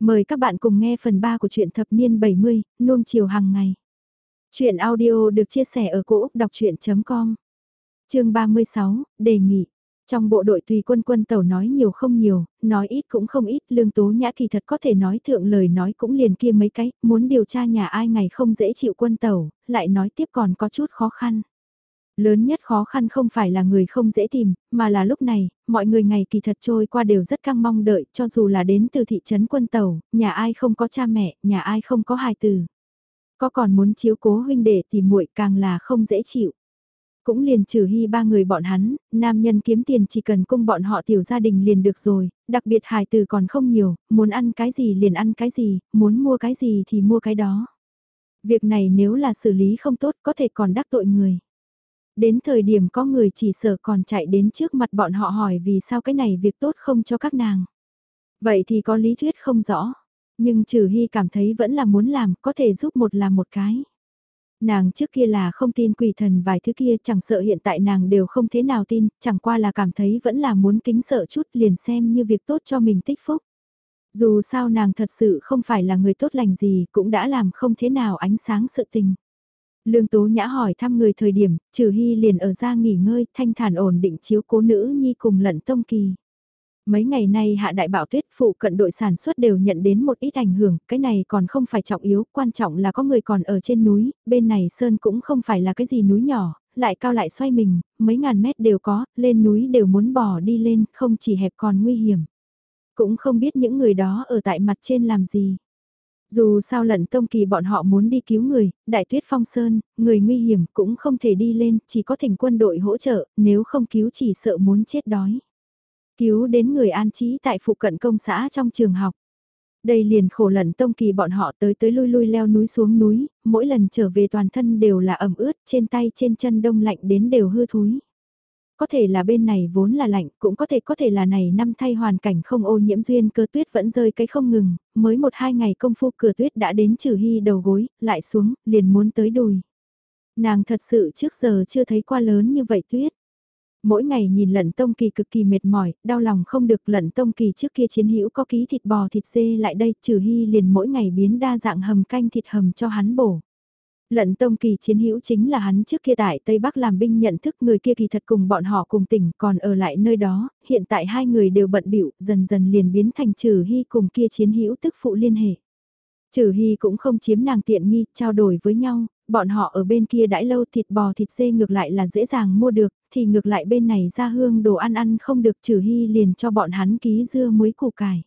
Mời các bạn cùng nghe phần 3 của truyện thập niên 70, nuông chiều hàng ngày. Chuyện audio được chia sẻ ở cỗ đọc chuyện.com Trường 36, đề nghị. Trong bộ đội tùy quân quân tàu nói nhiều không nhiều, nói ít cũng không ít, lương tố nhã kỳ thật có thể nói thượng lời nói cũng liền kia mấy cái, muốn điều tra nhà ai ngày không dễ chịu quân tàu, lại nói tiếp còn có chút khó khăn. Lớn nhất khó khăn không phải là người không dễ tìm, mà là lúc này, mọi người ngày kỳ thật trôi qua đều rất căng mong đợi, cho dù là đến từ thị trấn quân tàu, nhà ai không có cha mẹ, nhà ai không có hài tử. Có còn muốn chiếu cố huynh đệ thì muội càng là không dễ chịu. Cũng liền trừ hy ba người bọn hắn, nam nhân kiếm tiền chỉ cần cung bọn họ tiểu gia đình liền được rồi, đặc biệt hài từ còn không nhiều, muốn ăn cái gì liền ăn cái gì, muốn mua cái gì thì mua cái đó. Việc này nếu là xử lý không tốt có thể còn đắc tội người. Đến thời điểm có người chỉ sợ còn chạy đến trước mặt bọn họ hỏi vì sao cái này việc tốt không cho các nàng. Vậy thì có lý thuyết không rõ, nhưng trừ hy cảm thấy vẫn là muốn làm, có thể giúp một là một cái. Nàng trước kia là không tin quỷ thần vài thứ kia chẳng sợ hiện tại nàng đều không thế nào tin, chẳng qua là cảm thấy vẫn là muốn kính sợ chút liền xem như việc tốt cho mình tích phúc. Dù sao nàng thật sự không phải là người tốt lành gì cũng đã làm không thế nào ánh sáng sự tình. Lương Tố Nhã hỏi thăm người thời điểm, trừ hy liền ở ra nghỉ ngơi, thanh thản ổn định chiếu cố nữ nhi cùng lận tông kỳ. Mấy ngày nay hạ đại bảo tuyết phụ cận đội sản xuất đều nhận đến một ít ảnh hưởng, cái này còn không phải trọng yếu, quan trọng là có người còn ở trên núi, bên này sơn cũng không phải là cái gì núi nhỏ, lại cao lại xoay mình, mấy ngàn mét đều có, lên núi đều muốn bỏ đi lên, không chỉ hẹp còn nguy hiểm. Cũng không biết những người đó ở tại mặt trên làm gì. Dù sao lận tông kỳ bọn họ muốn đi cứu người, đại tuyết phong sơn, người nguy hiểm cũng không thể đi lên, chỉ có thỉnh quân đội hỗ trợ, nếu không cứu chỉ sợ muốn chết đói. Cứu đến người an trí tại phụ cận công xã trong trường học. Đây liền khổ lận tông kỳ bọn họ tới tới lui lui leo núi xuống núi, mỗi lần trở về toàn thân đều là ẩm ướt, trên tay trên chân đông lạnh đến đều hư thúi có thể là bên này vốn là lạnh, cũng có thể có thể là này năm thay hoàn cảnh không ô nhiễm duyên cơ tuyết vẫn rơi cái không ngừng, mới một hai ngày công phu cửa tuyết đã đến trừ hy đầu gối, lại xuống, liền muốn tới đùi. Nàng thật sự trước giờ chưa thấy qua lớn như vậy tuyết. Mỗi ngày nhìn lận tông kỳ cực kỳ mệt mỏi, đau lòng không được lận tông kỳ trước kia chiến hữu có ký thịt bò thịt dê lại đây, trừ hy liền mỗi ngày biến đa dạng hầm canh thịt hầm cho hắn bổ. Lận Tông Kỳ chiến hữu chính là hắn trước kia tại Tây Bắc làm binh nhận thức người kia kỳ thật cùng bọn họ cùng tỉnh còn ở lại nơi đó, hiện tại hai người đều bận bịu dần dần liền biến thành trừ hy cùng kia chiến hữu tức phụ liên hệ. Trừ hy cũng không chiếm nàng tiện nghi, trao đổi với nhau, bọn họ ở bên kia đãi lâu thịt bò thịt dê ngược lại là dễ dàng mua được, thì ngược lại bên này ra hương đồ ăn ăn không được trừ hy liền cho bọn hắn ký dưa muối củ cải.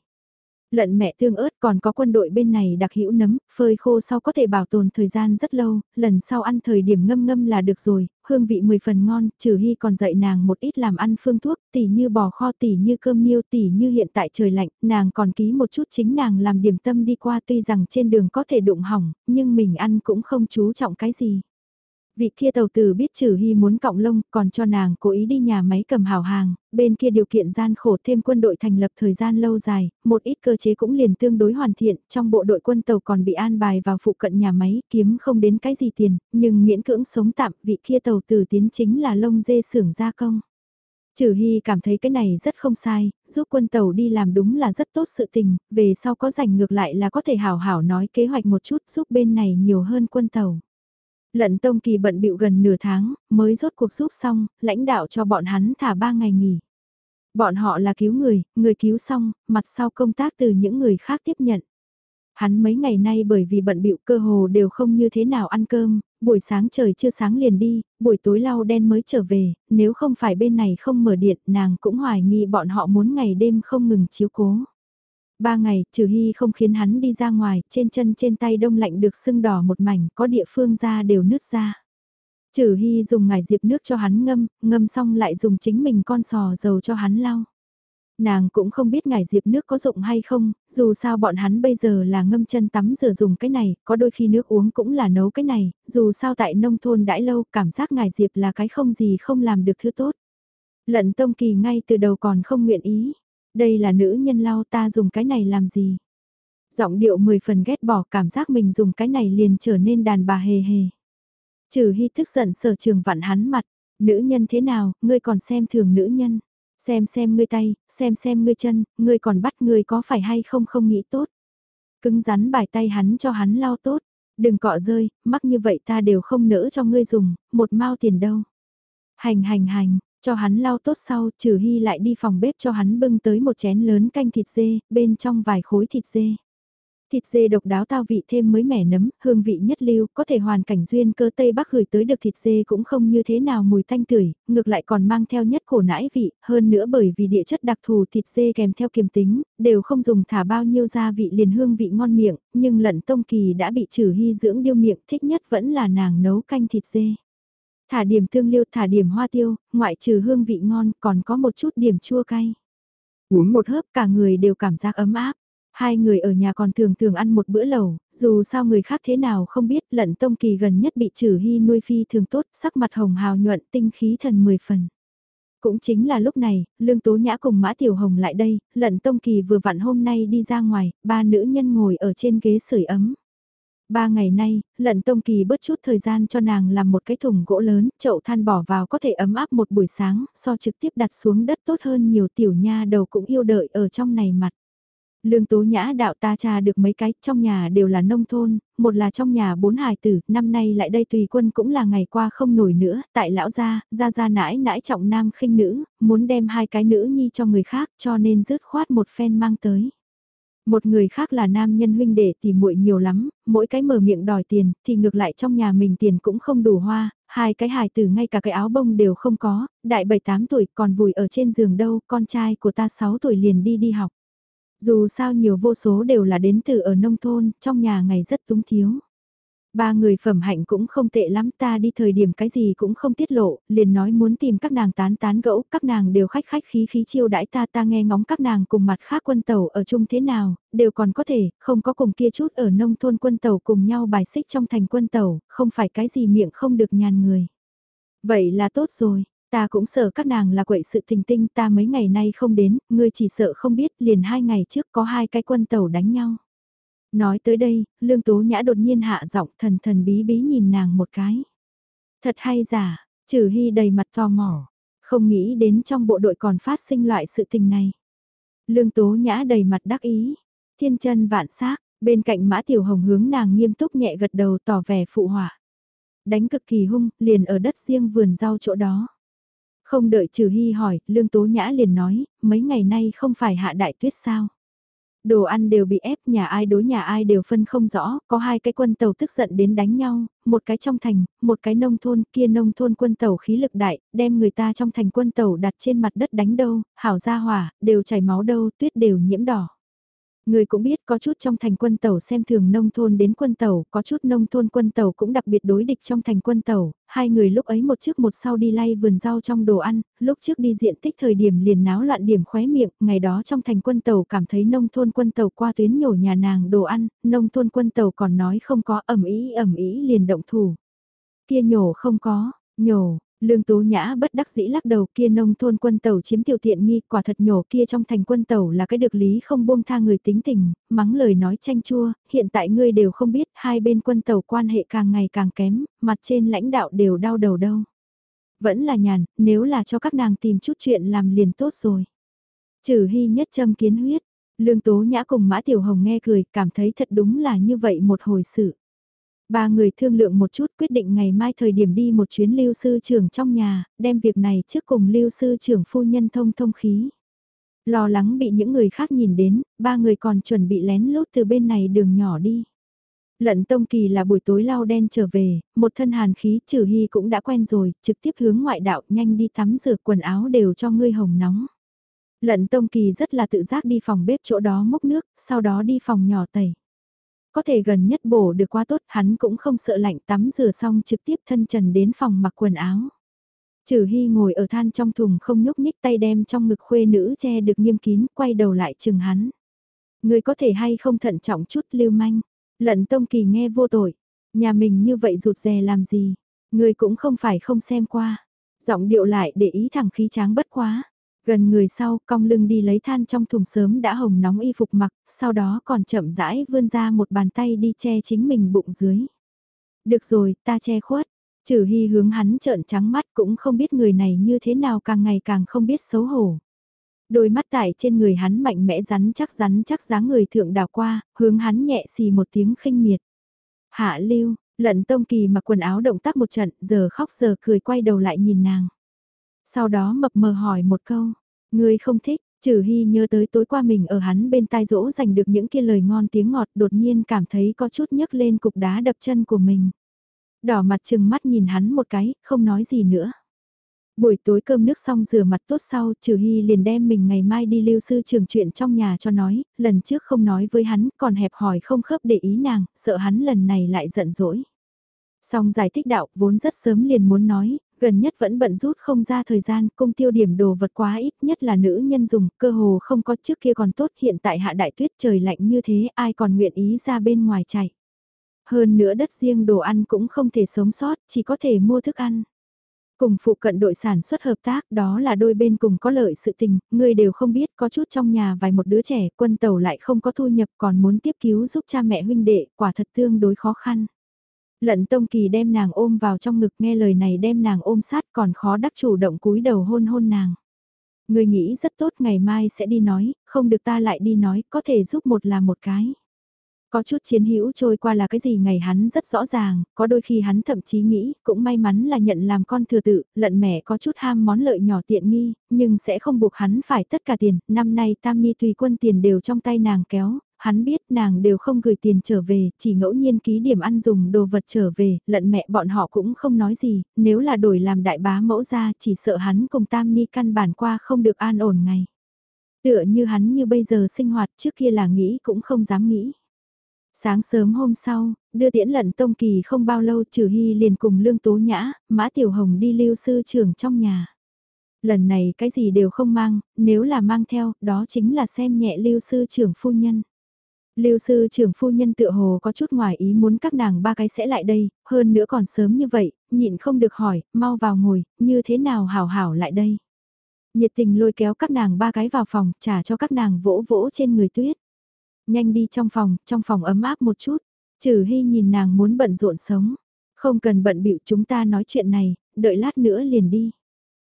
Lận mẹ tương ớt còn có quân đội bên này đặc hữu nấm, phơi khô sau có thể bảo tồn thời gian rất lâu, lần sau ăn thời điểm ngâm ngâm là được rồi, hương vị 10 phần ngon, trừ hy còn dạy nàng một ít làm ăn phương thuốc, tỉ như bò kho tỉ như cơm niêu tỉ như hiện tại trời lạnh, nàng còn ký một chút chính nàng làm điểm tâm đi qua tuy rằng trên đường có thể đụng hỏng, nhưng mình ăn cũng không chú trọng cái gì. Vị kia tàu tử biết trừ hy muốn cọng lông còn cho nàng cố ý đi nhà máy cầm hảo hàng, bên kia điều kiện gian khổ thêm quân đội thành lập thời gian lâu dài, một ít cơ chế cũng liền tương đối hoàn thiện, trong bộ đội quân tàu còn bị an bài vào phụ cận nhà máy, kiếm không đến cái gì tiền, nhưng miễn cưỡng sống tạm, vị kia tàu tử tiến chính là lông dê xưởng gia công. Trừ Hy cảm thấy cái này rất không sai, giúp quân tàu đi làm đúng là rất tốt sự tình, về sau có rảnh ngược lại là có thể hảo hảo nói kế hoạch một chút giúp bên này nhiều hơn quân tàu. Lận Tông Kỳ bận bịu gần nửa tháng, mới rốt cuộc giúp xong, lãnh đạo cho bọn hắn thả ba ngày nghỉ. Bọn họ là cứu người, người cứu xong, mặt sau công tác từ những người khác tiếp nhận. Hắn mấy ngày nay bởi vì bận bịu cơ hồ đều không như thế nào ăn cơm, buổi sáng trời chưa sáng liền đi, buổi tối lau đen mới trở về, nếu không phải bên này không mở điện nàng cũng hoài nghi bọn họ muốn ngày đêm không ngừng chiếu cố. Ba ngày, trừ hy không khiến hắn đi ra ngoài, trên chân trên tay đông lạnh được sưng đỏ một mảnh, có địa phương da đều nứt ra. Trừ hy dùng ngải diệp nước cho hắn ngâm, ngâm xong lại dùng chính mình con sò dầu cho hắn lau. Nàng cũng không biết ngải diệp nước có dụng hay không, dù sao bọn hắn bây giờ là ngâm chân tắm rửa dùng cái này, có đôi khi nước uống cũng là nấu cái này, dù sao tại nông thôn đãi lâu cảm giác ngải diệp là cái không gì không làm được thứ tốt. Lận tông kỳ ngay từ đầu còn không nguyện ý, đây là nữ nhân lau ta dùng cái này làm gì? Giọng điệu mười phần ghét bỏ cảm giác mình dùng cái này liền trở nên đàn bà hề hề. Trừ hy thức giận sở trường vặn hắn mặt, nữ nhân thế nào, ngươi còn xem thường nữ nhân. Xem xem ngươi tay, xem xem ngươi chân, ngươi còn bắt ngươi có phải hay không không nghĩ tốt. Cứng rắn bài tay hắn cho hắn lau tốt. Đừng cọ rơi, mắc như vậy ta đều không nỡ cho ngươi dùng, một mao tiền đâu. Hành hành hành, cho hắn lau tốt sau, trừ hy lại đi phòng bếp cho hắn bưng tới một chén lớn canh thịt dê, bên trong vài khối thịt dê. Thịt dê độc đáo tao vị thêm mới mẻ nấm, hương vị nhất lưu, có thể hoàn cảnh duyên cơ Tây Bắc gửi tới được thịt dê cũng không như thế nào mùi thanh tửi, ngược lại còn mang theo nhất khổ nãi vị, hơn nữa bởi vì địa chất đặc thù thịt dê kèm theo kiềm tính, đều không dùng thả bao nhiêu gia vị liền hương vị ngon miệng, nhưng lận tông kỳ đã bị trừ hy dưỡng điêu miệng thích nhất vẫn là nàng nấu canh thịt dê. Thả điểm tương liêu thả điểm hoa tiêu, ngoại trừ hương vị ngon còn có một chút điểm chua cay. Uống một hớp cả người đều cảm giác ấm áp. Hai người ở nhà còn thường thường ăn một bữa lẩu, dù sao người khác thế nào không biết lận tông kỳ gần nhất bị trừ hy nuôi phi thường tốt, sắc mặt hồng hào nhuận tinh khí thần 10 phần. Cũng chính là lúc này, Lương Tố Nhã cùng Mã Tiểu Hồng lại đây, lận tông kỳ vừa vặn hôm nay đi ra ngoài, ba nữ nhân ngồi ở trên ghế sưởi ấm. Ba ngày nay, lận tông kỳ bớt chút thời gian cho nàng làm một cái thùng gỗ lớn, chậu than bỏ vào có thể ấm áp một buổi sáng, so trực tiếp đặt xuống đất tốt hơn nhiều tiểu nha đầu cũng yêu đợi ở trong này mặt. Lương tố nhã đạo ta cha được mấy cái, trong nhà đều là nông thôn, một là trong nhà bốn hài tử, năm nay lại đây tùy quân cũng là ngày qua không nổi nữa, tại lão gia, gia gia nãi nãi trọng nam khinh nữ, muốn đem hai cái nữ nhi cho người khác cho nên rớt khoát một phen mang tới. Một người khác là nam nhân huynh đệ thì muội nhiều lắm, mỗi cái mở miệng đòi tiền, thì ngược lại trong nhà mình tiền cũng không đủ hoa, hai cái hài tử ngay cả cái áo bông đều không có, đại 7-8 tuổi còn vùi ở trên giường đâu, con trai của ta 6 tuổi liền đi đi học. Dù sao nhiều vô số đều là đến từ ở nông thôn, trong nhà ngày rất túng thiếu. Ba người phẩm hạnh cũng không tệ lắm ta đi thời điểm cái gì cũng không tiết lộ, liền nói muốn tìm các nàng tán tán gẫu, các nàng đều khách khách khí khí chiêu đãi ta ta nghe ngóng các nàng cùng mặt khác quân tàu ở chung thế nào, đều còn có thể, không có cùng kia chút ở nông thôn quân tàu cùng nhau bài xích trong thành quân tàu, không phải cái gì miệng không được nhàn người. Vậy là tốt rồi, Ta cũng sợ các nàng là quậy sự tình tinh ta mấy ngày nay không đến, ngươi chỉ sợ không biết liền hai ngày trước có hai cái quân tàu đánh nhau. Nói tới đây, lương tố nhã đột nhiên hạ giọng thần thần bí bí nhìn nàng một cái. Thật hay giả, trừ hy đầy mặt tò mò, không nghĩ đến trong bộ đội còn phát sinh loại sự tình này. Lương tố nhã đầy mặt đắc ý, thiên chân vạn xác bên cạnh mã tiểu hồng hướng nàng nghiêm túc nhẹ gật đầu tỏ vẻ phụ họa. Đánh cực kỳ hung, liền ở đất riêng vườn rau chỗ đó. Không đợi trừ hy hỏi, lương tố nhã liền nói, mấy ngày nay không phải hạ đại tuyết sao. Đồ ăn đều bị ép, nhà ai đối nhà ai đều phân không rõ, có hai cái quân tàu tức giận đến đánh nhau, một cái trong thành, một cái nông thôn, kia nông thôn quân tàu khí lực đại, đem người ta trong thành quân tàu đặt trên mặt đất đánh đâu, hảo ra hỏa, đều chảy máu đâu, tuyết đều nhiễm đỏ. Người cũng biết có chút trong thành quân tàu xem thường nông thôn đến quân tàu, có chút nông thôn quân tàu cũng đặc biệt đối địch trong thành quân tàu, hai người lúc ấy một trước một sau đi lay vườn rau trong đồ ăn, lúc trước đi diện tích thời điểm liền náo loạn điểm khóe miệng, ngày đó trong thành quân tàu cảm thấy nông thôn quân tàu qua tuyến nhổ nhà nàng đồ ăn, nông thôn quân tàu còn nói không có ẩm ý ẩm ý liền động thủ. Kia nhổ không có, nhổ, Lương Tố Nhã bất đắc dĩ lắc đầu kia nông thôn quân tàu chiếm tiểu tiện nghi quả thật nhổ kia trong thành quân tàu là cái được lý không buông tha người tính tình, mắng lời nói tranh chua, hiện tại ngươi đều không biết hai bên quân tàu quan hệ càng ngày càng kém, mặt trên lãnh đạo đều đau đầu đâu. Vẫn là nhàn, nếu là cho các nàng tìm chút chuyện làm liền tốt rồi. Trừ hy nhất châm kiến huyết, Lương Tố Nhã cùng Mã Tiểu Hồng nghe cười, cảm thấy thật đúng là như vậy một hồi sự. Ba người thương lượng một chút quyết định ngày mai thời điểm đi một chuyến lưu sư trưởng trong nhà, đem việc này trước cùng lưu sư trưởng phu nhân thông thông khí. Lo lắng bị những người khác nhìn đến, ba người còn chuẩn bị lén lút từ bên này đường nhỏ đi. Lận Tông Kỳ là buổi tối lao đen trở về, một thân hàn khí trừ hy cũng đã quen rồi, trực tiếp hướng ngoại đạo nhanh đi tắm rửa quần áo đều cho ngươi hồng nóng. Lận Tông Kỳ rất là tự giác đi phòng bếp chỗ đó múc nước, sau đó đi phòng nhỏ tẩy. Có thể gần nhất bổ được quá tốt, hắn cũng không sợ lạnh tắm rửa xong trực tiếp thân trần đến phòng mặc quần áo. Trừ Hy ngồi ở than trong thùng không nhúc nhích tay đem trong ngực khuê nữ che được nghiêm kín, quay đầu lại chừng hắn. Người có thể hay không thận trọng chút lưu manh. Lận Tông Kỳ nghe vô tội. Nhà mình như vậy rụt rè làm gì. Người cũng không phải không xem qua. Giọng điệu lại để ý thẳng khí tráng bất quá. Gần người sau, cong lưng đi lấy than trong thùng sớm đã hồng nóng y phục mặc, sau đó còn chậm rãi vươn ra một bàn tay đi che chính mình bụng dưới. Được rồi, ta che khuất. Trừ hy hướng hắn trợn trắng mắt cũng không biết người này như thế nào càng ngày càng không biết xấu hổ. Đôi mắt tại trên người hắn mạnh mẽ rắn chắc rắn chắc dáng người thượng đào qua, hướng hắn nhẹ xì một tiếng khinh miệt. Hạ lưu, lận tông kỳ mặc quần áo động tác một trận, giờ khóc giờ cười quay đầu lại nhìn nàng. Sau đó mập mờ hỏi một câu, người không thích, Trừ Hy nhớ tới tối qua mình ở hắn bên tai dỗ dành được những kia lời ngon tiếng ngọt đột nhiên cảm thấy có chút nhấc lên cục đá đập chân của mình. Đỏ mặt chừng mắt nhìn hắn một cái, không nói gì nữa. Buổi tối cơm nước xong rửa mặt tốt sau, Trừ Hy liền đem mình ngày mai đi lưu sư trường chuyện trong nhà cho nói, lần trước không nói với hắn, còn hẹp hỏi không khớp để ý nàng, sợ hắn lần này lại giận dỗi. Xong giải thích đạo vốn rất sớm liền muốn nói, gần nhất vẫn bận rút không ra thời gian, cung tiêu điểm đồ vật quá ít, nhất là nữ nhân dùng, cơ hồ không có trước kia còn tốt, hiện tại hạ đại tuyết trời lạnh như thế, ai còn nguyện ý ra bên ngoài chạy. Hơn nữa đất riêng đồ ăn cũng không thể sống sót, chỉ có thể mua thức ăn. Cùng phụ cận đội sản xuất hợp tác đó là đôi bên cùng có lợi sự tình, người đều không biết có chút trong nhà vài một đứa trẻ quân tàu lại không có thu nhập còn muốn tiếp cứu giúp cha mẹ huynh đệ, quả thật tương đối khó khăn. Lận Tông Kỳ đem nàng ôm vào trong ngực nghe lời này đem nàng ôm sát còn khó đắc chủ động cúi đầu hôn hôn nàng. Người nghĩ rất tốt ngày mai sẽ đi nói, không được ta lại đi nói, có thể giúp một là một cái. Có chút chiến hữu trôi qua là cái gì ngày hắn rất rõ ràng, có đôi khi hắn thậm chí nghĩ, cũng may mắn là nhận làm con thừa tự, lận mẹ có chút ham món lợi nhỏ tiện nghi, nhưng sẽ không buộc hắn phải tất cả tiền, năm nay Tam Ni tùy quân tiền đều trong tay nàng kéo, hắn biết nàng đều không gửi tiền trở về, chỉ ngẫu nhiên ký điểm ăn dùng đồ vật trở về, lận mẹ bọn họ cũng không nói gì, nếu là đổi làm đại bá mẫu ra chỉ sợ hắn cùng Tam Ni căn bản qua không được an ổn ngày. Tựa như hắn như bây giờ sinh hoạt trước kia là nghĩ cũng không dám nghĩ. Sáng sớm hôm sau, đưa tiễn lận tông kỳ không bao lâu trừ hy liền cùng lương tố nhã, mã tiểu hồng đi lưu sư trưởng trong nhà. Lần này cái gì đều không mang, nếu là mang theo, đó chính là xem nhẹ lưu sư trưởng phu nhân. Lưu sư trưởng phu nhân tựa hồ có chút ngoài ý muốn các nàng ba cái sẽ lại đây, hơn nữa còn sớm như vậy, nhịn không được hỏi, mau vào ngồi, như thế nào hảo hảo lại đây. Nhiệt tình lôi kéo các nàng ba cái vào phòng, trả cho các nàng vỗ vỗ trên người tuyết. Nhanh đi trong phòng, trong phòng ấm áp một chút. Trừ hy nhìn nàng muốn bận rộn sống. Không cần bận bịu chúng ta nói chuyện này, đợi lát nữa liền đi.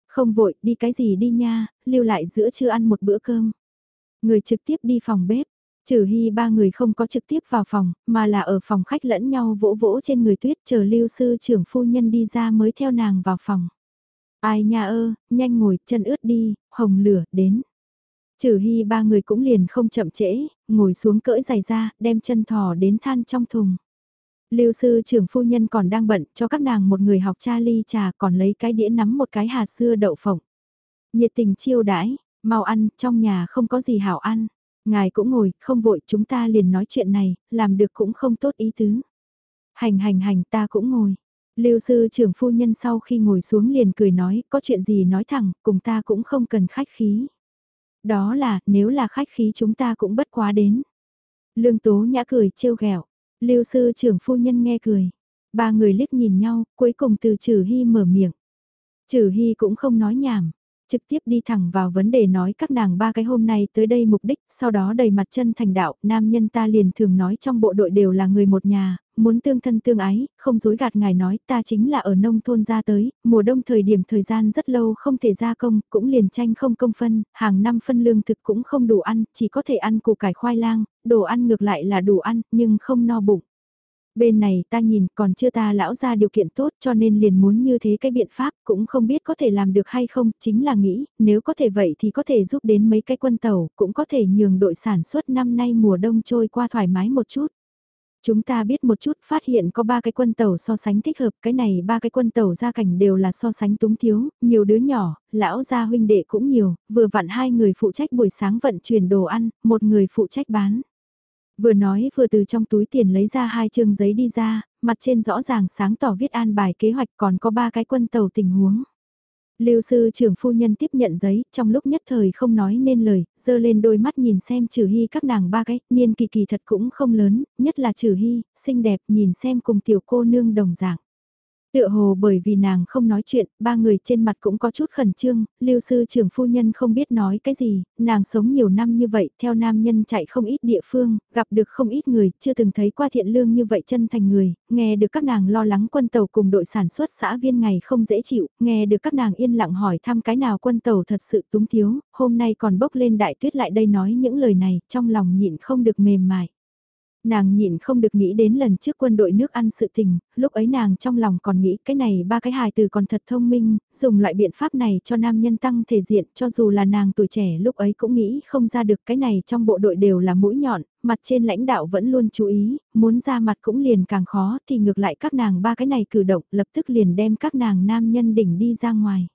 Không vội, đi cái gì đi nha, lưu lại giữa trưa ăn một bữa cơm. Người trực tiếp đi phòng bếp. Trừ hy ba người không có trực tiếp vào phòng, mà là ở phòng khách lẫn nhau vỗ vỗ trên người tuyết chờ lưu sư trưởng phu nhân đi ra mới theo nàng vào phòng. Ai nha ơ, nhanh ngồi, chân ướt đi, hồng lửa, đến. Trừ hy ba người cũng liền không chậm trễ, ngồi xuống cỡi giày ra, đem chân thò đến than trong thùng. Lưu sư trưởng phu nhân còn đang bận cho các nàng một người học cha ly trà còn lấy cái đĩa nắm một cái hạt xưa đậu phộng. Nhiệt tình chiêu đãi, mau ăn, trong nhà không có gì hảo ăn. Ngài cũng ngồi, không vội, chúng ta liền nói chuyện này, làm được cũng không tốt ý tứ. Hành hành hành ta cũng ngồi. Lưu sư trưởng phu nhân sau khi ngồi xuống liền cười nói, có chuyện gì nói thẳng, cùng ta cũng không cần khách khí. Đó là, nếu là khách khí chúng ta cũng bất quá đến. Lương Tố Nhã cười trêu ghẹo. Lưu sư trưởng phu nhân nghe cười. Ba người liếc nhìn nhau, cuối cùng từ Trừ Hy mở miệng. Trừ Hy cũng không nói nhảm, trực tiếp đi thẳng vào vấn đề nói các nàng ba cái hôm nay tới đây mục đích, sau đó đầy mặt chân thành đạo, nam nhân ta liền thường nói trong bộ đội đều là người một nhà, muốn tương thân tương ái, không dối gạt ngài nói ta chính là ở nông thôn ra tới, mùa đông thời điểm thời gian rất lâu không thể ra công, cũng liền tranh không công phân, hàng năm phân lương thực cũng không đủ ăn, chỉ có thể ăn củ cải khoai lang, đồ ăn ngược lại là đủ ăn, nhưng không no bụng. Bên này ta nhìn còn chưa ta lão ra điều kiện tốt cho nên liền muốn như thế cái biện pháp cũng không biết có thể làm được hay không, chính là nghĩ, nếu có thể vậy thì có thể giúp đến mấy cái quân tàu, cũng có thể nhường đội sản xuất năm nay mùa đông trôi qua thoải mái một chút. Chúng ta biết một chút phát hiện có ba cái quân tàu so sánh thích hợp, cái này ba cái quân tàu gia cảnh đều là so sánh túng thiếu, nhiều đứa nhỏ, lão gia huynh đệ cũng nhiều, vừa vặn hai người phụ trách buổi sáng vận chuyển đồ ăn, một người phụ trách bán. Vừa nói vừa từ trong túi tiền lấy ra hai chương giấy đi ra, mặt trên rõ ràng sáng tỏ viết an bài kế hoạch còn có ba cái quân tàu tình huống. Lưu sư trưởng phu nhân tiếp nhận giấy, trong lúc nhất thời không nói nên lời, dơ lên đôi mắt nhìn xem trừ hy các nàng ba cái, niên kỳ kỳ thật cũng không lớn, nhất là trừ hy, xinh đẹp, nhìn xem cùng tiểu cô nương đồng dạng. Tựa hồ bởi vì nàng không nói chuyện, ba người trên mặt cũng có chút khẩn trương, lưu sư trưởng phu nhân không biết nói cái gì, nàng sống nhiều năm như vậy, theo nam nhân chạy không ít địa phương, gặp được không ít người, chưa từng thấy qua thiện lương như vậy chân thành người, nghe được các nàng lo lắng quân tàu cùng đội sản xuất xã viên ngày không dễ chịu, nghe được các nàng yên lặng hỏi thăm cái nào quân tàu thật sự túng thiếu, hôm nay còn bốc lên đại tuyết lại đây nói những lời này, trong lòng nhịn không được mềm mại. Nàng nhịn không được nghĩ đến lần trước quân đội nước ăn sự tình, lúc ấy nàng trong lòng còn nghĩ cái này ba cái hài từ còn thật thông minh, dùng loại biện pháp này cho nam nhân tăng thể diện cho dù là nàng tuổi trẻ lúc ấy cũng nghĩ không ra được cái này trong bộ đội đều là mũi nhọn, mặt trên lãnh đạo vẫn luôn chú ý, muốn ra mặt cũng liền càng khó thì ngược lại các nàng ba cái này cử động lập tức liền đem các nàng nam nhân đỉnh đi ra ngoài.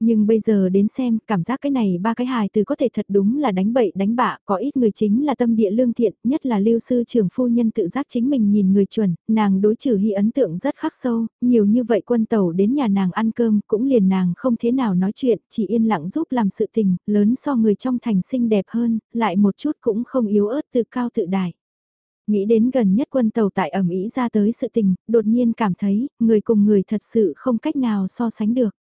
Nhưng bây giờ đến xem, cảm giác cái này ba cái hài từ có thể thật đúng là đánh bậy đánh bạ, có ít người chính là tâm địa lương thiện, nhất là lưu sư trưởng phu nhân tự giác chính mình nhìn người chuẩn, nàng đối trừ hy ấn tượng rất khắc sâu, nhiều như vậy quân tàu đến nhà nàng ăn cơm cũng liền nàng không thế nào nói chuyện, chỉ yên lặng giúp làm sự tình, lớn so người trong thành xinh đẹp hơn, lại một chút cũng không yếu ớt tự cao tự đại. Nghĩ đến gần nhất quân tàu tại ẩm ý ra tới sự tình, đột nhiên cảm thấy, người cùng người thật sự không cách nào so sánh được.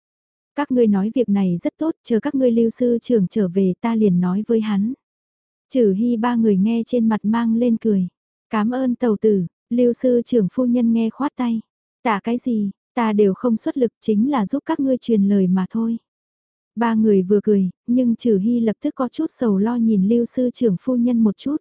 Các ngươi nói việc này rất tốt, chờ các ngươi lưu sư trưởng trở về ta liền nói với hắn. Trừ hy ba người nghe trên mặt mang lên cười. Cảm ơn tàu tử, lưu sư trưởng phu nhân nghe khoát tay. Tạ cái gì, ta đều không xuất lực chính là giúp các ngươi truyền lời mà thôi. Ba người vừa cười, nhưng trừ hy lập tức có chút sầu lo nhìn lưu sư trưởng phu nhân một chút.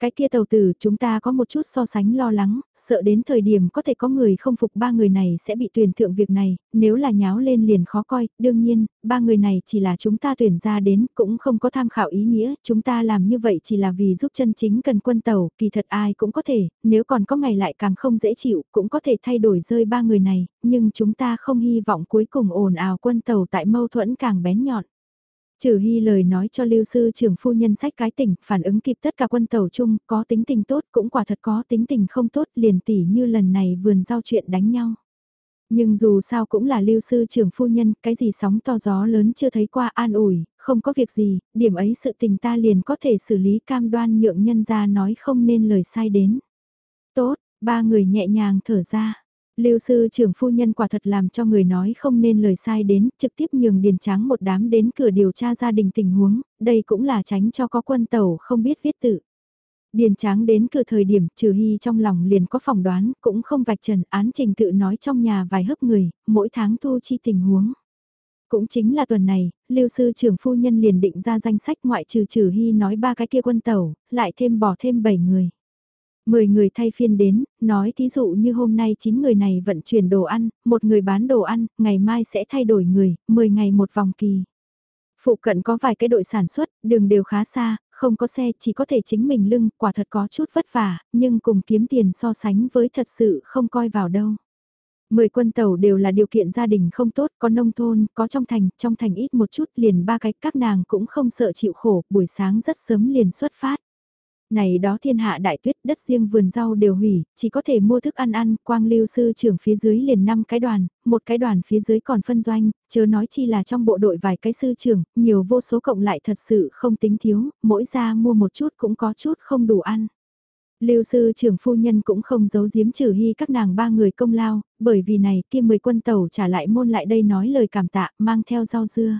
Cái kia tàu tử chúng ta có một chút so sánh lo lắng, sợ đến thời điểm có thể có người không phục ba người này sẽ bị tuyển thượng việc này, nếu là nháo lên liền khó coi, đương nhiên, ba người này chỉ là chúng ta tuyển ra đến, cũng không có tham khảo ý nghĩa, chúng ta làm như vậy chỉ là vì giúp chân chính cần quân tàu, kỳ thật ai cũng có thể, nếu còn có ngày lại càng không dễ chịu, cũng có thể thay đổi rơi ba người này, nhưng chúng ta không hy vọng cuối cùng ồn ào quân tàu tại mâu thuẫn càng bén nhọn. Trừ hy lời nói cho lưu sư trưởng phu nhân sách cái tỉnh, phản ứng kịp tất cả quân tàu chung, có tính tình tốt cũng quả thật có tính tình không tốt liền tỉ như lần này vườn giao chuyện đánh nhau. Nhưng dù sao cũng là lưu sư trưởng phu nhân, cái gì sóng to gió lớn chưa thấy qua an ủi, không có việc gì, điểm ấy sự tình ta liền có thể xử lý cam đoan nhượng nhân ra nói không nên lời sai đến. Tốt, ba người nhẹ nhàng thở ra. Lưu sư trưởng phu nhân quả thật làm cho người nói không nên lời sai đến, trực tiếp nhường điền tráng một đám đến cửa điều tra gia đình tình huống, đây cũng là tránh cho có quân tàu không biết viết tự. Điền tráng đến cửa thời điểm trừ hy trong lòng liền có phỏng đoán, cũng không vạch trần án trình tự nói trong nhà vài hấp người, mỗi tháng thu chi tình huống. Cũng chính là tuần này, lưu sư trưởng phu nhân liền định ra danh sách ngoại trừ trừ hy nói ba cái kia quân tàu, lại thêm bỏ thêm 7 người. 10 người thay phiên đến, nói thí dụ như hôm nay 9 người này vận chuyển đồ ăn, một người bán đồ ăn, ngày mai sẽ thay đổi người, 10 ngày một vòng kỳ. Phụ cận có vài cái đội sản xuất, đường đều khá xa, không có xe chỉ có thể chính mình lưng, quả thật có chút vất vả, nhưng cùng kiếm tiền so sánh với thật sự không coi vào đâu. Mười quân tàu đều là điều kiện gia đình không tốt, có nông thôn, có trong thành, trong thành ít một chút liền ba cái, các nàng cũng không sợ chịu khổ, buổi sáng rất sớm liền xuất phát. Này đó thiên hạ đại tuyết đất riêng vườn rau đều hủy, chỉ có thể mua thức ăn ăn, quang lưu sư trưởng phía dưới liền năm cái đoàn, một cái đoàn phía dưới còn phân doanh, chớ nói chi là trong bộ đội vài cái sư trưởng, nhiều vô số cộng lại thật sự không tính thiếu, mỗi ra mua một chút cũng có chút không đủ ăn. Lưu sư trưởng phu nhân cũng không giấu giếm trừ hy các nàng ba người công lao, bởi vì này kia mười quân tàu trả lại môn lại đây nói lời cảm tạ mang theo rau dưa.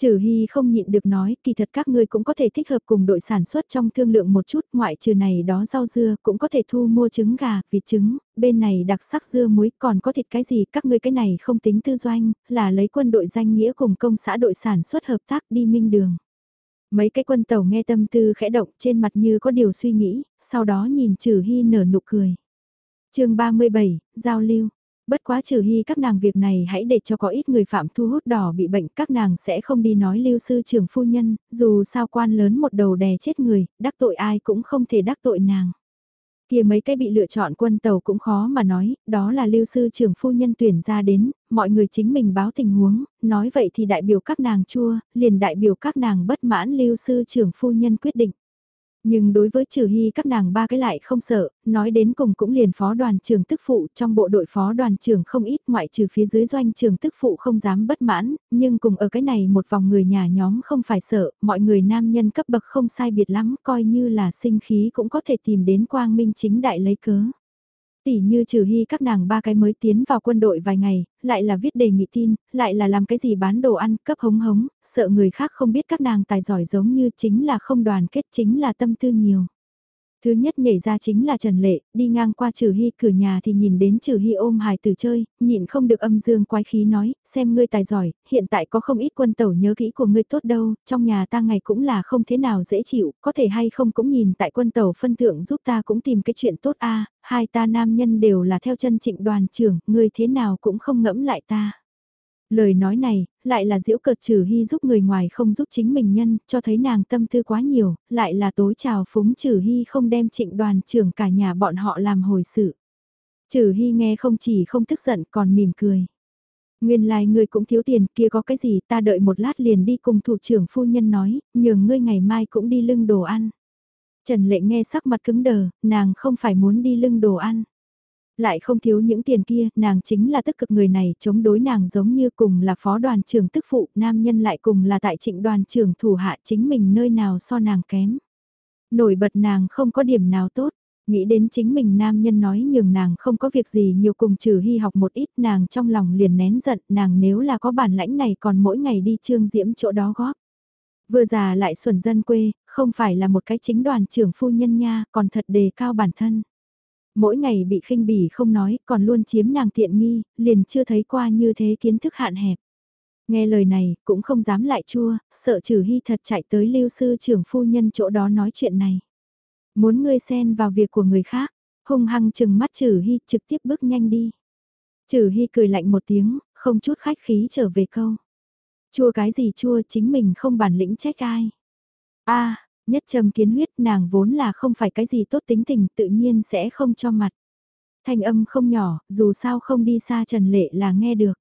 Trừ Hy không nhịn được nói, kỳ thật các ngươi cũng có thể thích hợp cùng đội sản xuất trong thương lượng một chút, ngoại trừ này đó rau dưa, cũng có thể thu mua trứng gà, vịt trứng, bên này đặc sắc dưa muối, còn có thịt cái gì, các ngươi cái này không tính tư doanh, là lấy quân đội danh nghĩa cùng công xã đội sản xuất hợp tác đi minh đường. Mấy cái quân tàu nghe tâm tư khẽ động trên mặt như có điều suy nghĩ, sau đó nhìn Trừ Hy nở nụ cười. chương 37, Giao lưu Bất quá trừ hy các nàng việc này hãy để cho có ít người phạm thu hút đỏ bị bệnh các nàng sẽ không đi nói lưu sư trưởng phu nhân, dù sao quan lớn một đầu đè chết người, đắc tội ai cũng không thể đắc tội nàng. Kia mấy cái bị lựa chọn quân tàu cũng khó mà nói, đó là lưu sư trưởng phu nhân tuyển ra đến, mọi người chính mình báo tình huống, nói vậy thì đại biểu các nàng chua, liền đại biểu các nàng bất mãn lưu sư trưởng phu nhân quyết định. Nhưng đối với trừ hy các nàng ba cái lại không sợ, nói đến cùng cũng liền phó đoàn trưởng tức phụ trong bộ đội phó đoàn trưởng không ít ngoại trừ phía dưới doanh trưởng tức phụ không dám bất mãn, nhưng cùng ở cái này một vòng người nhà nhóm không phải sợ, mọi người nam nhân cấp bậc không sai biệt lắm coi như là sinh khí cũng có thể tìm đến quang minh chính đại lấy cớ. Tỷ như trừ hy các nàng ba cái mới tiến vào quân đội vài ngày, lại là viết đề nghị tin, lại là làm cái gì bán đồ ăn, cấp hống hống, sợ người khác không biết các nàng tài giỏi giống như chính là không đoàn kết chính là tâm tư nhiều. Thứ nhất nhảy ra chính là Trần Lệ, đi ngang qua Trừ Hy cửa nhà thì nhìn đến Trừ Hy ôm hài tử chơi, nhịn không được âm dương quái khí nói, xem ngươi tài giỏi, hiện tại có không ít quân tẩu nhớ kỹ của ngươi tốt đâu, trong nhà ta ngày cũng là không thế nào dễ chịu, có thể hay không cũng nhìn tại quân tẩu phân thượng giúp ta cũng tìm cái chuyện tốt a hai ta nam nhân đều là theo chân trịnh đoàn trưởng, ngươi thế nào cũng không ngẫm lại ta. Lời nói này, lại là diễu cợt trừ hy giúp người ngoài không giúp chính mình nhân, cho thấy nàng tâm tư quá nhiều, lại là tối trào phúng trừ hy không đem trịnh đoàn trưởng cả nhà bọn họ làm hồi sự. Trừ hy nghe không chỉ không tức giận còn mỉm cười. Nguyên lai like ngươi cũng thiếu tiền kia có cái gì ta đợi một lát liền đi cùng thủ trưởng phu nhân nói, nhường ngươi ngày mai cũng đi lưng đồ ăn. Trần lệ nghe sắc mặt cứng đờ, nàng không phải muốn đi lưng đồ ăn. Lại không thiếu những tiền kia, nàng chính là tức cực người này chống đối nàng giống như cùng là phó đoàn trưởng tức phụ, nam nhân lại cùng là tại trịnh đoàn trưởng thủ hạ chính mình nơi nào so nàng kém. Nổi bật nàng không có điểm nào tốt, nghĩ đến chính mình nam nhân nói nhường nàng không có việc gì nhiều cùng trừ hy học một ít nàng trong lòng liền nén giận nàng nếu là có bản lãnh này còn mỗi ngày đi trương diễm chỗ đó góp. Vừa già lại xuẩn dân quê, không phải là một cái chính đoàn trưởng phu nhân nha, còn thật đề cao bản thân mỗi ngày bị khinh bỉ không nói, còn luôn chiếm nàng tiện nghi, liền chưa thấy qua như thế kiến thức hạn hẹp. Nghe lời này, cũng không dám lại chua, sợ trừ hy thật chạy tới lưu sư trưởng phu nhân chỗ đó nói chuyện này. Muốn ngươi xen vào việc của người khác, hung hăng chừng mắt trừ hy trực tiếp bước nhanh đi. Trừ hy cười lạnh một tiếng, không chút khách khí trở về câu. Chua cái gì chua chính mình không bản lĩnh trách ai. a Nhất trầm kiến huyết nàng vốn là không phải cái gì tốt tính tình tự nhiên sẽ không cho mặt. Thanh âm không nhỏ, dù sao không đi xa Trần Lệ là nghe được.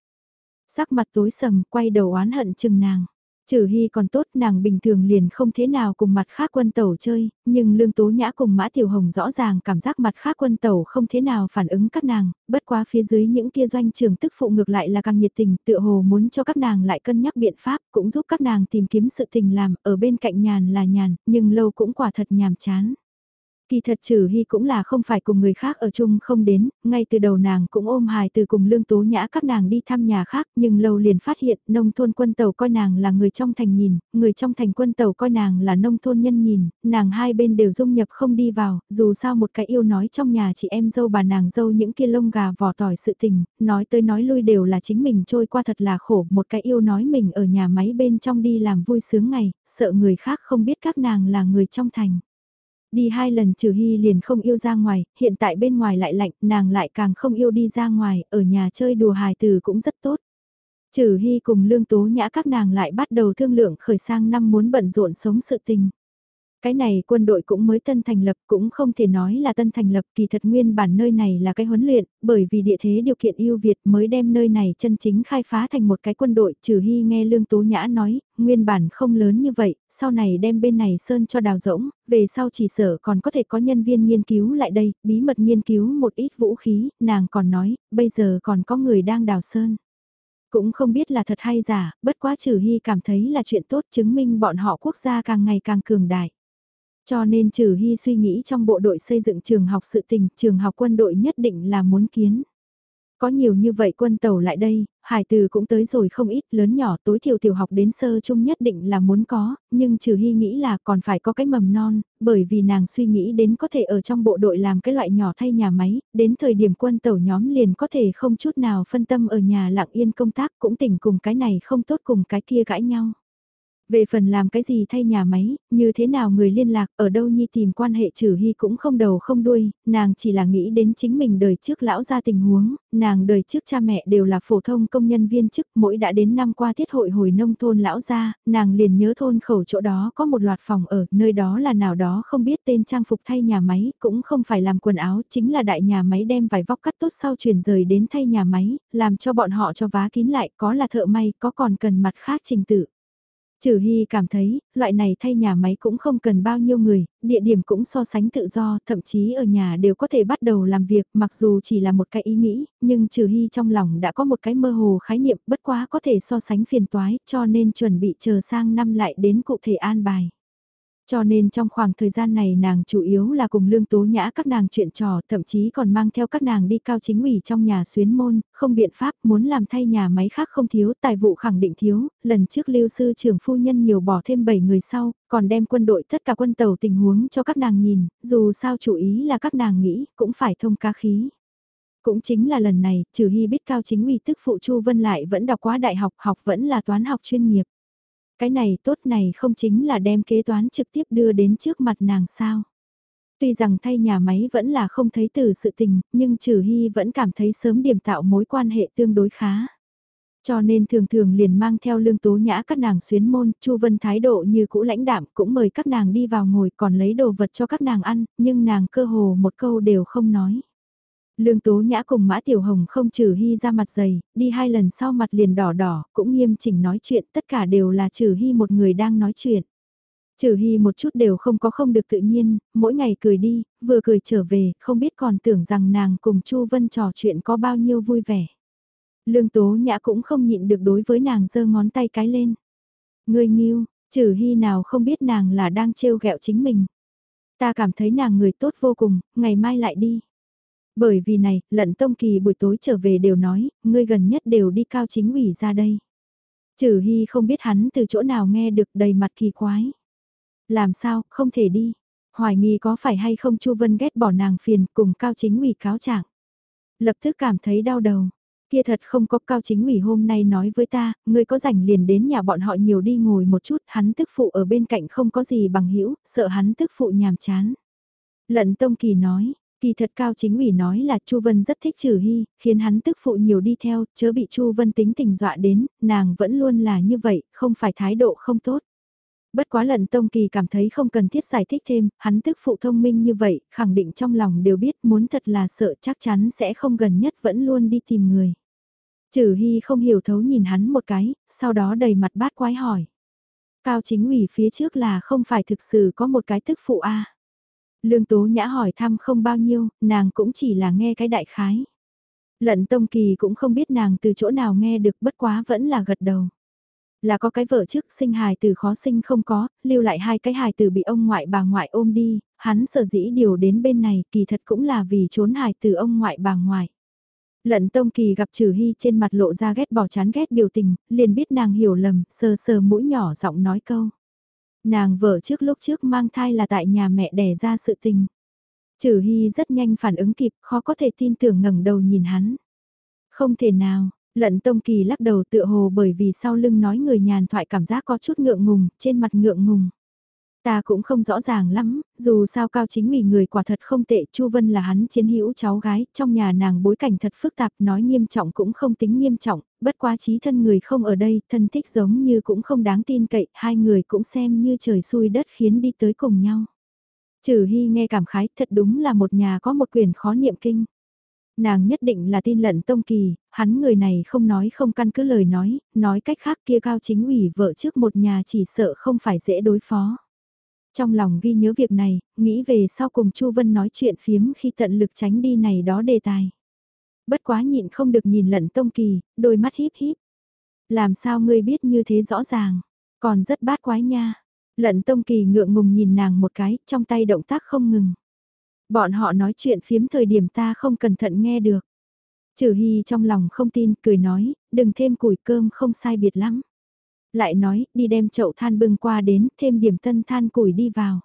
Sắc mặt tối sầm, quay đầu oán hận chừng nàng. Trừ Hy còn tốt nàng bình thường liền không thế nào cùng mặt khác quân tàu chơi, nhưng Lương Tố Nhã cùng Mã Tiểu Hồng rõ ràng cảm giác mặt khác quân tàu không thế nào phản ứng các nàng, bất quá phía dưới những kia doanh trường tức phụ ngược lại là càng nhiệt tình, tựa hồ muốn cho các nàng lại cân nhắc biện pháp, cũng giúp các nàng tìm kiếm sự tình làm, ở bên cạnh nhàn là nhàn, nhưng lâu cũng quả thật nhàm chán. Kỳ thật trừ hy cũng là không phải cùng người khác ở chung không đến, ngay từ đầu nàng cũng ôm hài từ cùng lương tố nhã các nàng đi thăm nhà khác nhưng lâu liền phát hiện nông thôn quân tàu coi nàng là người trong thành nhìn, người trong thành quân tàu coi nàng là nông thôn nhân nhìn, nàng hai bên đều dung nhập không đi vào, dù sao một cái yêu nói trong nhà chị em dâu bà nàng dâu những kia lông gà vỏ tỏi sự tình, nói tới nói lui đều là chính mình trôi qua thật là khổ, một cái yêu nói mình ở nhà máy bên trong đi làm vui sướng ngày, sợ người khác không biết các nàng là người trong thành. Đi hai lần trừ hy liền không yêu ra ngoài, hiện tại bên ngoài lại lạnh, nàng lại càng không yêu đi ra ngoài, ở nhà chơi đùa hài từ cũng rất tốt. Trừ hy cùng lương tố nhã các nàng lại bắt đầu thương lượng khởi sang năm muốn bận rộn sống sự tình. Cái này quân đội cũng mới tân thành lập cũng không thể nói là tân thành lập kỳ thật nguyên bản nơi này là cái huấn luyện, bởi vì địa thế điều kiện ưu Việt mới đem nơi này chân chính khai phá thành một cái quân đội, trừ hy nghe Lương Tố Nhã nói, nguyên bản không lớn như vậy, sau này đem bên này sơn cho đào rỗng, về sau chỉ sở còn có thể có nhân viên nghiên cứu lại đây, bí mật nghiên cứu một ít vũ khí, nàng còn nói, bây giờ còn có người đang đào sơn. Cũng không biết là thật hay giả, bất quá trừ hy cảm thấy là chuyện tốt chứng minh bọn họ quốc gia càng ngày càng cường đại. Cho nên trừ hy suy nghĩ trong bộ đội xây dựng trường học sự tình, trường học quân đội nhất định là muốn kiến. Có nhiều như vậy quân tàu lại đây, hải từ cũng tới rồi không ít, lớn nhỏ tối thiểu tiểu học đến sơ chung nhất định là muốn có, nhưng trừ hy nghĩ là còn phải có cái mầm non, bởi vì nàng suy nghĩ đến có thể ở trong bộ đội làm cái loại nhỏ thay nhà máy, đến thời điểm quân tàu nhóm liền có thể không chút nào phân tâm ở nhà lặng yên công tác cũng tỉnh cùng cái này không tốt cùng cái kia gãi nhau. Về phần làm cái gì thay nhà máy, như thế nào người liên lạc, ở đâu nhi tìm quan hệ trừ hy cũng không đầu không đuôi, nàng chỉ là nghĩ đến chính mình đời trước lão ra tình huống, nàng đời trước cha mẹ đều là phổ thông công nhân viên chức, mỗi đã đến năm qua tiết hội hồi nông thôn lão ra, nàng liền nhớ thôn khẩu chỗ đó có một loạt phòng ở, nơi đó là nào đó không biết tên trang phục thay nhà máy, cũng không phải làm quần áo, chính là đại nhà máy đem vải vóc cắt tốt sau chuyển rời đến thay nhà máy, làm cho bọn họ cho vá kín lại, có là thợ may, có còn cần mặt khác trình tự. Trừ Hy cảm thấy, loại này thay nhà máy cũng không cần bao nhiêu người, địa điểm cũng so sánh tự do, thậm chí ở nhà đều có thể bắt đầu làm việc, mặc dù chỉ là một cái ý nghĩ, nhưng Trừ Hy trong lòng đã có một cái mơ hồ khái niệm bất quá có thể so sánh phiền toái, cho nên chuẩn bị chờ sang năm lại đến cụ thể an bài. Cho nên trong khoảng thời gian này nàng chủ yếu là cùng lương tố nhã các nàng chuyện trò, thậm chí còn mang theo các nàng đi cao chính ủy trong nhà xuyến môn, không biện pháp muốn làm thay nhà máy khác không thiếu, tài vụ khẳng định thiếu, lần trước lưu sư trưởng phu nhân nhiều bỏ thêm 7 người sau, còn đem quân đội tất cả quân tàu tình huống cho các nàng nhìn, dù sao chủ ý là các nàng nghĩ, cũng phải thông ca khí. Cũng chính là lần này, trừ hy biết cao chính ủy tức phụ Chu Vân lại vẫn đọc quá đại học, học vẫn là toán học chuyên nghiệp. Cái này tốt này không chính là đem kế toán trực tiếp đưa đến trước mặt nàng sao. Tuy rằng thay nhà máy vẫn là không thấy từ sự tình, nhưng trừ hy vẫn cảm thấy sớm điểm tạo mối quan hệ tương đối khá. Cho nên thường thường liền mang theo lương tố nhã các nàng xuyến môn, Chu Vân thái độ như cũ lãnh đạm cũng mời các nàng đi vào ngồi còn lấy đồ vật cho các nàng ăn, nhưng nàng cơ hồ một câu đều không nói. Lương Tố Nhã cùng Mã Tiểu Hồng không trừ hy ra mặt dày, đi hai lần sau mặt liền đỏ đỏ, cũng nghiêm chỉnh nói chuyện, tất cả đều là trừ hy một người đang nói chuyện. Trừ hy một chút đều không có không được tự nhiên, mỗi ngày cười đi, vừa cười trở về, không biết còn tưởng rằng nàng cùng Chu Vân trò chuyện có bao nhiêu vui vẻ. Lương Tố Nhã cũng không nhịn được đối với nàng giơ ngón tay cái lên. Người nghiêu, trừ hy nào không biết nàng là đang trêu ghẹo chính mình. Ta cảm thấy nàng người tốt vô cùng, ngày mai lại đi. Bởi vì này, lận tông kỳ buổi tối trở về đều nói, ngươi gần nhất đều đi cao chính ủy ra đây. Trừ hy không biết hắn từ chỗ nào nghe được đầy mặt kỳ quái. Làm sao, không thể đi. Hoài nghi có phải hay không Chu Vân ghét bỏ nàng phiền cùng cao chính ủy cáo trạng. Lập tức cảm thấy đau đầu. Kia thật không có cao chính ủy hôm nay nói với ta, ngươi có rảnh liền đến nhà bọn họ nhiều đi ngồi một chút, hắn tức phụ ở bên cạnh không có gì bằng hữu sợ hắn tức phụ nhàm chán. Lận Tông Kỳ nói, Kỳ thật cao chính ủy nói là Chu Vân rất thích Trừ Hy, khiến hắn tức phụ nhiều đi theo, chớ bị Chu Vân tính tình dọa đến, nàng vẫn luôn là như vậy, không phải thái độ không tốt. Bất quá lần Tông Kỳ cảm thấy không cần thiết giải thích thêm, hắn tức phụ thông minh như vậy, khẳng định trong lòng đều biết muốn thật là sợ chắc chắn sẽ không gần nhất vẫn luôn đi tìm người. Trừ Hy không hiểu thấu nhìn hắn một cái, sau đó đầy mặt bát quái hỏi. Cao chính ủy phía trước là không phải thực sự có một cái tức phụ a Lương Tố Nhã hỏi thăm không bao nhiêu, nàng cũng chỉ là nghe cái đại khái. Lận Tông Kỳ cũng không biết nàng từ chỗ nào nghe được bất quá vẫn là gật đầu. Là có cái vợ trước sinh hài từ khó sinh không có, lưu lại hai cái hài từ bị ông ngoại bà ngoại ôm đi, hắn sở dĩ điều đến bên này kỳ thật cũng là vì trốn hài từ ông ngoại bà ngoại. Lận Tông Kỳ gặp Trừ Hy trên mặt lộ ra ghét bỏ chán ghét biểu tình, liền biết nàng hiểu lầm, sờ sờ mũi nhỏ giọng nói câu. Nàng vợ trước lúc trước mang thai là tại nhà mẹ đẻ ra sự tình. Trừ Hy rất nhanh phản ứng kịp, khó có thể tin tưởng ngẩng đầu nhìn hắn. Không thể nào, lận Tông Kỳ lắc đầu tựa hồ bởi vì sau lưng nói người nhàn thoại cảm giác có chút ngượng ngùng, trên mặt ngượng ngùng. Ta cũng không rõ ràng lắm, dù sao cao chính ủy người quả thật không tệ, Chu Vân là hắn chiến hữu cháu gái, trong nhà nàng bối cảnh thật phức tạp, nói nghiêm trọng cũng không tính nghiêm trọng, bất quá trí thân người không ở đây, thân thích giống như cũng không đáng tin cậy, hai người cũng xem như trời xui đất khiến đi tới cùng nhau. Trừ Hy nghe cảm khái, thật đúng là một nhà có một quyền khó niệm kinh. Nàng nhất định là tin lận tông kỳ, hắn người này không nói không căn cứ lời nói, nói cách khác kia cao chính ủy vợ trước một nhà chỉ sợ không phải dễ đối phó. Trong lòng ghi nhớ việc này, nghĩ về sau cùng Chu Vân nói chuyện phiếm khi tận lực tránh đi này đó đề tài. Bất quá nhịn không được nhìn lận tông kỳ, đôi mắt híp híp. Làm sao ngươi biết như thế rõ ràng, còn rất bát quái nha. Lận tông kỳ ngượng ngùng nhìn nàng một cái, trong tay động tác không ngừng. Bọn họ nói chuyện phiếm thời điểm ta không cẩn thận nghe được. Trừ Hy trong lòng không tin, cười nói, đừng thêm củi cơm không sai biệt lắm lại nói, đi đem chậu than bưng qua đến, thêm điểm tân than củi đi vào.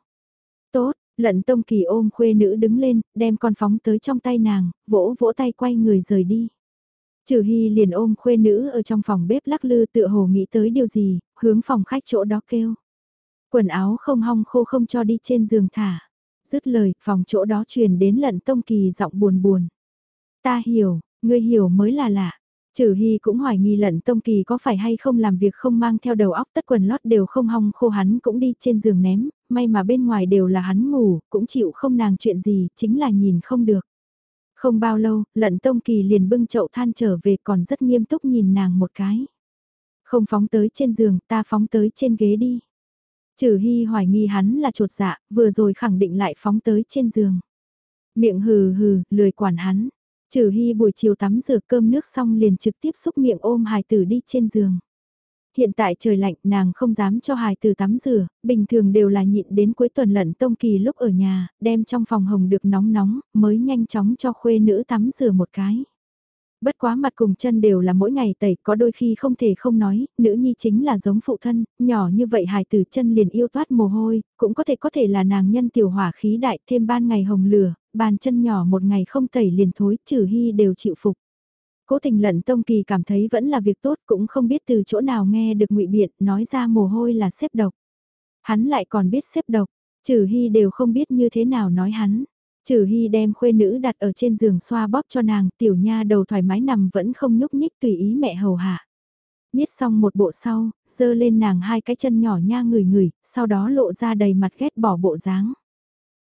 Tốt, lận tông kỳ ôm khuê nữ đứng lên, đem con phóng tới trong tay nàng, vỗ vỗ tay quay người rời đi. Trừ Hy liền ôm khuê nữ ở trong phòng bếp lắc lư tựa hồ nghĩ tới điều gì, hướng phòng khách chỗ đó kêu. Quần áo không hong khô không cho đi trên giường thả. Dứt lời, phòng chỗ đó truyền đến lận tông kỳ giọng buồn buồn. Ta hiểu, ngươi hiểu mới là lạ. Trừ Hy cũng hoài nghi lận Tông Kỳ có phải hay không làm việc không mang theo đầu óc tất quần lót đều không hong khô hắn cũng đi trên giường ném, may mà bên ngoài đều là hắn ngủ, cũng chịu không nàng chuyện gì, chính là nhìn không được. Không bao lâu, lận Tông Kỳ liền bưng chậu than trở về còn rất nghiêm túc nhìn nàng một cái. Không phóng tới trên giường, ta phóng tới trên ghế đi. Trừ Hy hoài nghi hắn là trột dạ, vừa rồi khẳng định lại phóng tới trên giường. Miệng hừ hừ, lười quản hắn. Trừ Hy buổi chiều tắm rửa cơm nước xong liền trực tiếp xúc miệng ôm hài tử đi trên giường. Hiện tại trời lạnh nàng không dám cho hài Tử tắm rửa, bình thường đều là nhịn đến cuối tuần lận tông kỳ lúc ở nhà, đem trong phòng hồng được nóng nóng, mới nhanh chóng cho khuê nữ tắm rửa một cái. Bất quá mặt cùng chân đều là mỗi ngày tẩy, có đôi khi không thể không nói, nữ nhi chính là giống phụ thân, nhỏ như vậy hài tử chân liền yêu toát mồ hôi, cũng có thể có thể là nàng nhân tiểu hỏa khí đại thêm ban ngày hồng lửa, bàn chân nhỏ một ngày không tẩy liền thối, trừ hy đều chịu phục. Cố tình lận tông kỳ cảm thấy vẫn là việc tốt cũng không biết từ chỗ nào nghe được ngụy biện nói ra mồ hôi là xếp độc. Hắn lại còn biết xếp độc, trừ hy đều không biết như thế nào nói hắn. Trừ Hy đem khuê nữ đặt ở trên giường xoa bóp cho nàng, tiểu nha đầu thoải mái nằm vẫn không nhúc nhích tùy ý mẹ hầu hạ. Niết xong một bộ sau, dơ lên nàng hai cái chân nhỏ nha người người, sau đó lộ ra đầy mặt ghét bỏ bộ dáng.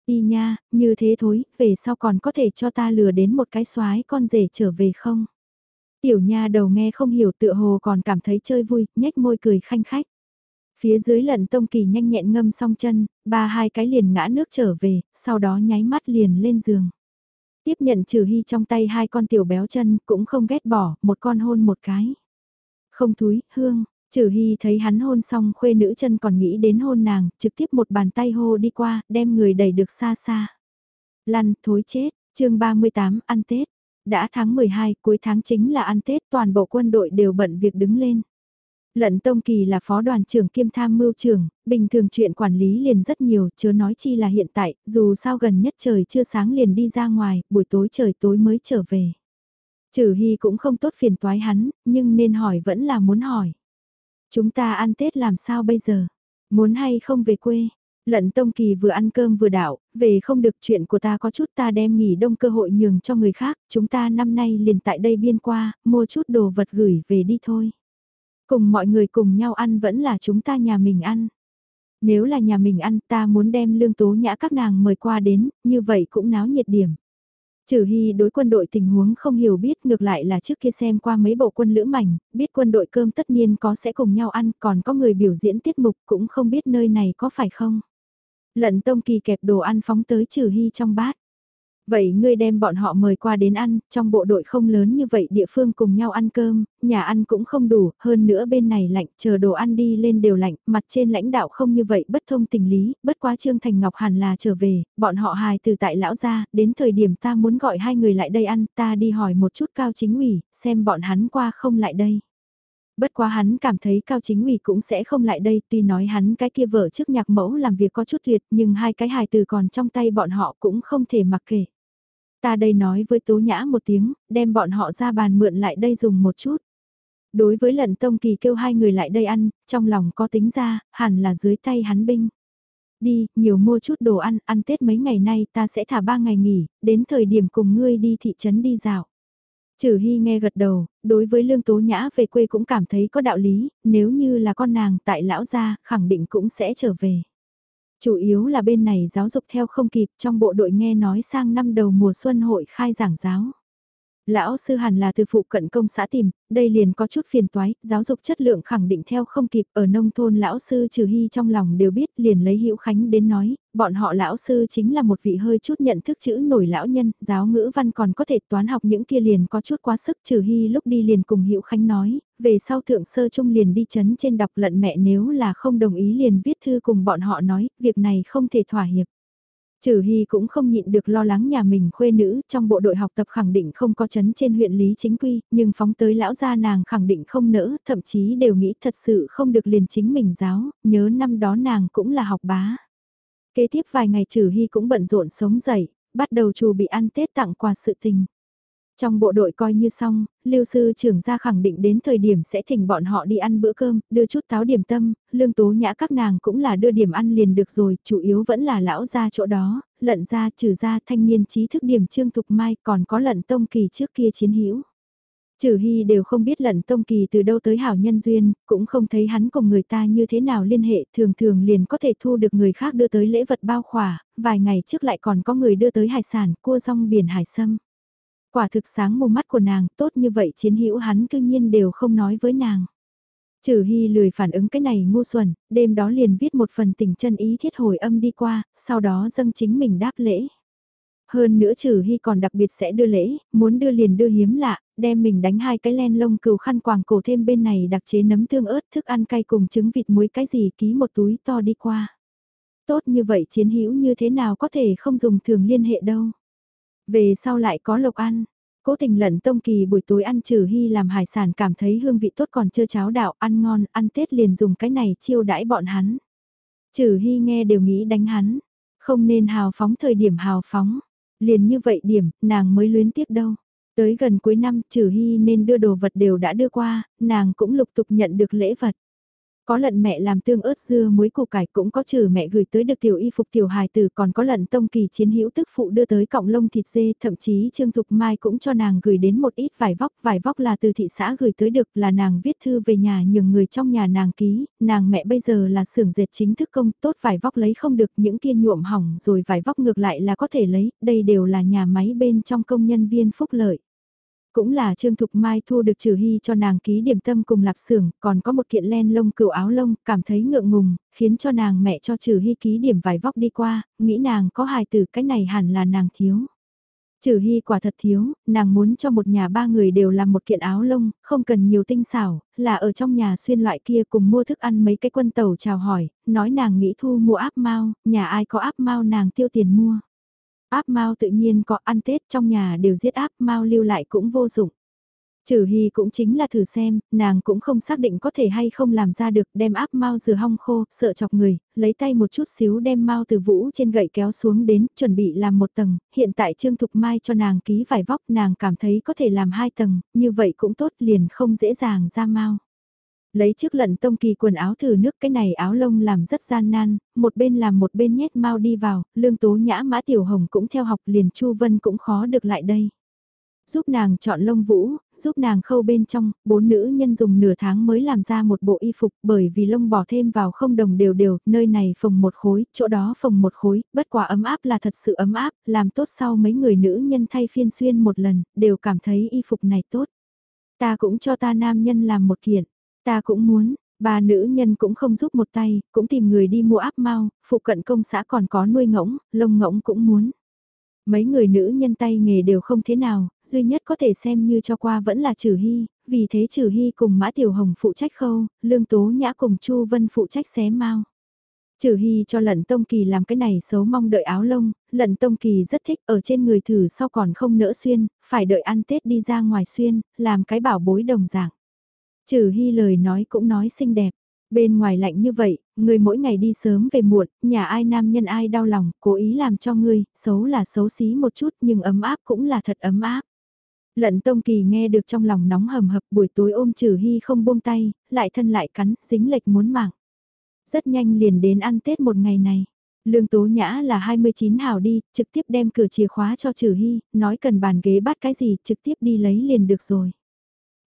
Y nha, như thế thối, về sau còn có thể cho ta lừa đến một cái xoái con rể trở về không? Tiểu nha đầu nghe không hiểu tựa hồ còn cảm thấy chơi vui, nhếch môi cười khanh khách. Phía dưới lận tông kỳ nhanh nhẹn ngâm xong chân, ba hai cái liền ngã nước trở về, sau đó nháy mắt liền lên giường. Tiếp nhận trừ hy trong tay hai con tiểu béo chân cũng không ghét bỏ, một con hôn một cái. Không thúi, hương, trừ hy thấy hắn hôn xong khuê nữ chân còn nghĩ đến hôn nàng, trực tiếp một bàn tay hô đi qua, đem người đẩy được xa xa. Lăn, thối chết, chương 38, ăn Tết. Đã tháng 12, cuối tháng chính là ăn Tết, toàn bộ quân đội đều bận việc đứng lên. Lận Tông Kỳ là phó đoàn trưởng kiêm tham mưu trưởng, bình thường chuyện quản lý liền rất nhiều, chớ nói chi là hiện tại, dù sao gần nhất trời chưa sáng liền đi ra ngoài, buổi tối trời tối mới trở về. Trừ Hy cũng không tốt phiền toái hắn, nhưng nên hỏi vẫn là muốn hỏi. Chúng ta ăn Tết làm sao bây giờ? Muốn hay không về quê? Lận Tông Kỳ vừa ăn cơm vừa đảo, về không được chuyện của ta có chút ta đem nghỉ đông cơ hội nhường cho người khác, chúng ta năm nay liền tại đây biên qua, mua chút đồ vật gửi về đi thôi. Cùng mọi người cùng nhau ăn vẫn là chúng ta nhà mình ăn. Nếu là nhà mình ăn ta muốn đem lương tố nhã các nàng mời qua đến, như vậy cũng náo nhiệt điểm. Trừ Hy đối quân đội tình huống không hiểu biết ngược lại là trước kia xem qua mấy bộ quân lữ mảnh, biết quân đội cơm tất nhiên có sẽ cùng nhau ăn còn có người biểu diễn tiết mục cũng không biết nơi này có phải không. Lận Tông Kỳ kẹp đồ ăn phóng tới Trừ Hy trong bát. Vậy ngươi đem bọn họ mời qua đến ăn, trong bộ đội không lớn như vậy địa phương cùng nhau ăn cơm, nhà ăn cũng không đủ, hơn nữa bên này lạnh, chờ đồ ăn đi lên đều lạnh, mặt trên lãnh đạo không như vậy bất thông tình lý, bất quá Trương Thành Ngọc hẳn là trở về, bọn họ hài từ tại lão ra, đến thời điểm ta muốn gọi hai người lại đây ăn, ta đi hỏi một chút cao chính ủy, xem bọn hắn qua không lại đây. Bất quá hắn cảm thấy cao chính ủy cũng sẽ không lại đây, tuy nói hắn cái kia vợ trước nhạc mẫu làm việc có chút tuyệt, nhưng hai cái hài từ còn trong tay bọn họ cũng không thể mặc kệ. Ta đây nói với Tố Nhã một tiếng, đem bọn họ ra bàn mượn lại đây dùng một chút. Đối với lận tông kỳ kêu hai người lại đây ăn, trong lòng có tính ra, hẳn là dưới tay hắn binh. Đi, nhiều mua chút đồ ăn, ăn Tết mấy ngày nay ta sẽ thả ba ngày nghỉ, đến thời điểm cùng ngươi đi thị trấn đi dạo. Trừ Hy nghe gật đầu, đối với Lương Tố Nhã về quê cũng cảm thấy có đạo lý, nếu như là con nàng tại lão gia, khẳng định cũng sẽ trở về. Chủ yếu là bên này giáo dục theo không kịp, trong bộ đội nghe nói sang năm đầu mùa xuân hội khai giảng giáo. Lão sư hẳn là từ phụ cận công xã tìm, đây liền có chút phiền toái, giáo dục chất lượng khẳng định theo không kịp ở nông thôn lão sư trừ hy trong lòng đều biết liền lấy hữu khánh đến nói, bọn họ lão sư chính là một vị hơi chút nhận thức chữ nổi lão nhân, giáo ngữ văn còn có thể toán học những kia liền có chút quá sức trừ hy lúc đi liền cùng hữu khánh nói, về sau thượng sơ trung liền đi chấn trên đọc lận mẹ nếu là không đồng ý liền viết thư cùng bọn họ nói, việc này không thể thỏa hiệp. Trừ Hy cũng không nhịn được lo lắng nhà mình khuê nữ trong bộ đội học tập khẳng định không có chấn trên huyện lý chính quy, nhưng phóng tới lão gia nàng khẳng định không nỡ, thậm chí đều nghĩ thật sự không được liền chính mình giáo, nhớ năm đó nàng cũng là học bá. Kế tiếp vài ngày Trừ Hy cũng bận rộn sống dậy, bắt đầu chủ bị ăn Tết tặng quà sự tình. Trong bộ đội coi như xong, lưu sư trưởng gia khẳng định đến thời điểm sẽ thỉnh bọn họ đi ăn bữa cơm, đưa chút táo điểm tâm, lương tố nhã các nàng cũng là đưa điểm ăn liền được rồi, chủ yếu vẫn là lão ra chỗ đó, lận ra trừ ra thanh niên trí thức điểm trương thục mai còn có lận tông kỳ trước kia chiến hữu Trừ Hy đều không biết lận tông kỳ từ đâu tới hảo nhân duyên, cũng không thấy hắn cùng người ta như thế nào liên hệ, thường thường liền có thể thu được người khác đưa tới lễ vật bao khỏa, vài ngày trước lại còn có người đưa tới hải sản, cua rong biển hải sâm. Quả thực sáng mù mắt của nàng, tốt như vậy chiến hữu hắn cư nhiên đều không nói với nàng. Trừ Hy lười phản ứng cái này ngu xuẩn, đêm đó liền viết một phần tình chân ý thiết hồi âm đi qua, sau đó dâng chính mình đáp lễ. Hơn nữa trừ hy còn đặc biệt sẽ đưa lễ, muốn đưa liền đưa hiếm lạ, đem mình đánh hai cái len lông cừu khăn quàng cổ thêm bên này đặc chế nấm tương ớt thức ăn cay cùng trứng vịt muối cái gì ký một túi to đi qua. Tốt như vậy chiến hữu như thế nào có thể không dùng thường liên hệ đâu. Về sau lại có lộc ăn, cố tình lận tông kỳ buổi tối ăn trừ hy làm hải sản cảm thấy hương vị tốt còn chưa cháo đạo ăn ngon, ăn Tết liền dùng cái này chiêu đãi bọn hắn. Trừ hy nghe đều nghĩ đánh hắn, không nên hào phóng thời điểm hào phóng, liền như vậy điểm, nàng mới luyến tiếc đâu. Tới gần cuối năm, trừ hy nên đưa đồ vật đều đã đưa qua, nàng cũng lục tục nhận được lễ vật. Có lận mẹ làm tương ớt dưa muối củ cải cũng có trừ mẹ gửi tới được tiểu y phục tiểu hài tử, còn có lận tông kỳ chiến hữu tức phụ đưa tới cọng lông thịt dê, thậm chí Trương Thục Mai cũng cho nàng gửi đến một ít vải vóc vải vóc là từ thị xã gửi tới được, là nàng viết thư về nhà nhường người trong nhà nàng ký, nàng mẹ bây giờ là xưởng dệt chính thức công, tốt vải vóc lấy không được, những kia nhuộm hỏng rồi vải vóc ngược lại là có thể lấy, đây đều là nhà máy bên trong công nhân viên phúc lợi. Cũng là Trương Thục Mai thu được trừ hy cho nàng ký điểm tâm cùng lạp xưởng, còn có một kiện len lông cựu áo lông, cảm thấy ngượng ngùng, khiến cho nàng mẹ cho trừ hy ký điểm vải vóc đi qua, nghĩ nàng có hài từ cái này hẳn là nàng thiếu. Trừ hy quả thật thiếu, nàng muốn cho một nhà ba người đều làm một kiện áo lông, không cần nhiều tinh xảo, là ở trong nhà xuyên loại kia cùng mua thức ăn mấy cái quân tàu chào hỏi, nói nàng nghĩ thu mua áp mau, nhà ai có áp mau nàng tiêu tiền mua. Áp mau tự nhiên có ăn Tết trong nhà đều giết áp mau lưu lại cũng vô dụng. Trừ Hy cũng chính là thử xem, nàng cũng không xác định có thể hay không làm ra được đem áp mau dừa hong khô, sợ chọc người, lấy tay một chút xíu đem mau từ vũ trên gậy kéo xuống đến, chuẩn bị làm một tầng, hiện tại Trương Thục Mai cho nàng ký vải vóc nàng cảm thấy có thể làm hai tầng, như vậy cũng tốt liền không dễ dàng ra mau. Lấy trước lận tông kỳ quần áo thử nước cái này áo lông làm rất gian nan, một bên làm một bên nhét mau đi vào, lương tố nhã mã tiểu hồng cũng theo học liền Chu Vân cũng khó được lại đây. Giúp nàng chọn lông vũ, giúp nàng khâu bên trong, bốn nữ nhân dùng nửa tháng mới làm ra một bộ y phục bởi vì lông bỏ thêm vào không đồng đều đều, nơi này phồng một khối, chỗ đó phồng một khối, bất quả ấm áp là thật sự ấm áp, làm tốt sau mấy người nữ nhân thay phiên xuyên một lần, đều cảm thấy y phục này tốt. Ta cũng cho ta nam nhân làm một kiện. Ta cũng muốn, ba nữ nhân cũng không giúp một tay, cũng tìm người đi mua áp mau, phụ cận công xã còn có nuôi ngỗng, lông ngỗng cũng muốn. Mấy người nữ nhân tay nghề đều không thế nào, duy nhất có thể xem như cho qua vẫn là Trừ Hy, vì thế Trừ Hy cùng Mã Tiểu Hồng phụ trách khâu, Lương Tố Nhã cùng Chu Vân phụ trách xé mau. Trừ Hy cho lận Tông Kỳ làm cái này xấu mong đợi áo lông, lận Tông Kỳ rất thích ở trên người thử sau còn không nỡ xuyên, phải đợi ăn Tết đi ra ngoài xuyên, làm cái bảo bối đồng dạng. Trừ hy lời nói cũng nói xinh đẹp. Bên ngoài lạnh như vậy, người mỗi ngày đi sớm về muộn, nhà ai nam nhân ai đau lòng, cố ý làm cho ngươi, xấu là xấu xí một chút nhưng ấm áp cũng là thật ấm áp. Lận Tông Kỳ nghe được trong lòng nóng hầm hập buổi tối ôm trừ hy không buông tay, lại thân lại cắn, dính lệch muốn mạng. Rất nhanh liền đến ăn Tết một ngày này. Lương Tố Nhã là 29 hào đi, trực tiếp đem cửa chìa khóa cho trừ hy, nói cần bàn ghế bắt cái gì, trực tiếp đi lấy liền được rồi.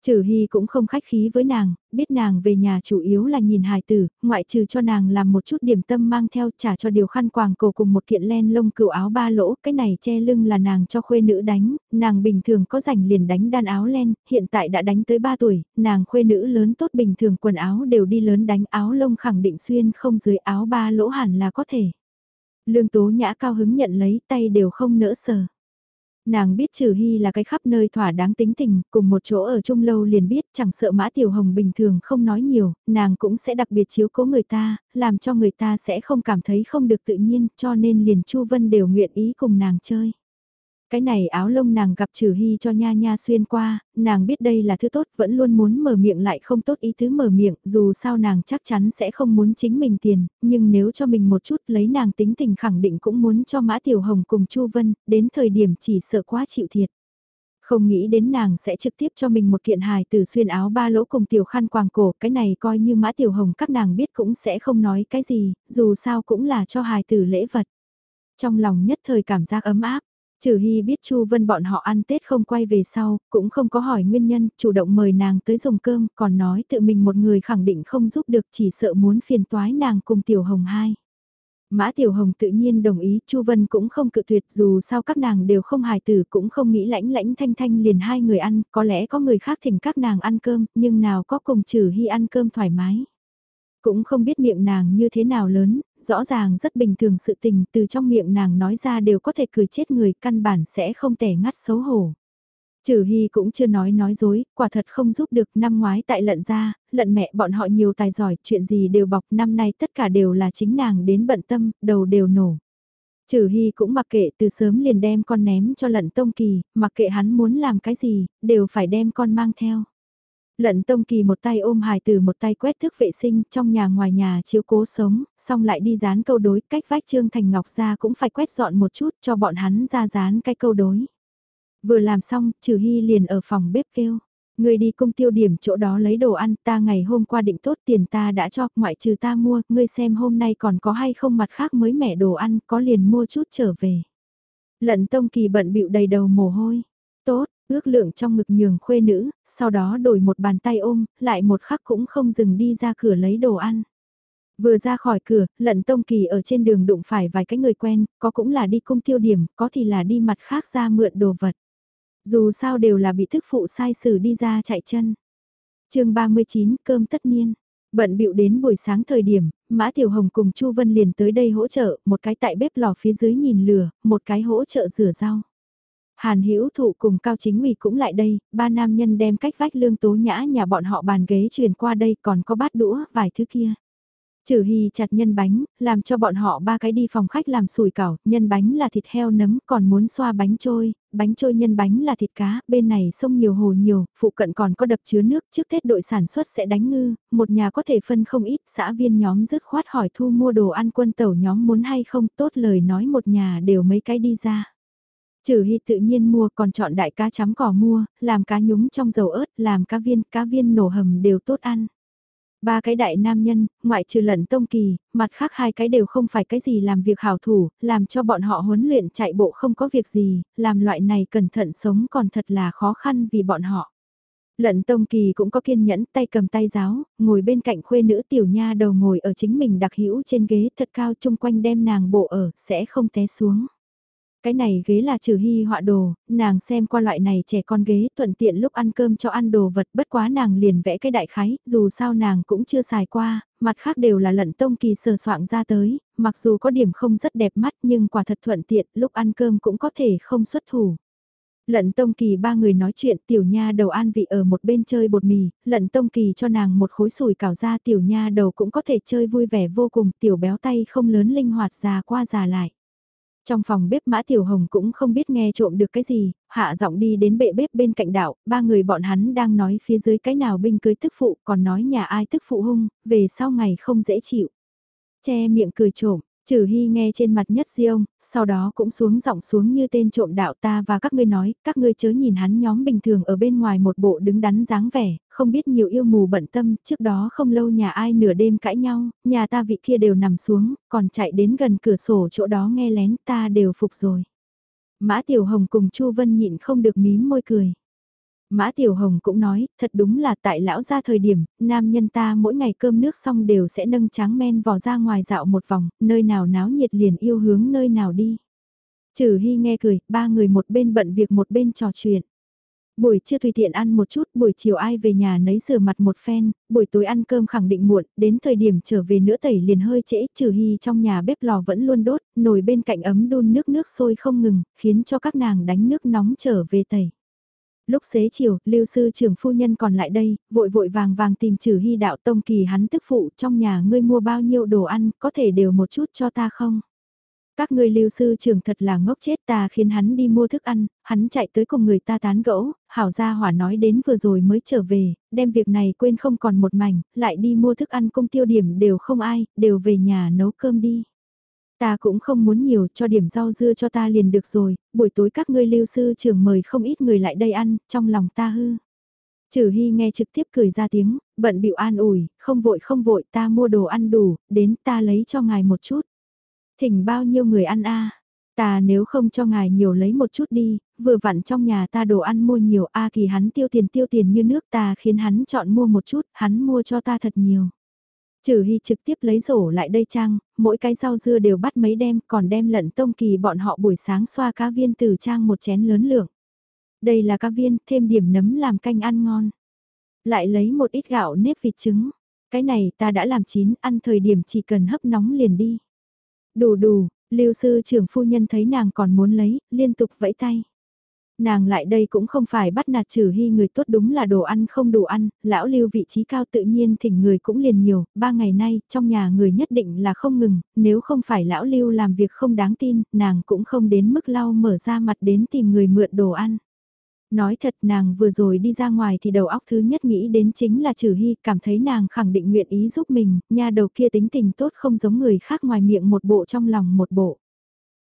Trừ Hy cũng không khách khí với nàng, biết nàng về nhà chủ yếu là nhìn hài tử, ngoại trừ cho nàng làm một chút điểm tâm mang theo trả cho điều khăn quàng cổ cùng một kiện len lông cựu áo ba lỗ, cái này che lưng là nàng cho khuê nữ đánh, nàng bình thường có rảnh liền đánh đan áo len, hiện tại đã đánh tới 3 tuổi, nàng khuê nữ lớn tốt bình thường quần áo đều đi lớn đánh áo lông khẳng định xuyên không dưới áo ba lỗ hẳn là có thể. Lương tố nhã cao hứng nhận lấy tay đều không nỡ sờ. Nàng biết Trừ Hy là cái khắp nơi thỏa đáng tính tình, cùng một chỗ ở chung lâu liền biết chẳng sợ Mã Tiểu Hồng bình thường không nói nhiều, nàng cũng sẽ đặc biệt chiếu cố người ta, làm cho người ta sẽ không cảm thấy không được tự nhiên, cho nên liền Chu Vân đều nguyện ý cùng nàng chơi. Cái này áo lông nàng gặp trừ hy cho nha nha xuyên qua, nàng biết đây là thứ tốt vẫn luôn muốn mở miệng lại không tốt ý thứ mở miệng, dù sao nàng chắc chắn sẽ không muốn chính mình tiền, nhưng nếu cho mình một chút lấy nàng tính tình khẳng định cũng muốn cho Mã Tiểu Hồng cùng Chu Vân, đến thời điểm chỉ sợ quá chịu thiệt. Không nghĩ đến nàng sẽ trực tiếp cho mình một kiện hài từ xuyên áo ba lỗ cùng tiểu khăn quàng cổ, cái này coi như Mã Tiểu Hồng các nàng biết cũng sẽ không nói cái gì, dù sao cũng là cho hài tử lễ vật. Trong lòng nhất thời cảm giác ấm áp, Trừ Hy biết Chu Vân bọn họ ăn Tết không quay về sau, cũng không có hỏi nguyên nhân, chủ động mời nàng tới dùng cơm, còn nói tự mình một người khẳng định không giúp được chỉ sợ muốn phiền toái nàng cùng Tiểu Hồng hai. Mã Tiểu Hồng tự nhiên đồng ý, Chu Vân cũng không cự tuyệt dù sao các nàng đều không hài tử cũng không nghĩ lãnh lãnh thanh thanh liền hai người ăn, có lẽ có người khác thỉnh các nàng ăn cơm, nhưng nào có cùng trừ hy ăn cơm thoải mái. Cũng không biết miệng nàng như thế nào lớn, rõ ràng rất bình thường sự tình từ trong miệng nàng nói ra đều có thể cười chết người căn bản sẽ không tẻ ngắt xấu hổ. Trừ Hy cũng chưa nói nói dối, quả thật không giúp được năm ngoái tại lận ra, lận mẹ bọn họ nhiều tài giỏi, chuyện gì đều bọc, năm nay tất cả đều là chính nàng đến bận tâm, đầu đều nổ. Trừ Hy cũng mặc kệ từ sớm liền đem con ném cho lận tông kỳ, mặc kệ hắn muốn làm cái gì, đều phải đem con mang theo. Lận tông kỳ một tay ôm hài từ một tay quét thức vệ sinh trong nhà ngoài nhà chiếu cố sống, xong lại đi dán câu đối cách vách Trương Thành Ngọc ra cũng phải quét dọn một chút cho bọn hắn ra dán cái câu đối. Vừa làm xong, trừ hy liền ở phòng bếp kêu. Người đi công tiêu điểm chỗ đó lấy đồ ăn, ta ngày hôm qua định tốt tiền ta đã cho, ngoại trừ ta mua, ngươi xem hôm nay còn có hay không mặt khác mới mẻ đồ ăn, có liền mua chút trở về. Lận tông kỳ bận bịu đầy đầu mồ hôi. Ước lượng trong ngực nhường khuê nữ, sau đó đổi một bàn tay ôm, lại một khắc cũng không dừng đi ra cửa lấy đồ ăn. Vừa ra khỏi cửa, lận tông kỳ ở trên đường đụng phải vài cái người quen, có cũng là đi cung tiêu điểm, có thì là đi mặt khác ra mượn đồ vật. Dù sao đều là bị thức phụ sai xử đi ra chạy chân. chương 39 cơm tất niên. Bận bịu đến buổi sáng thời điểm, Mã Tiểu Hồng cùng Chu Vân liền tới đây hỗ trợ, một cái tại bếp lò phía dưới nhìn lửa, một cái hỗ trợ rửa rau. Hàn Hữu Thụ cùng Cao Chính ủy cũng lại đây, ba nam nhân đem cách vách lương tố nhã nhà bọn họ bàn ghế truyền qua đây còn có bát đũa, vài thứ kia. Trừ Hy chặt nhân bánh, làm cho bọn họ ba cái đi phòng khách làm sủi cảo, nhân bánh là thịt heo nấm, còn muốn xoa bánh trôi, bánh trôi nhân bánh là thịt cá, bên này sông nhiều hồ nhiều, phụ cận còn có đập chứa nước, trước Tết đội sản xuất sẽ đánh ngư, một nhà có thể phân không ít, xã viên nhóm dứt khoát hỏi thu mua đồ ăn quân tẩu nhóm muốn hay không, tốt lời nói một nhà đều mấy cái đi ra. Trừ Hy tự nhiên mua còn chọn đại cá chấm cỏ mua, làm cá nhúng trong dầu ớt, làm cá viên, cá viên nổ hầm đều tốt ăn. Ba cái đại nam nhân, ngoại trừ lận tông kỳ, mặt khác hai cái đều không phải cái gì làm việc hảo thủ, làm cho bọn họ huấn luyện chạy bộ không có việc gì, làm loại này cẩn thận sống còn thật là khó khăn vì bọn họ. Lận Tông Kỳ cũng có kiên nhẫn tay cầm tay giáo, ngồi bên cạnh khuê nữ tiểu nha đầu ngồi ở chính mình đặc hữu trên ghế thật cao chung quanh đem nàng bộ ở, sẽ không té xuống. Cái này ghế là trừ hy họa đồ, nàng xem qua loại này trẻ con ghế thuận tiện lúc ăn cơm cho ăn đồ vật bất quá nàng liền vẽ cái đại khái, dù sao nàng cũng chưa xài qua, mặt khác đều là lận tông kỳ sờ soạn ra tới, mặc dù có điểm không rất đẹp mắt nhưng quả thật thuận tiện lúc ăn cơm cũng có thể không xuất thủ. Lận Tông Kỳ ba người nói chuyện tiểu nha đầu an vị ở một bên chơi bột mì, lận Tông Kỳ cho nàng một khối sủi cảo ra tiểu nha đầu cũng có thể chơi vui vẻ vô cùng tiểu béo tay không lớn linh hoạt già qua già lại. Trong phòng bếp Mã Tiểu Hồng cũng không biết nghe trộm được cái gì, hạ giọng đi đến bệ bếp bên cạnh đạo, ba người bọn hắn đang nói phía dưới cái nào binh cưới tức phụ, còn nói nhà ai tức phụ hung, về sau ngày không dễ chịu. Che miệng cười trộm, Trừ Hy nghe trên mặt nhất diông, sau đó cũng xuống giọng xuống như tên trộm đạo ta và các ngươi nói, các ngươi chớ nhìn hắn nhóm bình thường ở bên ngoài một bộ đứng đắn dáng vẻ, không biết nhiều yêu mù bận tâm, trước đó không lâu nhà ai nửa đêm cãi nhau, nhà ta vị kia đều nằm xuống, còn chạy đến gần cửa sổ chỗ đó nghe lén ta đều phục rồi. Mã Tiểu Hồng cùng Chu Vân nhịn không được mím môi cười. Mã Tiểu Hồng cũng nói, thật đúng là tại lão ra thời điểm, nam nhân ta mỗi ngày cơm nước xong đều sẽ nâng tráng men vò ra ngoài dạo một vòng, nơi nào náo nhiệt liền yêu hướng nơi nào đi. Trừ Hy nghe cười, ba người một bên bận việc một bên trò chuyện. Buổi trưa tùy tiện ăn một chút, buổi chiều ai về nhà nấy rửa mặt một phen, buổi tối ăn cơm khẳng định muộn, đến thời điểm trở về nữa tẩy liền hơi trễ, trừ hy trong nhà bếp lò vẫn luôn đốt, nồi bên cạnh ấm đun nước nước sôi không ngừng, khiến cho các nàng đánh nước nóng trở về tẩy. Lúc xế chiều, lưu sư trưởng phu nhân còn lại đây, vội vội vàng vàng tìm trừ hy đạo tông kỳ hắn tức phụ trong nhà ngươi mua bao nhiêu đồ ăn, có thể đều một chút cho ta không? Các ngươi lưu sư trưởng thật là ngốc chết ta khiến hắn đi mua thức ăn, hắn chạy tới cùng người ta tán gẫu, hảo gia hỏa nói đến vừa rồi mới trở về, đem việc này quên không còn một mảnh, lại đi mua thức ăn cung tiêu điểm đều không ai, đều về nhà nấu cơm đi. Ta cũng không muốn nhiều cho điểm rau dưa cho ta liền được rồi, buổi tối các ngươi lưu sư trưởng mời không ít người lại đây ăn, trong lòng ta hư. Trừ Hy nghe trực tiếp cười ra tiếng, bận bịu an ủi, không vội không vội ta mua đồ ăn đủ, đến ta lấy cho ngài một chút. Thỉnh bao nhiêu người ăn a Ta nếu không cho ngài nhiều lấy một chút đi, vừa vặn trong nhà ta đồ ăn mua nhiều a à, thì hắn tiêu tiền tiêu tiền như nước ta khiến hắn chọn mua một chút, hắn mua cho ta thật nhiều. Trừ Hy trực tiếp lấy rổ lại đây trang, mỗi cái rau dưa đều bắt mấy đem, còn đem lận tông kỳ bọn họ buổi sáng xoa cá viên từ trang một chén lớn lượng. Đây là cá viên, thêm điểm nấm làm canh ăn ngon. Lại lấy một ít gạo nếp vịt trứng. Cái này ta đã làm chín, ăn thời điểm chỉ cần hấp nóng liền đi. Đủ đủ, lưu sư trưởng phu nhân thấy nàng còn muốn lấy, liên tục vẫy tay. Nàng lại đây cũng không phải bắt nạt trừ hy người tốt đúng là đồ ăn không đủ ăn, lão lưu vị trí cao tự nhiên thỉnh người cũng liền nhiều, ba ngày nay trong nhà người nhất định là không ngừng, nếu không phải lão lưu làm việc không đáng tin, nàng cũng không đến mức lau mở ra mặt đến tìm người mượn đồ ăn. Nói thật nàng vừa rồi đi ra ngoài thì đầu óc thứ nhất nghĩ đến chính là trừ hy, cảm thấy nàng khẳng định nguyện ý giúp mình, nhà đầu kia tính tình tốt không giống người khác ngoài miệng một bộ trong lòng một bộ.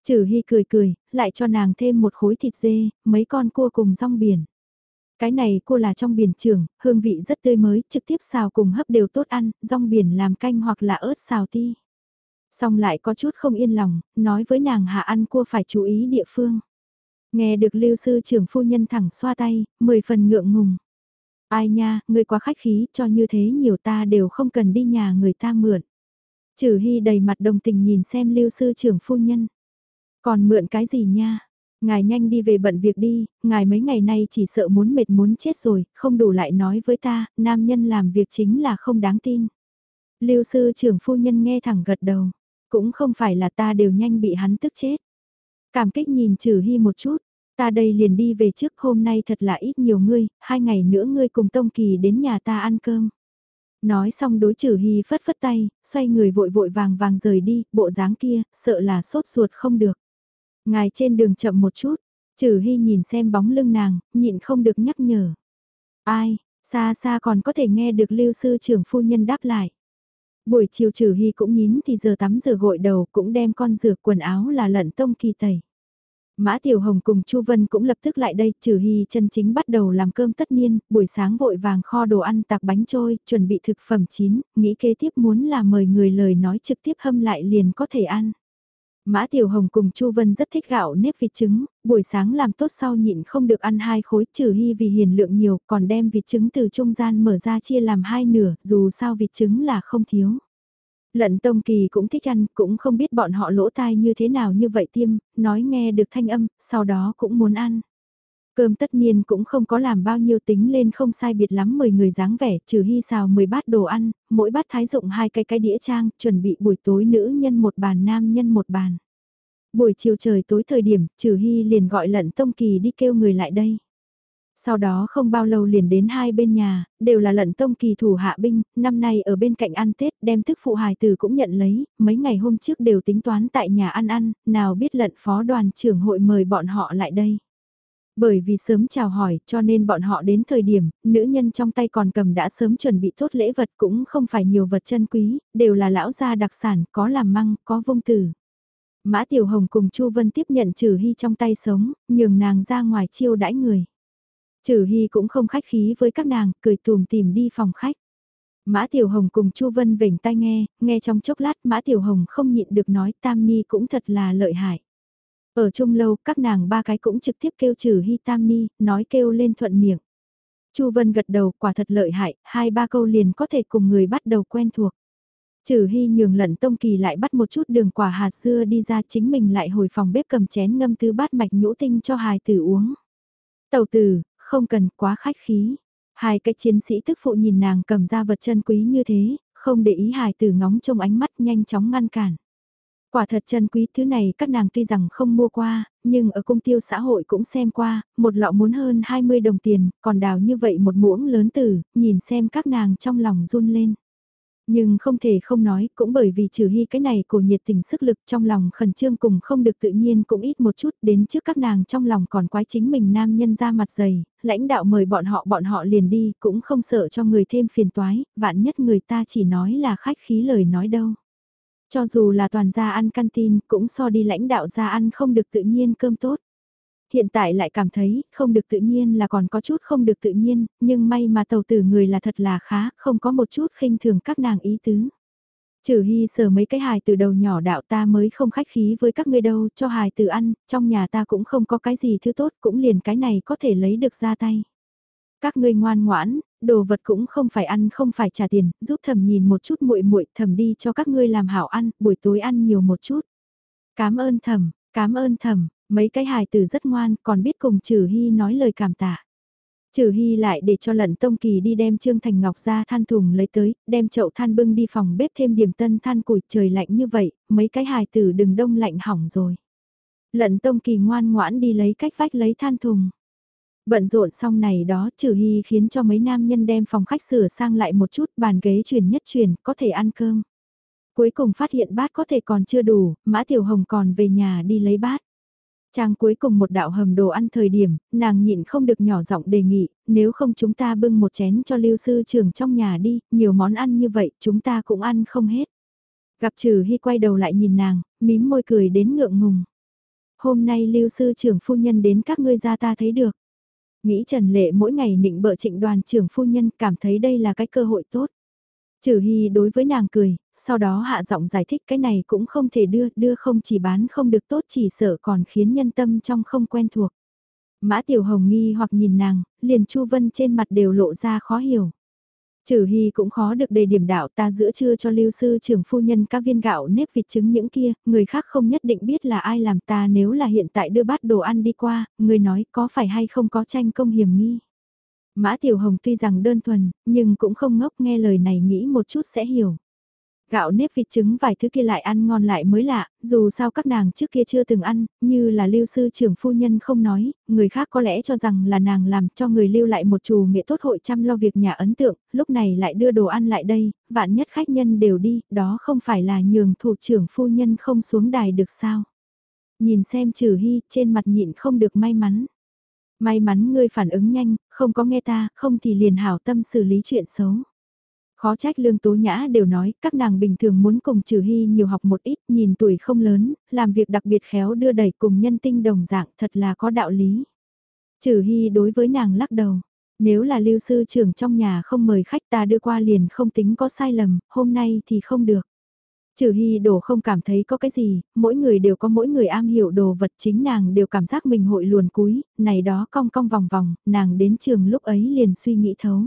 Trừ hy cười cười, lại cho nàng thêm một khối thịt dê, mấy con cua cùng rong biển. Cái này cua là trong biển trường, hương vị rất tươi mới, trực tiếp xào cùng hấp đều tốt ăn, rong biển làm canh hoặc là ớt xào ti. Xong lại có chút không yên lòng, nói với nàng hạ ăn cua phải chú ý địa phương. Nghe được lưu sư trưởng phu nhân thẳng xoa tay, mười phần ngượng ngùng. Ai nha, người quá khách khí, cho như thế nhiều ta đều không cần đi nhà người ta mượn. Trừ hy đầy mặt đồng tình nhìn xem lưu sư trưởng phu nhân. Còn mượn cái gì nha? Ngài nhanh đi về bận việc đi, ngài mấy ngày nay chỉ sợ muốn mệt muốn chết rồi, không đủ lại nói với ta, nam nhân làm việc chính là không đáng tin. Lưu sư trưởng phu nhân nghe thẳng gật đầu, cũng không phải là ta đều nhanh bị hắn tức chết. Cảm kích nhìn trừ hy một chút, ta đây liền đi về trước hôm nay thật là ít nhiều ngươi, hai ngày nữa ngươi cùng Tông Kỳ đến nhà ta ăn cơm. Nói xong đối trừ hy phất phất tay, xoay người vội vội vàng vàng rời đi, bộ dáng kia, sợ là sốt ruột không được. Ngài trên đường chậm một chút, trừ hy nhìn xem bóng lưng nàng, nhịn không được nhắc nhở. Ai, xa xa còn có thể nghe được lưu sư trưởng phu nhân đáp lại. Buổi chiều trừ hy cũng nhín thì giờ tắm rửa gội đầu cũng đem con rửa quần áo là lận tông kỳ tẩy. Mã Tiểu Hồng cùng Chu Vân cũng lập tức lại đây, trừ hy chân chính bắt đầu làm cơm tất niên, buổi sáng vội vàng kho đồ ăn tạc bánh trôi, chuẩn bị thực phẩm chín, nghĩ kế tiếp muốn là mời người lời nói trực tiếp hâm lại liền có thể ăn. Mã Tiểu Hồng cùng Chu Vân rất thích gạo nếp vịt trứng, buổi sáng làm tốt sau nhịn không được ăn hai khối trừ hy vì hiền lượng nhiều còn đem vịt trứng từ trung gian mở ra chia làm hai nửa dù sao vịt trứng là không thiếu. Lận Tông Kỳ cũng thích ăn, cũng không biết bọn họ lỗ tai như thế nào như vậy tiêm, nói nghe được thanh âm, sau đó cũng muốn ăn. Cơm tất nhiên cũng không có làm bao nhiêu tính lên không sai biệt lắm 10 người dáng vẻ, trừ hy xào 10 bát đồ ăn, mỗi bát thái dụng hai cái cái đĩa trang, chuẩn bị buổi tối nữ nhân một bàn nam nhân một bàn. Buổi chiều trời tối thời điểm, trừ hy liền gọi lận tông kỳ đi kêu người lại đây. Sau đó không bao lâu liền đến hai bên nhà, đều là lận tông kỳ thủ hạ binh, năm nay ở bên cạnh ăn Tết đem thức phụ hài tử cũng nhận lấy, mấy ngày hôm trước đều tính toán tại nhà ăn ăn, nào biết lận phó đoàn trưởng hội mời bọn họ lại đây. Bởi vì sớm chào hỏi cho nên bọn họ đến thời điểm, nữ nhân trong tay còn cầm đã sớm chuẩn bị tốt lễ vật cũng không phải nhiều vật chân quý, đều là lão gia đặc sản, có làm măng, có vông tử. Mã Tiểu Hồng cùng Chu Vân tiếp nhận Trừ Hy trong tay sống, nhường nàng ra ngoài chiêu đãi người. Trừ Hy cũng không khách khí với các nàng, cười tùm tìm đi phòng khách. Mã Tiểu Hồng cùng Chu Vân vểnh tai nghe, nghe trong chốc lát Mã Tiểu Hồng không nhịn được nói Tam Ni cũng thật là lợi hại. Ở chung lâu, các nàng ba cái cũng trực tiếp kêu trừ Hi Tam Ni, nói kêu lên thuận miệng. Chu Vân gật đầu, quả thật lợi hại, hai ba câu liền có thể cùng người bắt đầu quen thuộc. Trừ Hy nhường lận Tông Kỳ lại bắt một chút đường quả hạt xưa đi ra chính mình lại hồi phòng bếp cầm chén ngâm tứ bát mạch nhũ tinh cho hài tử uống. Tàu tử, không cần quá khách khí. Hai cái chiến sĩ tức phụ nhìn nàng cầm ra vật chân quý như thế, không để ý hài tử ngóng trong ánh mắt nhanh chóng ngăn cản. Quả thật chân quý thứ này các nàng tuy rằng không mua qua, nhưng ở cung tiêu xã hội cũng xem qua, một lọ muốn hơn 20 đồng tiền, còn đào như vậy một muỗng lớn tử, nhìn xem các nàng trong lòng run lên. Nhưng không thể không nói, cũng bởi vì trừ hy cái này cổ nhiệt tình sức lực trong lòng khẩn trương cùng không được tự nhiên cũng ít một chút đến trước các nàng trong lòng còn quái chính mình nam nhân ra mặt dày, lãnh đạo mời bọn họ bọn họ liền đi, cũng không sợ cho người thêm phiền toái, vạn nhất người ta chỉ nói là khách khí lời nói đâu. Cho dù là toàn gia ăn canteen cũng so đi lãnh đạo gia ăn không được tự nhiên cơm tốt. Hiện tại lại cảm thấy không được tự nhiên là còn có chút không được tự nhiên, nhưng may mà tàu tử người là thật là khá, không có một chút khinh thường các nàng ý tứ. Trừ hy sờ mấy cái hài từ đầu nhỏ đạo ta mới không khách khí với các ngươi đâu, cho hài từ ăn, trong nhà ta cũng không có cái gì thứ tốt, cũng liền cái này có thể lấy được ra tay. Các ngươi ngoan ngoãn, đồ vật cũng không phải ăn không phải trả tiền, giúp thầm nhìn một chút muội muội thầm đi cho các ngươi làm hảo ăn, buổi tối ăn nhiều một chút. Cảm ơn thầm, cảm ơn thầm, mấy cái hài tử rất ngoan, còn biết cùng trừ hy nói lời cảm tạ. Trừ Hy lại để cho lận Tông Kỳ đi đem Trương Thành Ngọc ra than thùng lấy tới, đem chậu than bưng đi phòng bếp thêm điểm tân than củi trời lạnh như vậy, mấy cái hài tử đừng đông lạnh hỏng rồi. Lận Tông Kỳ ngoan ngoãn đi lấy cách vách lấy than thùng. Bận rộn xong này đó Trừ Hy khiến cho mấy nam nhân đem phòng khách sửa sang lại một chút bàn ghế chuyển nhất chuyển, có thể ăn cơm. Cuối cùng phát hiện bát có thể còn chưa đủ, Mã Tiểu Hồng còn về nhà đi lấy bát. Trang cuối cùng một đạo hầm đồ ăn thời điểm, nàng nhịn không được nhỏ giọng đề nghị, nếu không chúng ta bưng một chén cho lưu sư trưởng trong nhà đi, nhiều món ăn như vậy chúng ta cũng ăn không hết. Gặp trừ hy quay đầu lại nhìn nàng, mím môi cười đến ngượng ngùng. Hôm nay lưu sư trưởng phu nhân đến các ngươi ra ta thấy được. Nghĩ Trần Lệ mỗi ngày nịnh bợ trịnh đoàn trưởng phu nhân cảm thấy đây là cái cơ hội tốt. Trừ hy đối với nàng cười, sau đó hạ giọng giải thích cái này cũng không thể đưa, đưa không chỉ bán không được tốt chỉ sợ còn khiến nhân tâm trong không quen thuộc. Mã Tiểu Hồng nghi hoặc nhìn nàng, liền Chu Vân trên mặt đều lộ ra khó hiểu. Trừ Hy cũng khó được đề điểm đạo ta giữa trưa cho lưu sư trưởng phu nhân các viên gạo nếp vịt trứng những kia, người khác không nhất định biết là ai làm ta nếu là hiện tại đưa bát đồ ăn đi qua, người nói có phải hay không có tranh công hiểm nghi. Mã Tiểu Hồng tuy rằng đơn thuần, nhưng cũng không ngốc nghe lời này nghĩ một chút sẽ hiểu. Gạo nếp vịt trứng vài thứ kia lại ăn ngon lại mới lạ, dù sao các nàng trước kia chưa từng ăn, như là lưu sư trưởng phu nhân không nói, người khác có lẽ cho rằng là nàng làm cho người lưu lại một chủ nghệ tốt hội chăm lo việc nhà ấn tượng, lúc này lại đưa đồ ăn lại đây, vạn nhất khách nhân đều đi, đó không phải là nhường thủ trưởng phu nhân không xuống đài được sao. Nhìn xem trừ hy, trên mặt nhịn không được may mắn. May mắn ngươi phản ứng nhanh, không có nghe ta, không thì liền hảo tâm xử lý chuyện xấu. Khó trách lương tố nhã đều nói, các nàng bình thường muốn cùng trừ hy nhiều học một ít, nhìn tuổi không lớn, làm việc đặc biệt khéo đưa đẩy cùng nhân tinh đồng dạng thật là có đạo lý. Trừ hy đối với nàng lắc đầu, nếu là lưu sư trưởng trong nhà không mời khách ta đưa qua liền không tính có sai lầm, hôm nay thì không được. Trừ hy đổ không cảm thấy có cái gì, mỗi người đều có mỗi người am hiểu đồ vật chính nàng đều cảm giác mình hội luồn cúi, này đó cong cong vòng vòng, nàng đến trường lúc ấy liền suy nghĩ thấu.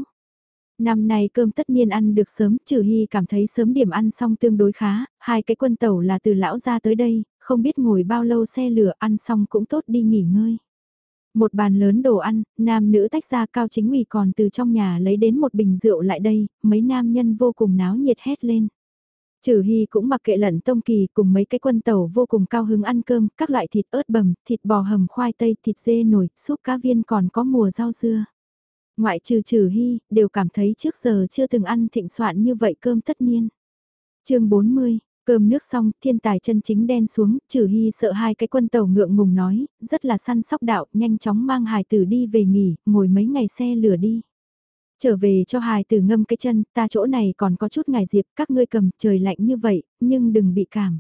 Năm nay cơm tất niên ăn được sớm, trừ hy cảm thấy sớm điểm ăn xong tương đối khá, hai cái quân tẩu là từ lão ra tới đây, không biết ngồi bao lâu xe lửa ăn xong cũng tốt đi nghỉ ngơi. Một bàn lớn đồ ăn, nam nữ tách ra cao chính ủy còn từ trong nhà lấy đến một bình rượu lại đây, mấy nam nhân vô cùng náo nhiệt hét lên. Trừ Hy cũng mặc kệ lận tông kỳ cùng mấy cái quân tàu vô cùng cao hứng ăn cơm, các loại thịt ớt bầm, thịt bò hầm khoai tây, thịt dê nổi, súp cá viên còn có mùa rau dưa. Ngoại trừ trừ hy, đều cảm thấy trước giờ chưa từng ăn thịnh soạn như vậy cơm tất niên. chương 40, cơm nước xong, thiên tài chân chính đen xuống, trừ hy sợ hai cái quân tàu ngượng ngùng nói, rất là săn sóc đạo, nhanh chóng mang hài tử đi về nghỉ, ngồi mấy ngày xe lửa đi. Trở về cho hài tử ngâm cái chân, ta chỗ này còn có chút ngài diệp, các ngươi cầm, trời lạnh như vậy, nhưng đừng bị cảm.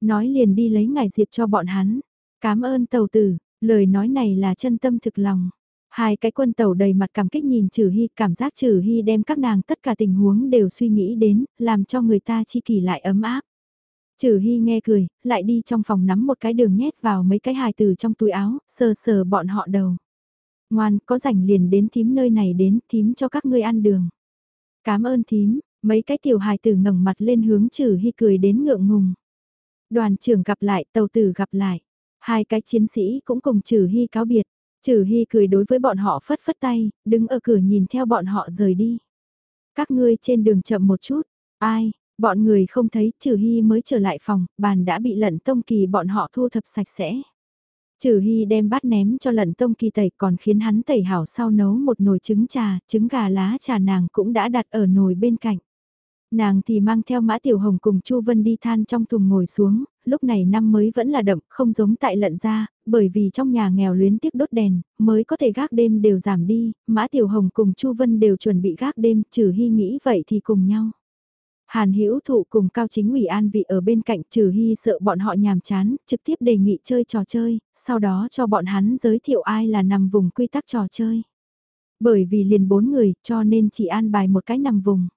Nói liền đi lấy ngài diệp cho bọn hắn. Cảm ơn tàu tử, lời nói này là chân tâm thực lòng. Hai cái quân tàu đầy mặt cảm kích nhìn Trừ Hy, cảm giác Trừ Hy đem các nàng tất cả tình huống đều suy nghĩ đến, làm cho người ta chi kỳ lại ấm áp. Trừ Hy nghe cười, lại đi trong phòng nắm một cái đường nhét vào mấy cái hài từ trong túi áo, sờ sờ bọn họ đầu. Ngoan, có rảnh liền đến thím nơi này đến, thím cho các ngươi ăn đường. Cảm ơn thím, mấy cái tiểu hài tử ngẩng mặt lên hướng Trừ Hy cười đến ngượng ngùng. Đoàn trưởng gặp lại, tàu tử gặp lại. Hai cái chiến sĩ cũng cùng Trừ Hy cáo biệt. Trừ Hy cười đối với bọn họ phất phất tay, đứng ở cửa nhìn theo bọn họ rời đi. Các ngươi trên đường chậm một chút, ai, bọn người không thấy, Trừ Hy mới trở lại phòng, bàn đã bị lận tông kỳ bọn họ thu thập sạch sẽ. Trừ Hy đem bát ném cho lận tông kỳ tẩy còn khiến hắn tẩy hảo sau nấu một nồi trứng trà, trứng gà lá trà nàng cũng đã đặt ở nồi bên cạnh. Nàng thì mang theo Mã Tiểu Hồng cùng Chu Vân đi than trong thùng ngồi xuống, lúc này năm mới vẫn là đậm, không giống tại lận ra, bởi vì trong nhà nghèo luyến tiếc đốt đèn, mới có thể gác đêm đều giảm đi, Mã Tiểu Hồng cùng Chu Vân đều chuẩn bị gác đêm, trừ hy nghĩ vậy thì cùng nhau. Hàn Hữu Thụ cùng Cao Chính ủy an vị ở bên cạnh trừ hy sợ bọn họ nhàm chán, trực tiếp đề nghị chơi trò chơi, sau đó cho bọn hắn giới thiệu ai là nằm vùng quy tắc trò chơi. Bởi vì liền bốn người cho nên chỉ an bài một cái nằm vùng.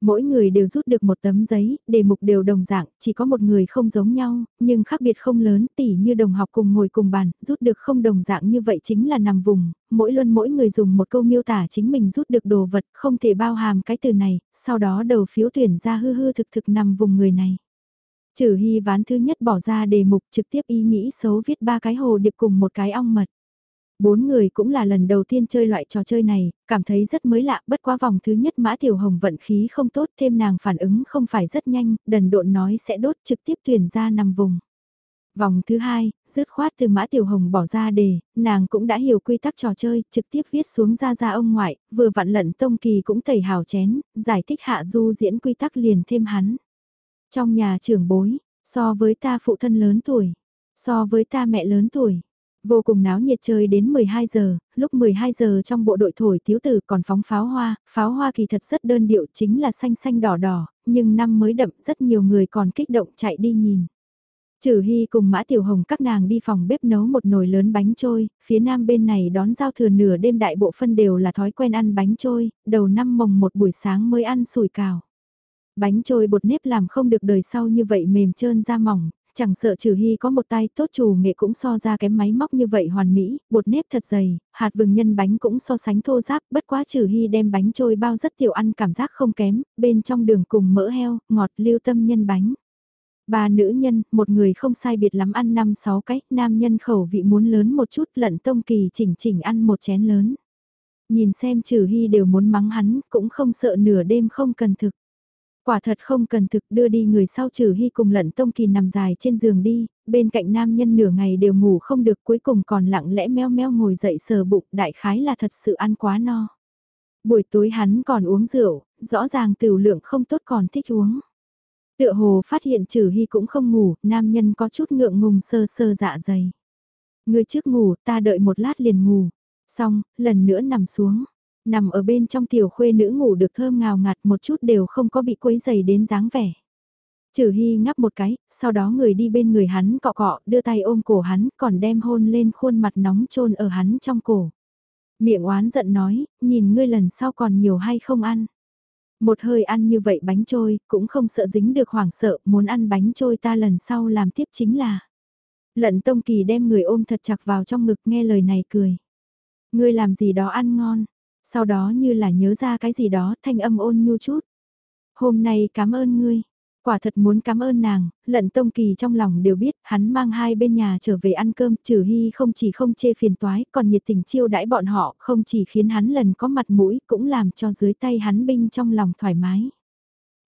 Mỗi người đều rút được một tấm giấy, đề mục đều đồng dạng, chỉ có một người không giống nhau, nhưng khác biệt không lớn, tỉ như đồng học cùng ngồi cùng bàn, rút được không đồng dạng như vậy chính là nằm vùng, mỗi luân mỗi người dùng một câu miêu tả chính mình rút được đồ vật, không thể bao hàm cái từ này, sau đó đầu phiếu tuyển ra hư hư thực thực nằm vùng người này. Trừ hy ván thứ nhất bỏ ra đề mục trực tiếp ý nghĩ xấu viết ba cái hồ điệp cùng một cái ong mật. Bốn người cũng là lần đầu tiên chơi loại trò chơi này, cảm thấy rất mới lạ, bất quá vòng thứ nhất Mã Tiểu Hồng vận khí không tốt, thêm nàng phản ứng không phải rất nhanh, đần độn nói sẽ đốt trực tiếp tuyển ra nằm vùng. Vòng thứ hai, dứt khoát từ Mã Tiểu Hồng bỏ ra đề, nàng cũng đã hiểu quy tắc trò chơi, trực tiếp viết xuống ra ra ông ngoại, vừa vặn lận tông kỳ cũng tẩy hào chén, giải thích hạ du diễn quy tắc liền thêm hắn. Trong nhà trưởng bối, so với ta phụ thân lớn tuổi, so với ta mẹ lớn tuổi, Vô cùng náo nhiệt chơi đến 12 giờ, lúc 12 giờ trong bộ đội thổi thiếu tử còn phóng pháo hoa, pháo hoa kỳ thật rất đơn điệu chính là xanh xanh đỏ đỏ, nhưng năm mới đậm rất nhiều người còn kích động chạy đi nhìn. Trừ Hy cùng Mã Tiểu Hồng các nàng đi phòng bếp nấu một nồi lớn bánh trôi, phía nam bên này đón giao thừa nửa đêm đại bộ phân đều là thói quen ăn bánh trôi, đầu năm mồng một buổi sáng mới ăn sủi cào. Bánh trôi bột nếp làm không được đời sau như vậy mềm trơn da mỏng, chẳng sợ trừ hy có một tay tốt chủ nghệ cũng so ra kém máy móc như vậy hoàn mỹ, bột nếp thật dày, hạt vừng nhân bánh cũng so sánh thô giáp, bất quá trừ hy đem bánh trôi bao rất tiểu ăn cảm giác không kém, bên trong đường cùng mỡ heo, ngọt lưu tâm nhân bánh. Ba nữ nhân, một người không sai biệt lắm ăn năm sáu cách, nam nhân khẩu vị muốn lớn một chút lận tông kỳ chỉnh chỉnh ăn một chén lớn. Nhìn xem trừ hy đều muốn mắng hắn, cũng không sợ nửa đêm không cần thực. Quả thật không cần thực đưa đi người sau trừ hy cùng lận tông kỳ nằm dài trên giường đi, bên cạnh nam nhân nửa ngày đều ngủ không được cuối cùng còn lặng lẽ meo meo ngồi dậy sờ bụng đại khái là thật sự ăn quá no. Buổi tối hắn còn uống rượu, rõ ràng tiểu lượng không tốt còn thích uống. Tựa hồ phát hiện trừ hy cũng không ngủ, nam nhân có chút ngượng ngùng sơ sơ dạ dày. Người trước ngủ, ta đợi một lát liền ngủ. Xong, lần nữa nằm xuống. Nằm ở bên trong tiểu khuê nữ ngủ được thơm ngào ngạt một chút đều không có bị quấy dày đến dáng vẻ. Trừ Hy ngắp một cái, sau đó người đi bên người hắn cọ cọ, đưa tay ôm cổ hắn, còn đem hôn lên khuôn mặt nóng trôn ở hắn trong cổ. Miệng oán giận nói, nhìn ngươi lần sau còn nhiều hay không ăn. Một hơi ăn như vậy bánh trôi, cũng không sợ dính được hoảng sợ, muốn ăn bánh trôi ta lần sau làm tiếp chính là. Lận Tông Kỳ đem người ôm thật chặt vào trong ngực nghe lời này cười. Ngươi làm gì đó ăn ngon, sau đó như là nhớ ra cái gì đó thanh âm ôn nhu chút. Hôm nay cảm ơn ngươi, quả thật muốn cảm ơn nàng, lận tông kỳ trong lòng đều biết, hắn mang hai bên nhà trở về ăn cơm, trừ hy không chỉ không chê phiền toái, còn nhiệt tình chiêu đãi bọn họ, không chỉ khiến hắn lần có mặt mũi, cũng làm cho dưới tay hắn binh trong lòng thoải mái.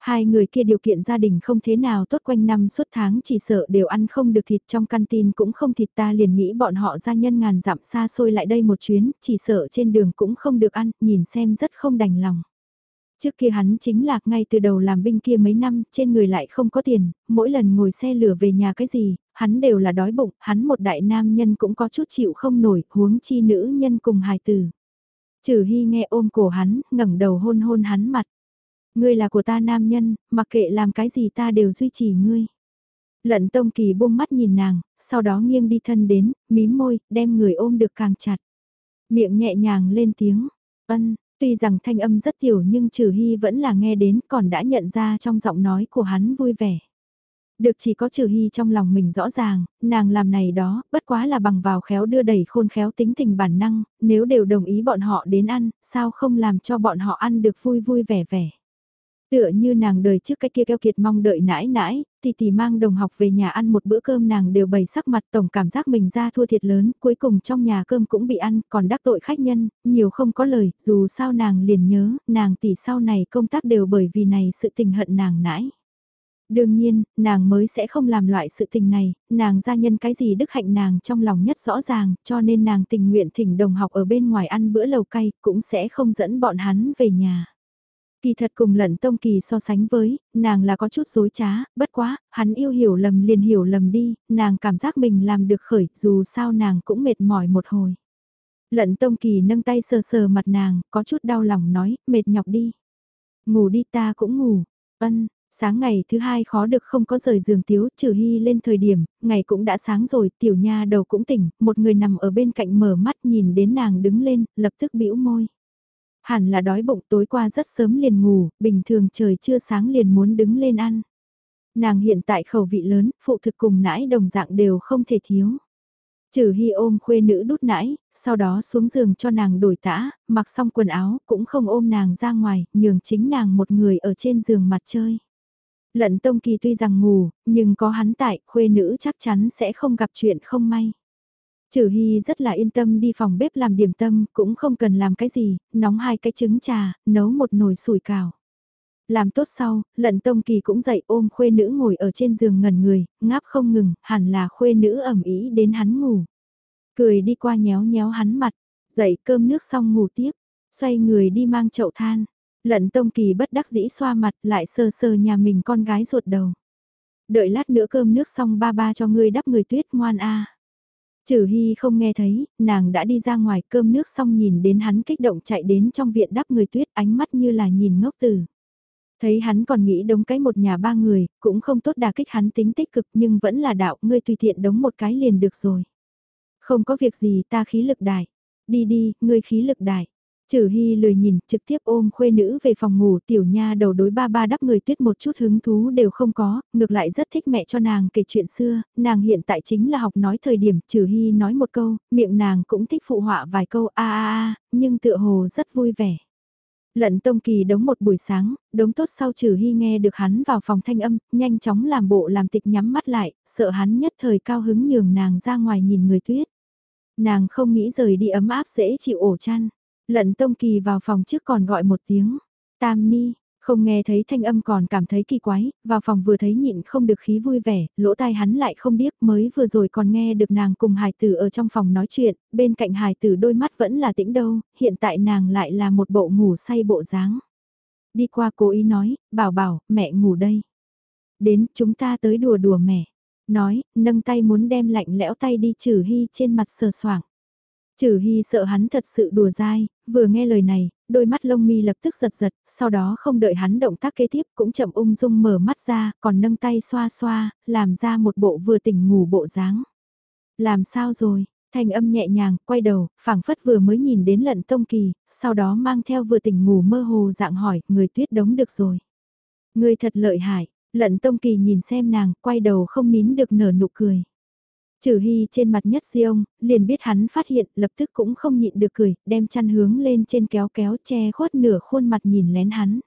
Hai người kia điều kiện gia đình không thế nào tốt quanh năm suốt tháng chỉ sợ đều ăn không được thịt trong căn tin cũng không thịt ta liền nghĩ bọn họ gia nhân ngàn dặm xa xôi lại đây một chuyến, chỉ sợ trên đường cũng không được ăn, nhìn xem rất không đành lòng. Trước kia hắn chính là ngay từ đầu làm binh kia mấy năm, trên người lại không có tiền, mỗi lần ngồi xe lửa về nhà cái gì, hắn đều là đói bụng, hắn một đại nam nhân cũng có chút chịu không nổi, huống chi nữ nhân cùng hài tử. Trừ hy nghe ôm cổ hắn, ngẩng đầu hôn hôn hắn mặt. Ngươi là của ta nam nhân, mặc kệ làm cái gì ta đều duy trì ngươi. Lận tông kỳ buông mắt nhìn nàng, sau đó nghiêng đi thân đến, mím môi, đem người ôm được càng chặt. Miệng nhẹ nhàng lên tiếng, ân, tuy rằng thanh âm rất tiểu nhưng trừ hy vẫn là nghe đến còn đã nhận ra trong giọng nói của hắn vui vẻ. Được chỉ có trừ hy trong lòng mình rõ ràng, nàng làm này đó, bất quá là bằng vào khéo đưa đẩy khôn khéo tính tình bản năng, nếu đều đồng ý bọn họ đến ăn, sao không làm cho bọn họ ăn được vui vui vẻ vẻ. Tựa như nàng đời trước cái kia keo kiệt mong đợi nãi nãi, thì tỷ mang đồng học về nhà ăn một bữa cơm nàng đều bày sắc mặt tổng cảm giác mình ra thua thiệt lớn, cuối cùng trong nhà cơm cũng bị ăn, còn đắc tội khách nhân, nhiều không có lời, dù sao nàng liền nhớ, nàng tỷ sau này công tác đều bởi vì này sự tình hận nàng nãi. Đương nhiên, nàng mới sẽ không làm loại sự tình này, nàng gia nhân cái gì đức hạnh nàng trong lòng nhất rõ ràng, cho nên nàng tình nguyện thỉnh đồng học ở bên ngoài ăn bữa lầu cay, cũng sẽ không dẫn bọn hắn về nhà. Kỳ thật cùng lận tông kỳ so sánh với, nàng là có chút dối trá, bất quá, hắn yêu hiểu lầm liền hiểu lầm đi, nàng cảm giác mình làm được khởi, dù sao nàng cũng mệt mỏi một hồi. Lận tông kỳ nâng tay sờ sờ mặt nàng, có chút đau lòng nói, mệt nhọc đi. Ngủ đi ta cũng ngủ, ân, sáng ngày thứ hai khó được không có rời giường tiếu, trừ hy lên thời điểm, ngày cũng đã sáng rồi, tiểu nha đầu cũng tỉnh, một người nằm ở bên cạnh mở mắt nhìn đến nàng đứng lên, lập tức bĩu môi. Hẳn là đói bụng tối qua rất sớm liền ngủ, bình thường trời chưa sáng liền muốn đứng lên ăn. Nàng hiện tại khẩu vị lớn, phụ thực cùng nãi đồng dạng đều không thể thiếu. Trừ hy ôm khuê nữ đút nãi, sau đó xuống giường cho nàng đổi tã, mặc xong quần áo, cũng không ôm nàng ra ngoài, nhường chính nàng một người ở trên giường mặt chơi. Lận tông kỳ tuy rằng ngủ, nhưng có hắn tại, khuê nữ chắc chắn sẽ không gặp chuyện không may. Trừ Hy rất là yên tâm đi phòng bếp làm điểm tâm, cũng không cần làm cái gì, nóng hai cái trứng trà, nấu một nồi sủi cảo. Làm tốt sau, lận tông kỳ cũng dậy ôm khuê nữ ngồi ở trên giường ngẩn người, ngáp không ngừng, hẳn là khuê nữ ẩm ý đến hắn ngủ. Cười đi qua nhéo nhéo hắn mặt, dậy cơm nước xong ngủ tiếp, xoay người đi mang chậu than. Lận tông kỳ bất đắc dĩ xoa mặt lại sờ sờ nhà mình con gái ruột đầu. Đợi lát nữa cơm nước xong ba ba cho ngươi đắp người tuyết ngoan a. Trừ Hy không nghe thấy, nàng đã đi ra ngoài cơm nước xong nhìn đến hắn kích động chạy đến trong viện đắp người tuyết ánh mắt như là nhìn ngốc tử. Thấy hắn còn nghĩ đống cái một nhà ba người, cũng không tốt đà kích hắn tính tích cực nhưng vẫn là đạo ngươi tùy tiện đống một cái liền được rồi. Không có việc gì ta khí lực đại. Đi đi, ngươi khí lực đại. Trừ Hy lười nhìn, trực tiếp ôm khuê nữ về phòng ngủ tiểu nha đầu đối ba ba đắp người tuyết một chút hứng thú đều không có, ngược lại rất thích mẹ cho nàng kể chuyện xưa, nàng hiện tại chính là học nói thời điểm Trừ Hy nói một câu, miệng nàng cũng thích phụ họa vài câu a a a, nhưng tựa hồ rất vui vẻ. Lận Tông Kỳ đống một buổi sáng, đống tốt sau Trừ Hy nghe được hắn vào phòng thanh âm, nhanh chóng làm bộ làm tịch nhắm mắt lại, sợ hắn nhất thời cao hứng nhường nàng ra ngoài nhìn người tuyết. Nàng không nghĩ rời đi ấm áp dễ chịu ổ chăn. Lận Tông Kỳ vào phòng trước còn gọi một tiếng. Tam Ni, không nghe thấy thanh âm còn cảm thấy kỳ quái, vào phòng vừa thấy nhịn không được khí vui vẻ, lỗ tai hắn lại không điếc mới vừa rồi còn nghe được nàng cùng hài tử ở trong phòng nói chuyện, bên cạnh hài tử đôi mắt vẫn là tĩnh đâu, hiện tại nàng lại là một bộ ngủ say bộ dáng. Đi qua cố ý nói, bảo bảo, mẹ ngủ đây. Đến, chúng ta tới đùa đùa mẹ. Nói, nâng tay muốn đem lạnh lẽo tay đi trừ hy trên mặt sờ soảng. Trừ Hy sợ hắn thật sự đùa dai, vừa nghe lời này, đôi mắt lông mi lập tức giật giật, sau đó không đợi hắn động tác kế tiếp cũng chậm ung dung mở mắt ra, còn nâng tay xoa xoa, làm ra một bộ vừa tỉnh ngủ bộ dáng. Làm sao rồi? Thanh âm nhẹ nhàng, quay đầu, phảng phất vừa mới nhìn đến lận tông kỳ, sau đó mang theo vừa tỉnh ngủ mơ hồ dạng hỏi, người tuyết đống được rồi. Người thật lợi hại, lận tông kỳ nhìn xem nàng, quay đầu không nín được nở nụ cười. Trừ Hy trên mặt nhất di ông, liền biết hắn phát hiện, lập tức cũng không nhịn được cười, đem chăn hướng lên trên kéo kéo che khuất nửa khuôn mặt nhìn lén hắn.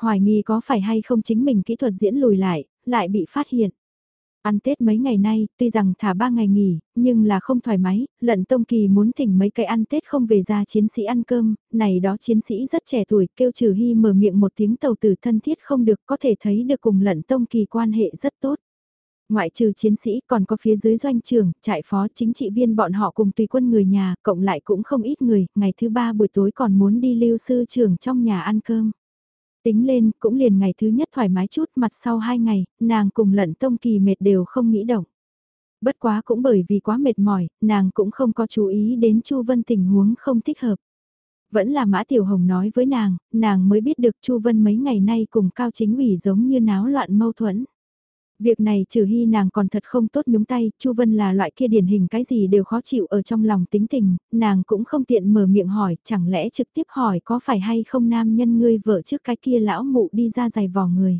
Hoài nghi có phải hay không chính mình kỹ thuật diễn lùi lại, lại bị phát hiện. Ăn Tết mấy ngày nay, tuy rằng thả ba ngày nghỉ, nhưng là không thoải mái, lận tông kỳ muốn thỉnh mấy cái ăn Tết không về ra chiến sĩ ăn cơm, này đó chiến sĩ rất trẻ tuổi, kêu trừ hy mở miệng một tiếng tàu tử thân thiết không được có thể thấy được cùng lận tông kỳ quan hệ rất tốt. Ngoại trừ chiến sĩ còn có phía dưới doanh trường, trại phó chính trị viên bọn họ cùng tùy quân người nhà, cộng lại cũng không ít người, ngày thứ ba buổi tối còn muốn đi lưu sư trường trong nhà ăn cơm. Tính lên, cũng liền ngày thứ nhất thoải mái chút mặt sau hai ngày, nàng cùng lận tông kỳ mệt đều không nghĩ động. Bất quá cũng bởi vì quá mệt mỏi, nàng cũng không có chú ý đến Chu Vân tình huống không thích hợp. Vẫn là Mã Tiểu Hồng nói với nàng, nàng mới biết được Chu Vân mấy ngày nay cùng Cao Chính ủy giống như náo loạn mâu thuẫn. Việc này trừ hy nàng còn thật không tốt nhúng tay, Chu Vân là loại kia điển hình cái gì đều khó chịu ở trong lòng tính tình, nàng cũng không tiện mở miệng hỏi, chẳng lẽ trực tiếp hỏi có phải hay không nam nhân ngươi vợ trước cái kia lão mụ đi ra giày vò người.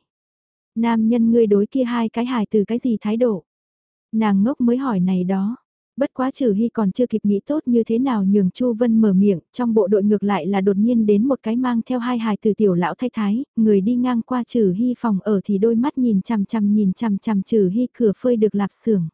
Nam nhân ngươi đối kia hai cái hài từ cái gì thái độ. Nàng ngốc mới hỏi này đó. Bất quá trừ hy còn chưa kịp nghĩ tốt như thế nào nhường Chu Vân mở miệng, trong bộ đội ngược lại là đột nhiên đến một cái mang theo hai hài từ tiểu lão thay thái, người đi ngang qua trừ hy phòng ở thì đôi mắt nhìn chằm chằm nhìn chằm chằm trừ hy cửa phơi được lạp xưởng.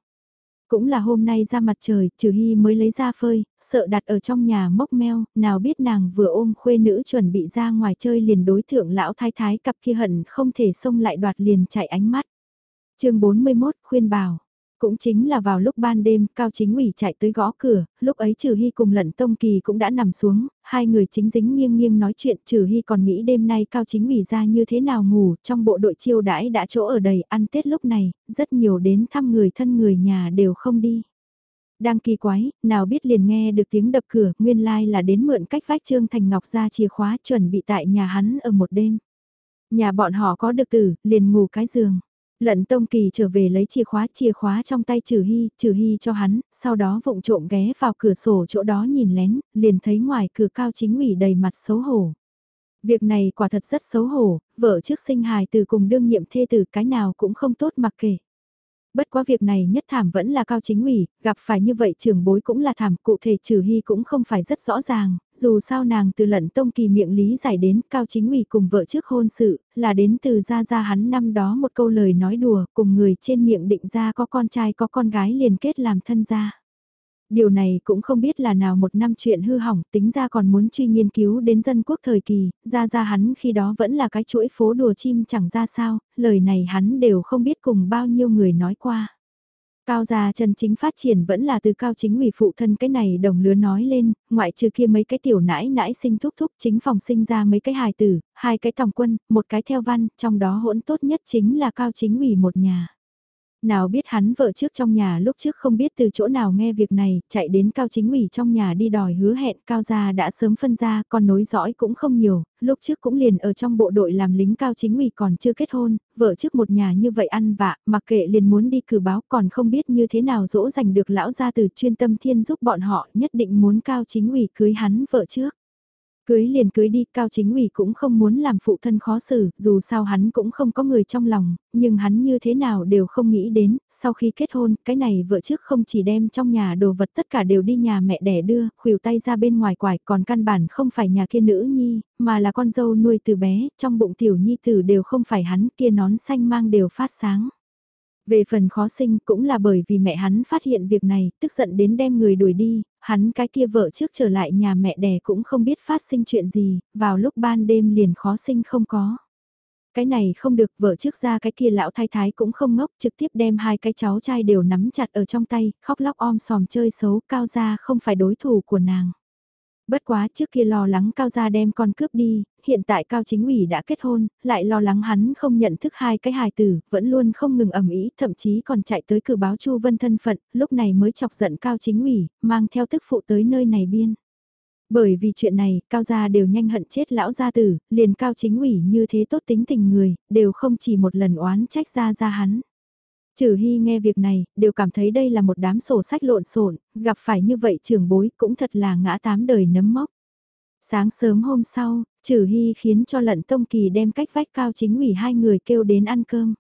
Cũng là hôm nay ra mặt trời, trừ hy mới lấy ra phơi, sợ đặt ở trong nhà mốc meo, nào biết nàng vừa ôm khuê nữ chuẩn bị ra ngoài chơi liền đối thượng lão thái thái cặp kia hận không thể xông lại đoạt liền chạy ánh mắt. chương 41 khuyên bảo cũng chính là vào lúc ban đêm, Cao Chính ủy chạy tới gõ cửa, lúc ấy Trừ Hy cùng Lận Tông Kỳ cũng đã nằm xuống, hai người chính dính nghiêng nghiêng nói chuyện, Trừ Hy còn nghĩ đêm nay Cao Chính ủy ra như thế nào ngủ, trong bộ đội chiêu đãi đã chỗ ở đầy, ăn Tết lúc này, rất nhiều đến thăm người thân người nhà đều không đi. Đang kỳ quái, nào biết liền nghe được tiếng đập cửa, nguyên lai like là đến mượn cách vách Trương Thành Ngọc ra chìa khóa chuẩn bị tại nhà hắn ở một đêm. Nhà bọn họ có được tử, liền ngủ cái giường. Lận Tông Kỳ trở về lấy chìa khóa chìa khóa trong tay Trừ Hy, Trừ Hy cho hắn, sau đó vụng trộm ghé vào cửa sổ chỗ đó nhìn lén, liền thấy ngoài cửa cao chính ủy đầy mặt xấu hổ. Việc này quả thật rất xấu hổ, vợ trước sinh hài từ cùng đương nhiệm thê tử cái nào cũng không tốt mặc kể. Bất quá việc này nhất thảm vẫn là cao chính ủy, gặp phải như vậy trưởng bối cũng là thảm, cụ thể trừ hy cũng không phải rất rõ ràng, dù sao nàng từ lận tông kỳ miệng lý giải đến cao chính ủy cùng vợ trước hôn sự, là đến từ ra ra hắn năm đó một câu lời nói đùa, cùng người trên miệng định ra có con trai có con gái liền kết làm thân gia. Điều này cũng không biết là nào một năm chuyện hư hỏng, tính ra còn muốn truy nghiên cứu đến dân quốc thời kỳ, ra ra hắn khi đó vẫn là cái chuỗi phố đùa chim chẳng ra sao, lời này hắn đều không biết cùng bao nhiêu người nói qua. Cao gia chân chính phát triển vẫn là từ cao chính ủy phụ thân cái này đồng lứa nói lên, ngoại trừ kia mấy cái tiểu nãi nãi sinh thúc thúc chính phòng sinh ra mấy cái hài tử, hai cái tòng quân, một cái theo văn, trong đó hỗn tốt nhất chính là cao chính ủy một nhà. Nào biết hắn vợ trước trong nhà lúc trước không biết từ chỗ nào nghe việc này, chạy đến cao chính ủy trong nhà đi đòi hứa hẹn cao gia đã sớm phân ra, còn nối dõi cũng không nhiều, lúc trước cũng liền ở trong bộ đội làm lính cao chính ủy còn chưa kết hôn, vợ trước một nhà như vậy ăn vạ, mặc kệ liền muốn đi cử báo còn không biết như thế nào dỗ dành được lão gia từ chuyên tâm thiên giúp bọn họ nhất định muốn cao chính ủy cưới hắn vợ trước. Cưới liền cưới đi, Cao Chính ủy cũng không muốn làm phụ thân khó xử, dù sao hắn cũng không có người trong lòng, nhưng hắn như thế nào đều không nghĩ đến, sau khi kết hôn, cái này vợ trước không chỉ đem trong nhà đồ vật tất cả đều đi nhà mẹ đẻ đưa, khuỷu tay ra bên ngoài quải, còn căn bản không phải nhà kia nữ nhi, mà là con dâu nuôi từ bé, trong bụng tiểu nhi tử đều không phải hắn, kia nón xanh mang đều phát sáng. Về phần khó sinh cũng là bởi vì mẹ hắn phát hiện việc này, tức giận đến đem người đuổi đi, hắn cái kia vợ trước trở lại nhà mẹ đẻ cũng không biết phát sinh chuyện gì, vào lúc ban đêm liền khó sinh không có. Cái này không được vợ trước ra cái kia lão thái thái cũng không ngốc trực tiếp đem hai cái cháu trai đều nắm chặt ở trong tay, khóc lóc om sòm chơi xấu cao ra không phải đối thủ của nàng. Bất quá trước kia lo lắng Cao Gia đem con cướp đi, hiện tại Cao Chính ủy đã kết hôn, lại lo lắng hắn không nhận thức hai cái hài tử, vẫn luôn không ngừng ẩm ý, thậm chí còn chạy tới cử báo Chu Vân thân phận, lúc này mới chọc giận Cao Chính ủy, mang theo tức phụ tới nơi này biên. Bởi vì chuyện này, Cao Gia đều nhanh hận chết lão gia tử, liền Cao Chính ủy như thế tốt tính tình người, đều không chỉ một lần oán trách ra ra hắn. Trừ Hy nghe việc này, đều cảm thấy đây là một đám sổ sách lộn xộn, gặp phải như vậy trưởng bối cũng thật là ngã tám đời nấm mốc. Sáng sớm hôm sau, Trừ Hy khiến cho lận tông kỳ đem cách vách cao chính ủy hai người kêu đến ăn cơm.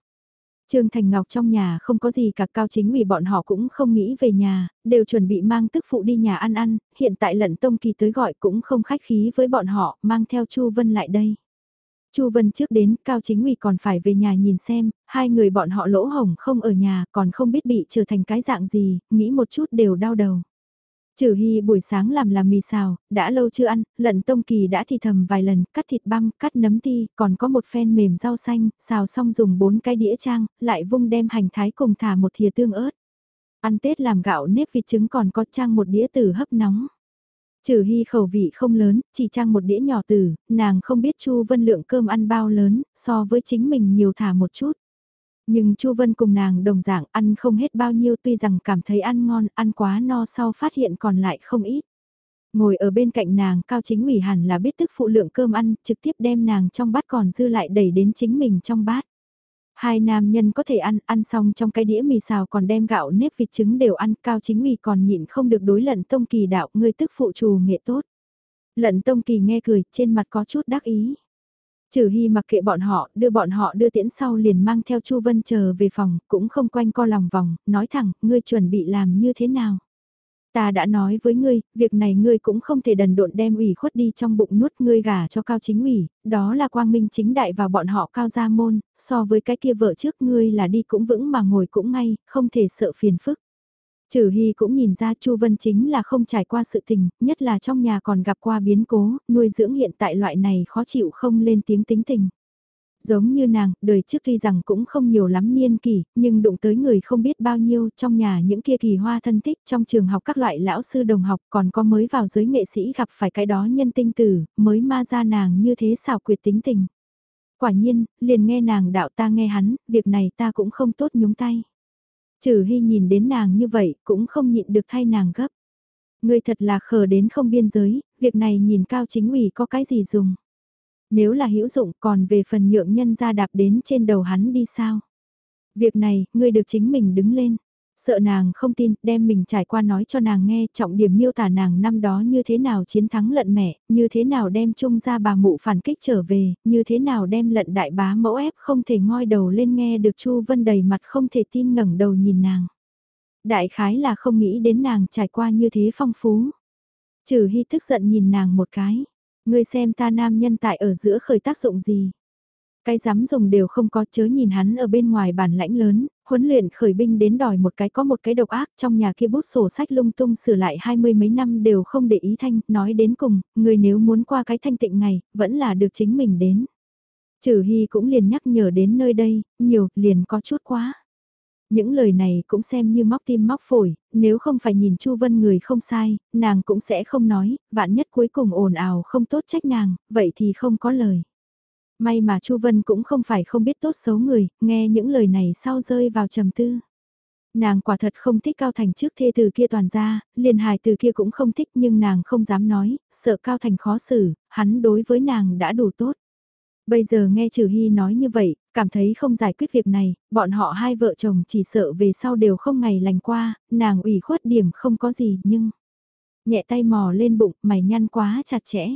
Trương Thành Ngọc trong nhà không có gì cả cao chính ủy bọn họ cũng không nghĩ về nhà, đều chuẩn bị mang tức phụ đi nhà ăn ăn, hiện tại lận tông kỳ tới gọi cũng không khách khí với bọn họ, mang theo Chu Vân lại đây. Chu Vân trước đến, Cao Chính ủy còn phải về nhà nhìn xem, hai người bọn họ lỗ hồng không ở nhà, còn không biết bị trở thành cái dạng gì, nghĩ một chút đều đau đầu. Trừ Hy buổi sáng làm làm mì xào, đã lâu chưa ăn, lận tông kỳ đã thì thầm vài lần, cắt thịt băm, cắt nấm ti, còn có một phen mềm rau xanh, xào xong dùng bốn cái đĩa trang, lại vung đem hành thái cùng thả một thìa tương ớt. Ăn Tết làm gạo nếp vịt trứng còn có trang một đĩa tử hấp nóng. Trừ hy khẩu vị không lớn, chỉ trang một đĩa nhỏ tử, nàng không biết Chu Vân lượng cơm ăn bao lớn, so với chính mình nhiều thả một chút. Nhưng Chu Vân cùng nàng đồng dạng ăn không hết bao nhiêu tuy rằng cảm thấy ăn ngon, ăn quá no sau phát hiện còn lại không ít. Ngồi ở bên cạnh nàng cao chính ủy hẳn là biết tức phụ lượng cơm ăn, trực tiếp đem nàng trong bát còn dư lại đẩy đến chính mình trong bát. Hai nam nhân có thể ăn, ăn xong trong cái đĩa mì xào còn đem gạo nếp vịt trứng đều ăn, cao chính ủy còn nhịn không được đối lận tông kỳ đạo, ngươi tức phụ trù nghệ tốt. Lận tông kỳ nghe cười, trên mặt có chút đắc ý. Trừ Hy mặc kệ bọn họ, đưa bọn họ đưa tiễn sau liền mang theo Chu Vân chờ về phòng, cũng không quanh co lòng vòng, nói thẳng, ngươi chuẩn bị làm như thế nào. Ta đã nói với ngươi, việc này ngươi cũng không thể đần độn đem ủy khuất đi trong bụng nuốt ngươi gả cho cao chính ủy, đó là quang minh chính đại và bọn họ cao gia môn, so với cái kia vợ trước ngươi là đi cũng vững mà ngồi cũng ngay, không thể sợ phiền phức. Trừ Hy cũng nhìn ra Chu Vân chính là không trải qua sự tình, nhất là trong nhà còn gặp qua biến cố, nuôi dưỡng hiện tại loại này khó chịu không lên tiếng tính tình. Giống như nàng, đời trước tuy rằng cũng không nhiều lắm niên kỷ, nhưng đụng tới người không biết bao nhiêu trong nhà những kia kỳ hoa thân thích trong trường học các loại lão sư đồng học còn có mới vào giới nghệ sĩ gặp phải cái đó nhân tinh tử, mới ma ra nàng như thế xảo quyệt tính tình. Quả nhiên, liền nghe nàng đạo ta nghe hắn, việc này ta cũng không tốt nhúng tay. Trừ hy nhìn đến nàng như vậy cũng không nhịn được thay nàng gấp. Người thật là khờ đến không biên giới, việc này nhìn cao chính ủy có cái gì dùng. Nếu là hữu dụng còn về phần nhượng nhân ra đạp đến trên đầu hắn đi sao? Việc này, ngươi được chính mình đứng lên. Sợ nàng không tin, đem mình trải qua nói cho nàng nghe, trọng điểm miêu tả nàng năm đó như thế nào chiến thắng lận mẹ, như thế nào đem chung ra bà mụ phản kích trở về, như thế nào đem lận đại bá mẫu ép không thể ngoi đầu lên nghe được Chu Vân đầy mặt không thể tin ngẩng đầu nhìn nàng. Đại khái là không nghĩ đến nàng trải qua như thế phong phú. Trừ hy tức giận nhìn nàng một cái. Ngươi xem ta nam nhân tại ở giữa khởi tác dụng gì? Cái dám dùng đều không có chớ nhìn hắn ở bên ngoài bản lãnh lớn, huấn luyện khởi binh đến đòi một cái có một cái độc ác trong nhà kia bút sổ sách lung tung sửa lại hai mươi mấy năm đều không để ý thanh, nói đến cùng, người nếu muốn qua cái thanh tịnh ngày, vẫn là được chính mình đến. Trừ Hy cũng liền nhắc nhở đến nơi đây, nhiều, liền có chút quá. Những lời này cũng xem như móc tim móc phổi, nếu không phải nhìn Chu Vân người không sai, nàng cũng sẽ không nói, vạn nhất cuối cùng ồn ào không tốt trách nàng, vậy thì không có lời. May mà Chu Vân cũng không phải không biết tốt xấu người, nghe những lời này sau rơi vào trầm tư. Nàng quả thật không thích Cao Thành trước thê từ kia toàn ra, liền hài từ kia cũng không thích nhưng nàng không dám nói, sợ Cao Thành khó xử, hắn đối với nàng đã đủ tốt. Bây giờ nghe Trừ Hy nói như vậy, cảm thấy không giải quyết việc này, bọn họ hai vợ chồng chỉ sợ về sau đều không ngày lành qua, nàng ủy khuất điểm không có gì nhưng... Nhẹ tay mò lên bụng, mày nhăn quá chặt chẽ.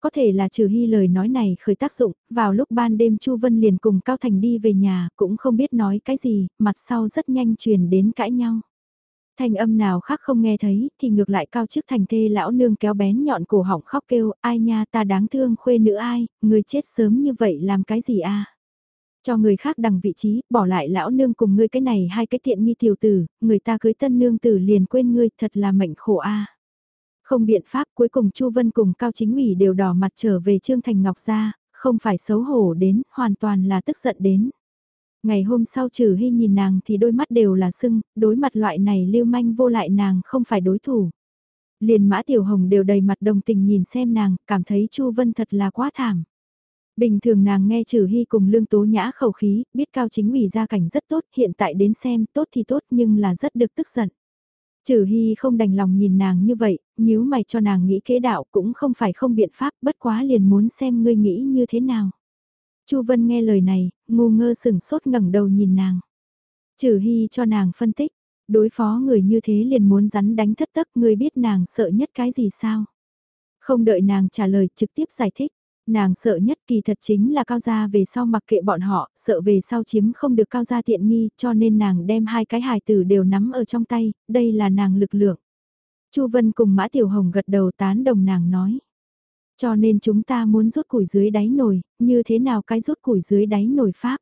Có thể là trừ hy lời nói này khởi tác dụng, vào lúc ban đêm Chu Vân liền cùng Cao Thành đi về nhà, cũng không biết nói cái gì, mặt sau rất nhanh truyền đến cãi nhau. Thanh âm nào khác không nghe thấy, thì ngược lại cao chức thành thê lão nương kéo bén nhọn cổ họng khóc kêu, ai nha ta đáng thương khuê nữ ai, người chết sớm như vậy làm cái gì a cho người khác đằng vị trí, bỏ lại lão nương cùng ngươi cái này hai cái tiện nghi tiểu tử, người ta cưới tân nương tử liền quên ngươi, thật là mệnh khổ a Không biện pháp cuối cùng Chu Vân cùng Cao Chính ủy đều đỏ mặt trở về Trương Thành Ngọc ra, không phải xấu hổ đến, hoàn toàn là tức giận đến. Ngày hôm sau trừ hy nhìn nàng thì đôi mắt đều là sưng, đối mặt loại này lưu manh vô lại nàng không phải đối thủ. Liền mã tiểu hồng đều đầy mặt đồng tình nhìn xem nàng, cảm thấy Chu Vân thật là quá thảm. Bình thường nàng nghe trừ hy cùng lương tố nhã khẩu khí, biết cao chính ủy gia cảnh rất tốt, hiện tại đến xem tốt thì tốt nhưng là rất được tức giận. Trừ hy không đành lòng nhìn nàng như vậy, nếu mày cho nàng nghĩ kế đạo cũng không phải không biện pháp bất quá liền muốn xem ngươi nghĩ như thế nào. Chu Vân nghe lời này, ngu ngơ sửng sốt ngẩng đầu nhìn nàng. Trừ Hy cho nàng phân tích, đối phó người như thế liền muốn rắn đánh thất tức ngươi biết nàng sợ nhất cái gì sao. Không đợi nàng trả lời trực tiếp giải thích, nàng sợ nhất kỳ thật chính là cao gia về sau mặc kệ bọn họ, sợ về sau chiếm không được cao gia tiện nghi cho nên nàng đem hai cái hài tử đều nắm ở trong tay, đây là nàng lực lượng. Chu Vân cùng Mã Tiểu Hồng gật đầu tán đồng nàng nói. Cho nên chúng ta muốn rút củi dưới đáy nồi, như thế nào cái rút củi dưới đáy nồi pháp?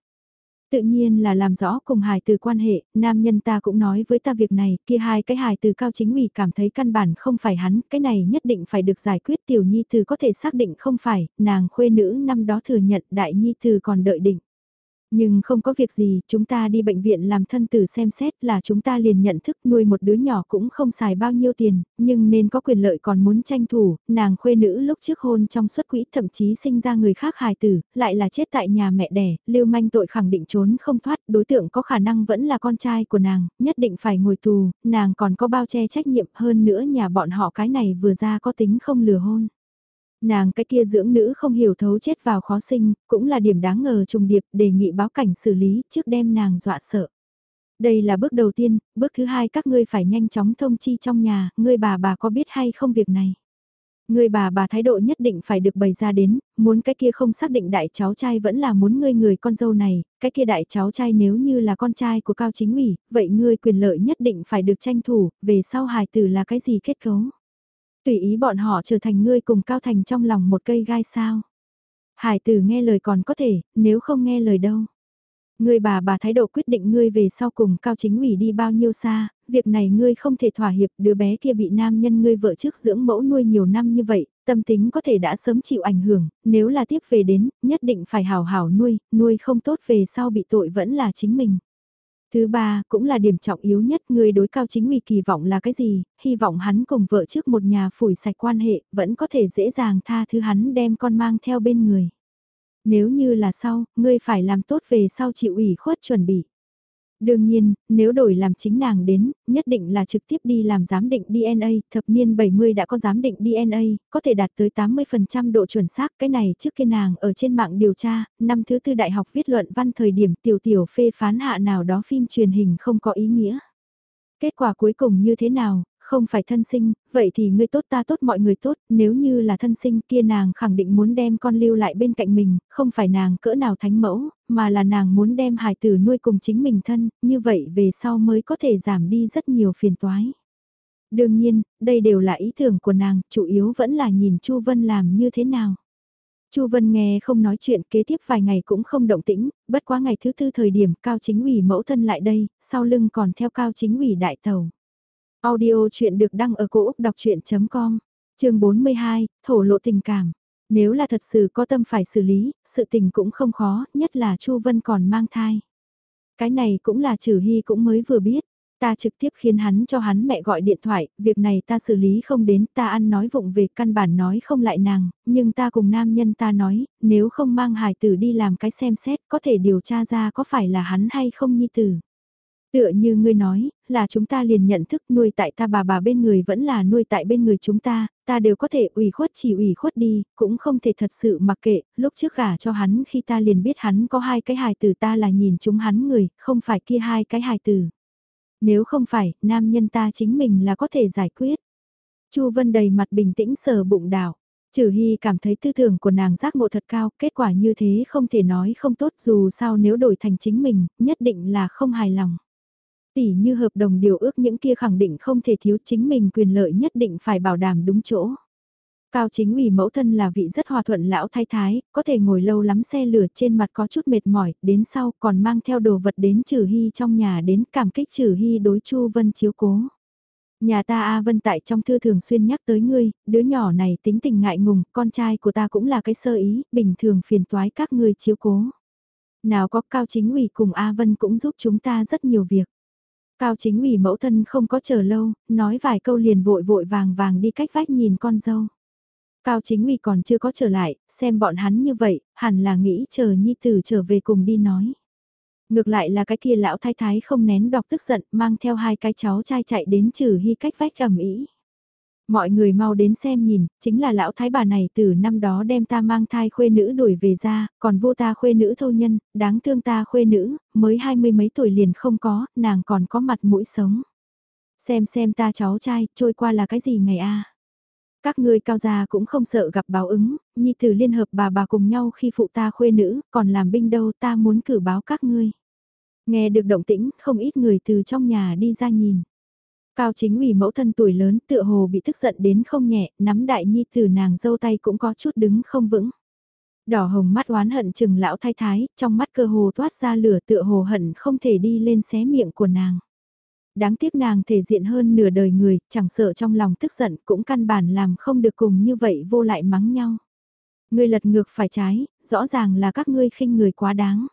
Tự nhiên là làm rõ cùng hài từ quan hệ, nam nhân ta cũng nói với ta việc này, kia hai cái hài từ cao chính ủy cảm thấy căn bản không phải hắn, cái này nhất định phải được giải quyết tiểu nhi từ có thể xác định không phải, nàng khuê nữ năm đó thừa nhận đại nhi từ còn đợi định. Nhưng không có việc gì, chúng ta đi bệnh viện làm thân tử xem xét là chúng ta liền nhận thức nuôi một đứa nhỏ cũng không xài bao nhiêu tiền, nhưng nên có quyền lợi còn muốn tranh thủ, nàng khuê nữ lúc trước hôn trong suất quỹ thậm chí sinh ra người khác hài tử, lại là chết tại nhà mẹ đẻ, lưu manh tội khẳng định trốn không thoát, đối tượng có khả năng vẫn là con trai của nàng, nhất định phải ngồi tù, nàng còn có bao che trách nhiệm hơn nữa nhà bọn họ cái này vừa ra có tính không lừa hôn. Nàng cái kia dưỡng nữ không hiểu thấu chết vào khó sinh, cũng là điểm đáng ngờ trùng điệp đề nghị báo cảnh xử lý trước đem nàng dọa sợ. Đây là bước đầu tiên, bước thứ hai các ngươi phải nhanh chóng thông chi trong nhà, ngươi bà bà có biết hay không việc này. Ngươi bà bà thái độ nhất định phải được bày ra đến, muốn cái kia không xác định đại cháu trai vẫn là muốn ngươi người con dâu này, cái kia đại cháu trai nếu như là con trai của cao chính ủy, vậy ngươi quyền lợi nhất định phải được tranh thủ, về sau hài tử là cái gì kết cấu tùy ý bọn họ trở thành ngươi cùng Cao Thành trong lòng một cây gai sao. Hải tử nghe lời còn có thể, nếu không nghe lời đâu. Ngươi bà bà thái độ quyết định ngươi về sau cùng Cao Chính ủy đi bao nhiêu xa, việc này ngươi không thể thỏa hiệp đứa bé kia bị nam nhân ngươi vợ trước dưỡng mẫu nuôi nhiều năm như vậy, tâm tính có thể đã sớm chịu ảnh hưởng, nếu là tiếp về đến, nhất định phải hào hảo nuôi, nuôi không tốt về sau bị tội vẫn là chính mình. Thứ ba, cũng là điểm trọng yếu nhất người đối cao chính ủy kỳ vọng là cái gì, hy vọng hắn cùng vợ trước một nhà phủi sạch quan hệ, vẫn có thể dễ dàng tha thứ hắn đem con mang theo bên người. Nếu như là sau, ngươi phải làm tốt về sau chịu ủy khuất chuẩn bị. Đương nhiên, nếu đổi làm chính nàng đến, nhất định là trực tiếp đi làm giám định DNA, thập niên 70 đã có giám định DNA, có thể đạt tới 80% độ chuẩn xác, cái này trước kia nàng ở trên mạng điều tra, năm thứ tư đại học viết luận văn thời điểm tiểu tiểu phê phán hạ nào đó phim truyền hình không có ý nghĩa. Kết quả cuối cùng như thế nào, không phải thân sinh, vậy thì ngươi tốt ta tốt mọi người tốt, nếu như là thân sinh kia nàng khẳng định muốn đem con lưu lại bên cạnh mình, không phải nàng cỡ nào thánh mẫu, mà là nàng muốn đem hài tử nuôi cùng chính mình thân, như vậy về sau mới có thể giảm đi rất nhiều phiền toái. Đương nhiên, đây đều là ý tưởng của nàng, chủ yếu vẫn là nhìn Chu Vân làm như thế nào. Chu Vân nghe không nói chuyện kế tiếp vài ngày cũng không động tĩnh, bất quá ngày thứ tư thời điểm cao chính ủy mẫu thân lại đây, sau lưng còn theo cao chính ủy đại tàu. Audio chuyện được đăng ở cổ Úc đọc chuyện.com, trường 42, thổ lộ tình cảm. Nếu là thật sự có tâm phải xử lý, sự tình cũng không khó, nhất là Chu Vân còn mang thai. Cái này cũng là trừ hy cũng mới vừa biết. Ta trực tiếp khiến hắn cho hắn mẹ gọi điện thoại, việc này ta xử lý không đến, ta ăn nói vụng về căn bản nói không lại nàng, nhưng ta cùng nam nhân ta nói, nếu không mang hài tử đi làm cái xem xét có thể điều tra ra có phải là hắn hay không nhi tử. Tựa như ngươi nói, là chúng ta liền nhận thức nuôi tại ta bà bà bên người vẫn là nuôi tại bên người chúng ta, ta đều có thể ủy khuất chỉ ủy khuất đi, cũng không thể thật sự mặc kệ, lúc trước gả cho hắn khi ta liền biết hắn có hai cái hài tử ta là nhìn chúng hắn người, không phải kia hai cái hài tử. Nếu không phải, nam nhân ta chính mình là có thể giải quyết. Chu Vân đầy mặt bình tĩnh sờ bụng đảo. Trừ Hy cảm thấy tư tưởng của nàng giác ngộ thật cao, kết quả như thế không thể nói không tốt dù sao nếu đổi thành chính mình, nhất định là không hài lòng tỉ như hợp đồng điều ước những kia khẳng định không thể thiếu chính mình quyền lợi nhất định phải bảo đảm đúng chỗ. Cao chính ủy mẫu thân là vị rất hòa thuận lão thái thái, có thể ngồi lâu lắm xe lửa trên mặt có chút mệt mỏi, đến sau còn mang theo đồ vật đến trừ hy trong nhà đến cảm kích trừ hy đối chu vân chiếu cố. Nhà ta A Vân tại trong thư thường xuyên nhắc tới ngươi, đứa nhỏ này tính tình ngại ngùng, con trai của ta cũng là cái sơ ý, bình thường phiền toái các ngươi chiếu cố. Nào có cao chính ủy cùng A Vân cũng giúp chúng ta rất nhiều việc. Cao chính ủy mẫu thân không có chờ lâu, nói vài câu liền vội vội vàng vàng đi cách vách nhìn con dâu. Cao chính ủy còn chưa có trở lại, xem bọn hắn như vậy, hẳn là nghĩ chờ nhi tử trở về cùng đi nói. Ngược lại là cái kia lão thái thái không nén đọc tức giận, mang theo hai cái cháu trai chạy đến trừ hy cách vách ẩm ý. Mọi người mau đến xem nhìn, chính là lão thái bà này từ năm đó đem ta mang thai khuê nữ đuổi về ra, còn vô ta khuê nữ thâu nhân, đáng thương ta khuê nữ, mới hai mươi mấy tuổi liền không có, nàng còn có mặt mũi sống. Xem xem ta cháu trai, trôi qua là cái gì ngày a Các ngươi cao già cũng không sợ gặp báo ứng, nhi tử liên hợp bà bà cùng nhau khi phụ ta khuê nữ, còn làm binh đâu ta muốn cử báo các ngươi. Nghe được động tĩnh, không ít người từ trong nhà đi ra nhìn. Cao chính ủy mẫu thân tuổi lớn tựa hồ bị tức giận đến không nhẹ, nắm đại nhi từ nàng dâu tay cũng có chút đứng không vững. Đỏ hồng mắt oán hận chừng lão thái thái, trong mắt cơ hồ toát ra lửa tựa hồ hận không thể đi lên xé miệng của nàng. Đáng tiếc nàng thể diện hơn nửa đời người, chẳng sợ trong lòng tức giận cũng căn bản làm không được cùng như vậy vô lại mắng nhau. Ngươi lật ngược phải trái, rõ ràng là các ngươi khinh người quá đáng.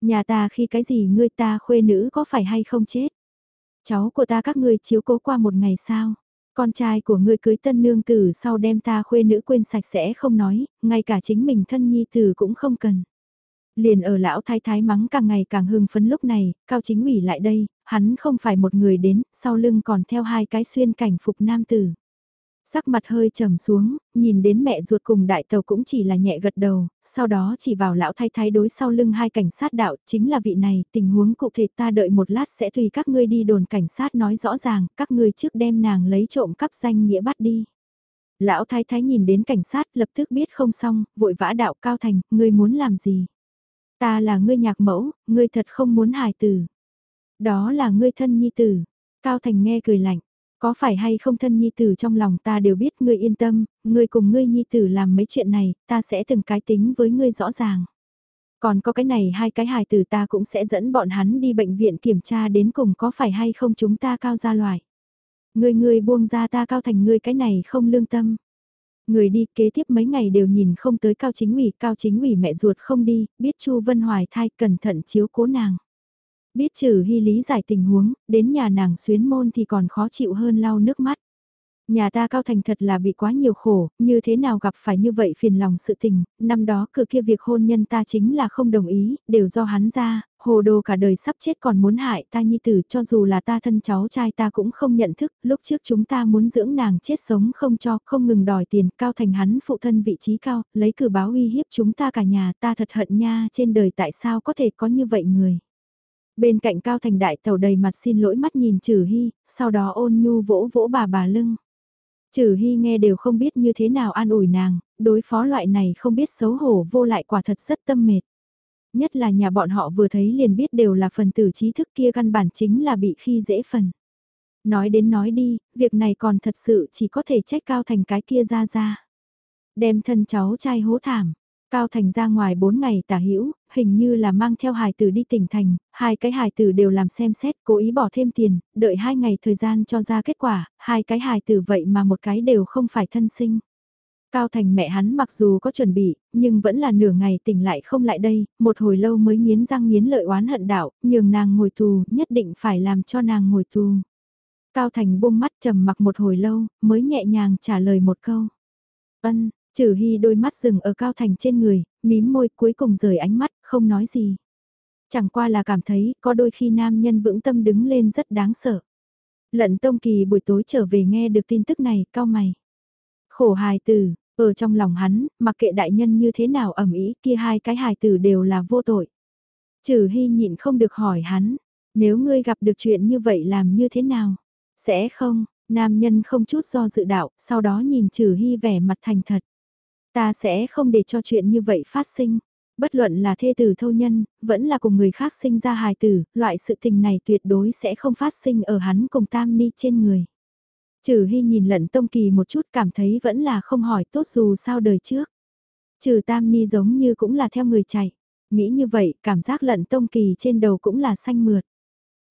Nhà ta khi cái gì ngươi ta khuê nữ có phải hay không chết? Cháu của ta các ngươi chiếu cố qua một ngày sao? Con trai của ngươi cưới tân nương tử sau đem ta khuê nữ quên sạch sẽ không nói, ngay cả chính mình thân nhi tử cũng không cần. Liền ở lão thái thái mắng càng ngày càng hưng phấn lúc này, cao chính ủy lại đây, hắn không phải một người đến, sau lưng còn theo hai cái xuyên cảnh phục nam tử sắc mặt hơi trầm xuống, nhìn đến mẹ ruột cùng đại tàu cũng chỉ là nhẹ gật đầu, sau đó chỉ vào lão thái thái đối sau lưng hai cảnh sát đạo, chính là vị này, tình huống cụ thể ta đợi một lát sẽ tùy các ngươi đi đồn cảnh sát nói rõ ràng, các ngươi trước đem nàng lấy trộm cắp danh nghĩa bắt đi. Lão thái thái nhìn đến cảnh sát lập tức biết không xong, vội vã đạo cao thành, ngươi muốn làm gì? Ta là ngươi nhạc mẫu, ngươi thật không muốn hài tử. Đó là ngươi thân nhi tử. Cao thành nghe cười lạnh, có phải hay không thân nhi tử trong lòng ta đều biết ngươi yên tâm, ngươi cùng ngươi nhi tử làm mấy chuyện này, ta sẽ từng cái tính với ngươi rõ ràng. Còn có cái này hai cái hài tử ta cũng sẽ dẫn bọn hắn đi bệnh viện kiểm tra đến cùng có phải hay không chúng ta cao ra loại. Ngươi ngươi buông ra ta cao thành ngươi cái này không lương tâm. Người đi kế tiếp mấy ngày đều nhìn không tới cao chính ủy, cao chính ủy mẹ ruột không đi, biết Chu Vân Hoài thai cẩn thận chiếu cố nàng. Biết trừ hy lý giải tình huống, đến nhà nàng xuyến môn thì còn khó chịu hơn lau nước mắt. Nhà ta cao thành thật là bị quá nhiều khổ, như thế nào gặp phải như vậy phiền lòng sự tình, năm đó cửa kia việc hôn nhân ta chính là không đồng ý, đều do hắn ra, hồ đồ cả đời sắp chết còn muốn hại ta nhi tử cho dù là ta thân cháu trai ta cũng không nhận thức, lúc trước chúng ta muốn dưỡng nàng chết sống không cho, không ngừng đòi tiền, cao thành hắn phụ thân vị trí cao, lấy cử báo uy hiếp chúng ta cả nhà ta thật hận nha, trên đời tại sao có thể có như vậy người. Bên cạnh Cao Thành đại tàu đầy mặt xin lỗi mắt nhìn Trừ Hy, sau đó ôn nhu vỗ vỗ bà bà lưng. Trừ Hy nghe đều không biết như thế nào an ủi nàng, đối phó loại này không biết xấu hổ vô lại quả thật rất tâm mệt. Nhất là nhà bọn họ vừa thấy liền biết đều là phần tử trí thức kia căn bản chính là bị khi dễ phần. Nói đến nói đi, việc này còn thật sự chỉ có thể trách Cao Thành cái kia ra ra. đem thân cháu trai hố thảm. Cao Thành ra ngoài 4 ngày tả hữu hình như là mang theo hài tử đi tỉnh thành, hai cái hài tử đều làm xem xét, cố ý bỏ thêm tiền, đợi hai ngày thời gian cho ra kết quả, hai cái hài tử vậy mà một cái đều không phải thân sinh. Cao Thành mẹ hắn mặc dù có chuẩn bị, nhưng vẫn là nửa ngày tỉnh lại không lại đây, một hồi lâu mới nghiến răng nghiến lợi oán hận đạo, nhường nàng ngồi tù, nhất định phải làm cho nàng ngồi tù. Cao Thành buông mắt trầm mặc một hồi lâu, mới nhẹ nhàng trả lời một câu. Ân, Trừ Hy đôi mắt dừng ở Cao Thành trên người, mím môi cuối cùng rời ánh mắt, không nói gì. Chẳng qua là cảm thấy có đôi khi nam nhân vững tâm đứng lên rất đáng sợ. Lận Tông Kỳ buổi tối trở về nghe được tin tức này, cao mày. Khổ hài tử, ở trong lòng hắn, mặc kệ đại nhân như thế nào ẩm ý kia hai cái hài tử đều là vô tội. Trừ Hy nhịn không được hỏi hắn, nếu ngươi gặp được chuyện như vậy làm như thế nào? Sẽ không, nam nhân không chút do dự đạo, sau đó nhìn Trừ Hy vẻ mặt thành thật. Ta sẽ không để cho chuyện như vậy phát sinh. Bất luận là thê tử thâu nhân, vẫn là cùng người khác sinh ra hài tử, loại sự tình này tuyệt đối sẽ không phát sinh ở hắn cùng Tam Ni trên người. Trừ Hy nhìn lận Tông Kỳ một chút cảm thấy vẫn là không hỏi tốt dù sao đời trước. Trừ Tam Ni giống như cũng là theo người chạy. Nghĩ như vậy, cảm giác lận Tông Kỳ trên đầu cũng là xanh mượt.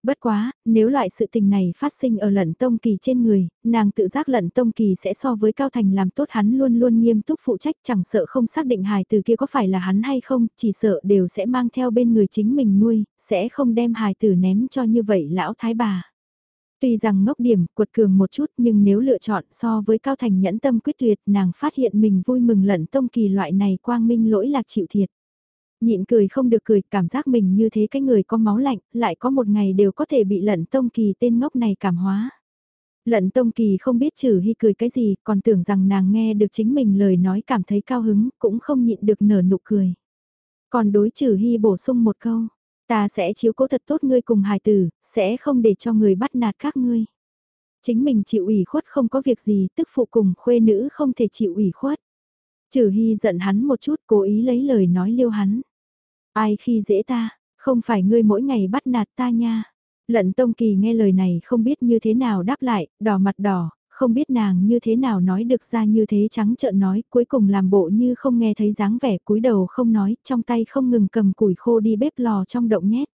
Bất quá, nếu loại sự tình này phát sinh ở lận tông kỳ trên người, nàng tự giác lận tông kỳ sẽ so với Cao Thành làm tốt hắn luôn luôn nghiêm túc phụ trách chẳng sợ không xác định hài từ kia có phải là hắn hay không, chỉ sợ đều sẽ mang theo bên người chính mình nuôi, sẽ không đem hài tử ném cho như vậy lão thái bà. Tuy rằng ngốc điểm, cuột cường một chút nhưng nếu lựa chọn so với Cao Thành nhẫn tâm quyết tuyệt nàng phát hiện mình vui mừng lận tông kỳ loại này quang minh lỗi lạc chịu thiệt. Nhịn cười không được cười, cảm giác mình như thế cái người có máu lạnh, lại có một ngày đều có thể bị lận tông kỳ tên ngốc này cảm hóa. Lận tông kỳ không biết trừ hy cười cái gì, còn tưởng rằng nàng nghe được chính mình lời nói cảm thấy cao hứng, cũng không nhịn được nở nụ cười. Còn đối trừ hy bổ sung một câu, ta sẽ chiếu cố thật tốt ngươi cùng hài tử, sẽ không để cho người bắt nạt các ngươi. Chính mình chịu ủy khuất không có việc gì, tức phụ cùng khuê nữ không thể chịu ủy khuất. Trừ Hy giận hắn một chút cố ý lấy lời nói liêu hắn. Ai khi dễ ta, không phải ngươi mỗi ngày bắt nạt ta nha. Lận Tông Kỳ nghe lời này không biết như thế nào đáp lại, đỏ mặt đỏ, không biết nàng như thế nào nói được ra như thế trắng trợn nói, cuối cùng làm bộ như không nghe thấy dáng vẻ cúi đầu không nói, trong tay không ngừng cầm củi khô đi bếp lò trong động nhét.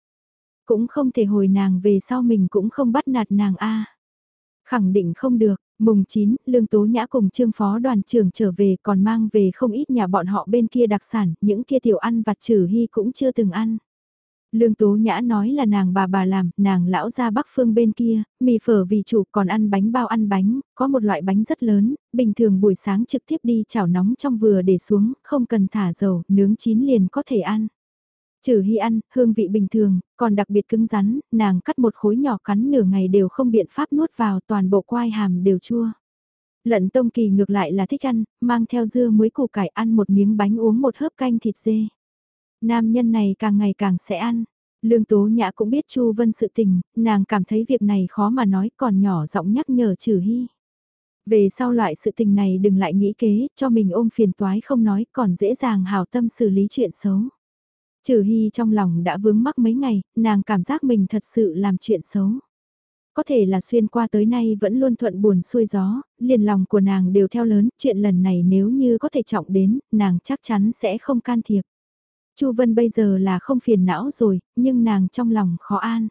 Cũng không thể hồi nàng về sau mình cũng không bắt nạt nàng a Khẳng định không được, Mùng 9, Lương Tố Nhã cùng Trương Phó đoàn trưởng trở về còn mang về không ít nhà bọn họ bên kia đặc sản, những kia tiểu ăn vặt trừ hy cũng chưa từng ăn. Lương Tố Nhã nói là nàng bà bà làm, nàng lão ra bắc phương bên kia, mì phở vì chủ còn ăn bánh bao ăn bánh, có một loại bánh rất lớn, bình thường buổi sáng trực tiếp đi chảo nóng trong vừa để xuống, không cần thả dầu, nướng chín liền có thể ăn. Trừ hy ăn, hương vị bình thường, còn đặc biệt cứng rắn, nàng cắt một khối nhỏ cắn nửa ngày đều không biện pháp nuốt vào toàn bộ quai hàm đều chua. Lận tông kỳ ngược lại là thích ăn, mang theo dưa muối củ cải ăn một miếng bánh uống một hớp canh thịt dê. Nam nhân này càng ngày càng sẽ ăn. Lương Tố Nhã cũng biết Chu Vân sự tình, nàng cảm thấy việc này khó mà nói còn nhỏ giọng nhắc nhở trừ hy. Về sau loại sự tình này đừng lại nghĩ kế, cho mình ôm phiền toái không nói còn dễ dàng hào tâm xử lý chuyện xấu. Trừ Hy trong lòng đã vướng mắc mấy ngày, nàng cảm giác mình thật sự làm chuyện xấu. Có thể là xuyên qua tới nay vẫn luôn thuận buồn xuôi gió, liền lòng của nàng đều theo lớn, chuyện lần này nếu như có thể trọng đến, nàng chắc chắn sẽ không can thiệp. Chu Vân bây giờ là không phiền não rồi, nhưng nàng trong lòng khó an.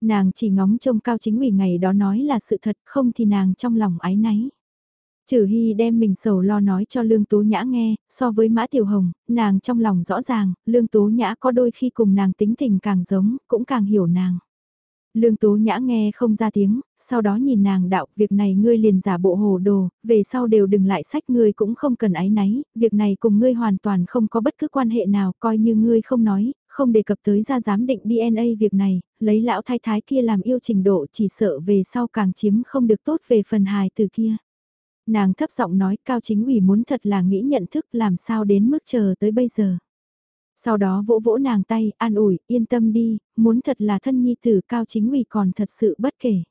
Nàng chỉ ngóng trông cao chính ủy ngày đó nói là sự thật không thì nàng trong lòng ái náy. Trừ Hy đem mình sầu lo nói cho Lương Tố Nhã nghe, so với Mã Tiểu Hồng, nàng trong lòng rõ ràng, Lương Tố Nhã có đôi khi cùng nàng tính tình càng giống, cũng càng hiểu nàng. Lương Tố Nhã nghe không ra tiếng, sau đó nhìn nàng đạo, việc này ngươi liền giả bộ hồ đồ, về sau đều đừng lại sách ngươi cũng không cần ái náy, việc này cùng ngươi hoàn toàn không có bất cứ quan hệ nào, coi như ngươi không nói, không đề cập tới ra giám định DNA việc này, lấy lão thái thái kia làm yêu trình độ chỉ sợ về sau càng chiếm không được tốt về phần hài từ kia. Nàng thấp giọng nói cao chính ủy muốn thật là nghĩ nhận thức làm sao đến mức chờ tới bây giờ. Sau đó vỗ vỗ nàng tay, an ủi, yên tâm đi, muốn thật là thân nhi tử cao chính ủy còn thật sự bất kể.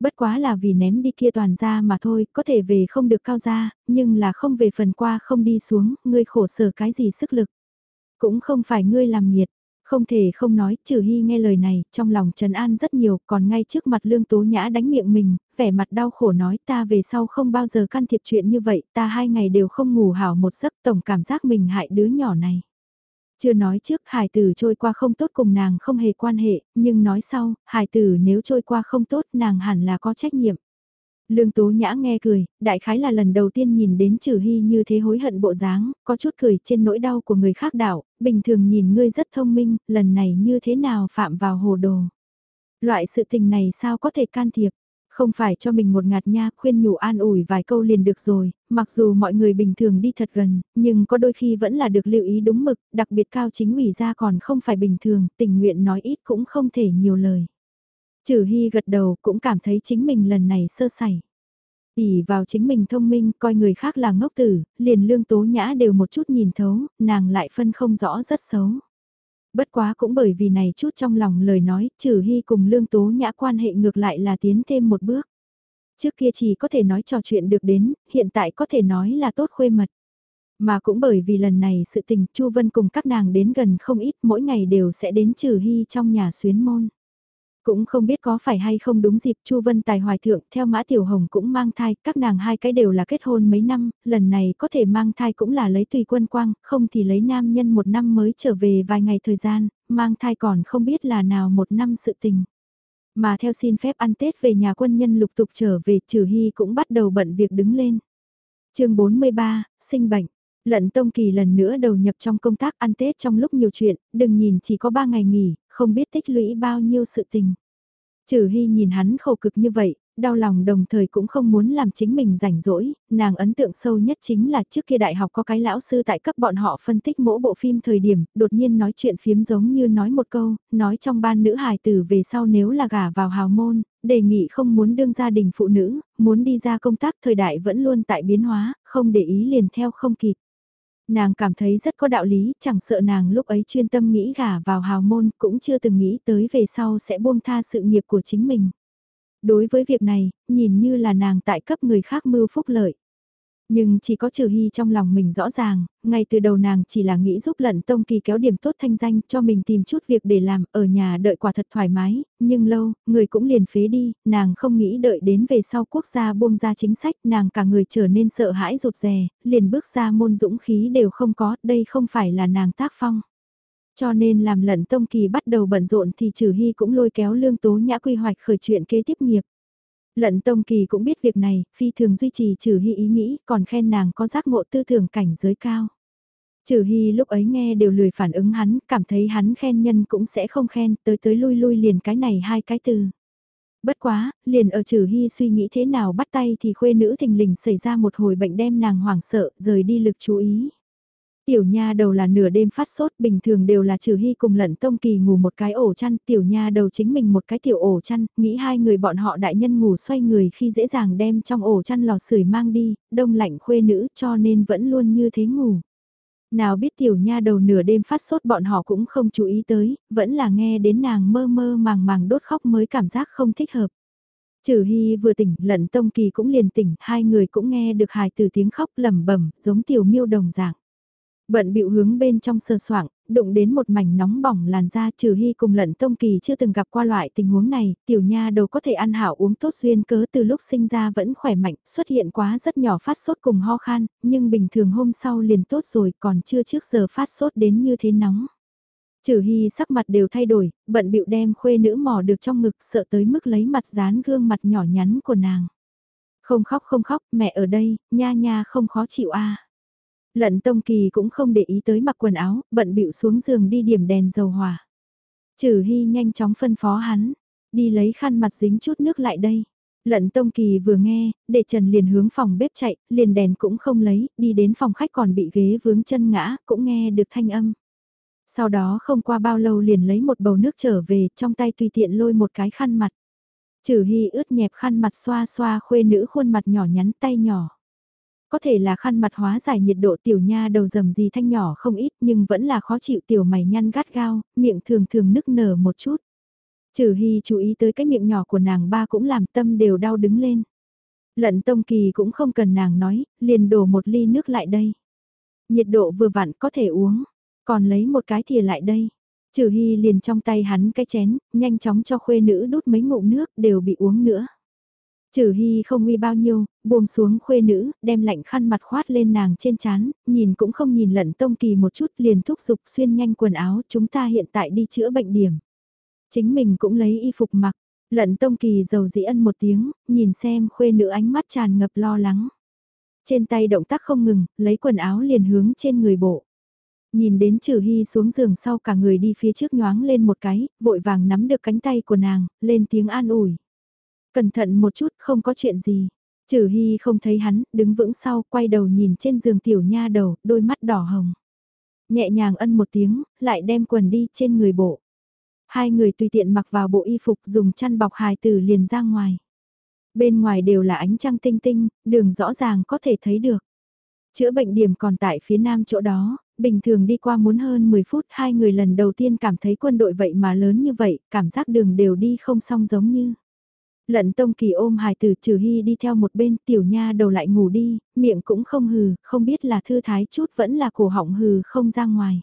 Bất quá là vì ném đi kia toàn ra mà thôi, có thể về không được cao ra, nhưng là không về phần qua không đi xuống, ngươi khổ sở cái gì sức lực. Cũng không phải ngươi làm nhiệt, không thể không nói, trừ hy nghe lời này, trong lòng Trần An rất nhiều, còn ngay trước mặt lương tố nhã đánh miệng mình, vẻ mặt đau khổ nói ta về sau không bao giờ can thiệp chuyện như vậy, ta hai ngày đều không ngủ hảo một giấc tổng cảm giác mình hại đứa nhỏ này. Chưa nói trước hải tử trôi qua không tốt cùng nàng không hề quan hệ, nhưng nói sau, hải tử nếu trôi qua không tốt nàng hẳn là có trách nhiệm. Lương Tố Nhã nghe cười, đại khái là lần đầu tiên nhìn đến Trừ Hy như thế hối hận bộ dáng, có chút cười trên nỗi đau của người khác đảo, bình thường nhìn ngươi rất thông minh, lần này như thế nào phạm vào hồ đồ. Loại sự tình này sao có thể can thiệp, không phải cho mình một ngạt nha khuyên nhủ an ủi vài câu liền được rồi, mặc dù mọi người bình thường đi thật gần, nhưng có đôi khi vẫn là được lưu ý đúng mực, đặc biệt cao chính ủy ra còn không phải bình thường, tình nguyện nói ít cũng không thể nhiều lời. Trừ Hy gật đầu cũng cảm thấy chính mình lần này sơ sẩy. ỉ vào chính mình thông minh coi người khác là ngốc tử, liền lương tố nhã đều một chút nhìn thấu, nàng lại phân không rõ rất xấu. Bất quá cũng bởi vì này chút trong lòng lời nói, trừ hy cùng lương tố nhã quan hệ ngược lại là tiến thêm một bước. Trước kia chỉ có thể nói trò chuyện được đến, hiện tại có thể nói là tốt khuê mật. Mà cũng bởi vì lần này sự tình Chu Vân cùng các nàng đến gần không ít mỗi ngày đều sẽ đến trừ hy trong nhà xuyến môn. Cũng không biết có phải hay không đúng dịp Chu Vân Tài hoài thượng theo Mã Tiểu Hồng cũng mang thai, các nàng hai cái đều là kết hôn mấy năm, lần này có thể mang thai cũng là lấy tùy quân quang, không thì lấy nam nhân một năm mới trở về vài ngày thời gian, mang thai còn không biết là nào một năm sự tình. Mà theo xin phép ăn Tết về nhà quân nhân lục tục trở về trừ hy cũng bắt đầu bận việc đứng lên. chương 43, sinh bệnh. Lận Tông Kỳ lần nữa đầu nhập trong công tác ăn Tết trong lúc nhiều chuyện, đừng nhìn chỉ có 3 ngày nghỉ, không biết tích lũy bao nhiêu sự tình. Trừ Hy nhìn hắn khổ cực như vậy, đau lòng đồng thời cũng không muốn làm chính mình rảnh rỗi, nàng ấn tượng sâu nhất chính là trước kia đại học có cái lão sư tại cấp bọn họ phân tích mỗi bộ phim thời điểm, đột nhiên nói chuyện phiếm giống như nói một câu, nói trong ban nữ hài tử về sau nếu là gả vào hào môn, đề nghị không muốn đương gia đình phụ nữ, muốn đi ra công tác thời đại vẫn luôn tại biến hóa, không để ý liền theo không kịp. Nàng cảm thấy rất có đạo lý, chẳng sợ nàng lúc ấy chuyên tâm nghĩ gả vào hào môn, cũng chưa từng nghĩ tới về sau sẽ buông tha sự nghiệp của chính mình. Đối với việc này, nhìn như là nàng tại cấp người khác mưu phúc lợi. Nhưng chỉ có trừ hy trong lòng mình rõ ràng, ngay từ đầu nàng chỉ là nghĩ giúp lận tông kỳ kéo điểm tốt thanh danh cho mình tìm chút việc để làm ở nhà đợi quả thật thoải mái, nhưng lâu, người cũng liền phế đi, nàng không nghĩ đợi đến về sau quốc gia buông ra chính sách, nàng cả người trở nên sợ hãi rụt rè, liền bước ra môn dũng khí đều không có, đây không phải là nàng tác phong. Cho nên làm lận tông kỳ bắt đầu bận rộn thì trừ hy cũng lôi kéo lương tố nhã quy hoạch khởi chuyện kế tiếp nghiệp. Lận Tông Kỳ cũng biết việc này, phi thường duy trì trừ hy ý nghĩ, còn khen nàng có giác ngộ tư tưởng cảnh giới cao. Trừ hy lúc ấy nghe đều lười phản ứng hắn, cảm thấy hắn khen nhân cũng sẽ không khen, tới tới lui lui liền cái này hai cái từ. Bất quá, liền ở trừ hy suy nghĩ thế nào bắt tay thì khuê nữ thình lình xảy ra một hồi bệnh đem nàng hoảng sợ, rời đi lực chú ý. Tiểu nha đầu là nửa đêm phát sốt, bình thường đều là trừ hy cùng lận tông kỳ ngủ một cái ổ chăn, tiểu nha đầu chính mình một cái tiểu ổ chăn, nghĩ hai người bọn họ đại nhân ngủ xoay người khi dễ dàng đem trong ổ chăn lò sưởi mang đi, đông lạnh khuê nữ cho nên vẫn luôn như thế ngủ. Nào biết tiểu nha đầu nửa đêm phát sốt bọn họ cũng không chú ý tới, vẫn là nghe đến nàng mơ mơ màng màng đốt khóc mới cảm giác không thích hợp. Trừ Hy vừa tỉnh, lận Tông Kỳ cũng liền tỉnh, hai người cũng nghe được hài từ tiếng khóc lẩm bẩm, giống tiểu miêu đồng dạng. Bận bịu hướng bên trong sơ soạng, đụng đến một mảnh nóng bỏng làn da trừ hy cùng lận tông kỳ chưa từng gặp qua loại tình huống này, tiểu nha đầu có thể ăn hảo uống tốt duyên cớ từ lúc sinh ra vẫn khỏe mạnh, xuất hiện quá rất nhỏ phát sốt cùng ho khan, nhưng bình thường hôm sau liền tốt rồi còn chưa trước giờ phát sốt đến như thế nóng. Trừ hy sắc mặt đều thay đổi, bận bịu đem khuê nữ mò được trong ngực sợ tới mức lấy mặt dán gương mặt nhỏ nhắn của nàng. Không khóc không khóc, mẹ ở đây, nha nha không khó chịu a Lận Tông Kỳ cũng không để ý tới mặc quần áo, bận bịu xuống giường đi điểm đèn dầu hỏa. Trừ Hy nhanh chóng phân phó hắn, đi lấy khăn mặt dính chút nước lại đây. Lận Tông Kỳ vừa nghe, để Trần liền hướng phòng bếp chạy, liền đèn cũng không lấy, đi đến phòng khách còn bị ghế vướng chân ngã, cũng nghe được thanh âm. Sau đó không qua bao lâu liền lấy một bầu nước trở về, trong tay tùy tiện lôi một cái khăn mặt. Trừ Hy ướt nhẹp khăn mặt xoa xoa khuê nữ khuôn mặt nhỏ nhắn tay nhỏ có thể là khăn mặt hóa giải nhiệt độ tiểu nha đầu dầm gì thanh nhỏ không ít nhưng vẫn là khó chịu tiểu mày nhăn gắt gao, miệng thường thường nức nở một chút. Trừ Hy chú ý tới cái miệng nhỏ của nàng ba cũng làm tâm đều đau đứng lên. Lận Tông Kỳ cũng không cần nàng nói, liền đổ một ly nước lại đây. Nhiệt độ vừa vặn có thể uống, còn lấy một cái thìa lại đây. Trừ Hy liền trong tay hắn cái chén, nhanh chóng cho khuê nữ đút mấy ngụm nước đều bị uống nữa. Trừ Hy không nguy bao nhiêu, buông xuống khuê nữ, đem lạnh khăn mặt khoát lên nàng trên chán, nhìn cũng không nhìn lận tông kỳ một chút liền thúc giục xuyên nhanh quần áo chúng ta hiện tại đi chữa bệnh điểm. Chính mình cũng lấy y phục mặc, lận tông kỳ dầu dĩ ân một tiếng, nhìn xem khuê nữ ánh mắt tràn ngập lo lắng. Trên tay động tác không ngừng, lấy quần áo liền hướng trên người bộ. Nhìn đến trừ hy xuống giường sau cả người đi phía trước nhoáng lên một cái, vội vàng nắm được cánh tay của nàng, lên tiếng an ủi. Cẩn thận một chút, không có chuyện gì. Trừ Hy không thấy hắn, đứng vững sau, quay đầu nhìn trên giường tiểu nha đầu, đôi mắt đỏ hồng. Nhẹ nhàng ân một tiếng, lại đem quần đi trên người bộ. Hai người tùy tiện mặc vào bộ y phục dùng chăn bọc hài tử liền ra ngoài. Bên ngoài đều là ánh trăng tinh tinh, đường rõ ràng có thể thấy được. Chữa bệnh điểm còn tại phía nam chỗ đó, bình thường đi qua muốn hơn 10 phút hai người lần đầu tiên cảm thấy quân đội vậy mà lớn như vậy, cảm giác đường đều đi không xong giống như. Lận tông kỳ ôm hài tử trừ hy đi theo một bên tiểu nha đầu lại ngủ đi, miệng cũng không hừ, không biết là thư thái chút vẫn là cổ họng hừ không ra ngoài.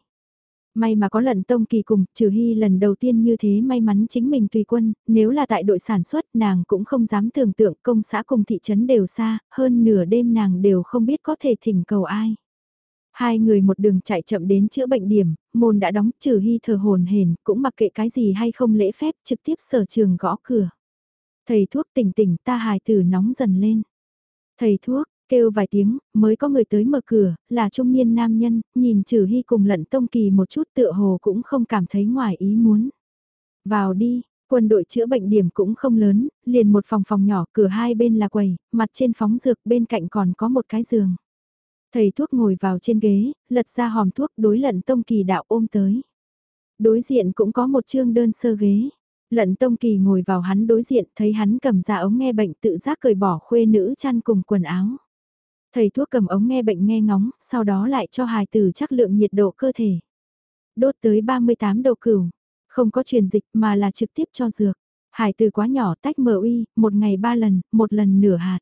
May mà có lận tông kỳ cùng, trừ hy lần đầu tiên như thế may mắn chính mình tùy quân, nếu là tại đội sản xuất nàng cũng không dám tưởng tượng công xã cùng thị trấn đều xa, hơn nửa đêm nàng đều không biết có thể thỉnh cầu ai. Hai người một đường chạy chậm đến chữa bệnh điểm, môn đã đóng trừ hy thờ hồn hền, cũng mặc kệ cái gì hay không lễ phép trực tiếp sở trường gõ cửa. Thầy thuốc tỉnh tỉnh ta hài tử nóng dần lên. Thầy thuốc, kêu vài tiếng, mới có người tới mở cửa, là trung niên nam nhân, nhìn trừ hy cùng lận tông kỳ một chút tựa hồ cũng không cảm thấy ngoài ý muốn. Vào đi, quân đội chữa bệnh điểm cũng không lớn, liền một phòng phòng nhỏ, cửa hai bên là quầy, mặt trên phóng dược bên cạnh còn có một cái giường. Thầy thuốc ngồi vào trên ghế, lật ra hòm thuốc đối lận tông kỳ đạo ôm tới. Đối diện cũng có một chương đơn sơ ghế. Lận Tông Kỳ ngồi vào hắn đối diện, thấy hắn cầm ra ống nghe bệnh tự giác cởi bỏ khuê nữ chăn cùng quần áo. Thầy thuốc cầm ống nghe bệnh nghe ngóng, sau đó lại cho hài tử chắc lượng nhiệt độ cơ thể. Đốt tới 38 độ cửu, không có truyền dịch mà là trực tiếp cho dược. Hải tử quá nhỏ tách mờ uy, một ngày ba lần, một lần nửa hạt.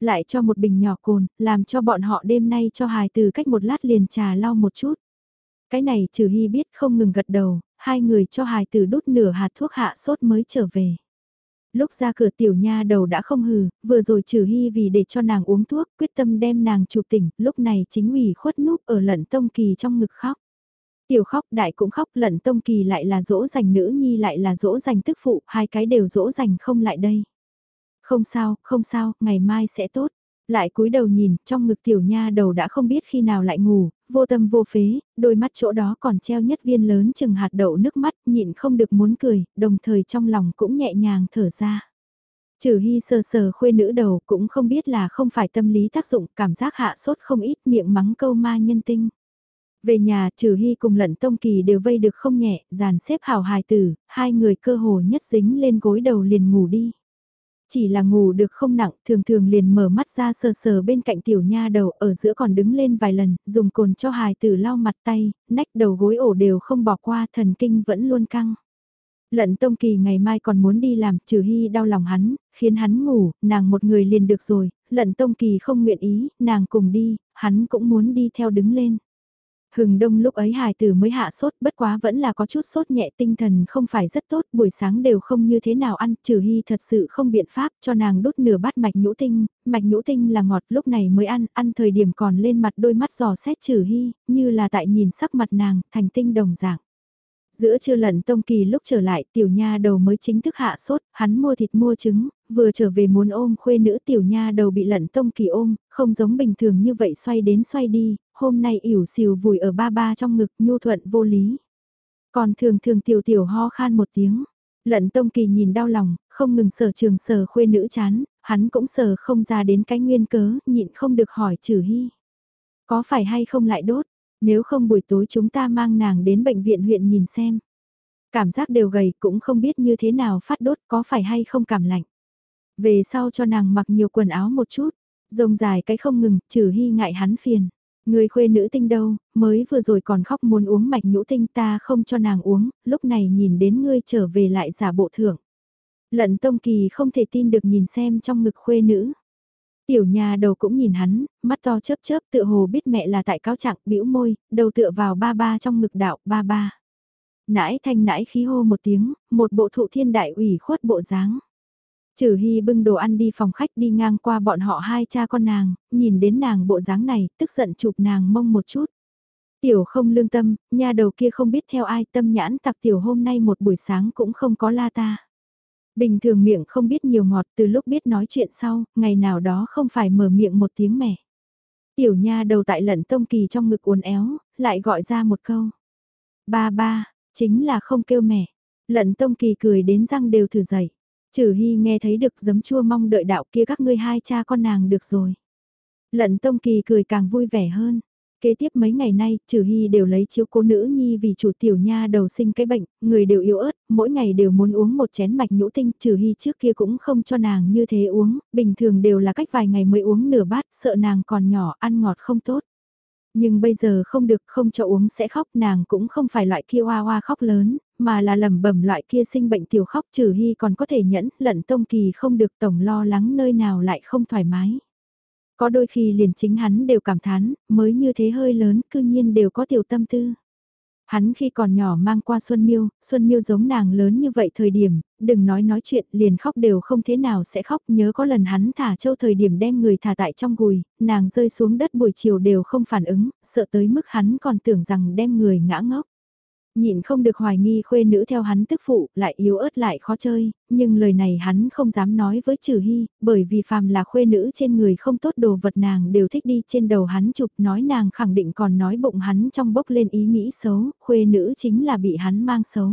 Lại cho một bình nhỏ cồn, làm cho bọn họ đêm nay cho hài tử cách một lát liền trà lau một chút. Cái này trừ hy biết không ngừng gật đầu, hai người cho hài tử đút nửa hạt thuốc hạ sốt mới trở về. Lúc ra cửa tiểu nha đầu đã không hừ, vừa rồi trừ hy vì để cho nàng uống thuốc, quyết tâm đem nàng chụp tỉnh, lúc này chính ủy khuất núp ở lận tông kỳ trong ngực khóc. Tiểu khóc đại cũng khóc lận tông kỳ lại là dỗ dành nữ nhi lại là dỗ dành tức phụ, hai cái đều dỗ dành không lại đây. Không sao, không sao, ngày mai sẽ tốt. Lại cúi đầu nhìn, trong ngực tiểu nha đầu đã không biết khi nào lại ngủ, vô tâm vô phế, đôi mắt chỗ đó còn treo nhất viên lớn chừng hạt đậu nước mắt, nhịn không được muốn cười, đồng thời trong lòng cũng nhẹ nhàng thở ra. Trừ hy sờ sờ khuê nữ đầu cũng không biết là không phải tâm lý tác dụng, cảm giác hạ sốt không ít miệng mắng câu ma nhân tinh. Về nhà, trừ hy cùng lận tông kỳ đều vây được không nhẹ, dàn xếp hào hài tử, hai người cơ hồ nhất dính lên gối đầu liền ngủ đi. Chỉ là ngủ được không nặng, thường thường liền mở mắt ra sờ sờ bên cạnh tiểu nha đầu ở giữa còn đứng lên vài lần, dùng cồn cho hài tử lau mặt tay, nách đầu gối ổ đều không bỏ qua, thần kinh vẫn luôn căng. Lận Tông Kỳ ngày mai còn muốn đi làm, trừ hy đau lòng hắn, khiến hắn ngủ, nàng một người liền được rồi, lận Tông Kỳ không nguyện ý, nàng cùng đi, hắn cũng muốn đi theo đứng lên. Hừng đông lúc ấy hài tử mới hạ sốt bất quá vẫn là có chút sốt nhẹ tinh thần không phải rất tốt buổi sáng đều không như thế nào ăn trừ hy thật sự không biện pháp cho nàng đốt nửa bát mạch nhũ tinh, mạch nhũ tinh là ngọt lúc này mới ăn, ăn thời điểm còn lên mặt đôi mắt giò xét trừ hy, như là tại nhìn sắc mặt nàng, thành tinh đồng dạng. Giữa trưa lận tông kỳ lúc trở lại tiểu nha đầu mới chính thức hạ sốt, hắn mua thịt mua trứng, vừa trở về muốn ôm khuê nữ tiểu nha đầu bị lận tông kỳ ôm, không giống bình thường như vậy xoay đến xoay đi, hôm nay ỉu xìu vùi ở ba ba trong ngực nhu thuận vô lý. Còn thường thường tiểu tiểu ho khan một tiếng, lận tông kỳ nhìn đau lòng, không ngừng sờ trường sờ khuê nữ chán, hắn cũng sờ không ra đến cái nguyên cớ, nhịn không được hỏi trừ hy. Có phải hay không lại đốt, nếu không buổi tối chúng ta mang nàng đến bệnh viện huyện nhìn xem. Cảm giác đều gầy cũng không biết như thế nào phát đốt có phải hay không cảm lạnh. Về sau cho nàng mặc nhiều quần áo một chút, rồng dài cái không ngừng, trừ hy ngại hắn phiền. Người khuê nữ tinh đâu, mới vừa rồi còn khóc muốn uống mạch nhũ tinh ta không cho nàng uống, lúc này nhìn đến ngươi trở về lại giả bộ thưởng. Lận Tông Kỳ không thể tin được nhìn xem trong ngực khuê nữ. Tiểu nhà đầu cũng nhìn hắn, mắt to chớp chớp tựa hồ biết mẹ là tại cáo trạng bĩu môi, đầu tựa vào ba ba trong ngực đạo ba ba. Nãi thanh nãi khí hô một tiếng, một bộ thụ thiên đại ủy khuất bộ dáng. Trừ Hy bưng đồ ăn đi phòng khách đi ngang qua bọn họ hai cha con nàng, nhìn đến nàng bộ dáng này, tức giận chụp nàng mông một chút. Tiểu không lương tâm, nhà đầu kia không biết theo ai tâm nhãn tặc tiểu hôm nay một buổi sáng cũng không có la ta. Bình thường miệng không biết nhiều ngọt từ lúc biết nói chuyện sau, ngày nào đó không phải mở miệng một tiếng mẻ. Tiểu nha đầu tại lận tông kỳ trong ngực uốn éo, lại gọi ra một câu. Ba ba, chính là không kêu mẻ. Lận tông kỳ cười đến răng đều thử dậy. Trừ hy nghe thấy được giấm chua mong đợi đạo kia các ngươi hai cha con nàng được rồi. Lận tông kỳ cười càng vui vẻ hơn. Kế tiếp mấy ngày nay, trừ hy đều lấy chiếu cố nữ nhi vì chủ tiểu nha đầu sinh cái bệnh, người đều yếu ớt, mỗi ngày đều muốn uống một chén mạch nhũ tinh, trừ hy trước kia cũng không cho nàng như thế uống, bình thường đều là cách vài ngày mới uống nửa bát, sợ nàng còn nhỏ, ăn ngọt không tốt. Nhưng bây giờ không được, không cho uống sẽ khóc, nàng cũng không phải loại kia hoa hoa khóc lớn, mà là lầm bẩm loại kia sinh bệnh tiểu khóc trừ hy còn có thể nhẫn, lận tông kỳ không được tổng lo lắng nơi nào lại không thoải mái. Có đôi khi liền chính hắn đều cảm thán, mới như thế hơi lớn, cư nhiên đều có tiểu tâm tư. Hắn khi còn nhỏ mang qua Xuân Miêu, Xuân Miêu giống nàng lớn như vậy thời điểm, đừng nói nói chuyện, liền khóc đều không thế nào sẽ khóc, nhớ có lần hắn thả châu thời điểm đem người thả tại trong gùi, nàng rơi xuống đất buổi chiều đều không phản ứng, sợ tới mức hắn còn tưởng rằng đem người ngã ngốc. Nhịn không được hoài nghi khuê nữ theo hắn tức phụ, lại yếu ớt lại khó chơi, nhưng lời này hắn không dám nói với trừ hy, bởi vì phàm là khuê nữ trên người không tốt đồ vật nàng đều thích đi trên đầu hắn chụp nói nàng khẳng định còn nói bụng hắn trong bốc lên ý nghĩ xấu, khuê nữ chính là bị hắn mang xấu.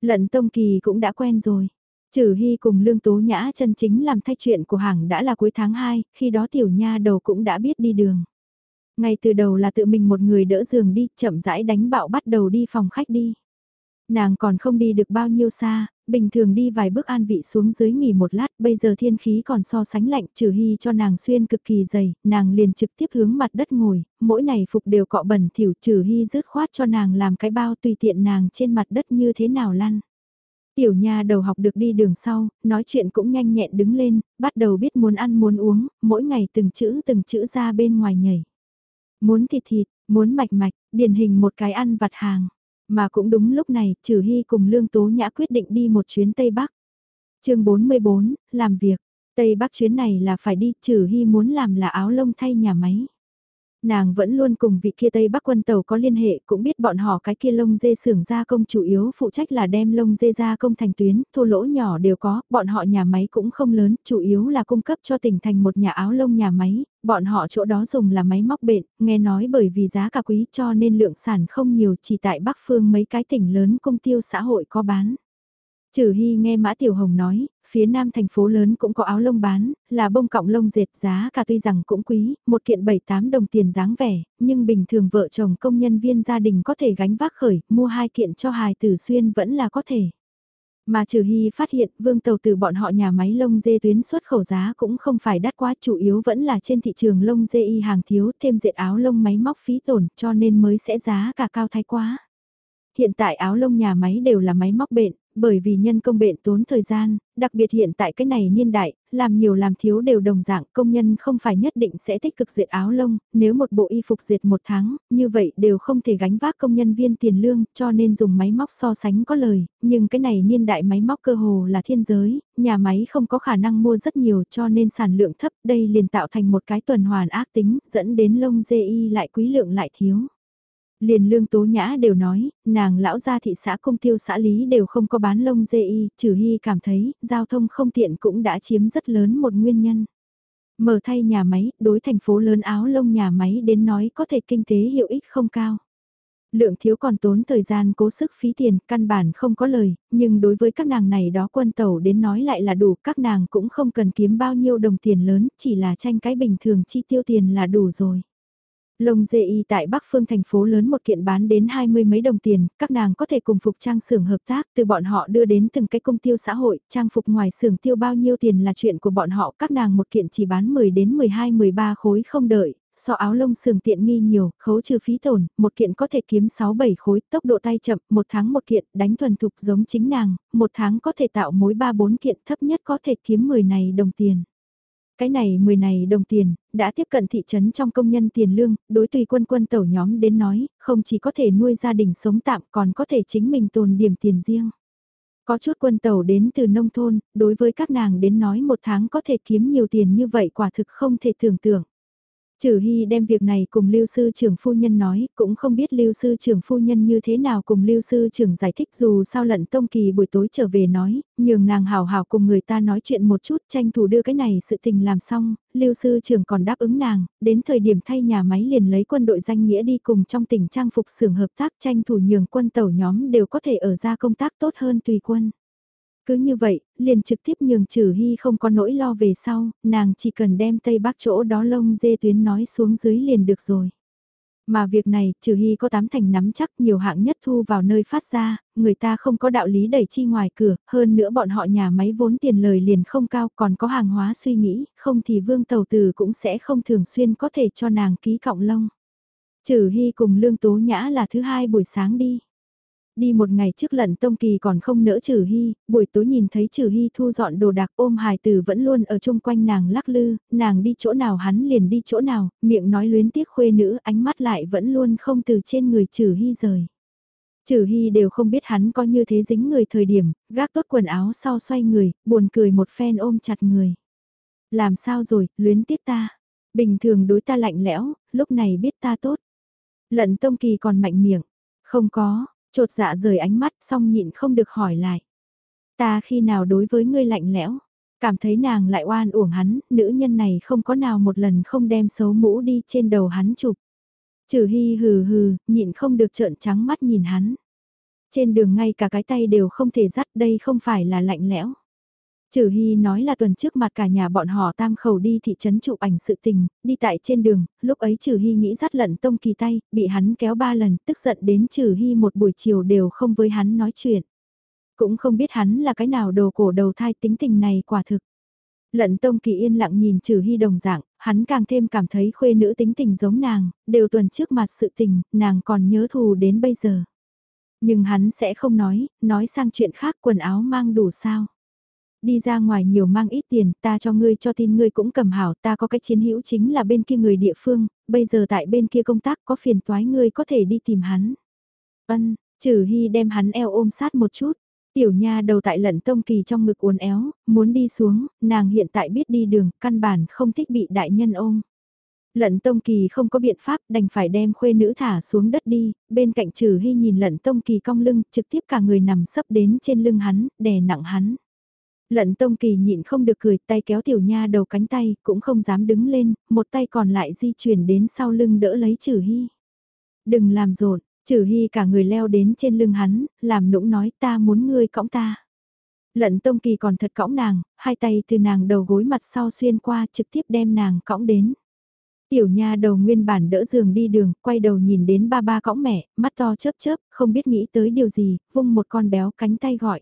Lận Tông Kỳ cũng đã quen rồi. Trừ Hy cùng Lương Tố Nhã chân chính làm thay chuyện của hàng đã là cuối tháng 2, khi đó tiểu nha đầu cũng đã biết đi đường. Ngay từ đầu là tự mình một người đỡ giường đi, chậm rãi đánh bạo bắt đầu đi phòng khách đi. Nàng còn không đi được bao nhiêu xa, bình thường đi vài bước an vị xuống dưới nghỉ một lát, bây giờ thiên khí còn so sánh lạnh, trừ hy cho nàng xuyên cực kỳ dày, nàng liền trực tiếp hướng mặt đất ngồi, mỗi ngày phục đều cọ bẩn thỉu trừ hy rứt khoát cho nàng làm cái bao tùy tiện nàng trên mặt đất như thế nào lăn. Tiểu nha đầu học được đi đường sau, nói chuyện cũng nhanh nhẹn đứng lên, bắt đầu biết muốn ăn muốn uống, mỗi ngày từng chữ từng chữ ra bên ngoài nhảy. Muốn thịt thịt, muốn mạch mạch, điển hình một cái ăn vặt hàng. Mà cũng đúng lúc này, Trừ Hy cùng Lương Tố Nhã quyết định đi một chuyến Tây Bắc. chương 44, làm việc. Tây Bắc chuyến này là phải đi, Trừ Hy muốn làm là áo lông thay nhà máy. Nàng vẫn luôn cùng vị kia Tây Bắc quân tàu có liên hệ, cũng biết bọn họ cái kia lông dê xưởng gia công chủ yếu phụ trách là đem lông dê gia công thành tuyến, thô lỗ nhỏ đều có, bọn họ nhà máy cũng không lớn, chủ yếu là cung cấp cho tỉnh thành một nhà áo lông nhà máy, bọn họ chỗ đó dùng là máy móc bện, nghe nói bởi vì giá cả quý cho nên lượng sản không nhiều chỉ tại Bắc Phương mấy cái tỉnh lớn công tiêu xã hội có bán. Trừ Hy nghe Mã Tiểu Hồng nói, phía nam thành phố lớn cũng có áo lông bán, là bông cọng lông dệt giá cả tuy rằng cũng quý, một kiện 7-8 đồng tiền dáng vẻ, nhưng bình thường vợ chồng công nhân viên gia đình có thể gánh vác khởi, mua hai kiện cho hài tử xuyên vẫn là có thể. Mà trừ hy phát hiện vương tàu từ bọn họ nhà máy lông dê tuyến xuất khẩu giá cũng không phải đắt quá chủ yếu vẫn là trên thị trường lông dê y hàng thiếu thêm dệt áo lông máy móc phí tổn cho nên mới sẽ giá cả cao thái quá. Hiện tại áo lông nhà máy đều là máy móc bện, bởi vì nhân công bện tốn thời gian, đặc biệt hiện tại cái này niên đại, làm nhiều làm thiếu đều đồng dạng, công nhân không phải nhất định sẽ tích cực diệt áo lông, nếu một bộ y phục diệt một tháng, như vậy đều không thể gánh vác công nhân viên tiền lương, cho nên dùng máy móc so sánh có lời, nhưng cái này niên đại máy móc cơ hồ là thiên giới, nhà máy không có khả năng mua rất nhiều cho nên sản lượng thấp, đây liền tạo thành một cái tuần hoàn ác tính, dẫn đến lông dê y lại quý lượng lại thiếu. Liền lương tố nhã đều nói, nàng lão gia thị xã công tiêu xã lý đều không có bán lông dê y, trừ hy cảm thấy, giao thông không tiện cũng đã chiếm rất lớn một nguyên nhân. Mở thay nhà máy, đối thành phố lớn áo lông nhà máy đến nói có thể kinh tế hiệu ích không cao. Lượng thiếu còn tốn thời gian cố sức phí tiền, căn bản không có lời, nhưng đối với các nàng này đó quân tàu đến nói lại là đủ, các nàng cũng không cần kiếm bao nhiêu đồng tiền lớn, chỉ là tranh cái bình thường chi tiêu tiền là đủ rồi. Lông dê y tại Bắc Phương thành phố lớn một kiện bán đến hai mươi mấy đồng tiền, các nàng có thể cùng phục trang xưởng hợp tác từ bọn họ đưa đến từng cái công tiêu xã hội, trang phục ngoài xưởng tiêu bao nhiêu tiền là chuyện của bọn họ, các nàng một kiện chỉ bán 10 đến 12 13 khối không đợi, so áo lông xưởng tiện nghi nhiều, khấu trừ phí tổn, một kiện có thể kiếm 6-7 khối, tốc độ tay chậm, một tháng một kiện, đánh thuần thục giống chính nàng, một tháng có thể tạo mối 3-4 kiện thấp nhất có thể kiếm 10 này đồng tiền. Cái này 10 này đồng tiền, đã tiếp cận thị trấn trong công nhân tiền lương, đối tùy quân quân tẩu nhóm đến nói, không chỉ có thể nuôi gia đình sống tạm còn có thể chính mình tồn điểm tiền riêng. Có chút quân tàu đến từ nông thôn, đối với các nàng đến nói một tháng có thể kiếm nhiều tiền như vậy quả thực không thể tưởng tượng. Trừ Hy đem việc này cùng lưu sư trưởng phu nhân nói, cũng không biết lưu sư trưởng phu nhân như thế nào cùng lưu sư trưởng giải thích dù sao lận tông kỳ buổi tối trở về nói, nhường nàng hào hào cùng người ta nói chuyện một chút tranh thủ đưa cái này sự tình làm xong, lưu sư trưởng còn đáp ứng nàng, đến thời điểm thay nhà máy liền lấy quân đội danh nghĩa đi cùng trong tỉnh trang phục xưởng hợp tác tranh thủ nhường quân tàu nhóm đều có thể ở ra công tác tốt hơn tùy quân. Cứ như vậy, liền trực tiếp nhường trừ hy không có nỗi lo về sau, nàng chỉ cần đem tây bắc chỗ đó lông dê tuyến nói xuống dưới liền được rồi. Mà việc này, trừ hy có tám thành nắm chắc nhiều hạng nhất thu vào nơi phát ra, người ta không có đạo lý đẩy chi ngoài cửa, hơn nữa bọn họ nhà máy vốn tiền lời liền không cao còn có hàng hóa suy nghĩ, không thì vương tàu từ cũng sẽ không thường xuyên có thể cho nàng ký cọng lông. Trừ hy cùng lương tố nhã là thứ hai buổi sáng đi. Đi một ngày trước lận Tông Kỳ còn không nỡ Trừ Hy, buổi tối nhìn thấy Trừ Hy thu dọn đồ đạc ôm hài tử vẫn luôn ở chung quanh nàng lắc lư, nàng đi chỗ nào hắn liền đi chỗ nào, miệng nói luyến tiếc khuê nữ ánh mắt lại vẫn luôn không từ trên người Trừ Hy rời. Trừ Hy đều không biết hắn có như thế dính người thời điểm, gác tốt quần áo sau xoay người, buồn cười một phen ôm chặt người. Làm sao rồi, luyến tiếc ta. Bình thường đối ta lạnh lẽo, lúc này biết ta tốt. Lận Tông Kỳ còn mạnh miệng. Không có, Chột dạ rời ánh mắt xong nhịn không được hỏi lại. Ta khi nào đối với ngươi lạnh lẽo, cảm thấy nàng lại oan uổng hắn, nữ nhân này không có nào một lần không đem xấu mũ đi trên đầu hắn chụp. Trừ hy hừ hừ, nhịn không được trợn trắng mắt nhìn hắn. Trên đường ngay cả cái tay đều không thể dắt đây không phải là lạnh lẽo. Trừ Hy nói là tuần trước mặt cả nhà bọn họ tam khẩu đi thị trấn chụp ảnh sự tình, đi tại trên đường, lúc ấy Trừ Hy nghĩ dắt lận tông kỳ tay, bị hắn kéo ba lần, tức giận đến Trừ Hy một buổi chiều đều không với hắn nói chuyện. Cũng không biết hắn là cái nào đồ cổ đầu thai tính tình này quả thực. Lận tông kỳ yên lặng nhìn Trừ Hy đồng dạng, hắn càng thêm cảm thấy khuê nữ tính tình giống nàng, đều tuần trước mặt sự tình, nàng còn nhớ thù đến bây giờ. Nhưng hắn sẽ không nói, nói sang chuyện khác quần áo mang đủ sao đi ra ngoài nhiều mang ít tiền, ta cho ngươi cho tin ngươi cũng cầm hảo, ta có cái chiến hữu chính là bên kia người địa phương, bây giờ tại bên kia công tác có phiền toái ngươi có thể đi tìm hắn. Ân, trừ hy đem hắn eo ôm sát một chút, tiểu nha đầu tại lận tông kỳ trong ngực uốn éo, muốn đi xuống, nàng hiện tại biết đi đường, căn bản không thích bị đại nhân ôm. Lận Tông Kỳ không có biện pháp đành phải đem khuê nữ thả xuống đất đi, bên cạnh trừ hy nhìn lận Tông Kỳ cong lưng, trực tiếp cả người nằm sấp đến trên lưng hắn, đè nặng hắn. Lận Tông Kỳ nhịn không được cười, tay kéo tiểu nha đầu cánh tay, cũng không dám đứng lên, một tay còn lại di chuyển đến sau lưng đỡ lấy Trử Hy. Đừng làm rộn, Trử Hy cả người leo đến trên lưng hắn, làm nũng nói ta muốn ngươi cõng ta. Lận Tông Kỳ còn thật cõng nàng, hai tay từ nàng đầu gối mặt sau xuyên qua trực tiếp đem nàng cõng đến. Tiểu nha đầu nguyên bản đỡ giường đi đường, quay đầu nhìn đến ba ba cõng mẹ, mắt to chớp chớp, không biết nghĩ tới điều gì, vung một con béo cánh tay gọi.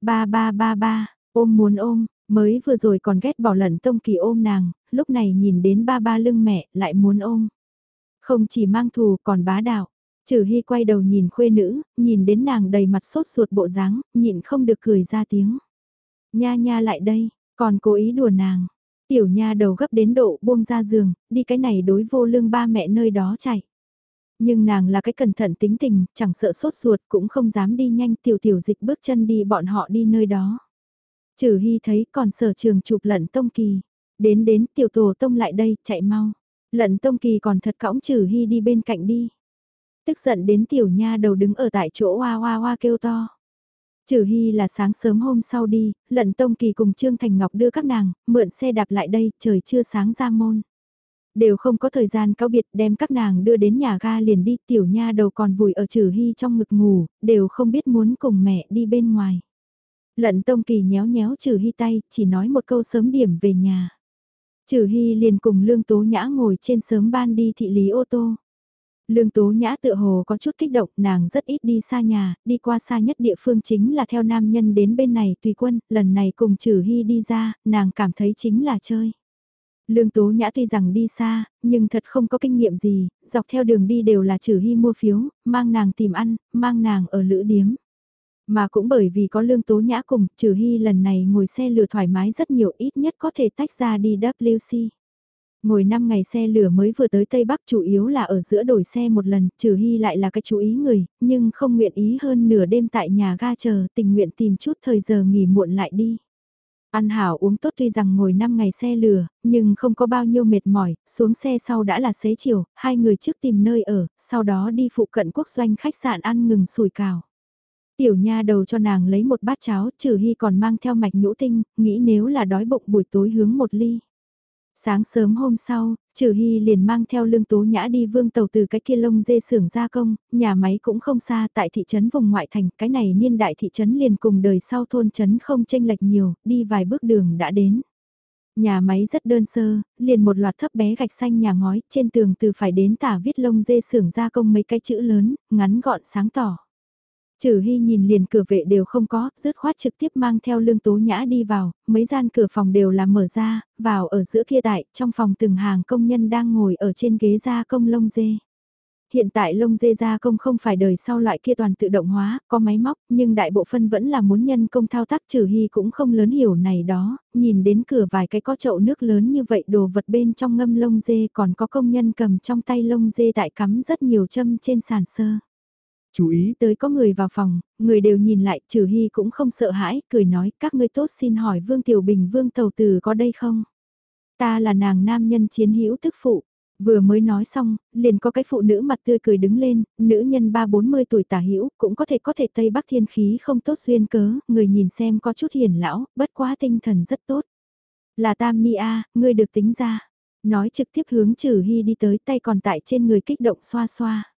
Ba ba ba ba, Ôm muốn ôm, mới vừa rồi còn ghét bỏ lẩn tông kỳ ôm nàng, lúc này nhìn đến ba ba lưng mẹ lại muốn ôm. Không chỉ mang thù còn bá đạo. Trừ Hy quay đầu nhìn khuê nữ, nhìn đến nàng đầy mặt sốt ruột bộ dáng, nhịn không được cười ra tiếng. Nha nha lại đây, còn cố ý đùa nàng. Tiểu nha đầu gấp đến độ buông ra giường, đi cái này đối vô lương ba mẹ nơi đó chạy. Nhưng nàng là cái cẩn thận tính tình, chẳng sợ sốt ruột cũng không dám đi nhanh tiểu tiểu dịch bước chân đi bọn họ đi nơi đó. Trừ Hy thấy còn sở trường chụp lận tông kỳ. Đến đến tiểu tổ tông lại đây, chạy mau. Lận tông kỳ còn thật cõng Trừ Hy đi bên cạnh đi. Tức giận đến tiểu nha đầu đứng ở tại chỗ hoa hoa hoa kêu to. Trừ Hy là sáng sớm hôm sau đi, lận tông kỳ cùng Trương Thành Ngọc đưa các nàng, mượn xe đạp lại đây, trời chưa sáng ra môn. Đều không có thời gian cáo biệt đem các nàng đưa đến nhà ga liền đi, tiểu nha đầu còn vùi ở Trừ Hy trong ngực ngủ, đều không biết muốn cùng mẹ đi bên ngoài. Lận Tông Kỳ nhéo nhéo Trừ Hy tay, chỉ nói một câu sớm điểm về nhà. Trừ Hy liền cùng Lương Tố Nhã ngồi trên sớm ban đi thị lý ô tô. Lương Tố Nhã tự hồ có chút kích động, nàng rất ít đi xa nhà, đi qua xa nhất địa phương chính là theo nam nhân đến bên này tùy quân, lần này cùng Trừ Hy đi ra, nàng cảm thấy chính là chơi. Lương Tố Nhã tuy rằng đi xa, nhưng thật không có kinh nghiệm gì, dọc theo đường đi đều là Trừ Hy mua phiếu, mang nàng tìm ăn, mang nàng ở lữ điếm. Mà cũng bởi vì có lương tố nhã cùng, trừ hy lần này ngồi xe lửa thoải mái rất nhiều ít nhất có thể tách ra đi WC. Ngồi 5 ngày xe lửa mới vừa tới Tây Bắc chủ yếu là ở giữa đổi xe một lần, trừ hy lại là cái chú ý người, nhưng không nguyện ý hơn nửa đêm tại nhà ga chờ, tình nguyện tìm chút thời giờ nghỉ muộn lại đi. Ăn hảo uống tốt tuy rằng ngồi 5 ngày xe lửa, nhưng không có bao nhiêu mệt mỏi, xuống xe sau đã là xế chiều, hai người trước tìm nơi ở, sau đó đi phụ cận quốc doanh khách sạn ăn ngừng sủi cào. Tiểu nha đầu cho nàng lấy một bát cháo, trừ hy còn mang theo mạch nhũ tinh, nghĩ nếu là đói bụng buổi tối hướng một ly. Sáng sớm hôm sau, Trừ Hy liền mang theo lương tố nhã đi vương tàu từ cái kia lông dê xưởng gia công, nhà máy cũng không xa tại thị trấn vùng ngoại thành, cái này niên đại thị trấn liền cùng đời sau thôn trấn không tranh lệch nhiều, đi vài bước đường đã đến. Nhà máy rất đơn sơ, liền một loạt thấp bé gạch xanh nhà ngói, trên tường từ phải đến tả viết lông dê xưởng gia công mấy cái chữ lớn, ngắn gọn sáng tỏ. Trừ Hy nhìn liền cửa vệ đều không có, dứt khoát trực tiếp mang theo lương tố nhã đi vào, mấy gian cửa phòng đều là mở ra, vào ở giữa kia tại, trong phòng từng hàng công nhân đang ngồi ở trên ghế gia công lông dê. Hiện tại lông dê gia công không phải đời sau loại kia toàn tự động hóa, có máy móc, nhưng đại bộ phân vẫn là muốn nhân công thao tác trừ hy cũng không lớn hiểu này đó, nhìn đến cửa vài cái có chậu nước lớn như vậy đồ vật bên trong ngâm lông dê còn có công nhân cầm trong tay lông dê tại cắm rất nhiều châm trên sàn sơ. Chú ý tới có người vào phòng, người đều nhìn lại, trừ hy cũng không sợ hãi, cười nói các ngươi tốt xin hỏi Vương Tiểu Bình Vương Tàu Từ có đây không? Ta là nàng nam nhân chiến hữu tức phụ. Vừa mới nói xong, liền có cái phụ nữ mặt tươi cười đứng lên, nữ nhân ba bốn mươi tuổi tả hữu cũng có thể có thể Tây Bắc thiên khí không tốt duyên cớ, người nhìn xem có chút hiền lão, bất quá tinh thần rất tốt. Là Tam Ni A, ngươi được tính ra. Nói trực tiếp hướng trừ hy đi tới tay còn tại trên người kích động xoa xoa.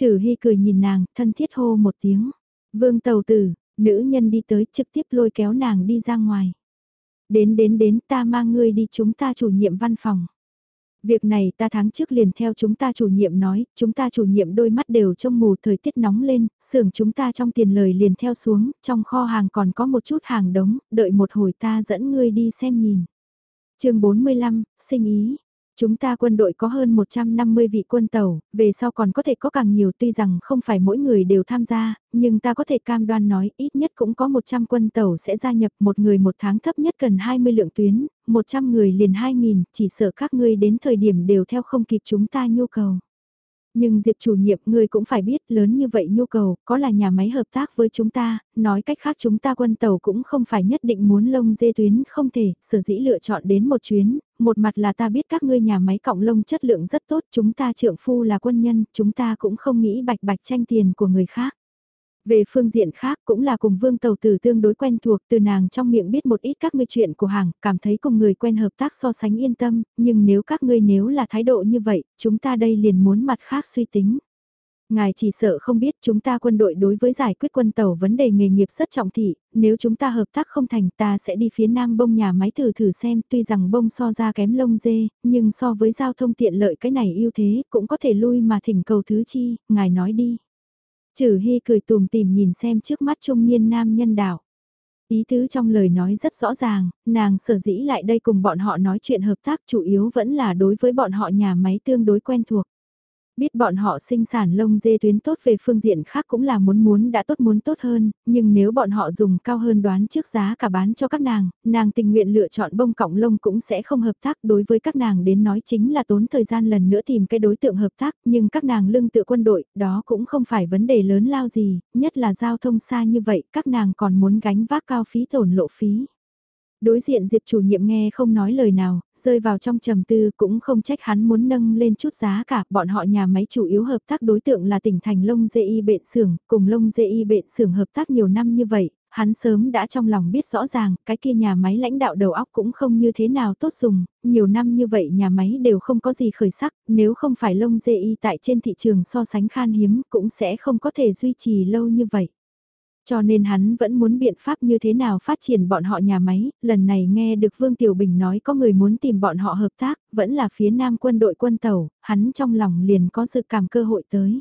Trừ Hy cười nhìn nàng, thân thiết hô một tiếng. Vương tàu tử, nữ nhân đi tới trực tiếp lôi kéo nàng đi ra ngoài. Đến đến đến ta mang ngươi đi chúng ta chủ nhiệm văn phòng. Việc này ta tháng trước liền theo chúng ta chủ nhiệm nói, chúng ta chủ nhiệm đôi mắt đều trong mù thời tiết nóng lên, xưởng chúng ta trong tiền lời liền theo xuống, trong kho hàng còn có một chút hàng đống, đợi một hồi ta dẫn ngươi đi xem nhìn. chương 45, sinh ý, Chúng ta quân đội có hơn 150 vị quân tàu, về sau còn có thể có càng nhiều tuy rằng không phải mỗi người đều tham gia, nhưng ta có thể cam đoan nói ít nhất cũng có 100 quân tàu sẽ gia nhập một người một tháng thấp nhất cần 20 lượng tuyến, 100 người liền 2.000, chỉ sợ các ngươi đến thời điểm đều theo không kịp chúng ta nhu cầu. Nhưng Diệp chủ nhiệm người cũng phải biết lớn như vậy nhu cầu, có là nhà máy hợp tác với chúng ta, nói cách khác chúng ta quân tàu cũng không phải nhất định muốn lông dê tuyến không thể, sở dĩ lựa chọn đến một chuyến, một mặt là ta biết các ngươi nhà máy cọng lông chất lượng rất tốt, chúng ta trượng phu là quân nhân, chúng ta cũng không nghĩ bạch bạch tranh tiền của người khác. Về phương diện khác cũng là cùng vương tàu tử tương đối quen thuộc từ nàng trong miệng biết một ít các ngươi chuyện của hàng, cảm thấy cùng người quen hợp tác so sánh yên tâm, nhưng nếu các ngươi nếu là thái độ như vậy, chúng ta đây liền muốn mặt khác suy tính. Ngài chỉ sợ không biết chúng ta quân đội đối với giải quyết quân tàu vấn đề nghề nghiệp rất trọng thị, nếu chúng ta hợp tác không thành ta sẽ đi phía nam bông nhà máy thử thử xem tuy rằng bông so ra kém lông dê, nhưng so với giao thông tiện lợi cái này ưu thế cũng có thể lui mà thỉnh cầu thứ chi, ngài nói đi. Trừ Hy cười tùm tìm nhìn xem trước mắt trung niên nam nhân đạo. Ý tứ trong lời nói rất rõ ràng, nàng sở dĩ lại đây cùng bọn họ nói chuyện hợp tác chủ yếu vẫn là đối với bọn họ nhà máy tương đối quen thuộc. Biết bọn họ sinh sản lông dê tuyến tốt về phương diện khác cũng là muốn muốn đã tốt muốn tốt hơn, nhưng nếu bọn họ dùng cao hơn đoán trước giá cả bán cho các nàng, nàng tình nguyện lựa chọn bông cọng lông cũng sẽ không hợp tác đối với các nàng đến nói chính là tốn thời gian lần nữa tìm cái đối tượng hợp tác, nhưng các nàng lương tự quân đội, đó cũng không phải vấn đề lớn lao gì, nhất là giao thông xa như vậy, các nàng còn muốn gánh vác cao phí tổn lộ phí. Đối diện Diệp chủ nhiệm nghe không nói lời nào, rơi vào trong trầm tư cũng không trách hắn muốn nâng lên chút giá cả, bọn họ nhà máy chủ yếu hợp tác đối tượng là tỉnh thành Lông Dê Y Bệnh Xưởng, cùng Lông Dê Y Bệnh Xưởng hợp tác nhiều năm như vậy, hắn sớm đã trong lòng biết rõ ràng, cái kia nhà máy lãnh đạo đầu óc cũng không như thế nào tốt dùng, nhiều năm như vậy nhà máy đều không có gì khởi sắc, nếu không phải Lông Dê Y tại trên thị trường so sánh khan hiếm cũng sẽ không có thể duy trì lâu như vậy. Cho nên hắn vẫn muốn biện pháp như thế nào phát triển bọn họ nhà máy, lần này nghe được Vương Tiểu Bình nói có người muốn tìm bọn họ hợp tác, vẫn là phía nam quân đội quân tàu, hắn trong lòng liền có sự cảm cơ hội tới.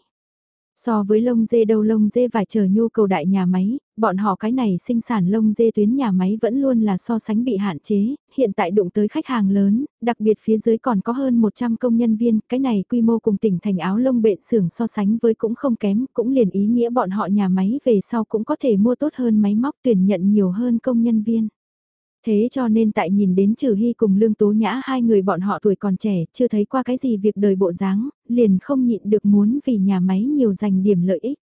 So với lông dê đầu lông dê vài chờ nhu cầu đại nhà máy, Bọn họ cái này sinh sản lông dê tuyến nhà máy vẫn luôn là so sánh bị hạn chế, hiện tại đụng tới khách hàng lớn, đặc biệt phía dưới còn có hơn 100 công nhân viên, cái này quy mô cùng tỉnh thành áo lông bện xưởng so sánh với cũng không kém, cũng liền ý nghĩa bọn họ nhà máy về sau cũng có thể mua tốt hơn máy móc tuyển nhận nhiều hơn công nhân viên. Thế cho nên tại nhìn đến Trừ Hy cùng Lương Tố Nhã hai người bọn họ tuổi còn trẻ, chưa thấy qua cái gì việc đời bộ dáng, liền không nhịn được muốn vì nhà máy nhiều giành điểm lợi ích.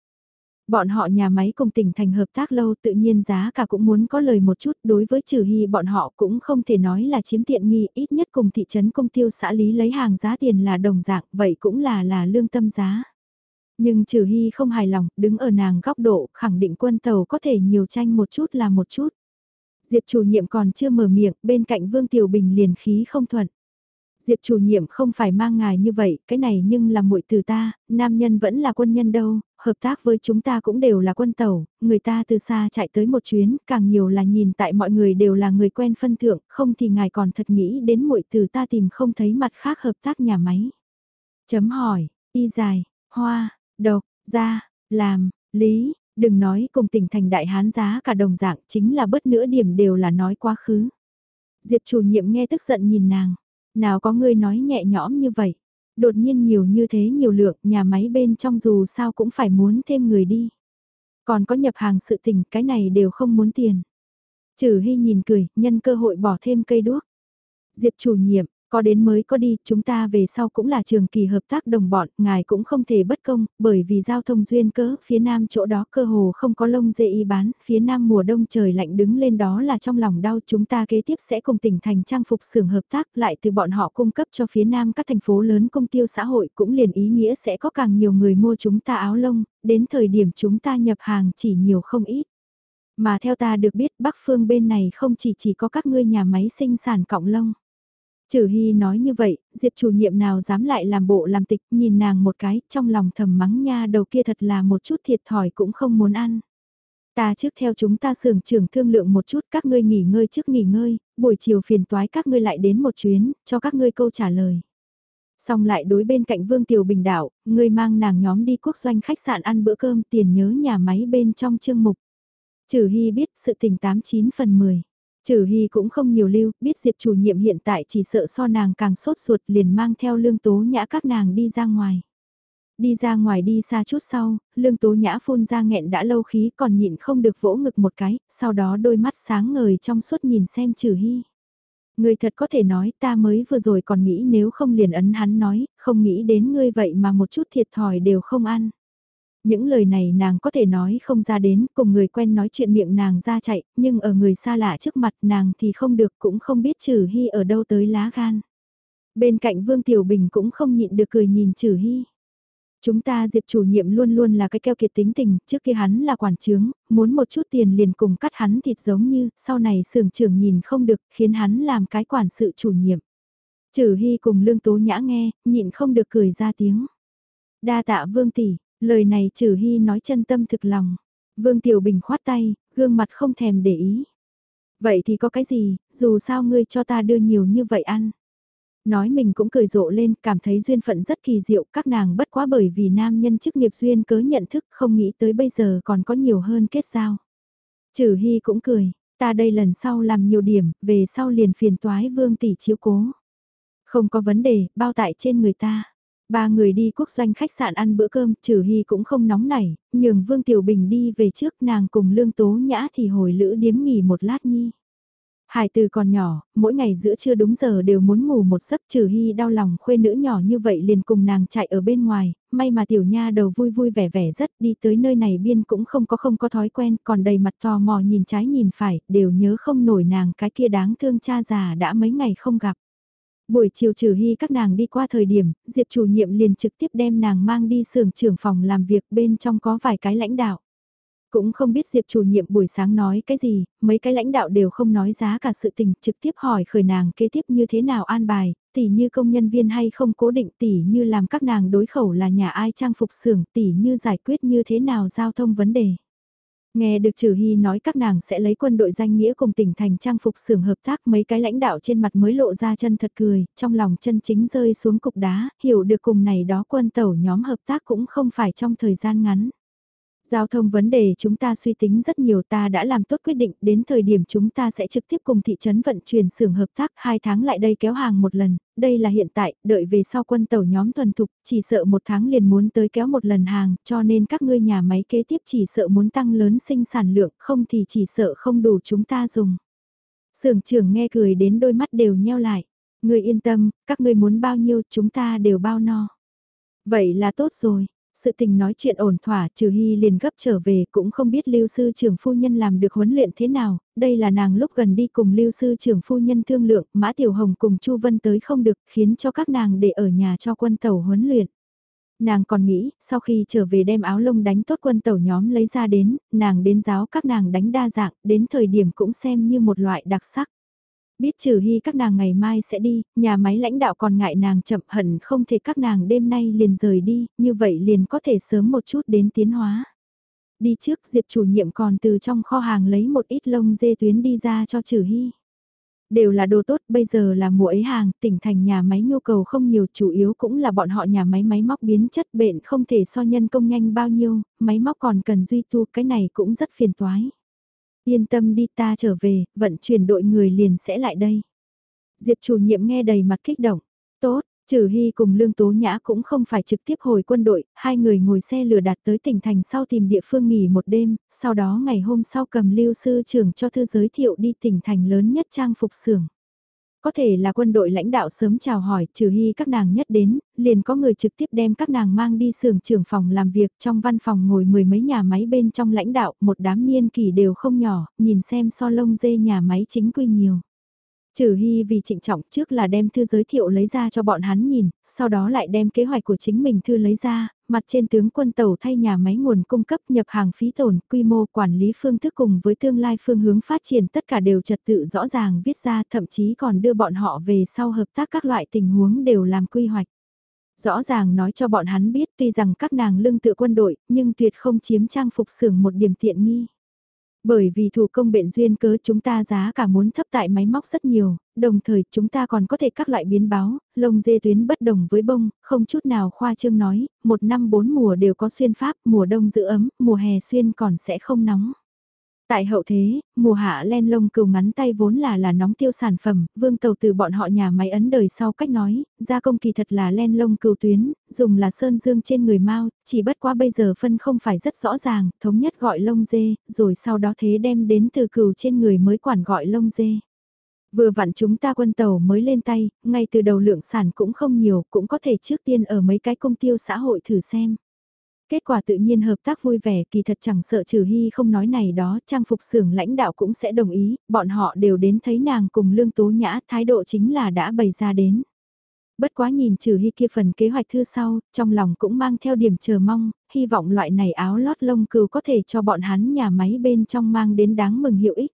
Bọn họ nhà máy cùng tỉnh thành hợp tác lâu tự nhiên giá cả cũng muốn có lời một chút đối với trừ hy bọn họ cũng không thể nói là chiếm tiện nghi ít nhất cùng thị trấn công tiêu xã lý lấy hàng giá tiền là đồng dạng vậy cũng là là lương tâm giá. Nhưng trừ hy không hài lòng đứng ở nàng góc độ khẳng định quân tàu có thể nhiều tranh một chút là một chút. Diệp chủ nhiệm còn chưa mở miệng bên cạnh Vương Tiểu Bình liền khí không thuận. Diệp chủ nhiệm không phải mang ngài như vậy, cái này nhưng là muội từ ta, nam nhân vẫn là quân nhân đâu, hợp tác với chúng ta cũng đều là quân tàu, người ta từ xa chạy tới một chuyến, càng nhiều là nhìn tại mọi người đều là người quen phân thượng, không thì ngài còn thật nghĩ đến muội từ ta tìm không thấy mặt khác hợp tác nhà máy. Chấm hỏi, y dài, hoa, độc, ra, làm, lý, đừng nói cùng tỉnh thành đại hán giá cả đồng dạng chính là bất nữa điểm đều là nói quá khứ. Diệp chủ nhiệm nghe tức giận nhìn nàng. Nào có ngươi nói nhẹ nhõm như vậy. Đột nhiên nhiều như thế nhiều lượng, nhà máy bên trong dù sao cũng phải muốn thêm người đi. Còn có nhập hàng sự tình, cái này đều không muốn tiền. Trừ Hy nhìn cười, nhân cơ hội bỏ thêm cây đuốc. Diệp chủ nhiệm, có đến mới có đi, chúng ta về sau cũng là trường kỳ hợp tác đồng bọn, ngài cũng không thể bất công, bởi vì giao thông duyên cớ, phía nam chỗ đó cơ hồ không có lông dê y bán, phía nam mùa đông trời lạnh đứng lên đó là trong lòng đau chúng ta kế tiếp sẽ cùng tỉnh thành trang phục xưởng hợp tác lại từ bọn họ cung cấp cho phía nam các thành phố lớn công tiêu xã hội cũng liền ý nghĩa sẽ có càng nhiều người mua chúng ta áo lông, đến thời điểm chúng ta nhập hàng chỉ nhiều không ít. Mà theo ta được biết Bắc Phương bên này không chỉ chỉ có các ngươi nhà máy sinh sản cọng lông. Trừ Hy nói như vậy, Diệp chủ nhiệm nào dám lại làm bộ làm tịch, nhìn nàng một cái, trong lòng thầm mắng nha đầu kia thật là một chút thiệt thòi cũng không muốn ăn. Ta trước theo chúng ta sưởng trưởng thương lượng một chút các ngươi nghỉ ngơi trước nghỉ ngơi, buổi chiều phiền toái các ngươi lại đến một chuyến, cho các ngươi câu trả lời. Xong lại đối bên cạnh Vương Tiểu Bình đảo, ngươi mang nàng nhóm đi quốc doanh khách sạn ăn bữa cơm tiền nhớ nhà máy bên trong chương mục. Trừ Hy biết sự tình 89 phần 10. Trừ Hy cũng không nhiều lưu, biết Diệp chủ nhiệm hiện tại chỉ sợ so nàng càng sốt ruột liền mang theo lương tố nhã các nàng đi ra ngoài. Đi ra ngoài đi xa chút sau, lương tố nhã phun ra nghẹn đã lâu khí còn nhịn không được vỗ ngực một cái, sau đó đôi mắt sáng ngời trong suốt nhìn xem trừ Hy. Người thật có thể nói ta mới vừa rồi còn nghĩ nếu không liền ấn hắn nói, không nghĩ đến ngươi vậy mà một chút thiệt thòi đều không ăn. Những lời này nàng có thể nói không ra đến, cùng người quen nói chuyện miệng nàng ra chạy, nhưng ở người xa lạ trước mặt nàng thì không được cũng không biết trừ hy ở đâu tới lá gan. Bên cạnh Vương Tiểu Bình cũng không nhịn được cười nhìn trừ hy. Chúng ta Diệp chủ nhiệm luôn luôn là cái keo kiệt tính tình, trước kia hắn là quản trướng, muốn một chút tiền liền cùng cắt hắn thịt giống như, sau này sưởng trưởng nhìn không được, khiến hắn làm cái quản sự chủ nhiệm. Trừ Hy cùng Lương Tố Nhã nghe, nhịn không được cười ra tiếng. Đa tạ Vương tỷ, Lời này trừ hy nói chân tâm thực lòng. Vương Tiểu Bình khoát tay, gương mặt không thèm để ý. Vậy thì có cái gì, dù sao ngươi cho ta đưa nhiều như vậy ăn. Nói mình cũng cười rộ lên, cảm thấy duyên phận rất kỳ diệu, các nàng bất quá bởi vì nam nhân chức nghiệp duyên cớ nhận thức không nghĩ tới bây giờ còn có nhiều hơn kết giao. Trừ Hy cũng cười, ta đây lần sau làm nhiều điểm, về sau liền phiền toái vương tỷ chiếu cố. Không có vấn đề, bao tại trên người ta. Ba người đi quốc doanh khách sạn ăn bữa cơm, trừ hy cũng không nóng nảy, nhường Vương Tiểu Bình đi về trước nàng cùng Lương Tố Nhã thì hồi lữ điếm nghỉ một lát nhi. Hải từ còn nhỏ, mỗi ngày giữa trưa đúng giờ đều muốn ngủ một giấc trừ hy đau lòng khuê nữ nhỏ như vậy liền cùng nàng chạy ở bên ngoài, may mà tiểu nha đầu vui vui vẻ vẻ rất đi tới nơi này biên cũng không có không có thói quen còn đầy mặt tò mò nhìn trái nhìn phải, đều nhớ không nổi nàng cái kia đáng thương cha già đã mấy ngày không gặp. Buổi chiều trừ hy các nàng đi qua thời điểm, Diệp chủ nhiệm liền trực tiếp đem nàng mang đi xưởng trưởng phòng làm việc bên trong có vài cái lãnh đạo. Cũng không biết Diệp chủ nhiệm buổi sáng nói cái gì, mấy cái lãnh đạo đều không nói giá cả sự tình, trực tiếp hỏi khởi nàng kế tiếp như thế nào an bài, tỉ như công nhân viên hay không cố định tỉ như làm các nàng đối khẩu là nhà ai trang phục xưởng tỉ như giải quyết như thế nào giao thông vấn đề. Nghe được Trừ Hy nói các nàng sẽ lấy quân đội danh nghĩa cùng tỉnh thành trang phục xưởng hợp tác mấy cái lãnh đạo trên mặt mới lộ ra chân thật cười, trong lòng chân chính rơi xuống cục đá, hiểu được cùng này đó quân tẩu nhóm hợp tác cũng không phải trong thời gian ngắn. Giao thông vấn đề chúng ta suy tính rất nhiều ta đã làm tốt quyết định đến thời điểm chúng ta sẽ trực tiếp cùng thị trấn vận chuyển xưởng hợp tác hai tháng lại đây kéo hàng một lần, đây là hiện tại, đợi về sau quân tàu nhóm thuần thục, chỉ sợ một tháng liền muốn tới kéo một lần hàng, cho nên các ngươi nhà máy kế tiếp chỉ sợ muốn tăng lớn sinh sản lượng, không thì chỉ sợ không đủ chúng ta dùng. Sưởng trưởng nghe cười đến đôi mắt đều nheo lại, người yên tâm, các ngươi muốn bao nhiêu chúng ta đều bao no. Vậy là tốt rồi, sự tình nói chuyện ổn thỏa, trừ hy liền gấp trở về cũng không biết lưu sư trưởng phu nhân làm được huấn luyện thế nào, đây là nàng lúc gần đi cùng lưu sư trưởng phu nhân thương lượng, Mã Tiểu Hồng cùng Chu Vân tới không được, khiến cho các nàng để ở nhà cho quân tàu huấn luyện. Nàng còn nghĩ, sau khi trở về đem áo lông đánh tốt quân tàu nhóm lấy ra đến, nàng đến giáo các nàng đánh đa dạng, đến thời điểm cũng xem như một loại đặc sắc. Biết trừ hy các nàng ngày mai sẽ đi, nhà máy lãnh đạo còn ngại nàng chậm hận không thể các nàng đêm nay liền rời đi, như vậy liền có thể sớm một chút đến tiến hóa. Đi trước Diệp chủ nhiệm còn từ trong kho hàng lấy một ít lông dê tuyến đi ra cho trừ hy. Đều là đồ tốt, bây giờ là mùa ấy hàng, tỉnh thành nhà máy nhu cầu không nhiều, chủ yếu cũng là bọn họ nhà máy máy móc biến chất bệnh không thể so nhân công nhanh bao nhiêu, máy móc còn cần duy tu, cái này cũng rất phiền toái. Yên tâm đi ta trở về, vận chuyển đội người liền sẽ lại đây. Diệp chủ nhiệm nghe đầy mặt kích động. Tốt, Trừ Hy cùng Lương Tố Nhã cũng không phải trực tiếp hồi quân đội, hai người ngồi xe lửa đặt tới tỉnh thành sau tìm địa phương nghỉ một đêm, sau đó ngày hôm sau cầm lưu sư trưởng cho thư giới thiệu đi tỉnh thành lớn nhất trang phục xưởng. Có thể là quân đội lãnh đạo sớm chào hỏi, trừ hy các nàng nhất đến, liền có người trực tiếp đem các nàng mang đi xưởng trưởng phòng làm việc trong văn phòng ngồi mười mấy nhà máy bên trong lãnh đạo, một đám niên kỷ đều không nhỏ, nhìn xem so lông dê nhà máy chính quy nhiều. Trừ Hy vì trịnh trọng trước là đem thư giới thiệu lấy ra cho bọn hắn nhìn, sau đó lại đem kế hoạch của chính mình thư lấy ra, mặt trên tướng quân tàu thay nhà máy nguồn cung cấp nhập hàng phí tổn, quy mô quản lý phương thức cùng với tương lai phương hướng phát triển tất cả đều trật tự rõ ràng viết ra thậm chí còn đưa bọn họ về sau hợp tác các loại tình huống đều làm quy hoạch. Rõ ràng nói cho bọn hắn biết tuy rằng các nàng lương tự quân đội nhưng tuyệt không chiếm trang phục xưởng một điểm tiện nghi. Bởi vì thủ công bệnh duyên cớ chúng ta giá cả muốn thấp tại máy móc rất nhiều, đồng thời chúng ta còn có thể các loại biến báo, lông dê tuyến bất đồng với bông, không chút nào khoa trương nói, một năm bốn mùa đều có xuyên pháp, mùa đông giữ ấm, mùa hè xuyên còn sẽ không nóng. Tại hậu thế, mùa hạ len lông cừu ngắn tay vốn là là nóng tiêu sản phẩm, vương tàu từ bọn họ nhà máy ấn đời sau cách nói, gia công kỳ thật là len lông cừu tuyến, dùng là sơn dương trên người mau, chỉ bất quá bây giờ phân không phải rất rõ ràng, thống nhất gọi lông dê, rồi sau đó thế đem đến từ cừu trên người mới quản gọi lông dê. Vừa vặn chúng ta quân tàu mới lên tay, ngay từ đầu lượng sản cũng không nhiều, cũng có thể trước tiên ở mấy cái công tiêu xã hội thử xem. Kết quả tự nhiên hợp tác vui vẻ kỳ thật chẳng sợ trừ hy không nói này đó, trang phục xưởng lãnh đạo cũng sẽ đồng ý, bọn họ đều đến thấy nàng cùng lương tố nhã, thái độ chính là đã bày ra đến. Bất quá nhìn trừ hy kia phần kế hoạch thư sau, trong lòng cũng mang theo điểm chờ mong, hy vọng loại này áo lót lông cừu có thể cho bọn hắn nhà máy bên trong mang đến đáng mừng hiệu ích.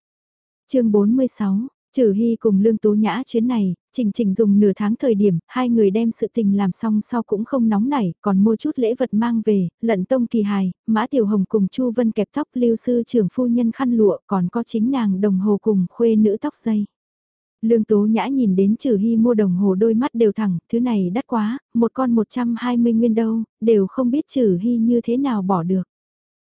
chương 46 Trừ Hy cùng Lương Tố Nhã chuyến này, Trình Trình dùng nửa tháng thời điểm, hai người đem sự tình làm xong sau cũng không nóng nảy, còn mua chút lễ vật mang về, lận tông kỳ hài, Mã Tiểu Hồng cùng Chu Vân kẹp tóc lưu sư trưởng phu nhân khăn lụa, còn có chính nàng đồng hồ cùng khuê nữ tóc dây. Lương Tố Nhã nhìn đến Trừ Hy mua đồng hồ đôi mắt đều thẳng, thứ này đắt quá, một con 120 nguyên đâu, đều không biết Trừ Hy như thế nào bỏ được.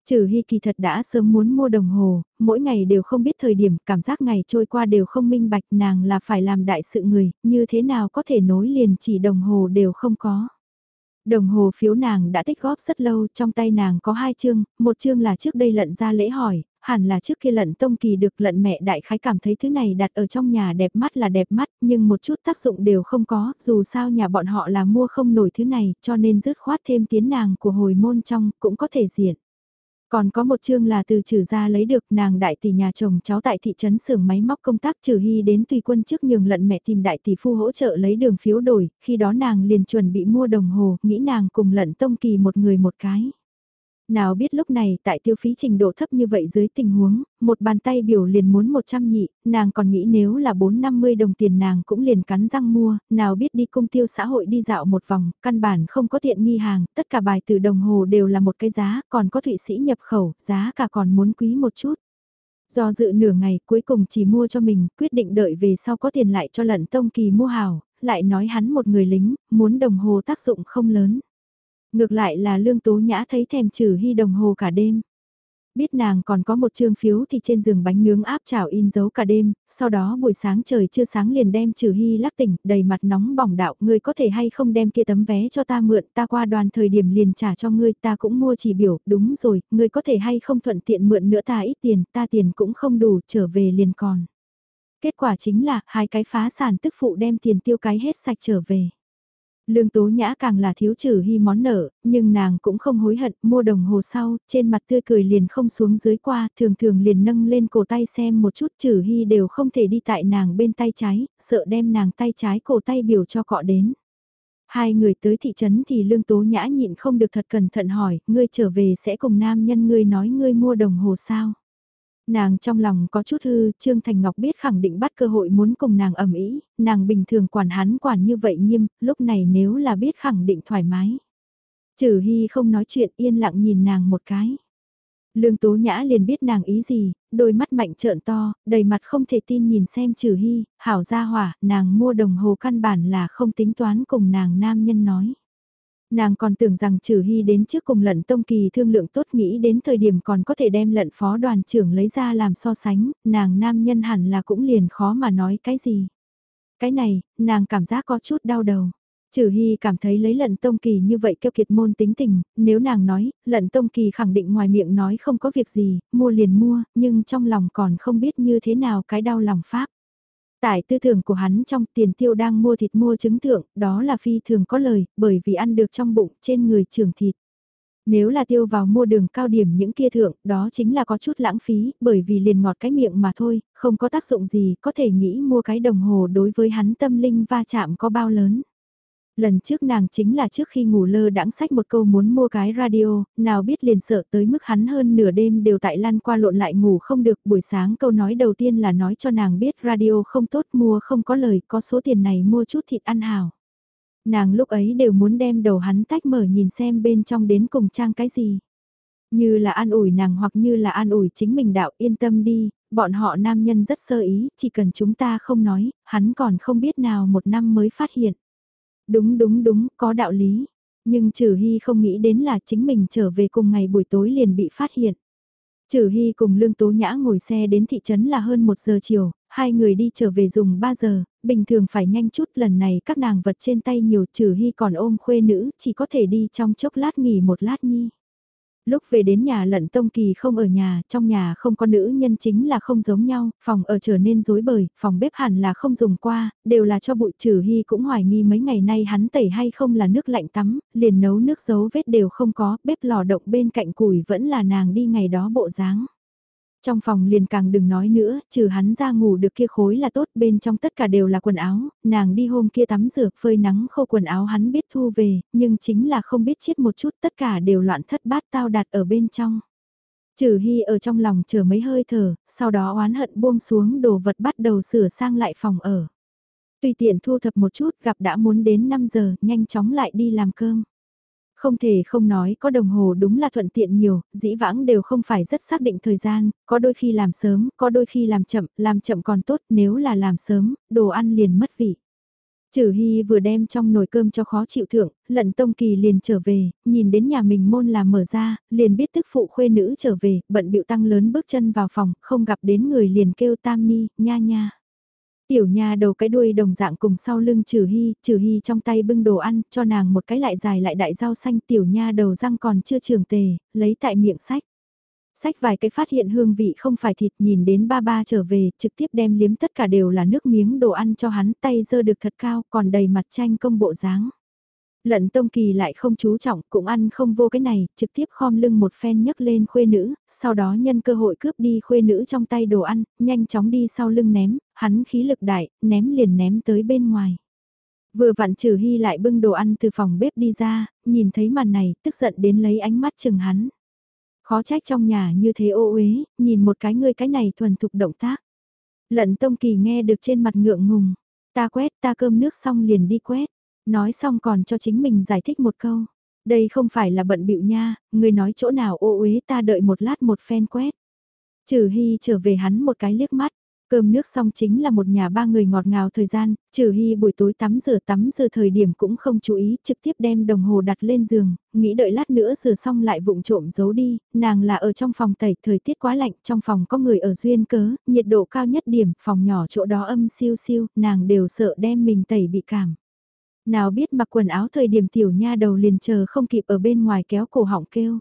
Trừ Hy kỳ thật đã sớm muốn mua đồng hồ, mỗi ngày đều không biết thời điểm, cảm giác ngày trôi qua đều không minh bạch nàng là phải làm đại sự người, như thế nào có thể nối liền chỉ đồng hồ đều không có. Đồng hồ phiếu nàng đã tích góp rất lâu, trong tay nàng có hai chương, một chương là trước đây lận ra lễ hỏi, hẳn là trước kia lận tông kỳ được lận mẹ đại khái cảm thấy thứ này đặt ở trong nhà đẹp mắt là đẹp mắt, nhưng một chút tác dụng đều không có, dù sao nhà bọn họ là mua không nổi thứ này, cho nên dứt khoát thêm tiếng nàng của hồi môn trong, cũng có thể diện. Còn có một chương là từ trừ ra lấy được nàng đại tỷ nhà chồng cháu tại thị trấn xưởng máy móc công tác trừ hy đến tùy quân trước nhường lận mẹ tìm đại tỷ phu hỗ trợ lấy đường phiếu đổi, khi đó nàng liền chuẩn bị mua đồng hồ, nghĩ nàng cùng lận tông kỳ một người một cái. Nào biết lúc này tại tiêu phí trình độ thấp như vậy dưới tình huống, một bàn tay biểu liền muốn 100 nhị, nàng còn nghĩ nếu là 450 đồng tiền nàng cũng liền cắn răng mua, nào biết đi công tiêu xã hội đi dạo một vòng, căn bản không có tiện nghi hàng, tất cả bài từ đồng hồ đều là một cái giá, còn có thụy sĩ nhập khẩu, giá cả còn muốn quý một chút. Do dự nửa ngày cuối cùng chỉ mua cho mình, quyết định đợi về sau có tiền lại cho lận tông kỳ mua hào, lại nói hắn một người lính, muốn đồng hồ tác dụng không lớn. Ngược lại là lương tố nhã thấy thèm trừ hy đồng hồ cả đêm. Biết nàng còn có một trương phiếu thì trên giường bánh nướng áp chảo in dấu cả đêm, sau đó buổi sáng trời chưa sáng liền đem trừ hy lắc tỉnh, đầy mặt nóng bỏng đạo, ngươi có thể hay không đem kia tấm vé cho ta mượn, ta qua đoàn thời điểm liền trả cho ngươi, ta cũng mua chỉ biểu, đúng rồi, ngươi có thể hay không thuận tiện mượn nữa ta ít tiền, ta tiền cũng không đủ, trở về liền còn. Kết quả chính là, hai cái phá sản tức phụ đem tiền tiêu cái hết sạch trở về. Lương Tố Nhã càng là thiếu trừ hy món nợ, nhưng nàng cũng không hối hận, mua đồng hồ sau, trên mặt tươi cười liền không xuống dưới qua, thường thường liền nâng lên cổ tay xem một chút trừ hy đều không thể đi tại nàng bên tay trái, sợ đem nàng tay trái cổ tay biểu cho cọ đến. Hai người tới thị trấn thì Lương Tố Nhã nhịn không được thật cẩn thận hỏi, ngươi trở về sẽ cùng nam nhân ngươi nói ngươi mua đồng hồ sao? Nàng trong lòng có chút hư, Trương Thành Ngọc biết khẳng định bắt cơ hội muốn cùng nàng ẩm ý, nàng bình thường quản hắn quản như vậy nghiêm, lúc này nếu là biết khẳng định thoải mái. Trừ Hy không nói chuyện yên lặng nhìn nàng một cái. Lương Tố Nhã liền biết nàng ý gì, đôi mắt mạnh trợn to, đầy mặt không thể tin nhìn xem Trừ Hy, hảo gia hỏa, nàng mua đồng hồ căn bản là không tính toán cùng nàng nam nhân nói. Nàng còn tưởng rằng trừ hy đến trước cùng lận tông kỳ thương lượng tốt nghĩ đến thời điểm còn có thể đem lận phó đoàn trưởng lấy ra làm so sánh, nàng nam nhân hẳn là cũng liền khó mà nói cái gì. Cái này, nàng cảm giác có chút đau đầu. Trừ Hy cảm thấy lấy lận tông kỳ như vậy kêu kiệt môn tính tình, nếu nàng nói, lận tông kỳ khẳng định ngoài miệng nói không có việc gì, mua liền mua, nhưng trong lòng còn không biết như thế nào cái đau lòng pháp. Tại tư tưởng của hắn trong tiền tiêu đang mua thịt mua trứng thượng, đó là phi thường có lời, bởi vì ăn được trong bụng trên người trường thịt. Nếu là tiêu vào mua đường cao điểm những kia thượng, đó chính là có chút lãng phí, bởi vì liền ngọt cái miệng mà thôi, không có tác dụng gì, có thể nghĩ mua cái đồng hồ đối với hắn tâm linh va chạm có bao lớn. Lần trước nàng chính là trước khi ngủ lơ đãng sách một câu muốn mua cái radio, nào biết liền sợ tới mức hắn hơn nửa đêm đều tại lăn qua lộn lại ngủ không được. Buổi sáng câu nói đầu tiên là nói cho nàng biết radio không tốt mua không có lời, có số tiền này mua chút thịt ăn hào. Nàng lúc ấy đều muốn đem đầu hắn tách mở nhìn xem bên trong đến cùng trang cái gì. Như là an ủi nàng hoặc như là an ủi chính mình đạo yên tâm đi, bọn họ nam nhân rất sơ ý, chỉ cần chúng ta không nói, hắn còn không biết nào một năm mới phát hiện. Đúng đúng đúng, có đạo lý. Nhưng Trừ Hy không nghĩ đến là chính mình trở về cùng ngày buổi tối liền bị phát hiện. Trừ Hy cùng Lương Tố Nhã ngồi xe đến thị trấn là hơn 1 giờ chiều, hai người đi trở về dùng 3 giờ, bình thường phải nhanh chút lần này các nàng vật trên tay nhiều Trừ Hy còn ôm khuê nữ, chỉ có thể đi trong chốc lát nghỉ một lát nhi. Lúc về đến nhà lận tông kỳ không ở nhà, trong nhà không có nữ nhân chính là không giống nhau, phòng ở trở nên rối bời, phòng bếp hẳn là không dùng qua, đều là cho bụi trừ hy cũng hoài nghi mấy ngày nay hắn tẩy hay không là nước lạnh tắm, liền nấu nước dấu vết đều không có, bếp lò động bên cạnh củi vẫn là nàng đi ngày đó bộ dáng. Trong phòng liền càng đừng nói nữa, trừ hắn ra ngủ được kia khối là tốt, bên trong tất cả đều là quần áo, nàng đi hôm kia tắm rửa phơi nắng khô quần áo hắn biết thu về, nhưng chính là không biết chiết một chút tất cả đều loạn thất bát tao đặt ở bên trong. Trừ Hy ở trong lòng chờ mấy hơi thở, sau đó oán hận buông xuống đồ vật bắt đầu sửa sang lại phòng ở. Tùy tiện thu thập một chút gặp đã muốn đến 5 giờ, nhanh chóng lại đi làm cơm. Không thể không nói có đồng hồ đúng là thuận tiện nhiều, dĩ vãng đều không phải rất xác định thời gian, có đôi khi làm sớm, có đôi khi làm chậm, làm chậm còn tốt nếu là làm sớm, đồ ăn liền mất vị. Trừ Hy vừa đem trong nồi cơm cho khó chịu thượng, lận tông kỳ liền trở về, nhìn đến nhà mình môn là mở ra, liền biết tức phụ khuê nữ trở về, bận bịu tăng lớn bước chân vào phòng, không gặp đến người liền kêu tam ni, nha nha. Tiểu nha đầu cái đuôi đồng dạng cùng sau lưng trừ hy, trừ hy trong tay bưng đồ ăn, cho nàng một cái lại dài lại đại rau xanh tiểu nha đầu răng còn chưa trường tề, lấy tại miệng sách. Sách vài cái phát hiện hương vị không phải thịt nhìn đến ba ba trở về, trực tiếp đem liếm tất cả đều là nước miếng đồ ăn cho hắn tay dơ được thật cao, còn đầy mặt tranh công bộ dáng. Lận Tông Kỳ lại không chú trọng, cũng ăn không vô cái này, trực tiếp khom lưng một phen nhấc lên khuê nữ, sau đó nhân cơ hội cướp đi khuê nữ trong tay đồ ăn, nhanh chóng đi sau lưng ném, hắn khí lực đại, ném liền ném tới bên ngoài. Vừa vặn trừ hy lại bưng đồ ăn từ phòng bếp đi ra, nhìn thấy màn này, tức giận đến lấy ánh mắt chừng hắn. Khó trách trong nhà như thế ô uế, nhìn một cái ngươi cái này thuần thục động tác. Lận Tông Kỳ nghe được trên mặt ngượng ngùng, ta quét ta cơm nước xong liền đi quét. Nói xong còn cho chính mình giải thích một câu. Đây không phải là bận bịu nha, người nói chỗ nào ô uế ta đợi một lát một phen quét. Trừ Hy trở về hắn một cái liếc mắt, Cơm nước xong chính là một nhà ba người ngọt ngào thời gian, trừ hy buổi tối tắm rửa tắm rửa thời điểm cũng không chú ý, trực tiếp đem đồng hồ đặt lên giường, nghĩ đợi lát nữa rửa xong lại vụng trộm giấu đi, nàng là ở trong phòng tẩy, thời tiết quá lạnh, trong phòng có người ở duyên cớ, nhiệt độ cao nhất điểm, phòng nhỏ chỗ đó âm siêu siêu, nàng đều sợ đem mình tẩy bị cảm. Nào biết mặc quần áo thời điểm tiểu nha đầu liền chờ không kịp ở bên ngoài kéo cổ họng kêu.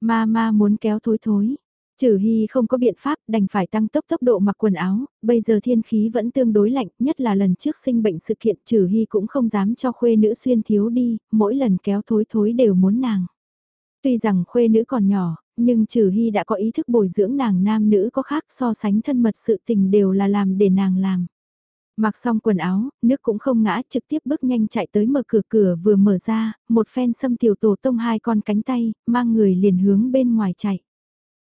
Ma ma muốn kéo thối thối. Trừ Hy không có biện pháp đành phải tăng tốc tốc độ mặc quần áo, bây giờ thiên khí vẫn tương đối lạnh, nhất là lần trước sinh bệnh sự kiện Trừ Hy cũng không dám cho khuê nữ xuyên thiếu đi, mỗi lần kéo thối thối đều muốn nàng. Tuy rằng khuê nữ còn nhỏ, nhưng Trừ Hy đã có ý thức bồi dưỡng nàng nam nữ có khác so sánh thân mật sự tình đều là làm để nàng làm. Mặc xong quần áo, nước cũng không ngã trực tiếp bước nhanh chạy tới mở cửa cửa vừa mở ra, một phen xâm tiểu tổ tông hai con cánh tay, mang người liền hướng bên ngoài chạy.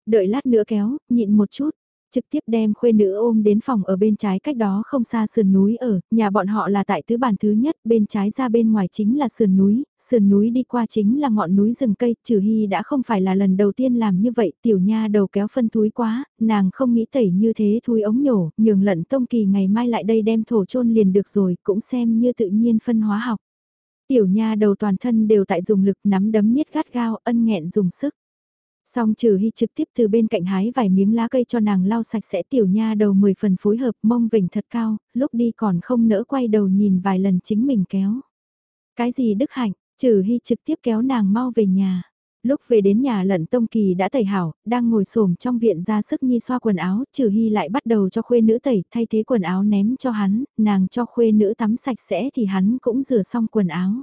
Đợi lát nữa kéo, nhịn một chút, trực tiếp đem khuê nữ ôm đến phòng ở bên trái cách đó không xa sườn núi ở, nhà bọn họ là tại tứ bản thứ nhất, bên trái ra bên ngoài chính là sườn núi, sườn núi đi qua chính là ngọn núi rừng cây, trừ hy đã không phải là lần đầu tiên làm như vậy, tiểu nha đầu kéo phân túi quá, nàng không nghĩ tẩy như thế thui ống nhổ, nhường lận tông kỳ ngày mai lại đây đem thổ chôn liền được rồi, cũng xem như tự nhiên phân hóa học. Tiểu nha đầu toàn thân đều tại dùng lực nắm đấm niết gắt gao, ân nghẹn dùng sức. Song trừ hy trực tiếp từ bên cạnh hái vài miếng lá cây cho nàng lau sạch sẽ tiểu nha đầu 10 phần phối hợp mông vỉnh thật cao, lúc đi còn không nỡ quay đầu nhìn vài lần chính mình kéo. Cái gì đức hạnh, trừ hy trực tiếp kéo nàng mau về nhà. Lúc về đến nhà lận tông kỳ đã tẩy hảo, đang ngồi xổm trong viện ra sức nhi xoa quần áo, trừ hy lại bắt đầu cho khuê nữ tẩy, thay thế quần áo ném cho hắn, nàng cho khuê nữ tắm sạch sẽ thì hắn cũng rửa xong quần áo.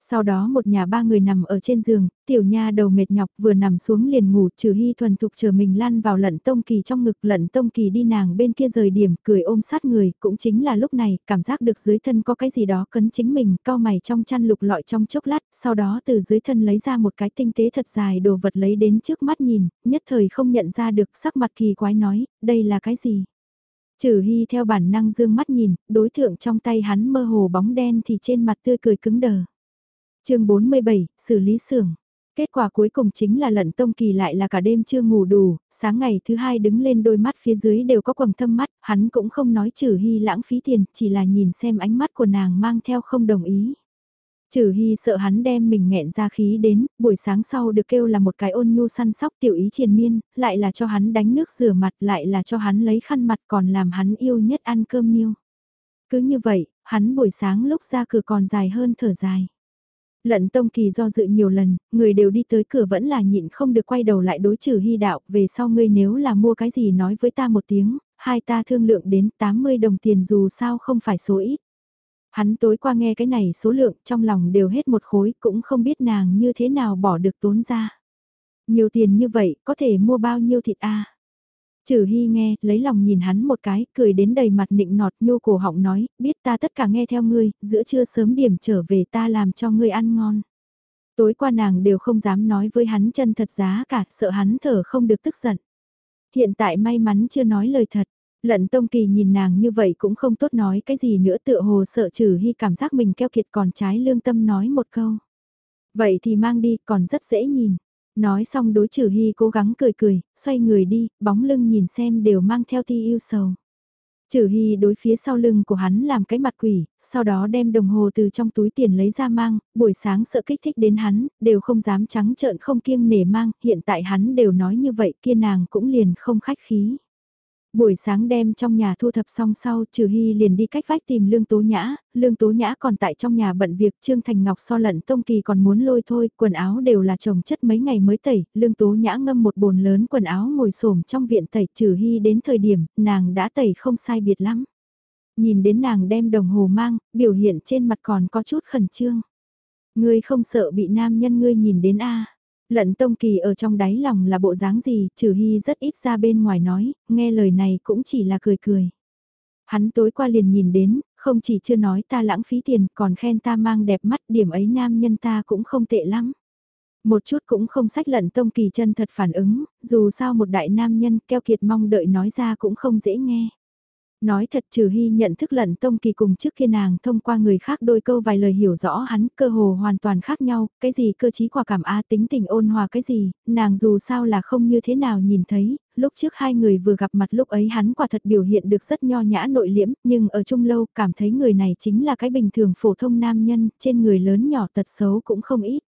Sau đó một nhà ba người nằm ở trên giường, tiểu nha đầu mệt nhọc vừa nằm xuống liền ngủ trừ hy thuần thục chờ mình lăn vào lận tông kỳ trong ngực lận tông kỳ đi nàng bên kia rời điểm cười ôm sát người cũng chính là lúc này cảm giác được dưới thân có cái gì đó cấn chính mình cao mày trong chăn lục lọi trong chốc lát sau đó từ dưới thân lấy ra một cái tinh tế thật dài đồ vật lấy đến trước mắt nhìn nhất thời không nhận ra được sắc mặt kỳ quái nói đây là cái gì? Trừ hy theo bản năng dương mắt nhìn, đối tượng trong tay hắn mơ hồ bóng đen thì trên mặt tươi cười cứng đờ chương 47, xử lý xưởng. Kết quả cuối cùng chính là lận tông kỳ lại là cả đêm chưa ngủ đủ, sáng ngày thứ hai đứng lên đôi mắt phía dưới đều có quầng thâm mắt, hắn cũng không nói trừ hy lãng phí tiền, chỉ là nhìn xem ánh mắt của nàng mang theo không đồng ý. Trừ hy sợ hắn đem mình nghẹn ra khí đến, buổi sáng sau được kêu là một cái ôn nhu săn sóc tiểu ý triền miên, lại là cho hắn đánh nước rửa mặt, lại là cho hắn lấy khăn mặt còn làm hắn yêu nhất ăn cơm nhiêu. Cứ như vậy, hắn buổi sáng lúc ra cửa còn dài hơn thở dài. Lận Tông Kỳ do dự nhiều lần, người đều đi tới cửa vẫn là nhịn không được quay đầu lại đối trừ hy đạo, về sau ngươi nếu là mua cái gì nói với ta một tiếng, hai ta thương lượng đến 80 đồng tiền dù sao không phải số ít. Hắn tối qua nghe cái này số lượng trong lòng đều hết một khối cũng không biết nàng như thế nào bỏ được tốn ra. Nhiều tiền như vậy có thể mua bao nhiêu thịt a Trừ Hy nghe, lấy lòng nhìn hắn một cái, cười đến đầy mặt nịnh nọt nhô cổ họng nói, biết ta tất cả nghe theo ngươi, giữa trưa sớm điểm trở về ta làm cho ngươi ăn ngon. Tối qua nàng đều không dám nói với hắn chân thật giá cả, sợ hắn thở không được tức giận. Hiện tại may mắn chưa nói lời thật. Lận Tông Kỳ nhìn nàng như vậy cũng không tốt nói cái gì nữa tựa hồ sợ trừ hy cảm giác mình keo kiệt còn trái lương tâm nói một câu. Vậy thì mang đi còn rất dễ nhìn. Nói xong đối trừ hy cố gắng cười cười, xoay người đi, bóng lưng nhìn xem đều mang theo ti yêu sầu. Trừ hy đối phía sau lưng của hắn làm cái mặt quỷ, sau đó đem đồng hồ từ trong túi tiền lấy ra mang, buổi sáng sợ kích thích đến hắn, đều không dám trắng trợn không kiêng nể mang, hiện tại hắn đều nói như vậy kia nàng cũng liền không khách khí. Buổi sáng đem trong nhà thu thập xong sau, Trừ Hy liền đi cách vách tìm Lương Tố Nhã, Lương Tố Nhã còn tại trong nhà bận việc, Trương Thành Ngọc so lận Tông Kỳ còn muốn lôi thôi, quần áo đều là chồng chất mấy ngày mới tẩy, Lương Tố Nhã ngâm một bồn lớn quần áo ngồi xổm trong viện tẩy, Trừ Hy đến thời điểm, nàng đã tẩy không sai biệt lắm. Nhìn đến nàng đem đồng hồ mang, biểu hiện trên mặt còn có chút khẩn trương. Ngươi không sợ bị nam nhân ngươi nhìn đến a Lận Tông Kỳ ở trong đáy lòng là bộ dáng gì, trừ hy rất ít ra bên ngoài nói, nghe lời này cũng chỉ là cười cười. Hắn tối qua liền nhìn đến, không chỉ chưa nói ta lãng phí tiền, còn khen ta mang đẹp mắt, điểm ấy nam nhân ta cũng không tệ lắm. Một chút cũng không sách lận Tông Kỳ chân thật phản ứng, dù sao một đại nam nhân keo kiệt mong đợi nói ra cũng không dễ nghe. Nói thật trừ hy nhận thức lận tông kỳ cùng trước kia nàng thông qua người khác đôi câu vài lời hiểu rõ hắn cơ hồ hoàn toàn khác nhau, cái gì cơ chí quả cảm a tính tình ôn hòa cái gì, nàng dù sao là không như thế nào nhìn thấy, lúc trước hai người vừa gặp mặt lúc ấy hắn quả thật biểu hiện được rất nho nhã nội liễm, nhưng ở chung lâu cảm thấy người này chính là cái bình thường phổ thông nam nhân, trên người lớn nhỏ tật xấu cũng không ít.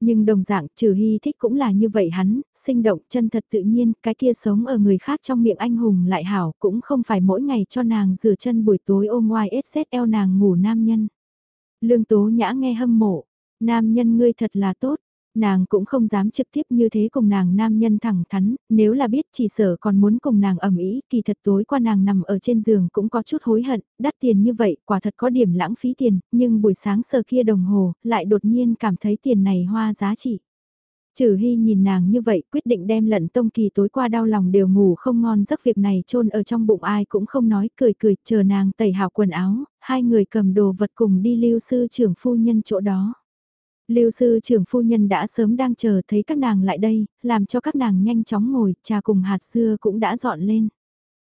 Nhưng đồng dạng trừ hy thích cũng là như vậy hắn, sinh động chân thật tự nhiên, cái kia sống ở người khác trong miệng anh hùng lại hảo cũng không phải mỗi ngày cho nàng rửa chân buổi tối ôm ngoài eo nàng ngủ nam nhân. Lương tố nhã nghe hâm mộ, nam nhân ngươi thật là tốt, nàng cũng không dám trực tiếp như thế cùng nàng nam nhân thẳng thắn, nếu là biết chỉ sở còn muốn cùng nàng ẩm ý, kỳ thật tối qua nàng nằm ở trên giường cũng có chút hối hận, đắt tiền như vậy, quả thật có điểm lãng phí tiền, nhưng buổi sáng sờ kia đồng hồ, lại đột nhiên cảm thấy tiền này hoa giá trị. Trừ Hy nhìn nàng như vậy quyết định đem lận tông kỳ tối qua đau lòng đều ngủ không ngon giấc việc này chôn ở trong bụng ai cũng không nói cười cười chờ nàng tẩy hào quần áo, hai người cầm đồ vật cùng đi lưu sư trưởng phu nhân chỗ đó. Lưu sư trưởng phu nhân đã sớm đang chờ thấy các nàng lại đây, làm cho các nàng nhanh chóng ngồi, trà cùng hạt dưa cũng đã dọn lên.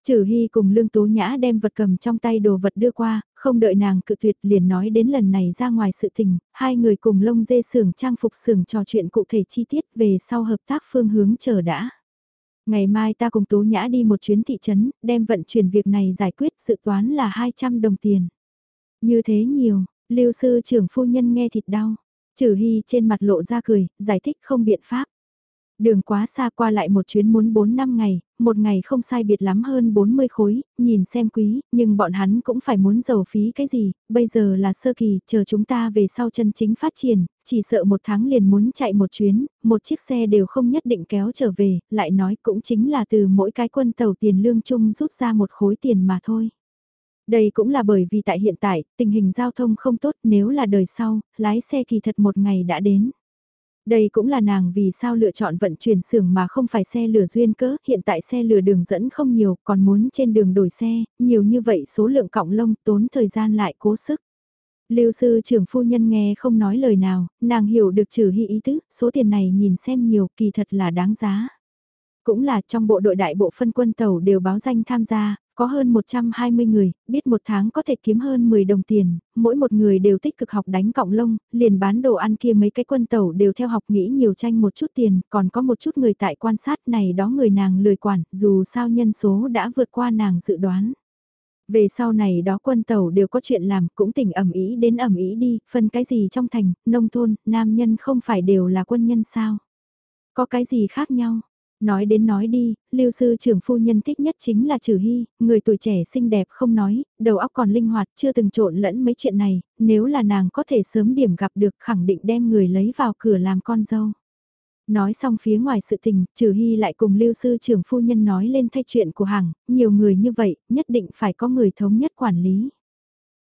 Trừ Hy cùng Lương Tố Nhã đem vật cầm trong tay đồ vật đưa qua, không đợi nàng cự tuyệt liền nói đến lần này ra ngoài sự tình, hai người cùng lông dê xưởng trang phục xưởng trò chuyện cụ thể chi tiết về sau hợp tác phương hướng chờ đã. Ngày mai ta cùng Tố Nhã đi một chuyến thị trấn, đem vận chuyển việc này giải quyết dự toán là 200 đồng tiền. Như thế nhiều, lưu sư trưởng phu nhân nghe thịt đau. Trừ Hy trên mặt lộ ra cười, giải thích không biện pháp. Đường quá xa qua lại một chuyến muốn 4 năm ngày, một ngày không sai biệt lắm hơn 40 khối, nhìn xem quý, nhưng bọn hắn cũng phải muốn giàu phí cái gì, bây giờ là sơ kỳ, chờ chúng ta về sau chân chính phát triển, chỉ sợ một tháng liền muốn chạy một chuyến, một chiếc xe đều không nhất định kéo trở về, lại nói cũng chính là từ mỗi cái quân tàu tiền lương chung rút ra một khối tiền mà thôi. Đây cũng là bởi vì tại hiện tại, tình hình giao thông không tốt nếu là đời sau, lái xe kỳ thật một ngày đã đến. Đây cũng là nàng vì sao lựa chọn vận chuyển xưởng mà không phải xe lửa duyên cớ, hiện tại xe lửa đường dẫn không nhiều, còn muốn trên đường đổi xe, nhiều như vậy số lượng cọng lông tốn thời gian lại cố sức. Lưu sư trưởng phu nhân nghe không nói lời nào, nàng hiểu được trừ hy ý tứ, số tiền này nhìn xem nhiều kỳ thật là đáng giá. Cũng là trong bộ đội đại bộ phân quân tàu đều báo danh tham gia, có hơn 120 người, biết một tháng có thể kiếm hơn 10 đồng tiền, mỗi một người đều tích cực học đánh cọng lông, liền bán đồ ăn kia mấy cái quân tàu đều theo học nghĩ nhiều tranh một chút tiền, còn có một chút người tại quan sát này đó người nàng lười quản, dù sao nhân số đã vượt qua nàng dự đoán. Về sau này đó quân tàu đều có chuyện làm, cũng tỉnh ẩm ý đến ẩm ý đi, phân cái gì trong thành, nông thôn, nam nhân không phải đều là quân nhân sao? Có cái gì khác nhau? Nói đến nói đi, lưu sư trưởng phu nhân thích nhất chính là Trừ Hy, người tuổi trẻ xinh đẹp không nói, đầu óc còn linh hoạt, chưa từng trộn lẫn mấy chuyện này, nếu là nàng có thể sớm điểm gặp được khẳng định đem người lấy vào cửa làm con dâu. Nói xong phía ngoài sự tình, Trừ Hy lại cùng lưu sư trưởng phu nhân nói lên thay chuyện của hàng, nhiều người như vậy, nhất định phải có người thống nhất quản lý.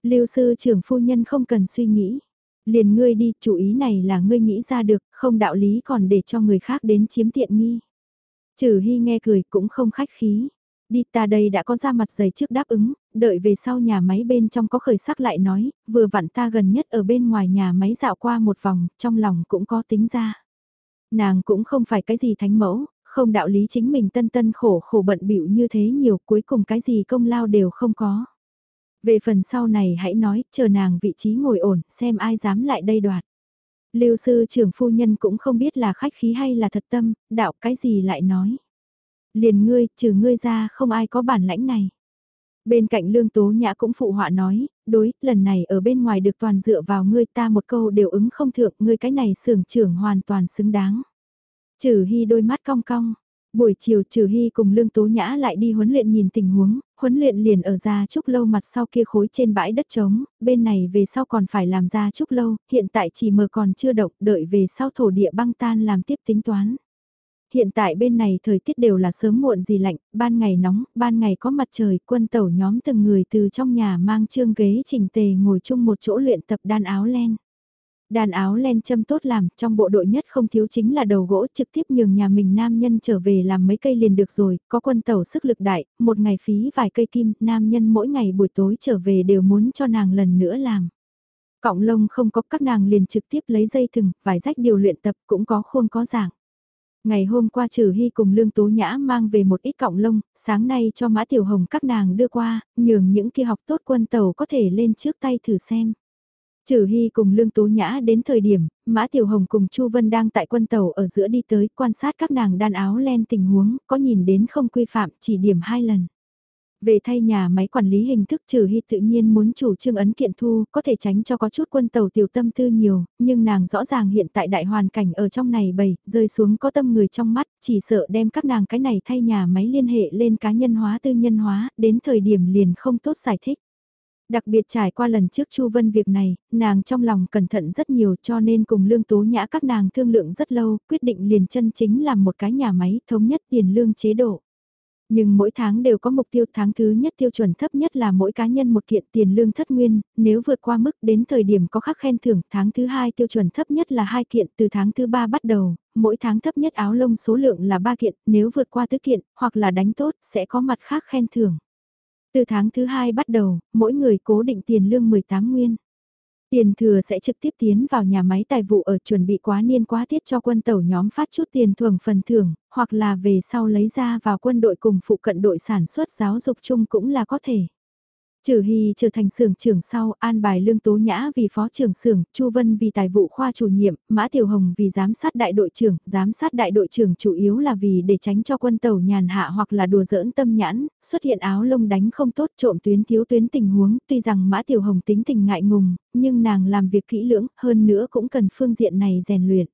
Lưu sư trưởng phu nhân không cần suy nghĩ. Liền ngươi đi, chủ ý này là ngươi nghĩ ra được, không đạo lý còn để cho người khác đến chiếm tiện nghi. Trừ Hy nghe cười cũng không khách khí. Đi ta đây đã có ra mặt giày trước đáp ứng, đợi về sau nhà máy bên trong có khởi sắc lại nói, vừa vặn ta gần nhất ở bên ngoài nhà máy dạo qua một vòng, trong lòng cũng có tính ra. Nàng cũng không phải cái gì thánh mẫu, không đạo lý chính mình tân tân khổ khổ bận bịu như thế nhiều cuối cùng cái gì công lao đều không có. Về phần sau này hãy nói, chờ nàng vị trí ngồi ổn, xem ai dám lại đây đoạt. Lưu sư trưởng phu nhân cũng không biết là khách khí hay là thật tâm, đạo cái gì lại nói. Liền ngươi, trừ ngươi ra không ai có bản lãnh này. Bên cạnh lương tố nhã cũng phụ họa nói, đối, lần này ở bên ngoài được toàn dựa vào ngươi ta một câu đều ứng không thượng, ngươi cái này sưởng trưởng hoàn toàn xứng đáng. Trừ hy đôi mắt cong cong, Buổi chiều Trừ Hy cùng Lương Tố Nhã lại đi huấn luyện nhìn tình huống, huấn luyện liền ở ra trúc lâu mặt sau kia khối trên bãi đất trống, bên này về sau còn phải làm ra trúc lâu, hiện tại chỉ mờ còn chưa động, đợi về sau thổ địa băng tan làm tiếp tính toán. Hiện tại bên này thời tiết đều là sớm muộn gì lạnh, ban ngày nóng, ban ngày có mặt trời, quân tẩu nhóm từng người từ trong nhà mang trương ghế chỉnh tề ngồi chung một chỗ luyện tập đan áo len. Đàn áo len châm tốt làm, trong bộ đội nhất không thiếu chính là đầu gỗ trực tiếp nhường nhà mình nam nhân trở về làm mấy cây liền được rồi, có quân tàu sức lực đại, một ngày phí vài cây kim, nam nhân mỗi ngày buổi tối trở về đều muốn cho nàng lần nữa làm. Cọng lông không có các nàng liền trực tiếp lấy dây thừng, vài rách điều luyện tập cũng có khuôn có dạng. Ngày hôm qua Trừ Hy cùng Lương Tố Nhã mang về một ít cọng lông, sáng nay cho Mã Tiểu Hồng các nàng đưa qua, nhường những kia học tốt quân tàu có thể lên trước tay thử xem. Trừ Hy cùng Lương Tố Nhã đến thời điểm, Mã Tiểu Hồng cùng Chu Vân đang tại quân tàu ở giữa đi tới quan sát các nàng đan áo len tình huống, có nhìn đến không quy phạm chỉ điểm hai lần. Về thay nhà máy quản lý hình thức trừ hy tự nhiên muốn chủ trương ấn kiện thu, có thể tránh cho có chút quân tàu tiểu tâm tư nhiều, nhưng nàng rõ ràng hiện tại đại hoàn cảnh ở trong này bầy, rơi xuống có tâm người trong mắt, chỉ sợ đem các nàng cái này thay nhà máy liên hệ lên cá nhân hóa tư nhân hóa, đến thời điểm liền không tốt giải thích. Đặc biệt trải qua lần trước Chu Vân việc này, nàng trong lòng cẩn thận rất nhiều cho nên cùng lương tố nhã các nàng thương lượng rất lâu, quyết định liền chân chính làm một cái nhà máy thống nhất tiền lương chế độ. Nhưng mỗi tháng đều có mục tiêu tháng thứ nhất tiêu chuẩn thấp nhất là mỗi cá nhân một kiện tiền lương thất nguyên, nếu vượt qua mức đến thời điểm có khắc khen thưởng, tháng thứ hai tiêu chuẩn thấp nhất là hai kiện, từ tháng thứ ba bắt đầu, mỗi tháng thấp nhất áo lông số lượng là ba kiện, nếu vượt qua tứ kiện, hoặc là đánh tốt, sẽ có mặt khác khen thưởng. Từ tháng thứ hai bắt đầu, mỗi người cố định tiền lương 18 nguyên. Tiền thừa sẽ trực tiếp tiến vào nhà máy tài vụ ở chuẩn bị quá niên quá tiết cho quân tàu nhóm phát chút tiền thưởng phần thưởng, hoặc là về sau lấy ra vào quân đội cùng phụ cận đội sản xuất giáo dục chung cũng là có thể. Trừ Hy trở thành xưởng trưởng sau, an bài Lương Tố Nhã vì phó trưởng xưởng, Chu Vân vì tài vụ khoa chủ nhiệm, Mã Tiểu Hồng vì giám sát đại đội trưởng, giám sát đại đội trưởng chủ yếu là vì để tránh cho quân tàu nhàn hạ hoặc là đùa giỡn tâm nhãn, xuất hiện áo lông đánh không tốt trộm tuyến thiếu tuyến tình huống, tuy rằng Mã Tiểu Hồng tính tình ngại ngùng, nhưng nàng làm việc kỹ lưỡng, hơn nữa cũng cần phương diện này rèn luyện.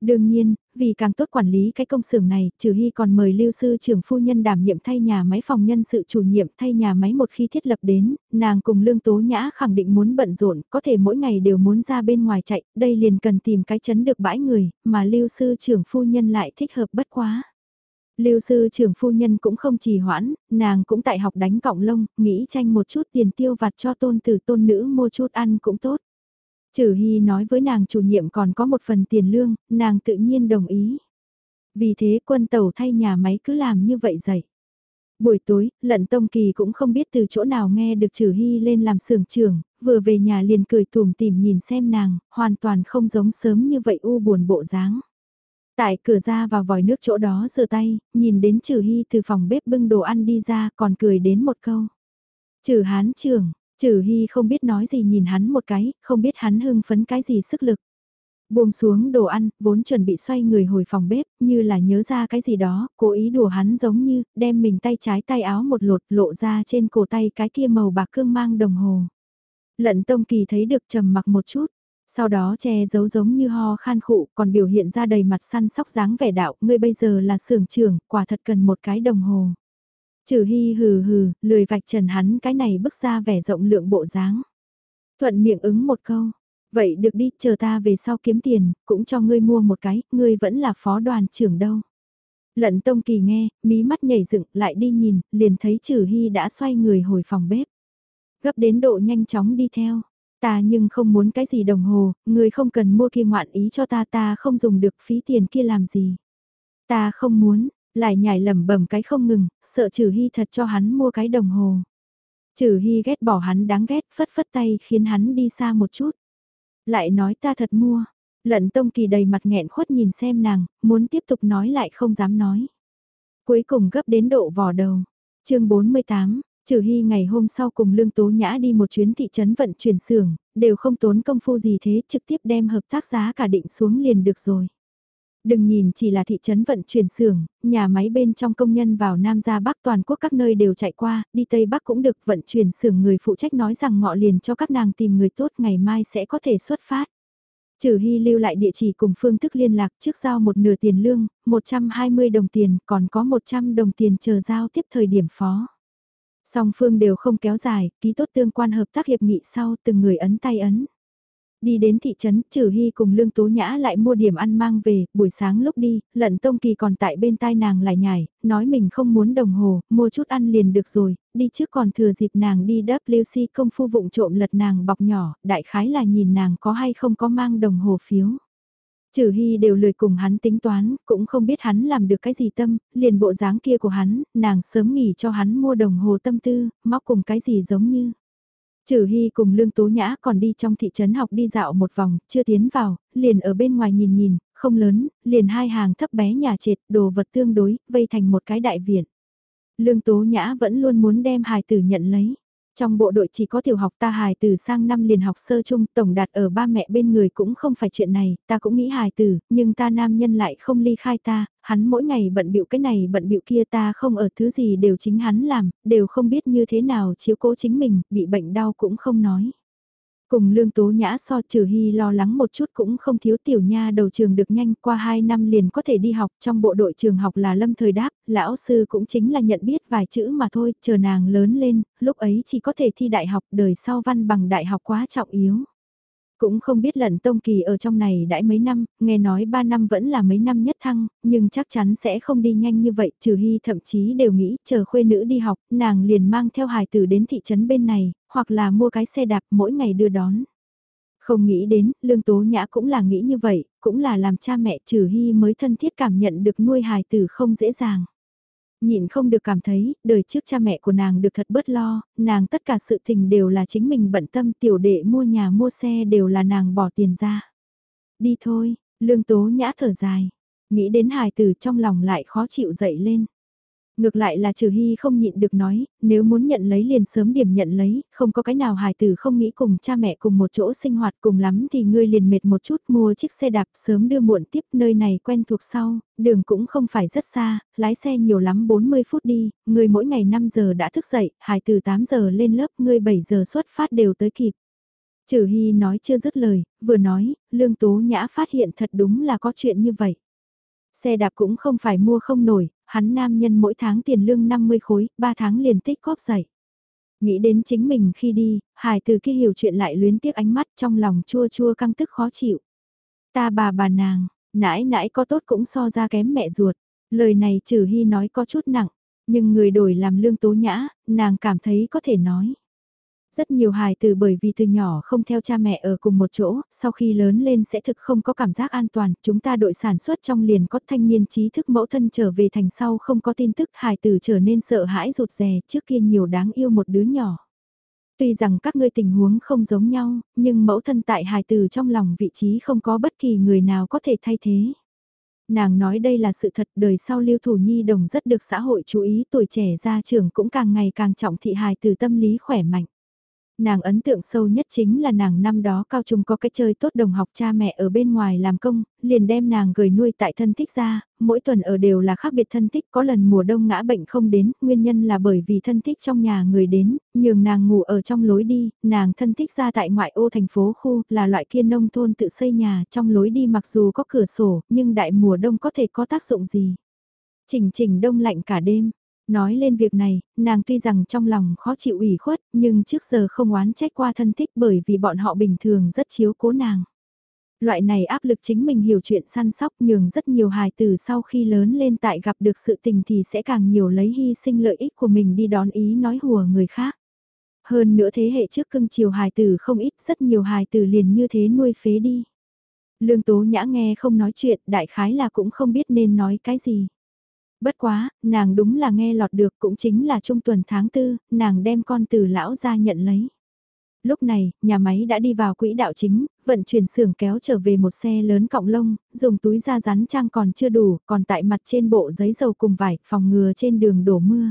Đương nhiên, vì càng tốt quản lý cái công xưởng này, trừ hy còn mời lưu sư trưởng phu nhân đảm nhiệm thay nhà máy phòng nhân sự chủ nhiệm thay nhà máy một khi thiết lập đến, nàng cùng lương tố nhã khẳng định muốn bận rộn, có thể mỗi ngày đều muốn ra bên ngoài chạy, đây liền cần tìm cái chấn được bãi người, mà lưu sư trưởng phu nhân lại thích hợp bất quá. Lưu sư trưởng phu nhân cũng không trì hoãn, nàng cũng tại học đánh cọng lông, nghĩ tranh một chút tiền tiêu vặt cho tôn tử tôn nữ mua chút ăn cũng tốt. Trừ Hy nói với nàng chủ nhiệm còn có một phần tiền lương, nàng tự nhiên đồng ý. Vì thế quân tàu thay nhà máy cứ làm như vậy dậy. Buổi tối, lận tông kỳ cũng không biết từ chỗ nào nghe được trừ hy lên làm xưởng trưởng, vừa về nhà liền cười tùm tìm nhìn xem nàng, hoàn toàn không giống sớm như vậy u buồn bộ dáng. Tại cửa ra vào vòi nước chỗ đó rửa tay, nhìn đến trừ hy từ phòng bếp bưng đồ ăn đi ra còn cười đến một câu. Trừ hán trưởng, Trừ Hy không biết nói gì nhìn hắn một cái, không biết hắn hưng phấn cái gì sức lực. Buông xuống đồ ăn, vốn chuẩn bị xoay người hồi phòng bếp, như là nhớ ra cái gì đó, cố ý đùa hắn giống như, đem mình tay trái tay áo một lột lộ ra trên cổ tay cái kia màu bạc cương mang đồng hồ. Lận Tông Kỳ thấy được trầm mặc một chút, sau đó che giấu giống như ho khan khụ, còn biểu hiện ra đầy mặt săn sóc dáng vẻ đạo, ngươi bây giờ là sưởng trưởng, quả thật cần một cái đồng hồ. Trừ hy hừ hừ, lười vạch trần hắn cái này bước ra vẻ rộng lượng bộ dáng. Thuận miệng ứng một câu, vậy được đi, chờ ta về sau kiếm tiền, cũng cho ngươi mua một cái, ngươi vẫn là phó đoàn trưởng đâu. Lận Tông Kỳ nghe, mí mắt nhảy dựng, lại đi nhìn, liền thấy Trừ Hy đã xoay người hồi phòng bếp. Gấp đến độ nhanh chóng đi theo. Ta nhưng không muốn cái gì đồng hồ, ngươi không cần mua kia ngoạn ý cho ta ta không dùng được phí tiền kia làm gì. Ta không muốn, lại nhảy lẩm bẩm cái không ngừng, sợ trừ hy thật cho hắn mua cái đồng hồ. Trừ hy ghét bỏ hắn đáng ghét, phất phất tay khiến hắn đi xa một chút. Lại nói ta thật mua. Lận tông kỳ đầy mặt nghẹn khuất nhìn xem nàng, muốn tiếp tục nói lại không dám nói. Cuối cùng gấp đến độ vò đầu. chương 48, Trừ Hy ngày hôm sau cùng Lương Tố Nhã đi một chuyến thị trấn vận chuyển xưởng, đều không tốn công phu gì thế, trực tiếp đem hợp tác giá cả định xuống liền được rồi. Đừng nhìn chỉ là thị trấn vận chuyển xưởng, nhà máy bên trong công nhân vào Nam ra Bắc toàn quốc các nơi đều chạy qua, đi Tây Bắc cũng được vận chuyển xưởng người phụ trách nói rằng ngọ liền cho các nàng tìm người tốt ngày mai sẽ có thể xuất phát. Trừ Hy lưu lại địa chỉ cùng phương thức liên lạc trước giao một nửa tiền lương, 120 đồng tiền, còn có 100 đồng tiền chờ giao tiếp thời điểm phó. Song phương đều không kéo dài, ký tốt tương quan hợp tác hiệp nghị sau từng người ấn tay ấn. Đi đến thị trấn, Trừ Hy cùng Lương Tố Nhã lại mua điểm ăn mang về, buổi sáng lúc đi, lận Tông Kỳ còn tại bên tai nàng lại nhảy, nói mình không muốn đồng hồ, mua chút ăn liền được rồi, đi trước còn thừa dịp nàng đi WC công phu vụng trộm lật nàng bọc nhỏ, đại khái là nhìn nàng có hay không có mang đồng hồ phiếu. Trừ Hy đều lười cùng hắn tính toán, cũng không biết hắn làm được cái gì tâm, liền bộ dáng kia của hắn, nàng sớm nghỉ cho hắn mua đồng hồ tâm tư, móc cùng cái gì giống như. Trừ Hy cùng Lương Tố Nhã còn đi trong thị trấn học đi dạo một vòng, chưa tiến vào, liền ở bên ngoài nhìn nhìn, không lớn, liền hai hàng thấp bé nhà trệt, đồ vật tương đối, vây thành một cái đại viện. Lương Tố Nhã vẫn luôn muốn đem hài tử nhận lấy. Trong bộ đội chỉ có tiểu học ta hài từ sang năm liền học sơ chung tổng đạt ở ba mẹ bên người cũng không phải chuyện này, ta cũng nghĩ hài từ nhưng ta nam nhân lại không ly khai ta, hắn mỗi ngày bận bịu cái này bận bịu kia ta không ở thứ gì đều chính hắn làm, đều không biết như thế nào chiếu cố chính mình, bị bệnh đau cũng không nói. Cùng lương tố nhã so trừ hy lo lắng một chút cũng không thiếu tiểu nha đầu trường được nhanh qua 2 năm liền có thể đi học trong bộ đội trường học là lâm thời đáp, lão sư cũng chính là nhận biết vài chữ mà thôi, chờ nàng lớn lên, lúc ấy chỉ có thể thi đại học đời sau văn bằng đại học quá trọng yếu. Cũng không biết lận tông kỳ ở trong này đãi mấy năm, nghe nói 3 năm vẫn là mấy năm nhất thăng, nhưng chắc chắn sẽ không đi nhanh như vậy, trừ hy thậm chí đều nghĩ chờ khuê nữ đi học, nàng liền mang theo hài tử đến thị trấn bên này, hoặc là mua cái xe đạp mỗi ngày đưa đón. Không nghĩ đến, lương tố nhã cũng là nghĩ như vậy, cũng là làm cha mẹ trừ hy mới thân thiết cảm nhận được nuôi hài tử không dễ dàng. Nhịn không được cảm thấy, đời trước cha mẹ của nàng được thật bớt lo, nàng tất cả sự tình đều là chính mình bận tâm tiểu đệ mua nhà mua xe đều là nàng bỏ tiền ra. Đi thôi, lương tố nhã thở dài, nghĩ đến hài tử trong lòng lại khó chịu dậy lên. Ngược lại là trừ hy không nhịn được nói, nếu muốn nhận lấy liền sớm điểm nhận lấy, không có cái nào hài tử không nghĩ cùng cha mẹ cùng một chỗ sinh hoạt cùng lắm thì ngươi liền mệt một chút mua chiếc xe đạp sớm đưa muộn tiếp nơi này quen thuộc sau, đường cũng không phải rất xa, lái xe nhiều lắm 40 phút đi, ngươi mỗi ngày 5 giờ đã thức dậy, hài tử 8 giờ lên lớp, ngươi 7 giờ xuất phát đều tới kịp. Trừ Hy nói chưa dứt lời, vừa nói, Lương Tố Nhã phát hiện thật đúng là có chuyện như vậy. Xe đạp cũng không phải mua không nổi, hắn nam nhân mỗi tháng tiền lương 50 khối, 3 tháng liền tích góp dậy. Nghĩ đến chính mình khi đi, hài từ kia hiểu chuyện lại luyến tiếc ánh mắt trong lòng chua chua căng tức khó chịu. Ta bà bà nàng, nãi nãi có tốt cũng so ra kém mẹ ruột. Lời này trừ hy nói có chút nặng, nhưng người đổi làm lương tố nhã, nàng cảm thấy có thể nói. Rất nhiều hài từ bởi vì từ nhỏ không theo cha mẹ ở cùng một chỗ, sau khi lớn lên sẽ thực không có cảm giác an toàn, chúng ta đội sản xuất trong liền có thanh niên trí thức mẫu thân trở về thành sau không có tin tức hài từ trở nên sợ hãi rụt rè trước kia nhiều đáng yêu một đứa nhỏ. Tuy rằng các ngươi tình huống không giống nhau, nhưng mẫu thân tại hài từ trong lòng vị trí không có bất kỳ người nào có thể thay thế. Nàng nói đây là sự thật đời sau lưu thủ nhi đồng rất được xã hội chú ý tuổi trẻ ra trường cũng càng ngày càng trọng thị hài từ tâm lý khỏe mạnh. Nàng ấn tượng sâu nhất chính là nàng năm đó cao trung có cái chơi tốt đồng học cha mẹ ở bên ngoài làm công, liền đem nàng gửi nuôi tại thân thích ra, mỗi tuần ở đều là khác biệt thân thích có lần mùa đông ngã bệnh không đến, nguyên nhân là bởi vì thân thích trong nhà người đến, nhường nàng ngủ ở trong lối đi, nàng thân thích ra tại ngoại ô thành phố khu, là loại kia nông thôn tự xây nhà, trong lối đi mặc dù có cửa sổ, nhưng đại mùa đông có thể có tác dụng gì. trình trình đông lạnh cả đêm, Nói lên việc này, nàng tuy rằng trong lòng khó chịu ủy khuất, nhưng trước giờ không oán trách qua thân thích bởi vì bọn họ bình thường rất chiếu cố nàng. Loại này áp lực chính mình hiểu chuyện săn sóc nhường rất nhiều hài tử sau khi lớn lên tại gặp được sự tình thì sẽ càng nhiều lấy hy sinh lợi ích của mình đi đón ý nói hùa người khác. Hơn nữa thế hệ trước cưng chiều hài tử không ít rất nhiều hài tử liền như thế nuôi phế đi. Lương Tố Nhã nghe không nói chuyện, đại khái là cũng không biết nên nói cái gì. Bất quá, nàng đúng là nghe lọt được cũng chính là trung tuần tháng tư, nàng đem con từ lão ra nhận lấy. Lúc này, nhà máy đã đi vào quỹ đạo chính, vận chuyển xưởng kéo trở về một xe lớn cọng lông, dùng túi da rắn trang còn chưa đủ, còn tại mặt trên bộ giấy dầu cùng vải, phòng ngừa trên đường đổ mưa.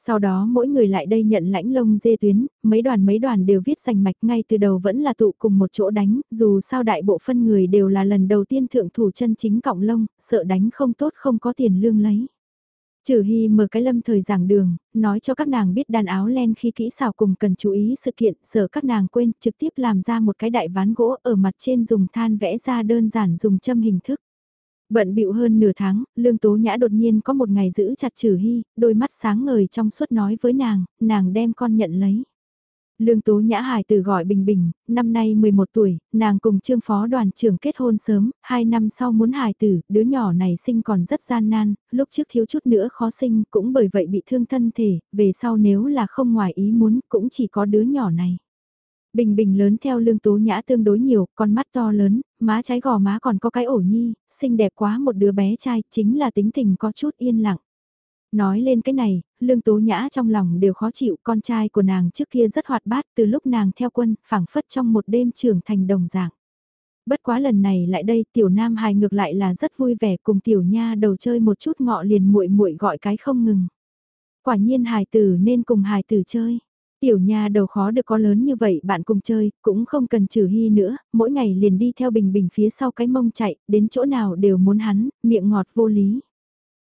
Sau đó mỗi người lại đây nhận lãnh lông dê tuyến, mấy đoàn mấy đoàn đều viết sành mạch ngay từ đầu vẫn là tụ cùng một chỗ đánh, dù sao đại bộ phân người đều là lần đầu tiên thượng thủ chân chính cọng lông, sợ đánh không tốt không có tiền lương lấy. Trừ Hy mở cái lâm thời giảng đường, nói cho các nàng biết đàn áo len khi kỹ xảo cùng cần chú ý sự kiện, sợ các nàng quên trực tiếp làm ra một cái đại ván gỗ ở mặt trên dùng than vẽ ra đơn giản dùng châm hình thức. Bận bịu hơn nửa tháng, Lương Tố Nhã đột nhiên có một ngày giữ chặt Trừ Hy, đôi mắt sáng ngời trong suốt nói với nàng, nàng đem con nhận lấy. Lương Tố Nhã Hải từ gọi Bình Bình, năm nay 11 tuổi, nàng cùng trương phó đoàn trưởng kết hôn sớm, 2 năm sau muốn hài tử, đứa nhỏ này sinh còn rất gian nan, lúc trước thiếu chút nữa khó sinh, cũng bởi vậy bị thương thân thể, về sau nếu là không ngoài ý muốn, cũng chỉ có đứa nhỏ này. Bình bình lớn theo lương tố nhã tương đối nhiều, con mắt to lớn, má trái gò má còn có cái ổ nhi, xinh đẹp quá một đứa bé trai, chính là tính tình có chút yên lặng. Nói lên cái này, lương tố nhã trong lòng đều khó chịu, con trai của nàng trước kia rất hoạt bát từ lúc nàng theo quân, phảng phất trong một đêm trưởng thành đồng dạng. Bất quá lần này lại đây tiểu nam hài ngược lại là rất vui vẻ cùng tiểu nha đầu chơi một chút ngọ liền muội muội gọi cái không ngừng. Quả nhiên hài tử nên cùng hài tử chơi. Tiểu nha đầu khó được có lớn như vậy bạn cùng chơi, cũng không cần trừ hy nữa, mỗi ngày liền đi theo bình bình phía sau cái mông chạy, đến chỗ nào đều muốn hắn, miệng ngọt vô lý.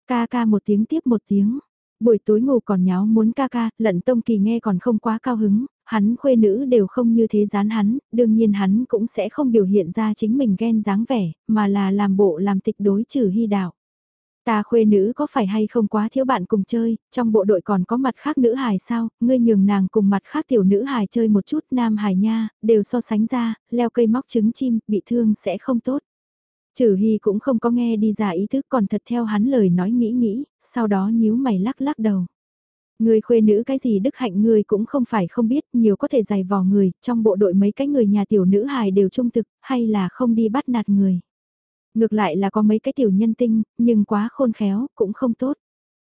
Ca ca một tiếng tiếp một tiếng, buổi tối ngủ còn nháo muốn ca ca, lận tông kỳ nghe còn không quá cao hứng, hắn khuê nữ đều không như thế dán hắn, đương nhiên hắn cũng sẽ không biểu hiện ra chính mình ghen dáng vẻ, mà là làm bộ làm tịch đối trừ hy đạo. Ta khuê nữ có phải hay không quá thiếu bạn cùng chơi, trong bộ đội còn có mặt khác nữ hài sao, ngươi nhường nàng cùng mặt khác tiểu nữ hài chơi một chút nam hài nha, đều so sánh ra, leo cây móc trứng chim, bị thương sẽ không tốt. Trừ Hy cũng không có nghe đi ra ý thức còn thật theo hắn lời nói nghĩ nghĩ, sau đó nhíu mày lắc lắc đầu. Người khuê nữ cái gì đức hạnh người cũng không phải không biết, nhiều có thể dày vò người, trong bộ đội mấy cái người nhà tiểu nữ hài đều trung thực, hay là không đi bắt nạt người. Ngược lại là có mấy cái tiểu nhân tinh, nhưng quá khôn khéo, cũng không tốt.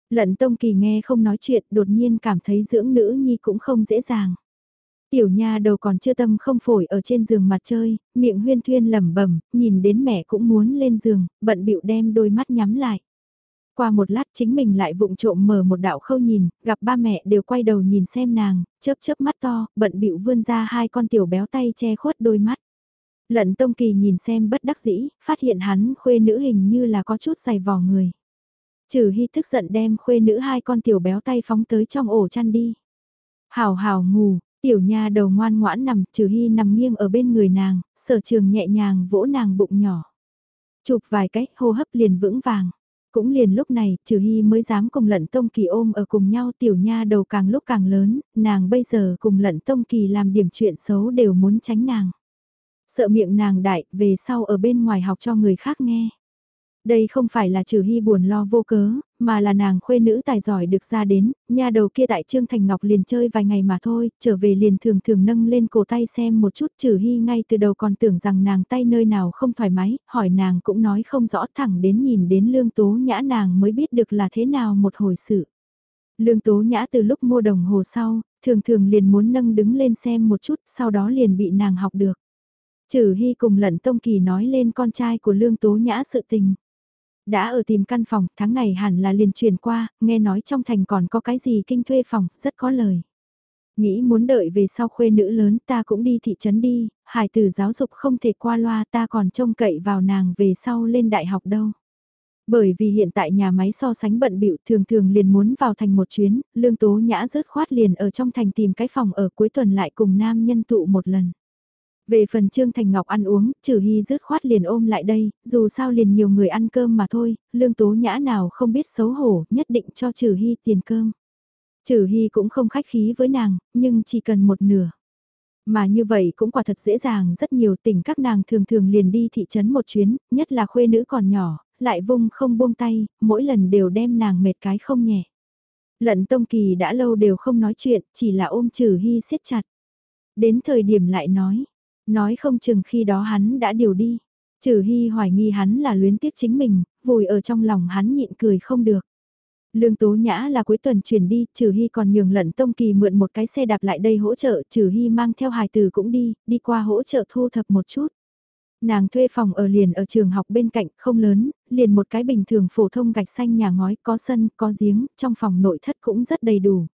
Lận Tông Kỳ nghe không nói chuyện, đột nhiên cảm thấy dưỡng nữ nhi cũng không dễ dàng. Tiểu nha đầu còn chưa tâm không phổi ở trên giường mặt chơi, miệng huyên thuyên lẩm bẩm, nhìn đến mẹ cũng muốn lên giường, bận bịu đem đôi mắt nhắm lại. Qua một lát chính mình lại vụng trộm mở một đạo khâu nhìn, gặp ba mẹ đều quay đầu nhìn xem nàng, chớp chớp mắt to, bận bịu vươn ra hai con tiểu béo tay che khuất đôi mắt. Lận Tông Kỳ nhìn xem bất đắc dĩ, phát hiện hắn khuê nữ hình như là có chút dày vò người. Trừ Hy tức giận đem khuê nữ hai con tiểu béo tay phóng tới trong ổ chăn đi. Hào hào ngủ, tiểu nha đầu ngoan ngoãn nằm, Trừ Hy nằm nghiêng ở bên người nàng, sở trường nhẹ nhàng vỗ nàng bụng nhỏ. Chụp vài cách hô hấp liền vững vàng. Cũng liền lúc này, Trừ Hy mới dám cùng lận Tông Kỳ ôm ở cùng nhau tiểu nha đầu càng lúc càng lớn, nàng bây giờ cùng lận Tông Kỳ làm điểm chuyện xấu đều muốn tránh nàng. Sợ miệng nàng đại, về sau ở bên ngoài học cho người khác nghe. Đây không phải là trừ hy buồn lo vô cớ, mà là nàng khuê nữ tài giỏi được ra đến, nhà đầu kia tại Trương Thành Ngọc liền chơi vài ngày mà thôi, trở về liền thường thường nâng lên cổ tay xem một chút trừ hy ngay từ đầu còn tưởng rằng nàng tay nơi nào không thoải mái, hỏi nàng cũng nói không rõ thẳng đến nhìn đến lương tố nhã nàng mới biết được là thế nào một hồi sự. Lương tố nhã từ lúc mua đồng hồ sau, thường thường liền muốn nâng đứng lên xem một chút, sau đó liền bị nàng học được. Trừ Hy cùng lận Tông Kỳ nói lên con trai của Lương Tố Nhã sự tình. Đã ở tìm căn phòng, tháng này hẳn là liền chuyển qua, nghe nói trong thành còn có cái gì kinh thuê phòng, rất có lời. Nghĩ muốn đợi về sau khuê nữ lớn ta cũng đi thị trấn đi, hải tử giáo dục không thể qua loa ta còn trông cậy vào nàng về sau lên đại học đâu. Bởi vì hiện tại nhà máy so sánh bận bịu thường thường liền muốn vào thành một chuyến, lương tố nhã rớt khoát liền ở trong thành tìm cái phòng ở cuối tuần lại cùng nam nhân tụ một lần. Về phần Trương Thành Ngọc ăn uống, trừ hy rứt khoát liền ôm lại đây, dù sao liền nhiều người ăn cơm mà thôi, lương tố nhã nào không biết xấu hổ, nhất định cho trừ hy tiền cơm. Trừ hy cũng không khách khí với nàng, nhưng chỉ cần một nửa. Mà như vậy cũng quả thật dễ dàng rất nhiều tỉnh các nàng thường thường liền đi thị trấn một chuyến, nhất là khuê nữ còn nhỏ, lại vung không buông tay, mỗi lần đều đem nàng mệt cái không nhẹ. Lận Tông Kỳ đã lâu đều không nói chuyện, chỉ là ôm trừ hy siết chặt. Đến thời điểm lại nói, Nói không chừng khi đó hắn đã điều đi. Trừ Hy hoài nghi hắn là luyến tiếc chính mình, vùi ở trong lòng hắn nhịn cười không được. Lương Tố Nhã là cuối tuần chuyển đi, Trừ Hy còn nhường lận Tông Kỳ mượn một cái xe đạp lại đây hỗ trợ, Trừ Hy mang theo hài từ cũng đi, đi qua hỗ trợ thu thập một chút. Nàng thuê phòng ở liền ở trường học bên cạnh, không lớn, liền một cái bình thường phổ thông gạch xanh nhà ngói, có sân, có giếng, trong phòng nội thất cũng rất đầy đủ.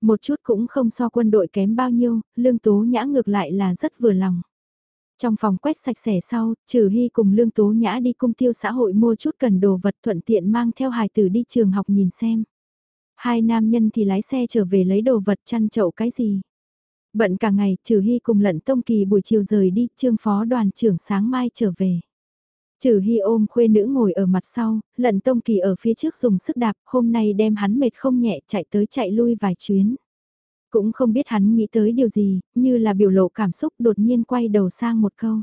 Một chút cũng không so quân đội kém bao nhiêu, lương tố nhã ngược lại là rất vừa lòng. Trong phòng quét sạch sẽ sau, trừ hy cùng lương tố nhã đi cung tiêu xã hội mua chút cần đồ vật thuận tiện mang theo hài tử đi trường học nhìn xem. Hai nam nhân thì lái xe trở về lấy đồ vật chăn chậu cái gì. Bận cả ngày, trừ hy cùng lận tông kỳ buổi chiều rời đi, trương phó đoàn trưởng sáng mai trở về. Trừ hy ôm khuê nữ ngồi ở mặt sau, lận tông kỳ ở phía trước dùng sức đạp, hôm nay đem hắn mệt không nhẹ chạy tới chạy lui vài chuyến. Cũng không biết hắn nghĩ tới điều gì, như là biểu lộ cảm xúc đột nhiên quay đầu sang một câu.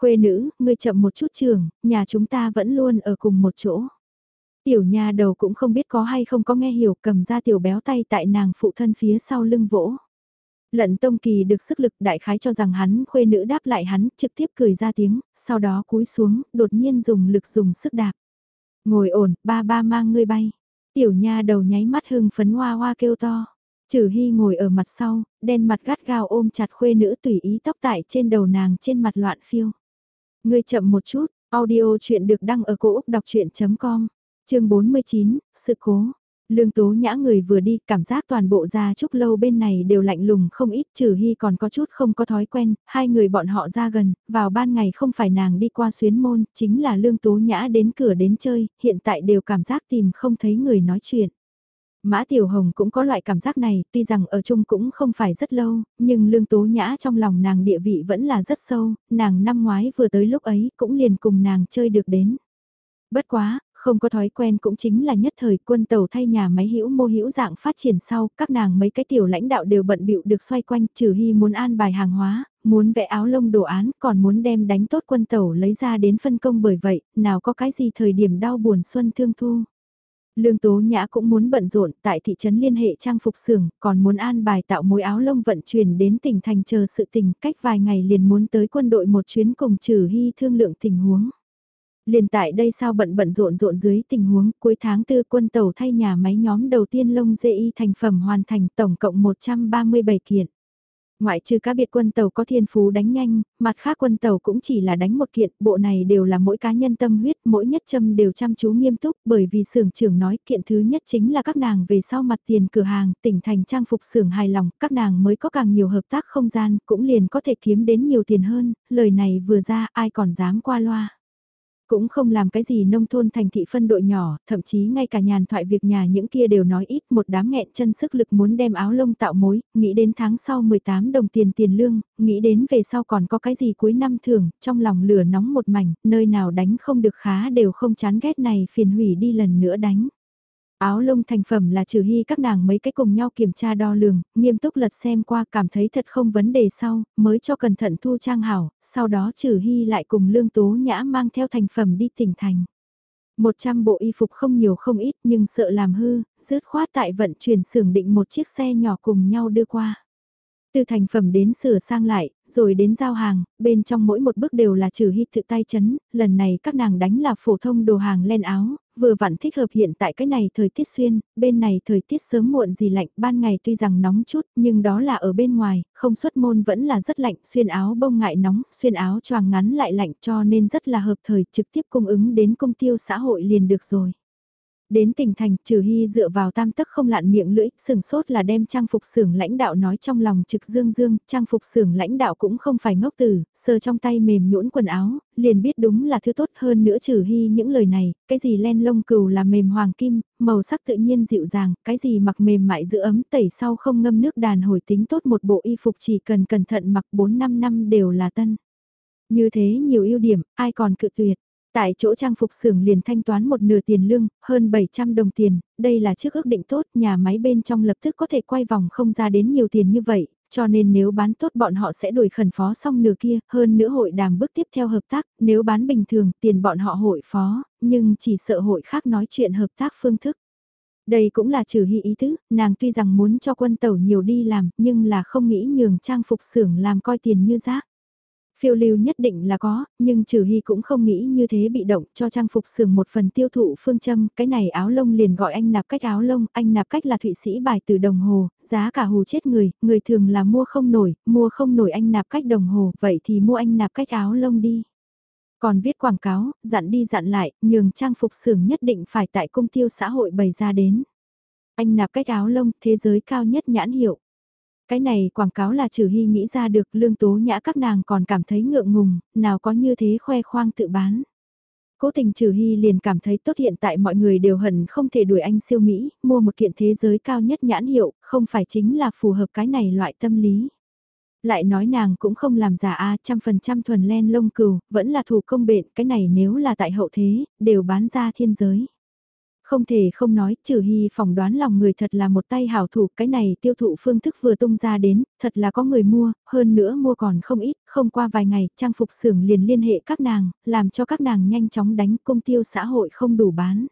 Khuê nữ, ngươi chậm một chút trường, nhà chúng ta vẫn luôn ở cùng một chỗ. Tiểu nhà đầu cũng không biết có hay không có nghe hiểu cầm ra tiểu béo tay tại nàng phụ thân phía sau lưng vỗ. Lận Tông Kỳ được sức lực đại khái cho rằng hắn khuê nữ đáp lại hắn trực tiếp cười ra tiếng, sau đó cúi xuống, đột nhiên dùng lực dùng sức đạp. Ngồi ổn, ba ba mang ngươi bay. Tiểu nha đầu nháy mắt hưng phấn hoa hoa kêu to. Trừ Hy ngồi ở mặt sau, đen mặt gắt gao ôm chặt khuê nữ tùy ý tóc tại trên đầu nàng trên mặt loạn phiêu. Ngươi chậm một chút, audio chuyện được đăng ở cổ Úc đọc chuyện.com, chương 49, sự cố. Lương tố nhã người vừa đi, cảm giác toàn bộ gia trúc lâu bên này đều lạnh lùng không ít trừ hy còn có chút không có thói quen, hai người bọn họ ra gần, vào ban ngày không phải nàng đi qua xuyến môn, chính là lương tố nhã đến cửa đến chơi, hiện tại đều cảm giác tìm không thấy người nói chuyện. Mã Tiểu Hồng cũng có loại cảm giác này, tuy rằng ở chung cũng không phải rất lâu, nhưng lương tố nhã trong lòng nàng địa vị vẫn là rất sâu, nàng năm ngoái vừa tới lúc ấy cũng liền cùng nàng chơi được đến. Bất quá, không có thói quen cũng chính là nhất thời quân tàu thay nhà máy hữu mô hữu dạng phát triển sau, các nàng mấy cái tiểu lãnh đạo đều bận bịu được xoay quanh, trừ hy muốn an bài hàng hóa, muốn vẽ áo lông đồ án, còn muốn đem đánh tốt quân tàu lấy ra đến phân công bởi vậy, nào có cái gì thời điểm đau buồn xuân thương thu. Lương Tố Nhã cũng muốn bận rộn tại thị trấn liên hệ trang phục xưởng, còn muốn an bài tạo mối áo lông vận chuyển đến tỉnh thành chờ sự tình, cách vài ngày liền muốn tới quân đội một chuyến cùng trừ hy thương lượng tình huống. Liền tại đây sao bận bận rộn rộn dưới tình huống cuối tháng tư quân tàu thay nhà máy nhóm đầu tiên lông dê y thành phẩm hoàn thành tổng cộng 137 kiện. Ngoại trừ các biệt quân tàu có thiên phú đánh nhanh, mặt khác quân tàu cũng chỉ là đánh một kiện, bộ này đều là mỗi cá nhân tâm huyết, mỗi nhất châm đều chăm chú nghiêm túc, bởi vì xưởng trưởng nói kiện thứ nhất chính là các nàng về sau mặt tiền cửa hàng, tỉnh thành trang phục xưởng hài lòng, các nàng mới có càng nhiều hợp tác không gian, cũng liền có thể kiếm đến nhiều tiền hơn, lời này vừa ra ai còn dám qua loa. Cũng không làm cái gì nông thôn thành thị phân đội nhỏ, thậm chí ngay cả nhàn thoại việc nhà những kia đều nói ít một đám nghẹn chân sức lực muốn đem áo lông tạo mối, nghĩ đến tháng sau 18 đồng tiền tiền lương, nghĩ đến về sau còn có cái gì cuối năm thưởng, trong lòng lửa nóng một mảnh, nơi nào đánh không được khá đều không chán ghét này phiền hủy đi lần nữa đánh. Áo lông thành phẩm là trừ hy các nàng mấy cái cùng nhau kiểm tra đo lường, nghiêm túc lật xem qua cảm thấy thật không vấn đề sau, mới cho cẩn thận thu trang hảo, sau đó trừ hy lại cùng lương tố nhã mang theo thành phẩm đi tỉnh thành. 100 bộ y phục không nhiều không ít nhưng sợ làm hư, rớt khoát tại vận chuyển xưởng định một chiếc xe nhỏ cùng nhau đưa qua. Từ thành phẩm đến sửa sang lại, rồi đến giao hàng, bên trong mỗi một bước đều là trừ hít tự tay chấn, lần này các nàng đánh là phổ thông đồ hàng len áo, vừa vặn thích hợp hiện tại cái này thời tiết xuyên, bên này thời tiết sớm muộn gì lạnh, ban ngày tuy rằng nóng chút, nhưng đó là ở bên ngoài, không xuất môn vẫn là rất lạnh, xuyên áo bông ngại nóng, xuyên áo choàng ngắn lại lạnh cho nên rất là hợp thời trực tiếp cung ứng đến công tiêu xã hội liền được rồi. Đến tỉnh thành, trừ hy dựa vào tam tức không lạn miệng lưỡi, sừng sốt là đem trang phục xưởng lãnh đạo nói trong lòng trực dương dương, trang phục xưởng lãnh đạo cũng không phải ngốc tử, sờ trong tay mềm nhũn quần áo, liền biết đúng là thứ tốt hơn nữa trừ hy những lời này, cái gì len lông cừu là mềm hoàng kim, màu sắc tự nhiên dịu dàng, cái gì mặc mềm mại giữ ấm tẩy sau không ngâm nước đàn hồi tính tốt một bộ y phục chỉ cần cẩn thận mặc 4-5 năm đều là tân. Như thế nhiều ưu điểm, ai còn cự tuyệt. Tại chỗ trang phục xưởng liền thanh toán một nửa tiền lương, hơn 700 đồng tiền, đây là trước ước định tốt, nhà máy bên trong lập tức có thể quay vòng không ra đến nhiều tiền như vậy, cho nên nếu bán tốt bọn họ sẽ đổi khẩn phó xong nửa kia, hơn nữa hội đàm bước tiếp theo hợp tác, nếu bán bình thường tiền bọn họ hội phó, nhưng chỉ sợ hội khác nói chuyện hợp tác phương thức. Đây cũng là trừ hy ý tứ, nàng tuy rằng muốn cho quân tàu nhiều đi làm, nhưng là không nghĩ nhường trang phục xưởng làm coi tiền như rác. Phiêu lưu nhất định là có, nhưng trừ hy cũng không nghĩ như thế bị động cho trang phục sườn một phần tiêu thụ phương châm, cái này áo lông liền gọi anh nạp cách áo lông, anh nạp cách là thụy sĩ bài từ đồng hồ, giá cả hù chết người, người thường là mua không nổi, mua không nổi anh nạp cách đồng hồ, vậy thì mua anh nạp cách áo lông đi. Còn viết quảng cáo, dặn đi dặn lại, nhường trang phục xưởng nhất định phải tại công tiêu xã hội bày ra đến. Anh nạp cách áo lông, thế giới cao nhất nhãn hiệu. Cái này quảng cáo là trừ hy nghĩ ra được lương tố nhã các nàng còn cảm thấy ngượng ngùng, nào có như thế khoe khoang tự bán. Cố tình trừ hy liền cảm thấy tốt hiện tại mọi người đều hận không thể đuổi anh siêu Mỹ, mua một kiện thế giới cao nhất nhãn hiệu, không phải chính là phù hợp cái này loại tâm lý. Lại nói nàng cũng không làm giả a trăm phần trăm thuần len lông cừu, vẫn là thủ công bện, cái này nếu là tại hậu thế, đều bán ra thiên giới. Không thể không nói, trừ hy phỏng đoán lòng người thật là một tay hảo thủ, cái này tiêu thụ phương thức vừa tung ra đến, thật là có người mua, hơn nữa mua còn không ít, không qua vài ngày, trang phục xưởng liền liên hệ các nàng, làm cho các nàng nhanh chóng đánh công tiêu xã hội không đủ bán.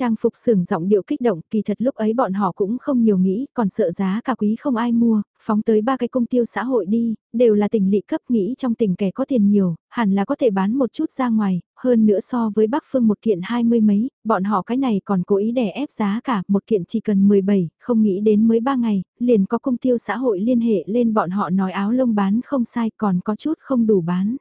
Trang phục sưởng giọng điệu kích động, kỳ thật lúc ấy bọn họ cũng không nhiều nghĩ, còn sợ giá cả quý không ai mua, phóng tới ba cái công tiêu xã hội đi, đều là tỉnh lị cấp nghĩ trong tỉnh kẻ có tiền nhiều, hẳn là có thể bán một chút ra ngoài, hơn nữa so với Bắc Phương một kiện hai mươi mấy, bọn họ cái này còn cố ý đè ép giá cả, một kiện chỉ cần 17, không nghĩ đến mới ba ngày, liền có công tiêu xã hội liên hệ lên bọn họ nói áo lông bán không sai còn có chút không đủ bán.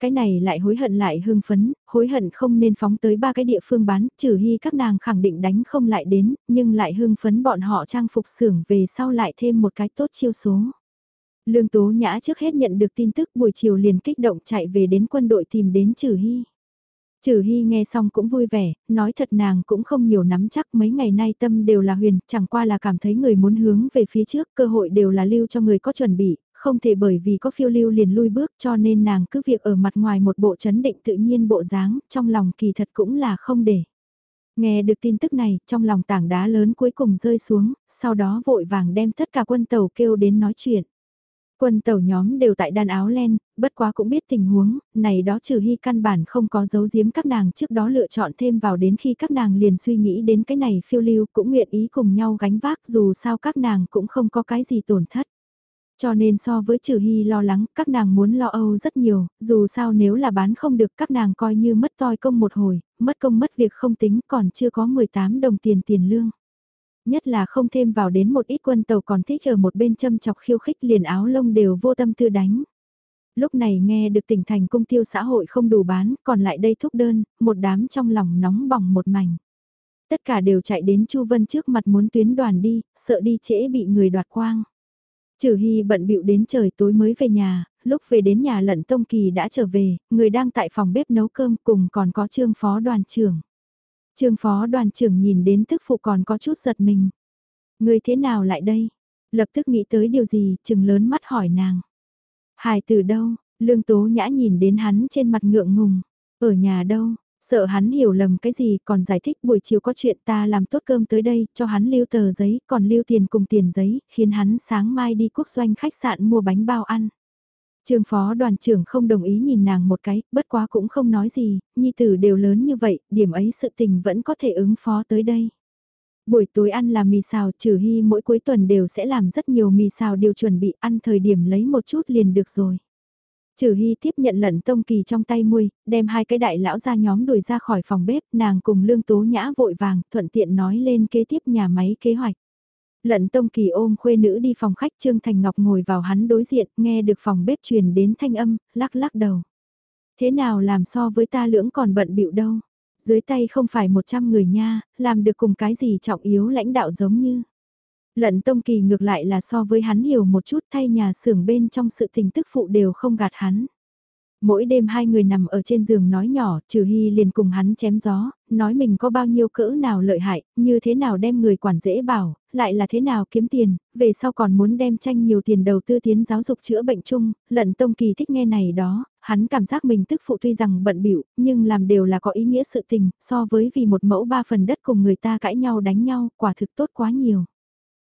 Cái này lại hối hận lại hưng phấn, hối hận không nên phóng tới ba cái địa phương bán, trừ hy các nàng khẳng định đánh không lại đến, nhưng lại hưng phấn bọn họ trang phục xưởng về sau lại thêm một cái tốt chiêu số. Lương Tố Nhã trước hết nhận được tin tức buổi chiều liền kích động chạy về đến quân đội tìm đến Trừ Hy. Trừ Hy nghe xong cũng vui vẻ, nói thật nàng cũng không nhiều nắm chắc mấy ngày nay tâm đều là huyền, chẳng qua là cảm thấy người muốn hướng về phía trước, cơ hội đều là lưu cho người có chuẩn bị, không thể bởi vì có phiêu lưu liền lui bước cho nên nàng cứ việc ở mặt ngoài một bộ chấn định tự nhiên bộ dáng, trong lòng kỳ thật cũng là không để. Nghe được tin tức này, trong lòng tảng đá lớn cuối cùng rơi xuống, sau đó vội vàng đem tất cả quân tàu kêu đến nói chuyện. Quân tàu nhóm đều tại đan áo len, bất quá cũng biết tình huống, này đó trừ hy căn bản không có dấu giếm các nàng trước đó lựa chọn thêm vào đến khi các nàng liền suy nghĩ đến cái này phiêu lưu cũng nguyện ý cùng nhau gánh vác dù sao các nàng cũng không có cái gì tổn thất. Cho nên so với trừ hy lo lắng, các nàng muốn lo âu rất nhiều, dù sao nếu là bán không được các nàng coi như mất toi công một hồi, mất công mất việc không tính còn chưa có 18 đồng tiền tiền lương. Nhất là không thêm vào đến một ít quân tàu còn thích ở một bên châm chọc khiêu khích liền áo lông đều vô tâm tư đánh. Lúc này nghe được tỉnh thành cung tiêu xã hội không đủ bán, còn lại đây thúc đơn, một đám trong lòng nóng bỏng một mảnh. Tất cả đều chạy đến Chu Vân trước mặt muốn tuyến đoàn đi, sợ đi trễ bị người đoạt quang. Trừ Hy bận bịu đến trời tối mới về nhà, lúc về đến nhà lận Tông Kỳ đã trở về, người đang tại phòng bếp nấu cơm cùng còn có trương phó đoàn trưởng. Trương phó đoàn trưởng nhìn đến thức phụ còn có chút giật mình. Người thế nào lại đây? Lập tức nghĩ tới điều gì, chừng lớn mắt hỏi nàng. Hài từ đâu? Lương Tố Nhã nhìn đến hắn trên mặt ngượng ngùng. Ở nhà đâu? Sợ hắn hiểu lầm cái gì còn giải thích buổi chiều có chuyện ta làm tốt cơm tới đây, cho hắn lưu tờ giấy, còn lưu tiền cùng tiền giấy, khiến hắn sáng mai đi quốc doanh khách sạn mua bánh bao ăn. trường phó đoàn trưởng không đồng ý nhìn nàng một cái, bất quá cũng không nói gì, nhi tử đều lớn như vậy, điểm ấy sự tình vẫn có thể ứng phó tới đây. Buổi tối ăn là mì xào, trừ hy mỗi cuối tuần đều sẽ làm rất nhiều mì xào đều chuẩn bị ăn thời điểm lấy một chút liền được rồi. Trừ Hy tiếp nhận lận tông kỳ trong tay muôi, đem hai cái đại lão ra nhóm đuổi ra khỏi phòng bếp, nàng cùng lương tố nhã vội vàng, thuận tiện nói lên kế tiếp nhà máy kế hoạch. Lận tông kỳ ôm khuê nữ đi phòng khách Trương Thành Ngọc ngồi vào hắn đối diện, nghe được phòng bếp truyền đến thanh âm, lắc lắc đầu. Thế nào làm so với ta lưỡng còn bận bịu đâu, dưới tay không phải 100 người nha, làm được cùng cái gì trọng yếu lãnh đạo giống như. Lận Tông Kỳ ngược lại là so với hắn hiểu một chút thay nhà xưởng bên trong sự tình tức phụ đều không gạt hắn. Mỗi đêm hai người nằm ở trên giường nói nhỏ, trừ hy liền cùng hắn chém gió, nói mình có bao nhiêu cỡ nào lợi hại, như thế nào đem người quản dễ bảo, lại là thế nào kiếm tiền, về sau còn muốn đem tranh nhiều tiền đầu tư tiến giáo dục chữa bệnh chung, lận tông kỳ thích nghe này đó, hắn cảm giác mình tức phụ tuy rằng bận bịu nhưng làm đều là có ý nghĩa sự tình, so với vì một mẫu ba phần đất cùng người ta cãi nhau đánh nhau, quả thực tốt quá nhiều.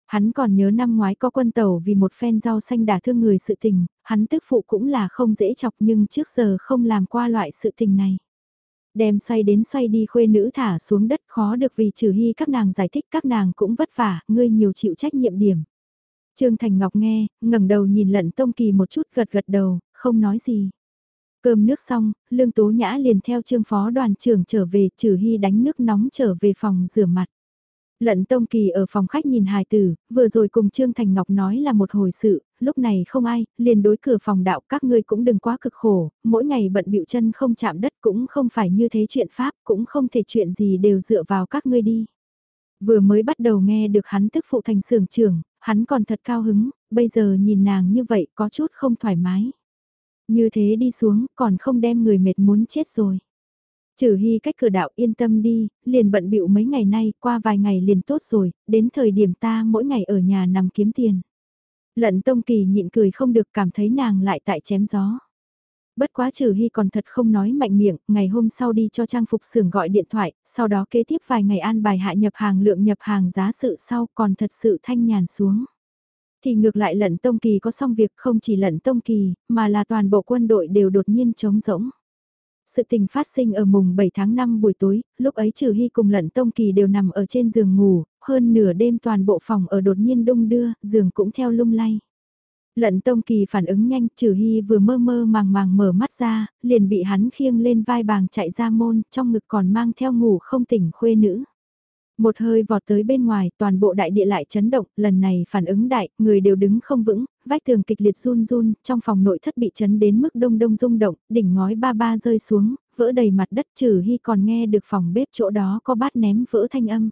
Hắn còn nhớ năm ngoái có quân tàu vì một phen rau xanh đả thương người sự tình, hắn tức phụ cũng là không dễ chọc nhưng trước giờ không làm qua loại sự tình này. Đem xoay đến xoay đi khuê nữ thả xuống đất khó được vì trừ hy các nàng giải thích các nàng cũng vất vả, ngươi nhiều chịu trách nhiệm điểm. Trương Thành Ngọc nghe, ngẩng đầu nhìn lận tông kỳ một chút gật gật đầu, không nói gì. Cơm nước xong, Lương Tố Nhã liền theo trương phó đoàn trưởng trở về trừ hy đánh nước nóng trở về phòng rửa mặt. Lận Tông Kỳ ở phòng khách nhìn hài tử, vừa rồi cùng Trương Thành Ngọc nói là một hồi sự, lúc này không ai, liền đối cửa phòng đạo các ngươi cũng đừng quá cực khổ, mỗi ngày bận bịu chân không chạm đất cũng không phải như thế chuyện pháp, cũng không thể chuyện gì đều dựa vào các ngươi đi. Vừa mới bắt đầu nghe được hắn tức phụ thành sưởng trưởng, hắn còn thật cao hứng, bây giờ nhìn nàng như vậy có chút không thoải mái. Như thế đi xuống còn không đem người mệt muốn chết rồi. Trừ hy cách cửa đạo yên tâm đi, liền bận bịu mấy ngày nay, qua vài ngày liền tốt rồi, đến thời điểm ta mỗi ngày ở nhà nằm kiếm tiền. Lận Tông Kỳ nhịn cười không được cảm thấy nàng lại tại chém gió. Bất quá trừ hy còn thật không nói mạnh miệng, ngày hôm sau đi cho trang phục xưởng gọi điện thoại, sau đó kế tiếp vài ngày an bài hạ nhập hàng lượng nhập hàng giá sự sau còn thật sự thanh nhàn xuống. Thì ngược lại lận Tông Kỳ có xong việc không chỉ lận Tông Kỳ, mà là toàn bộ quân đội đều đột nhiên trống rỗng. Sự tình phát sinh ở mùng 7 tháng 5 buổi tối, lúc ấy Trừ Hy cùng Lận Tông Kỳ đều nằm ở trên giường ngủ, hơn nửa đêm toàn bộ phòng ở đột nhiên đung đưa, giường cũng theo lung lay. Lận Tông Kỳ phản ứng nhanh, Trừ Hy vừa mơ mơ màng màng mở mắt ra, liền bị hắn khiêng lên vai bàng chạy ra môn, trong ngực còn mang theo ngủ không tỉnh khuê nữ. Một hơi vọt tới bên ngoài, toàn bộ đại địa lại chấn động, lần này phản ứng đại, người đều đứng không vững, vách tường kịch liệt run run, trong phòng nội thất bị chấn đến mức đông đông rung động, đỉnh ngói ba ba rơi xuống, vỡ đầy mặt đất trừ hy còn nghe được phòng bếp chỗ đó có bát ném vỡ thanh âm.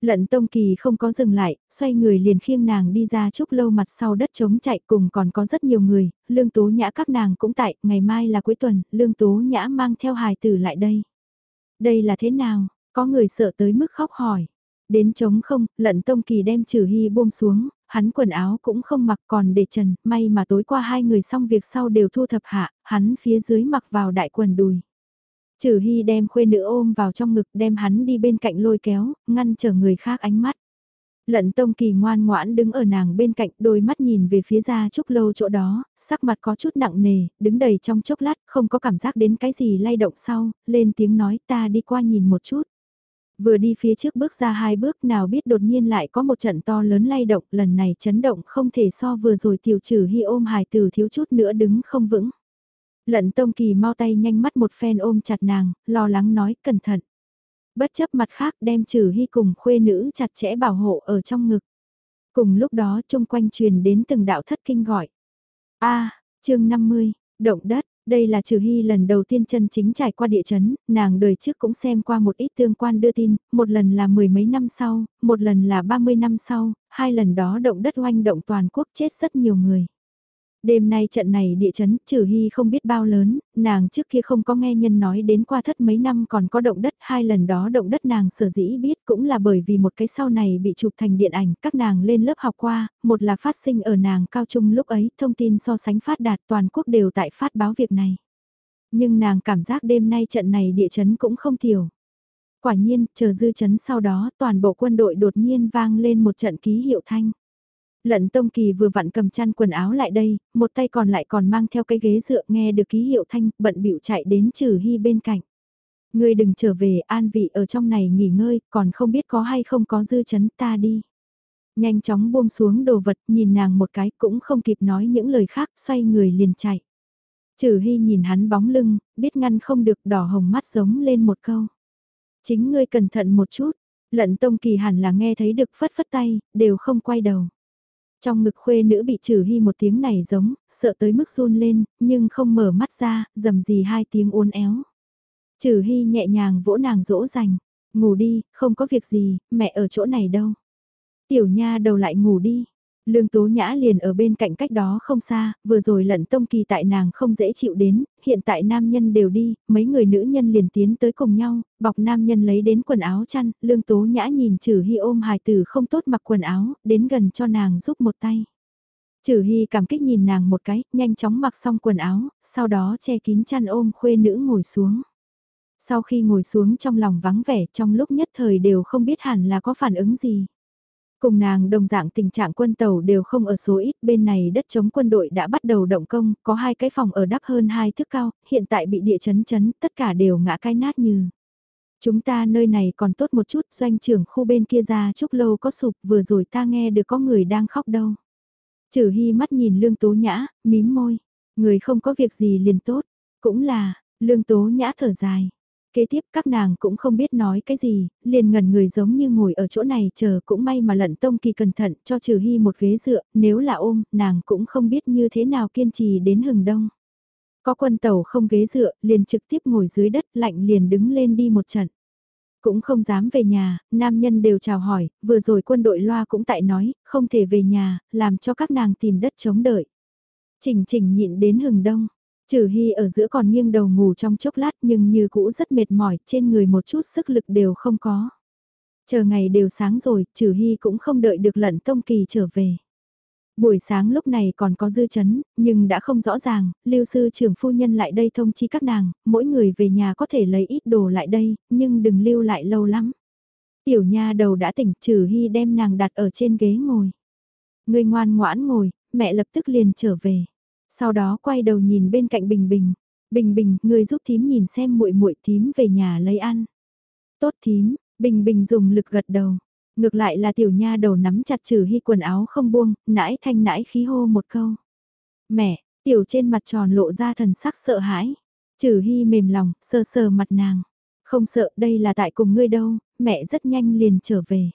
Lận Tông Kỳ không có dừng lại, xoay người liền khiêng nàng đi ra chúc lâu mặt sau đất trống chạy cùng còn có rất nhiều người, Lương Tố Nhã các nàng cũng tại, ngày mai là cuối tuần, Lương Tố Nhã mang theo hài tử lại đây. Đây là thế nào? Có người sợ tới mức khóc hỏi. Đến trống không, Lận Tông Kỳ đem trừ hy buông xuống, hắn quần áo cũng không mặc còn để trần, may mà tối qua hai người xong việc sau đều thu thập hạ, hắn phía dưới mặc vào đại quần đùi. Trừ Hy đem khuê nữ ôm vào trong ngực đem hắn đi bên cạnh lôi kéo, ngăn chờ người khác ánh mắt. Lận Tông Kỳ ngoan ngoãn đứng ở nàng bên cạnh đôi mắt nhìn về phía ra chốc lâu chỗ đó, sắc mặt có chút nặng nề, đứng đầy trong chốc lát không có cảm giác đến cái gì lay động sau, lên tiếng nói ta đi qua nhìn một chút. Vừa đi phía trước bước ra hai bước nào biết đột nhiên lại có một trận to lớn lay động lần này chấn động không thể so vừa rồi tiểu trừ hy ôm hài tử thiếu chút nữa đứng không vững. Lận Tông Kỳ mau tay nhanh mắt một phen ôm chặt nàng, lo lắng nói cẩn thận. Bất chấp mặt khác đem trừ hy cùng khuê nữ chặt chẽ bảo hộ ở trong ngực. Cùng lúc đó chung quanh truyền đến từng đạo thất kinh gọi. a chương 50, động đất, đây là Trừ Hy lần đầu tiên chân chính trải qua địa chấn, nàng đời trước cũng xem qua một ít tương quan đưa tin, một lần là mười mấy năm sau, một lần là ba mươi năm sau, hai lần đó động đất oanh động toàn quốc chết rất nhiều người. Đêm nay trận này địa chấn, trừ hy không biết bao lớn, nàng trước kia không có nghe nhân nói đến qua thất mấy năm còn có động đất, hai lần đó động đất nàng sở dĩ biết cũng là bởi vì một cái sau này bị chụp thành điện ảnh, các nàng lên lớp học qua, một là phát sinh ở nàng cao trung lúc ấy, thông tin so sánh phát đạt toàn quốc đều tại phát báo việc này. Nhưng nàng cảm giác đêm nay trận này địa chấn cũng không thiểu Quả nhiên, chờ dư chấn sau đó, toàn bộ quân đội đột nhiên vang lên một trận ký hiệu thanh. Lận Tông Kỳ vừa vặn cầm chăn quần áo lại đây, một tay còn lại còn mang theo cái ghế dựa nghe được ký hiệu thanh, bận bịu chạy đến trừ hy bên cạnh. Ngươi đừng trở về, an vị ở trong này nghỉ ngơi, còn không biết có hay không có dư chấn ta đi. Nhanh chóng buông xuống đồ vật, nhìn nàng một cái cũng không kịp nói những lời khác, xoay người liền chạy. Trừ hy nhìn hắn bóng lưng, biết ngăn không được đỏ hồng mắt giống lên một câu. Chính ngươi cẩn thận một chút, lận tông kỳ hẳn là nghe thấy được phất phất tay, đều không quay đầu. Trong ngực khuê nữ bị trừ hy một tiếng này giống, sợ tới mức run lên, nhưng không mở mắt ra, dầm gì hai tiếng uốn éo. Trừ hy nhẹ nhàng vỗ nàng dỗ dành, ngủ đi, không có việc gì, mẹ ở chỗ này đâu. Tiểu nha đầu lại ngủ đi. Lương Tố Nhã liền ở bên cạnh cách đó không xa, vừa rồi lận tông kỳ tại nàng không dễ chịu đến, hiện tại nam nhân đều đi, mấy người nữ nhân liền tiến tới cùng nhau, bọc nam nhân lấy đến quần áo chăn, Lương Tố Nhã nhìn Trừ Hy ôm hài tử không tốt mặc quần áo, đến gần cho nàng giúp một tay. Trừ Hy cảm kích nhìn nàng một cái, nhanh chóng mặc xong quần áo, sau đó che kín chăn ôm khuê nữ ngồi xuống. Sau khi ngồi xuống trong lòng vắng vẻ trong lúc nhất thời đều không biết hẳn là có phản ứng gì. Cùng nàng đồng dạng tình trạng quân tàu đều không ở số ít, bên này đất chống quân đội đã bắt đầu động công, có hai cái phòng ở đắp hơn hai thước cao, hiện tại bị địa chấn chấn, tất cả đều ngã cái nát như. Chúng ta nơi này còn tốt một chút, doanh trưởng khu bên kia ra chúc lâu có sụp, vừa rồi ta nghe được có người đang khóc đâu. Trừ hy mắt nhìn lương tố nhã, mím môi, người không có việc gì liền tốt, cũng là, lương tố nhã thở dài, Kế tiếp các nàng cũng không biết nói cái gì, liền ngẩn người giống như ngồi ở chỗ này chờ cũng may mà lận tông kỳ cẩn thận cho trừ hy một ghế dựa, nếu là ôm, nàng cũng không biết như thế nào kiên trì đến hừng đông. Có quân tàu không ghế dựa, liền trực tiếp ngồi dưới đất lạnh liền đứng lên đi một trận. Cũng không dám về nhà, nam nhân đều chào hỏi, vừa rồi quân đội loa cũng tại nói, không thể về nhà, làm cho các nàng tìm đất chống đợi. Chỉnh chỉnh nhịn đến hừng đông, Trừ Hy ở giữa còn nghiêng đầu ngủ trong chốc lát nhưng như cũ rất mệt mỏi, trên người một chút sức lực đều không có. Chờ ngày đều sáng rồi, Trừ Hy cũng không đợi được lận tông kỳ trở về. Buổi sáng lúc này còn có dư chấn, nhưng đã không rõ ràng, lưu sư trưởng phu nhân lại đây thông chi các nàng, mỗi người về nhà có thể lấy ít đồ lại đây, nhưng đừng lưu lại lâu lắm. Tiểu nha đầu đã tỉnh, trừ hy đem nàng đặt ở trên ghế ngồi. Người ngoan ngoãn ngồi, mẹ lập tức liền trở về. Sau đó quay đầu nhìn bên cạnh Bình Bình. Bình Bình, người giúp thím nhìn xem muội muội thím về nhà lấy ăn. Tốt thím, Bình Bình dùng lực gật đầu. Ngược lại là tiểu nha đầu nắm chặt trừ hy quần áo không buông, nãi thanh nãi khí hô một câu. Mẹ, tiểu trên mặt tròn lộ ra thần sắc sợ hãi. Trừ hy mềm lòng, sờ sờ mặt nàng. Không sợ đây là tại cùng ngươi đâu, mẹ rất nhanh liền trở về.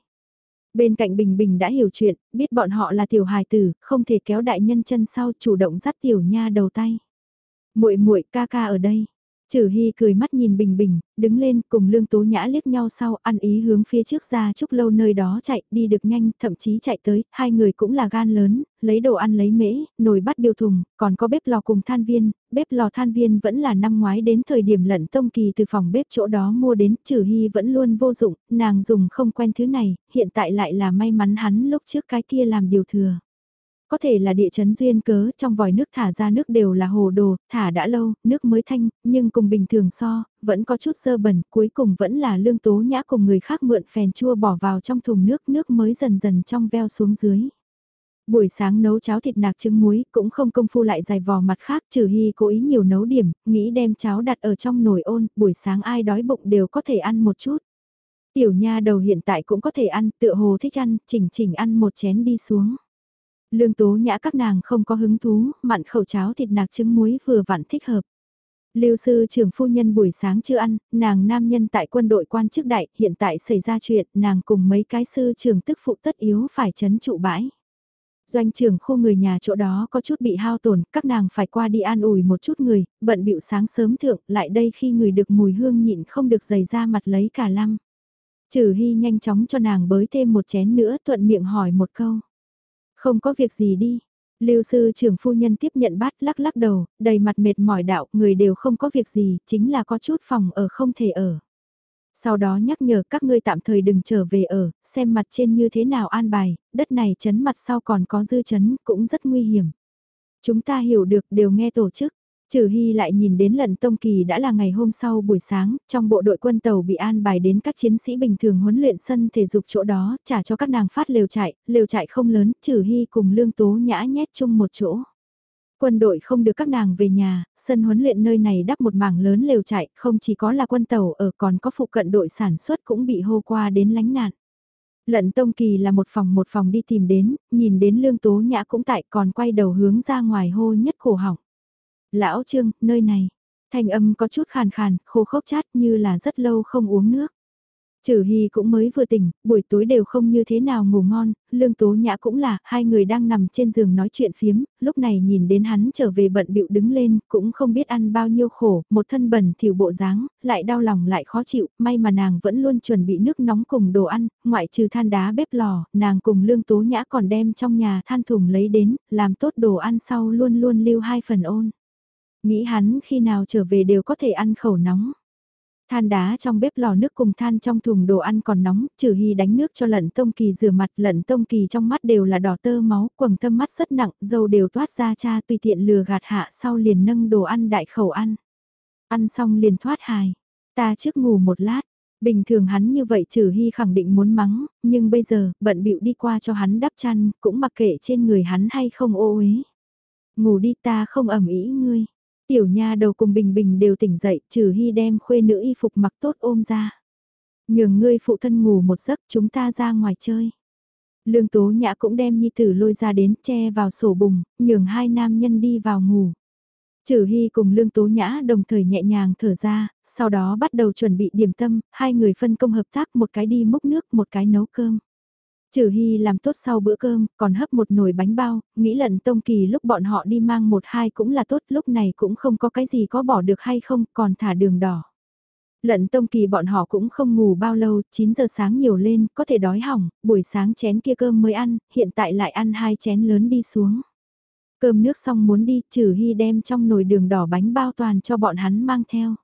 Bên cạnh Bình Bình đã hiểu chuyện, biết bọn họ là tiểu hài tử, không thể kéo đại nhân chân sau chủ động dắt tiểu nha đầu tay. Muội muội ca ca ở đây. Trừ Hy cười mắt nhìn Bình Bình, đứng lên cùng Lương Tố Nhã liếc nhau sau ăn ý hướng phía trước ra chúc lâu nơi đó chạy, đi được nhanh, thậm chí chạy tới, hai người cũng là gan lớn, lấy đồ ăn lấy mễ, nồi bắt biêu thùng, còn có bếp lò cùng than viên, bếp lò than viên vẫn là năm ngoái đến thời điểm lận tông kỳ từ phòng bếp chỗ đó mua đến, Trừ Hy vẫn luôn vô dụng, nàng dùng không quen thứ này, hiện tại lại là may mắn hắn lúc trước cái kia làm điều thừa. Có thể là địa chấn duyên cớ trong vòi nước thả ra nước đều là hồ đồ, thả đã lâu, nước mới thanh, nhưng cùng bình thường so, vẫn có chút sơ bẩn, cuối cùng vẫn là lương tố nhã cùng người khác mượn phèn chua bỏ vào trong thùng nước, nước mới dần dần trong veo xuống dưới. Buổi sáng nấu cháo thịt nạc trứng muối cũng không công phu lại dài vò mặt khác trừ hy cố ý nhiều nấu điểm, nghĩ đem cháo đặt ở trong nồi ôn, buổi sáng ai đói bụng đều có thể ăn một chút. Tiểu nha đầu hiện tại cũng có thể ăn, tựa hồ thích ăn, chỉnh chỉnh ăn một chén đi xuống. Lương tố nhã các nàng không có hứng thú, mặn khẩu cháo thịt nạc trứng muối vừa vặn thích hợp. Lưu sư trưởng phu nhân buổi sáng chưa ăn, nàng nam nhân tại quân đội quan chức đại, hiện tại xảy ra chuyện, nàng cùng mấy cái sư trưởng tức phụ tất yếu phải chấn trụ bãi. Doanh trưởng khu người nhà chỗ đó có chút bị hao tổn, các nàng phải qua đi an ủi một chút người, bận bịu sáng sớm thượng, lại đây khi người được mùi hương nhịn không được dày ra mặt lấy cả lăng. Trừ hy nhanh chóng cho nàng bới thêm một chén nữa thuận miệng hỏi một câu. Không có việc gì đi. Lưu sư trưởng phu nhân tiếp nhận bát lắc lắc đầu, đầy mặt mệt mỏi đạo, người đều không có việc gì, chính là có chút phòng ở không thể ở. Sau đó nhắc nhở các ngươi tạm thời đừng trở về ở, xem mặt trên như thế nào an bài, đất này chấn mặt sau còn có dư chấn, cũng rất nguy hiểm. Chúng ta hiểu được đều nghe tổ chức, Trừ Hy lại nhìn đến lần tông kỳ đã là ngày hôm sau buổi sáng, trong bộ đội quân tàu bị an bài đến các chiến sĩ bình thường huấn luyện sân thể dục chỗ đó, trả cho các nàng phát lều chạy, lều chạy không lớn, Trừ Hy cùng Lương Tố Nhã nhét chung một chỗ. Quân đội không được các nàng về nhà, sân huấn luyện nơi này đắp một mảng lớn lều chạy, không chỉ có là quân tàu ở còn có phụ cận đội sản xuất cũng bị hô qua đến lánh nạn. Lận Tông Kỳ là một phòng một phòng đi tìm đến, nhìn đến Lương Tố Nhã cũng tại còn quay đầu hướng ra ngoài hô nhất cổ họng. Lão Trương, nơi này. Thanh âm có chút khàn khàn, khô khốc chát như là rất lâu không uống nước. Trừ Hy cũng mới vừa tỉnh, buổi tối đều không như thế nào ngủ ngon, Lương Tố Nhã cũng là, hai người đang nằm trên giường nói chuyện phiếm, lúc này nhìn đến hắn trở về bận bịu đứng lên, cũng không biết ăn bao nhiêu khổ, một thân bẩn thiểu bộ dáng, lại đau lòng lại khó chịu, may mà nàng vẫn luôn chuẩn bị nước nóng cùng đồ ăn, ngoại trừ than đá bếp lò, nàng cùng Lương Tố Nhã còn đem trong nhà than thùng lấy đến, làm tốt đồ ăn sau luôn luôn lưu hai phần ôn. Nghĩ hắn khi nào trở về đều có thể ăn khẩu nóng. Than đá trong bếp lò nước cùng than trong thùng đồ ăn còn nóng, trừ hy đánh nước cho lận tông kỳ rửa mặt, lận tông kỳ trong mắt đều là đỏ tơ máu, quầng thâm mắt rất nặng, dầu đều toát ra cha tùy tiện lừa gạt hạ sau liền nâng đồ ăn đại khẩu ăn. Ăn xong liền thoát hài, ta trước ngủ một lát, bình thường hắn như vậy trừ hy khẳng định muốn mắng, nhưng bây giờ, bận bịu đi qua cho hắn đắp chăn, cũng mặc kệ trên người hắn hay không ô uế. Ngủ đi ta không ẩm ý ngươi. Tiểu nha đầu cùng Bình Bình đều tỉnh dậy, trừ hy đem khuê nữ y phục mặc tốt ôm ra. Nhường ngươi phụ thân ngủ một giấc chúng ta ra ngoài chơi. Lương Tố Nhã cũng đem Nhi Tử lôi ra đến che vào sổ bùng, nhường hai nam nhân đi vào ngủ. Trừ Hy cùng Lương Tố Nhã đồng thời nhẹ nhàng thở ra, sau đó bắt đầu chuẩn bị điểm tâm, hai người phân công hợp tác một cái đi múc nước một cái nấu cơm. Trừ Hy làm tốt sau bữa cơm, còn hấp một nồi bánh bao, nghĩ lận tông kỳ lúc bọn họ đi mang một hai cũng là tốt, lúc này cũng không có cái gì có bỏ được hay không, còn thả đường đỏ. Lận tông kỳ bọn họ cũng không ngủ bao lâu, 9 giờ sáng nhiều lên, có thể đói hỏng, buổi sáng chén kia cơm mới ăn, hiện tại lại ăn hai chén lớn đi xuống. Cơm nước xong muốn đi, trừ hy đem trong nồi đường đỏ bánh bao toàn cho bọn hắn mang theo.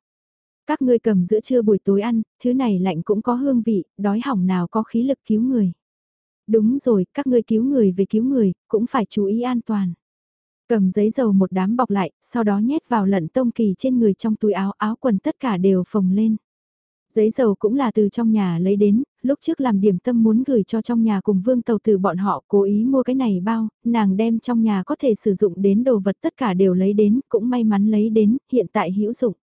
Các ngươi cầm giữa trưa buổi tối ăn, thứ này lạnh cũng có hương vị, đói hỏng nào có khí lực cứu người. Đúng rồi, các ngươi cứu người về cứu người, cũng phải chú ý an toàn. Cầm giấy dầu một đám bọc lại, sau đó nhét vào lận tông kỳ trên người trong túi áo áo quần tất cả đều phồng lên. Giấy dầu cũng là từ trong nhà lấy đến, lúc trước làm điểm tâm muốn gửi cho trong nhà cùng vương tàu từ bọn họ cố ý mua cái này bao, nàng đem trong nhà có thể sử dụng đến đồ vật tất cả đều lấy đến, cũng may mắn lấy đến, hiện tại hữu dụng.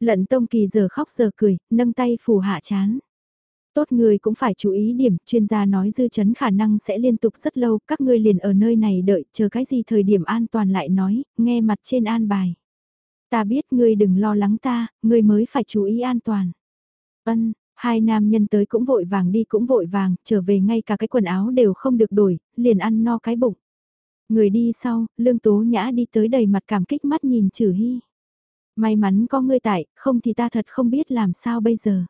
Lận tông kỳ giờ khóc giờ cười, nâng tay phủ hạ chán. Tốt người cũng phải chú ý điểm, chuyên gia nói dư chấn khả năng sẽ liên tục rất lâu, các ngươi liền ở nơi này đợi, chờ cái gì thời điểm an toàn lại nói, nghe mặt trên an bài. Ta biết ngươi đừng lo lắng ta, ngươi mới phải chú ý an toàn. Ân, Hai nam nhân tới cũng vội vàng đi cũng vội vàng, trở về ngay cả cái quần áo đều không được đổi, liền ăn no cái bụng. Người đi sau, lương tố nhã đi tới đầy mặt cảm kích mắt nhìn trừ hy. May mắn có ngươi tại, không thì ta thật không biết làm sao bây giờ.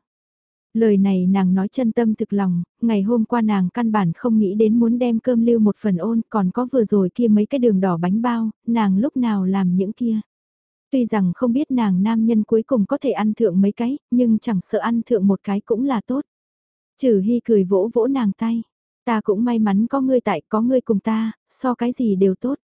Lời này nàng nói chân tâm thực lòng, ngày hôm qua nàng căn bản không nghĩ đến muốn đem cơm lưu một phần ôn, còn có vừa rồi kia mấy cái đường đỏ bánh bao, nàng lúc nào làm những kia. Tuy rằng không biết nàng nam nhân cuối cùng có thể ăn thượng mấy cái, nhưng chẳng sợ ăn thượng một cái cũng là tốt. Trừ hy cười vỗ vỗ nàng tay. Ta cũng may mắn có ngươi tại, có ngươi cùng ta, so cái gì đều tốt.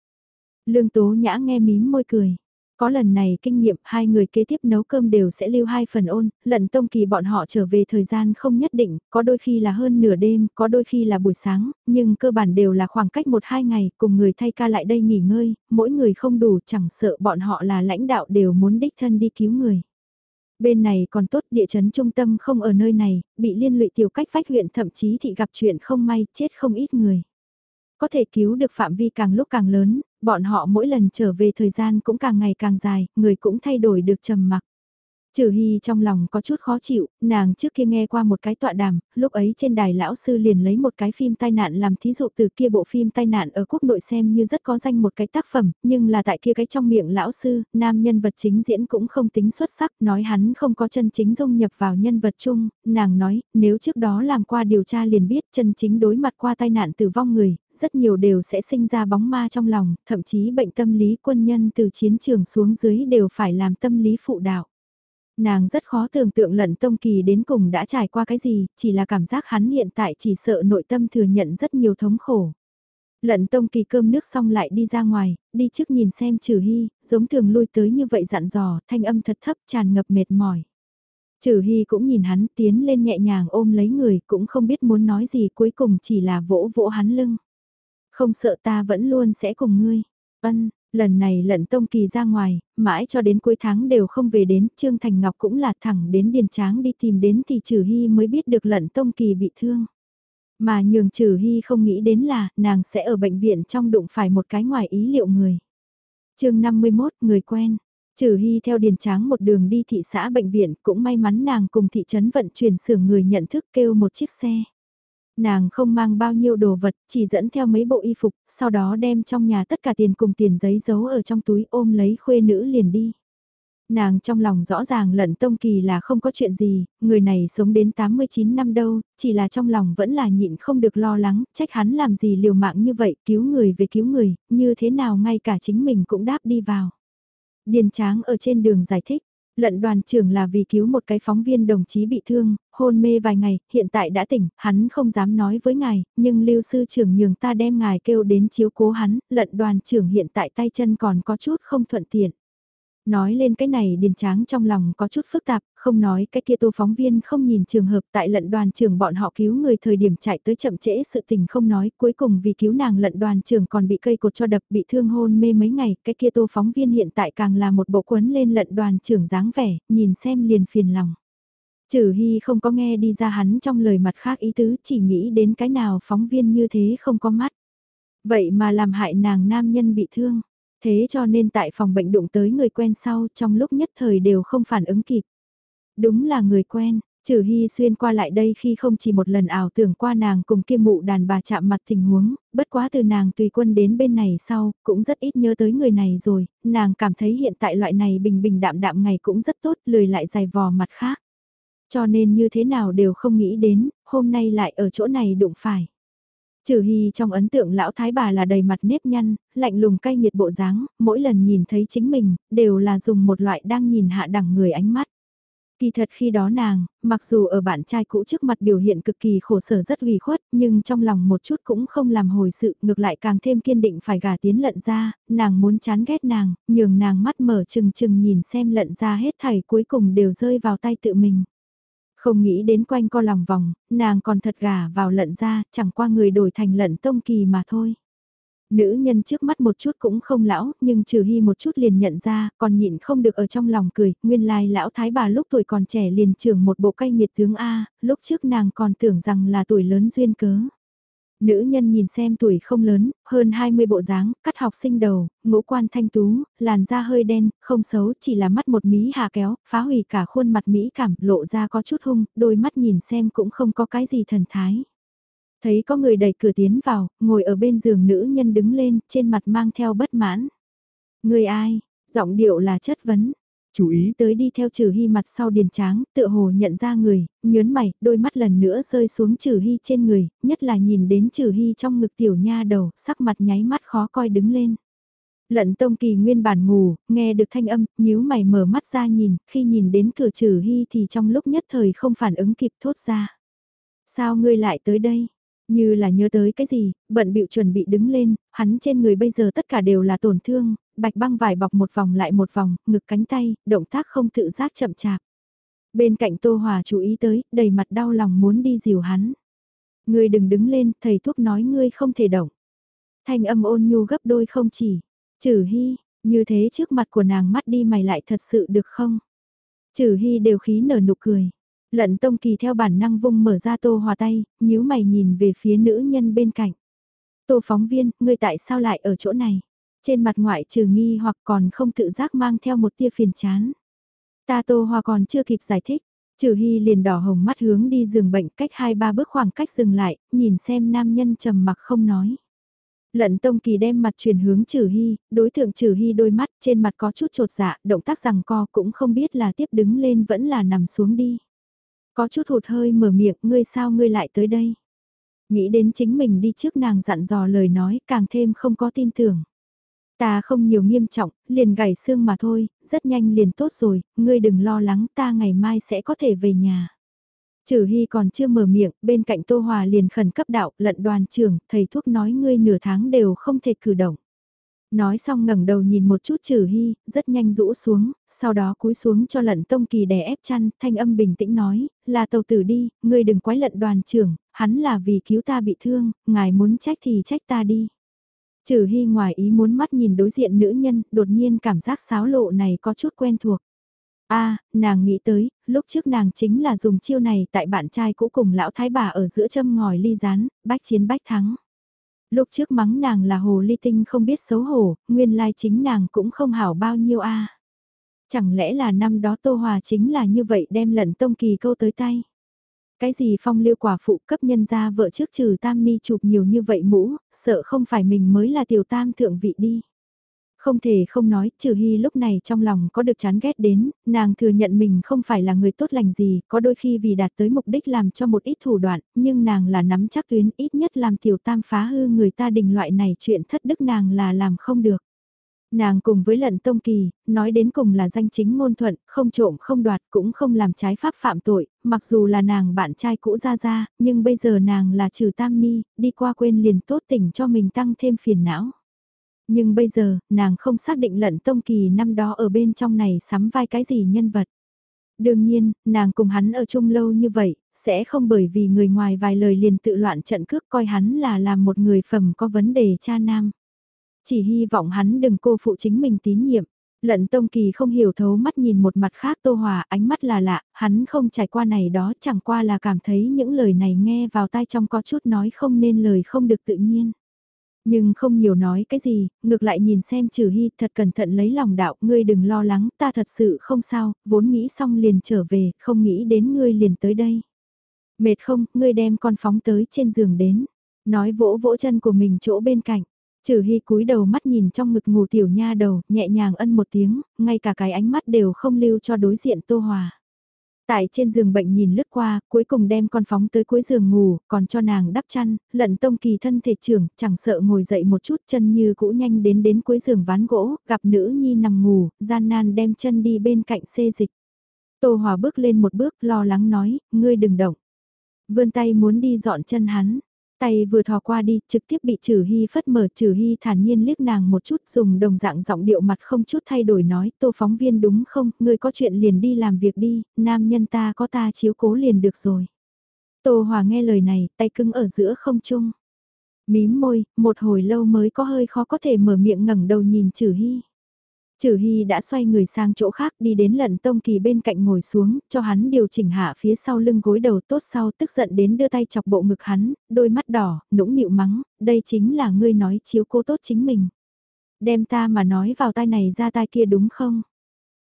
Lương tố nhã nghe mím môi cười. Có lần này kinh nghiệm hai người kế tiếp nấu cơm đều sẽ lưu hai phần ôn, lận tông kỳ bọn họ trở về thời gian không nhất định, có đôi khi là hơn nửa đêm, có đôi khi là buổi sáng, nhưng cơ bản đều là khoảng cách một hai ngày cùng người thay ca lại đây nghỉ ngơi, mỗi người không đủ chẳng sợ bọn họ là lãnh đạo đều muốn đích thân đi cứu người. Bên này còn tốt địa chấn trung tâm không ở nơi này, bị liên lụy tiểu cách phách huyện thậm chí thị gặp chuyện không may chết không ít người. Có thể cứu được phạm vi càng lúc càng lớn, bọn họ mỗi lần trở về thời gian cũng càng ngày càng dài, người cũng thay đổi được trầm mặc. Trừ Hy trong lòng có chút khó chịu, nàng trước kia nghe qua một cái tọa đàm, lúc ấy trên đài lão sư liền lấy một cái phim tai nạn làm thí dụ từ kia bộ phim tai nạn ở quốc nội xem như rất có danh một cái tác phẩm, nhưng là tại kia cái trong miệng lão sư, nam nhân vật chính diễn cũng không tính xuất sắc, nói hắn không có chân chính dung nhập vào nhân vật chung, nàng nói, nếu trước đó làm qua điều tra liền biết chân chính đối mặt qua tai nạn tử vong người, rất nhiều đều sẽ sinh ra bóng ma trong lòng, thậm chí bệnh tâm lý quân nhân từ chiến trường xuống dưới đều phải làm tâm lý phụ đạo. Nàng rất khó tưởng tượng lận tông kỳ đến cùng đã trải qua cái gì, chỉ là cảm giác hắn hiện tại chỉ sợ nội tâm thừa nhận rất nhiều thống khổ. Lận tông kỳ cơm nước xong lại đi ra ngoài, đi trước nhìn xem trừ hy, giống thường lui tới như vậy dặn dò, thanh âm thật thấp tràn ngập mệt mỏi. Trừ hy cũng nhìn hắn tiến lên nhẹ nhàng ôm lấy người, cũng không biết muốn nói gì cuối cùng chỉ là vỗ vỗ hắn lưng. Không sợ ta vẫn luôn sẽ cùng ngươi. Ân, Lần này lận tông kỳ ra ngoài, mãi cho đến cuối tháng đều không về đến, Trương Thành Ngọc cũng là thẳng đến Điền Tráng đi tìm đến thì Trừ Hy mới biết được lận tông kỳ bị thương. Mà nhường Trừ Hy không nghĩ đến là nàng sẽ ở bệnh viện trong đụng phải một cái ngoài ý liệu người. chương 51, người quen. Trừ Hy theo Điền Tráng một đường đi thị xã bệnh viện cũng may mắn nàng cùng thị trấn vận chuyển xưởng người nhận thức kêu một chiếc xe. Nàng không mang bao nhiêu đồ vật, chỉ dẫn theo mấy bộ y phục, sau đó đem trong nhà tất cả tiền cùng tiền giấy giấu ở trong túi ôm lấy khuê nữ liền đi. Nàng trong lòng rõ ràng lận tông kỳ là không có chuyện gì, người này sống đến 89 năm đâu, chỉ là trong lòng vẫn là nhịn không được lo lắng, trách hắn làm gì liều mạng như vậy, cứu người về cứu người, như thế nào ngay cả chính mình cũng đáp đi vào. Điền tráng ở trên đường giải thích, Lận đoàn trưởng là vì cứu một cái phóng viên đồng chí bị thương, hôn mê vài ngày, hiện tại đã tỉnh, hắn không dám nói với ngài, nhưng lưu sư trưởng nhường ta đem ngài kêu đến chiếu cố hắn, lận đoàn trưởng hiện tại tay chân còn có chút không thuận tiện. Nói lên cái này điền tráng trong lòng có chút phức tạp, không nói cái kia tô phóng viên không nhìn trường hợp tại lận đoàn trưởng bọn họ cứu người thời điểm chạy tới chậm trễ sự tình không nói, cuối cùng vì cứu nàng lận đoàn trưởng còn bị cây cột cho đập bị thương hôn mê mấy ngày, cái kia tô phóng viên hiện tại càng là một bộ quấn lên lận đoàn trưởng dáng vẻ, nhìn xem liền phiền lòng. Trừ Hy không có nghe đi ra hắn trong lời mặt khác ý tứ, chỉ nghĩ đến cái nào phóng viên như thế không có mắt. Vậy mà làm hại nàng nam nhân bị thương. Thế cho nên tại phòng bệnh đụng tới người quen sau trong lúc nhất thời đều không phản ứng kịp. Đúng là người quen, Trừ Hy xuyên qua lại đây khi không chỉ một lần ảo tưởng qua nàng cùng kia mụ đàn bà chạm mặt tình huống, bất quá từ nàng tùy quân đến bên này sau, cũng rất ít nhớ tới người này rồi, nàng cảm thấy hiện tại loại này bình bình đạm đạm ngày cũng rất tốt, lười lại dài vò mặt khác. Cho nên như thế nào đều không nghĩ đến, hôm nay lại ở chỗ này đụng phải. Trừ Hy trong ấn tượng lão thái bà là đầy mặt nếp nhăn, lạnh lùng cay nghiệt bộ dáng, mỗi lần nhìn thấy chính mình, đều là dùng một loại đang nhìn hạ đẳng người ánh mắt. Kỳ thật khi đó nàng, mặc dù ở bạn trai cũ trước mặt biểu hiện cực kỳ khổ sở rất ủy khuất, nhưng trong lòng một chút cũng không làm hồi sự, ngược lại càng thêm kiên định phải gả tiến lận ra, nàng muốn chán ghét nàng, nhường nàng mắt mở chừng chừng nhìn xem lận ra hết thảy cuối cùng đều rơi vào tay tự mình. Không nghĩ đến quanh co lòng vòng, nàng còn thật gà vào lận ra, chẳng qua người đổi thành lận tông kỳ mà thôi. Nữ nhân trước mắt một chút cũng không lão, nhưng trừ hy một chút liền nhận ra, còn nhịn không được ở trong lòng cười, nguyên lai lão thái bà lúc tuổi còn trẻ liền trưởng một bộ cây nhiệt tướng A, lúc trước nàng còn tưởng rằng là tuổi lớn duyên cớ. Nữ nhân nhìn xem tuổi không lớn, hơn 20 bộ dáng, cắt học sinh đầu, ngũ quan thanh tú, làn da hơi đen, không xấu, chỉ là mắt một mí hạ kéo, phá hủy cả khuôn mặt mỹ cảm, lộ ra có chút hung, đôi mắt nhìn xem cũng không có cái gì thần thái. Thấy có người đẩy cửa tiến vào, ngồi ở bên giường nữ nhân đứng lên, trên mặt mang theo bất mãn. Người ai? Giọng điệu là chất vấn. Chú ý tới đi theo trừ hy mặt sau điền tráng, tựa hồ nhận ra người, nhớn mày, đôi mắt lần nữa rơi xuống trừ hy trên người, nhất là nhìn đến trừ hy trong ngực tiểu nha đầu, sắc mặt nháy mắt khó coi đứng lên. Lận tông kỳ nguyên bản ngủ, nghe được thanh âm, nhíu mày mở mắt ra nhìn, khi nhìn đến cửa trừ hy thì trong lúc nhất thời không phản ứng kịp thốt ra. Sao ngươi lại tới đây? Như là nhớ tới cái gì, bận bịu chuẩn bị đứng lên, hắn trên người bây giờ tất cả đều là tổn thương, bạch băng vải bọc một vòng lại một vòng, ngực cánh tay, động tác không tự giác chậm chạp. Bên cạnh Tô Hòa chú ý tới, đầy mặt đau lòng muốn đi dìu hắn. Ngươi đừng đứng lên, thầy thuốc nói ngươi không thể động. Thanh âm ôn nhu gấp đôi không chỉ. Trừ hy, như thế trước mặt của nàng mắt đi mày lại thật sự được không? Trừ hy đều khí nở nụ cười. Lận Tông Kỳ theo bản năng vung mở ra Tô Hòa tay, nhíu mày nhìn về phía nữ nhân bên cạnh. Tô phóng viên, ngươi tại sao lại ở chỗ này? Trên mặt ngoại trừ nghi hoặc còn không tự giác mang theo một tia phiền chán. Ta Tô hoa còn chưa kịp giải thích, Trừ Hy liền đỏ hồng mắt hướng đi giường bệnh cách hai ba bước khoảng cách dừng lại, nhìn xem nam nhân trầm mặc không nói. Lận Tông Kỳ đem mặt chuyển hướng Trừ Hy, đối tượng Trừ Hy đôi mắt trên mặt có chút trột dạ, động tác rằng co cũng không biết là tiếp đứng lên vẫn là nằm xuống đi. Có chút hụt hơi mở miệng, ngươi sao ngươi lại tới đây? Nghĩ đến chính mình đi trước nàng dặn dò lời nói, càng thêm không có tin tưởng. Ta không nhiều nghiêm trọng, liền gãy xương mà thôi, rất nhanh liền tốt rồi, ngươi đừng lo lắng ta ngày mai sẽ có thể về nhà. Trừ Hy còn chưa mở miệng, bên cạnh Tô Hòa liền khẩn cấp đạo, lận đoàn trưởng, thầy thuốc nói ngươi nửa tháng đều không thể cử động. Nói xong ngẩng đầu nhìn một chút trừ hy, rất nhanh rũ xuống, sau đó cúi xuống cho lận tông kỳ đè ép chăn, thanh âm bình tĩnh nói, là tàu tử đi, ngươi đừng quái lận đoàn trưởng, hắn là vì cứu ta bị thương, ngài muốn trách thì trách ta đi. Trừ hy ngoài ý muốn mắt nhìn đối diện nữ nhân, đột nhiên cảm giác sáo lộ này có chút quen thuộc. a nàng nghĩ tới, lúc trước nàng chính là dùng chiêu này tại bạn trai cũ cùng lão thái bà ở giữa châm ngòi ly rán, bách chiến bách thắng. Lúc trước mắng nàng là hồ ly tinh không biết xấu hổ, nguyên lai chính nàng cũng không hảo bao nhiêu a. Chẳng lẽ là năm đó Tô Hòa chính là như vậy đem lận tông kỳ câu tới tay. Cái gì phong liêu quả phụ cấp nhân ra vợ trước trừ tam ni chụp nhiều như vậy mũ, sợ không phải mình mới là tiểu tam thượng vị đi. Không thể không nói, trừ hy lúc này trong lòng có được chán ghét đến, nàng thừa nhận mình không phải là người tốt lành gì, có đôi khi vì đạt tới mục đích làm cho một ít thủ đoạn, nhưng nàng là nắm chắc tuyến ít nhất làm tiểu tam phá hư người ta đình loại này chuyện thất đức nàng là làm không được. Nàng cùng với lận tông kỳ, nói đến cùng là danh chính ngôn thuận, không trộm không đoạt cũng không làm trái pháp phạm tội, mặc dù là nàng bạn trai cũ ra ra, nhưng bây giờ nàng là trừ tam ni, đi qua quên liền tốt tỉnh cho mình tăng thêm phiền não. Nhưng bây giờ, nàng không xác định lận tông kỳ năm đó ở bên trong này sắm vai cái gì nhân vật. Đương nhiên, nàng cùng hắn ở chung lâu như vậy, sẽ không bởi vì người ngoài vài lời liền tự loạn trận cước coi hắn là làm một người phẩm có vấn đề cha nam. Chỉ hy vọng hắn đừng cô phụ chính mình tín nhiệm. Lận Tông Kỳ không hiểu thấu mắt nhìn một mặt khác Tô Hòa, ánh mắt là lạ, hắn không trải qua này đó chẳng qua là cảm thấy những lời này nghe vào tai trong có chút nói không nên lời không được tự nhiên. Nhưng không nhiều nói cái gì, ngược lại nhìn xem trừ hy thật cẩn thận lấy lòng đạo, ngươi đừng lo lắng, ta thật sự không sao, vốn nghĩ xong liền trở về, không nghĩ đến ngươi liền tới đây. Mệt không, ngươi đem con phóng tới trên giường đến, nói vỗ vỗ chân của mình chỗ bên cạnh. Trừ hy cúi đầu mắt nhìn trong ngực ngủ tiểu nha đầu, nhẹ nhàng ân một tiếng, ngay cả cái ánh mắt đều không lưu cho đối diện Tô Hòa. Tại trên giường bệnh nhìn lướt qua, cuối cùng đem con phóng tới cuối giường ngủ, còn cho nàng đắp chăn, lận tông kỳ thân thể trưởng, chẳng sợ ngồi dậy một chút chân như cũ nhanh đến đến cuối giường ván gỗ, gặp nữ nhi nằm ngủ, gian nan đem chân đi bên cạnh xê dịch. Tô Hòa bước lên một bước lo lắng nói, ngươi đừng động. Vươn tay muốn đi dọn chân hắn, Tay vừa thò qua đi, trực tiếp bị Trừ Hy phất mở, Trừ Hy thản nhiên liếc nàng một chút, dùng đồng dạng giọng điệu mặt không chút thay đổi nói, "Tô phóng viên đúng không, ngươi có chuyện liền đi làm việc đi, nam nhân ta có ta chiếu cố liền được rồi." Tô Hòa nghe lời này, tay cứng ở giữa không trung. Mím môi, một hồi lâu mới có hơi khó có thể mở miệng ngẩng đầu nhìn Trừ Hy. Trừ Hy đã xoay người sang chỗ khác đi đến lận tông kỳ bên cạnh ngồi xuống, cho hắn điều chỉnh hạ phía sau lưng gối đầu tốt sau tức giận đến đưa tay chọc bộ ngực hắn, đôi mắt đỏ, nũng nịu mắng, đây chính là ngươi nói chiếu cô tốt chính mình. Đem ta mà nói vào tai này ra tai kia đúng không?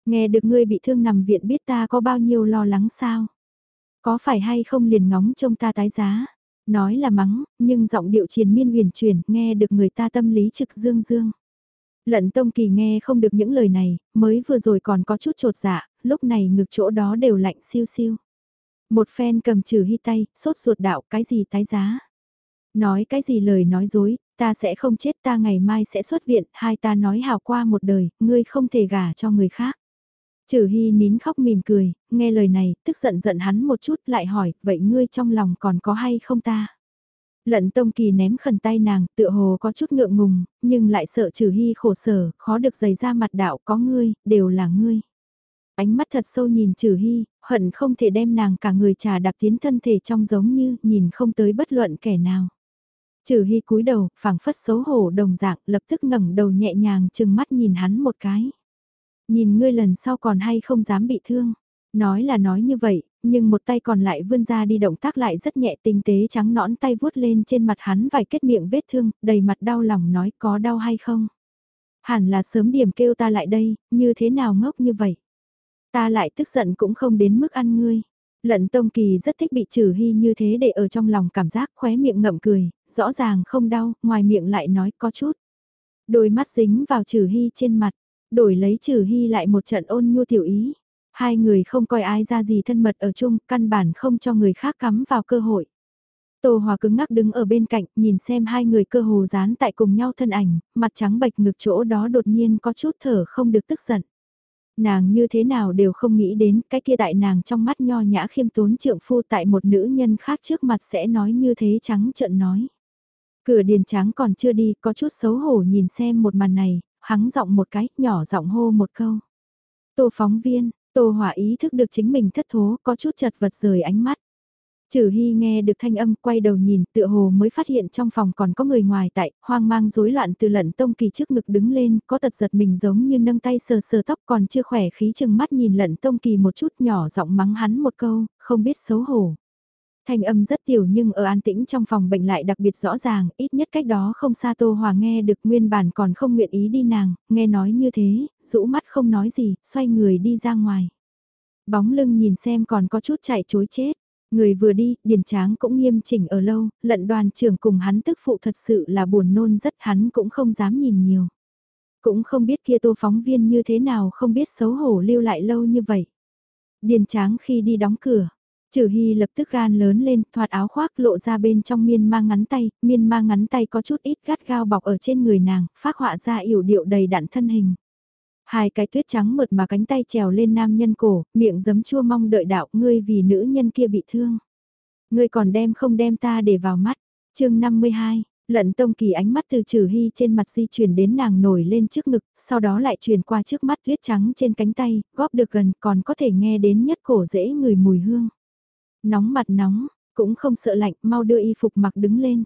Nghe được ngươi bị thương nằm viện biết ta có bao nhiêu lo lắng sao? Có phải hay không liền ngóng trông ta tái giá? Nói là mắng, nhưng giọng điệu triền miên huyền chuyển, nghe được người ta tâm lý trực dương dương. Lận Tông Kỳ nghe không được những lời này, mới vừa rồi còn có chút trột dạ, lúc này ngực chỗ đó đều lạnh siêu siêu. Một phen cầm trừ hy tay, sốt ruột đạo cái gì tái giá. Nói cái gì lời nói dối, ta sẽ không chết ta ngày mai sẽ xuất viện, hai ta nói hào qua một đời, ngươi không thể gả cho người khác. Trừ Hy nín khóc mỉm cười, nghe lời này, tức giận giận hắn một chút lại hỏi, vậy ngươi trong lòng còn có hay không ta? Lận Tông Kỳ ném khẩn tay nàng, tựa hồ có chút ngượng ngùng, nhưng lại sợ Trừ Hy khổ sở, khó được giày ra mặt đạo có ngươi, đều là ngươi. Ánh mắt thật sâu nhìn Trừ Hy, hận không thể đem nàng cả người trà đạp tiến thân thể trong giống như nhìn không tới bất luận kẻ nào. Trừ Hy cúi đầu, phảng phất xấu hổ đồng dạng, lập tức ngẩng đầu nhẹ nhàng chừng mắt nhìn hắn một cái. Nhìn ngươi lần sau còn hay không dám bị thương. Nói là nói như vậy, nhưng một tay còn lại vươn ra đi động tác lại rất nhẹ tinh tế trắng nõn tay vuốt lên trên mặt hắn vài kết miệng vết thương, đầy mặt đau lòng nói có đau hay không. Hẳn là sớm điểm kêu ta lại đây, như thế nào ngốc như vậy. Ta lại tức giận cũng không đến mức ăn ngươi. Lận Tông Kỳ rất thích bị trừ hy như thế để ở trong lòng cảm giác khóe miệng ngậm cười, rõ ràng không đau, ngoài miệng lại nói có chút. Đôi mắt dính vào trừ hy trên mặt, đổi lấy trừ hy lại một trận ôn nhu tiểu ý. Hai người không coi ai ra gì thân mật ở chung, căn bản không cho người khác cắm vào cơ hội. Tô Hòa cứng ngắc đứng ở bên cạnh, nhìn xem hai người cơ hồ dán tại cùng nhau thân ảnh, mặt trắng bệch ngực chỗ đó đột nhiên có chút thở không được tức giận. Nàng như thế nào đều không nghĩ đến cái kia tại nàng trong mắt nho nhã khiêm tốn trượng phu tại một nữ nhân khác trước mặt sẽ nói như thế trắng trợn nói. Cửa điền trắng còn chưa đi, có chút xấu hổ nhìn xem một màn này, hắng giọng một cái, nhỏ giọng hô một câu. Tô phóng viên, Tô Hỏa ý thức được chính mình thất thố, có chút chật vật rời ánh mắt. Trừ Hy nghe được thanh âm quay đầu nhìn tựa hồ mới phát hiện trong phòng còn có người ngoài tại, hoang mang rối loạn từ lận tông kỳ trước ngực đứng lên, có tật giật mình giống như nâng tay sờ sờ tóc còn chưa khỏe khí chừng mắt nhìn lận tông kỳ một chút nhỏ giọng mắng hắn một câu, không biết xấu hổ. Thanh âm rất tiểu nhưng ở an tĩnh trong phòng bệnh lại đặc biệt rõ ràng, ít nhất cách đó không xa Tô Hòa nghe được nguyên bản còn không nguyện ý đi nàng, nghe nói như thế, rũ mắt không nói gì, xoay người đi ra ngoài. Bóng lưng nhìn xem còn có chút chạy chối chết. Người vừa đi, Điền Tráng cũng nghiêm chỉnh ở lâu, lận đoàn trưởng cùng hắn tức phụ thật sự là buồn nôn rất hắn cũng không dám nhìn nhiều. Cũng không biết kia tô phóng viên như thế nào không biết xấu hổ lưu lại lâu như vậy. Điền Tráng khi đi đóng cửa, Trừ Hy lập tức gan lớn lên, thoạt áo khoác lộ ra bên trong miên mang ngắn tay, miên mang ngắn tay có chút ít gắt gao bọc ở trên người nàng, phát họa ra yểu điệu đầy đặn thân hình. Hai cái tuyết trắng mượt mà cánh tay trèo lên nam nhân cổ, miệng giấm chua mong đợi đạo ngươi vì nữ nhân kia bị thương. Ngươi còn đem không đem ta để vào mắt. chương 52, lận tông kỳ ánh mắt từ trừ hy trên mặt di chuyển đến nàng nổi lên trước ngực, sau đó lại chuyển qua trước mắt tuyết trắng trên cánh tay, góp được gần còn có thể nghe đến nhất cổ dễ người mùi hương. Nóng mặt nóng, cũng không sợ lạnh, mau đưa y phục mặc đứng lên.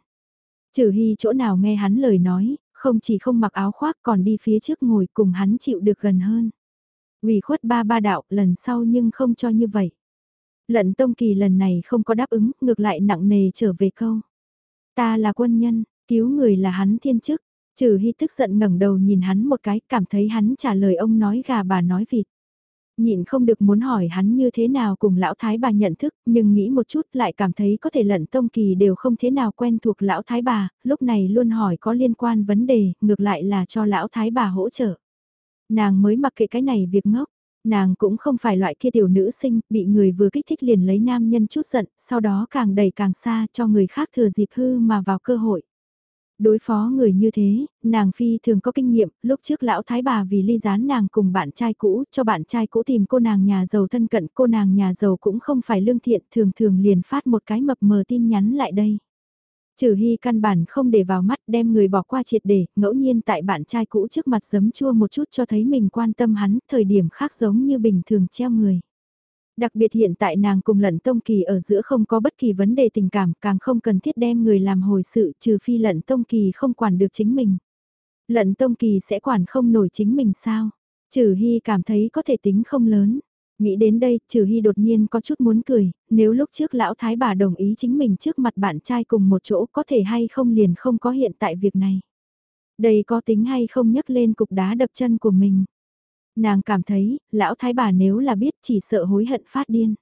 Trừ hy chỗ nào nghe hắn lời nói, không chỉ không mặc áo khoác còn đi phía trước ngồi cùng hắn chịu được gần hơn. Vì khuất ba ba đạo lần sau nhưng không cho như vậy. Lận Tông Kỳ lần này không có đáp ứng, ngược lại nặng nề trở về câu. Ta là quân nhân, cứu người là hắn thiên chức. Trừ hy tức giận ngẩng đầu nhìn hắn một cái, cảm thấy hắn trả lời ông nói gà bà nói vịt. Nhịn không được muốn hỏi hắn như thế nào cùng lão thái bà nhận thức, nhưng nghĩ một chút lại cảm thấy có thể lận tông kỳ đều không thế nào quen thuộc lão thái bà, lúc này luôn hỏi có liên quan vấn đề, ngược lại là cho lão thái bà hỗ trợ. Nàng mới mặc kệ cái này việc ngốc, nàng cũng không phải loại kia tiểu nữ sinh, bị người vừa kích thích liền lấy nam nhân chút giận, sau đó càng đẩy càng xa cho người khác thừa dịp hư mà vào cơ hội. Đối phó người như thế, nàng phi thường có kinh nghiệm, lúc trước lão thái bà vì ly gián nàng cùng bạn trai cũ, cho bạn trai cũ tìm cô nàng nhà giàu thân cận, cô nàng nhà giàu cũng không phải lương thiện, thường thường liền phát một cái mập mờ tin nhắn lại đây. Trừ hy căn bản không để vào mắt đem người bỏ qua triệt để, ngẫu nhiên tại bạn trai cũ trước mặt giấm chua một chút cho thấy mình quan tâm hắn, thời điểm khác giống như bình thường treo người. Đặc biệt hiện tại nàng cùng lận tông kỳ ở giữa không có bất kỳ vấn đề tình cảm, càng không cần thiết đem người làm hồi sự trừ phi lận tông kỳ không quản được chính mình. Lận tông kỳ sẽ quản không nổi chính mình sao? Trừ Hy cảm thấy có thể tính không lớn. Nghĩ đến đây, Trừ Hy đột nhiên có chút muốn cười, nếu lúc trước lão thái bà đồng ý chính mình trước mặt bạn trai cùng một chỗ có thể hay không liền không có hiện tại việc này. Đây có tính hay không nhấc lên cục đá đập chân của mình. Nàng cảm thấy, lão thái bà nếu là biết chỉ sợ hối hận phát điên.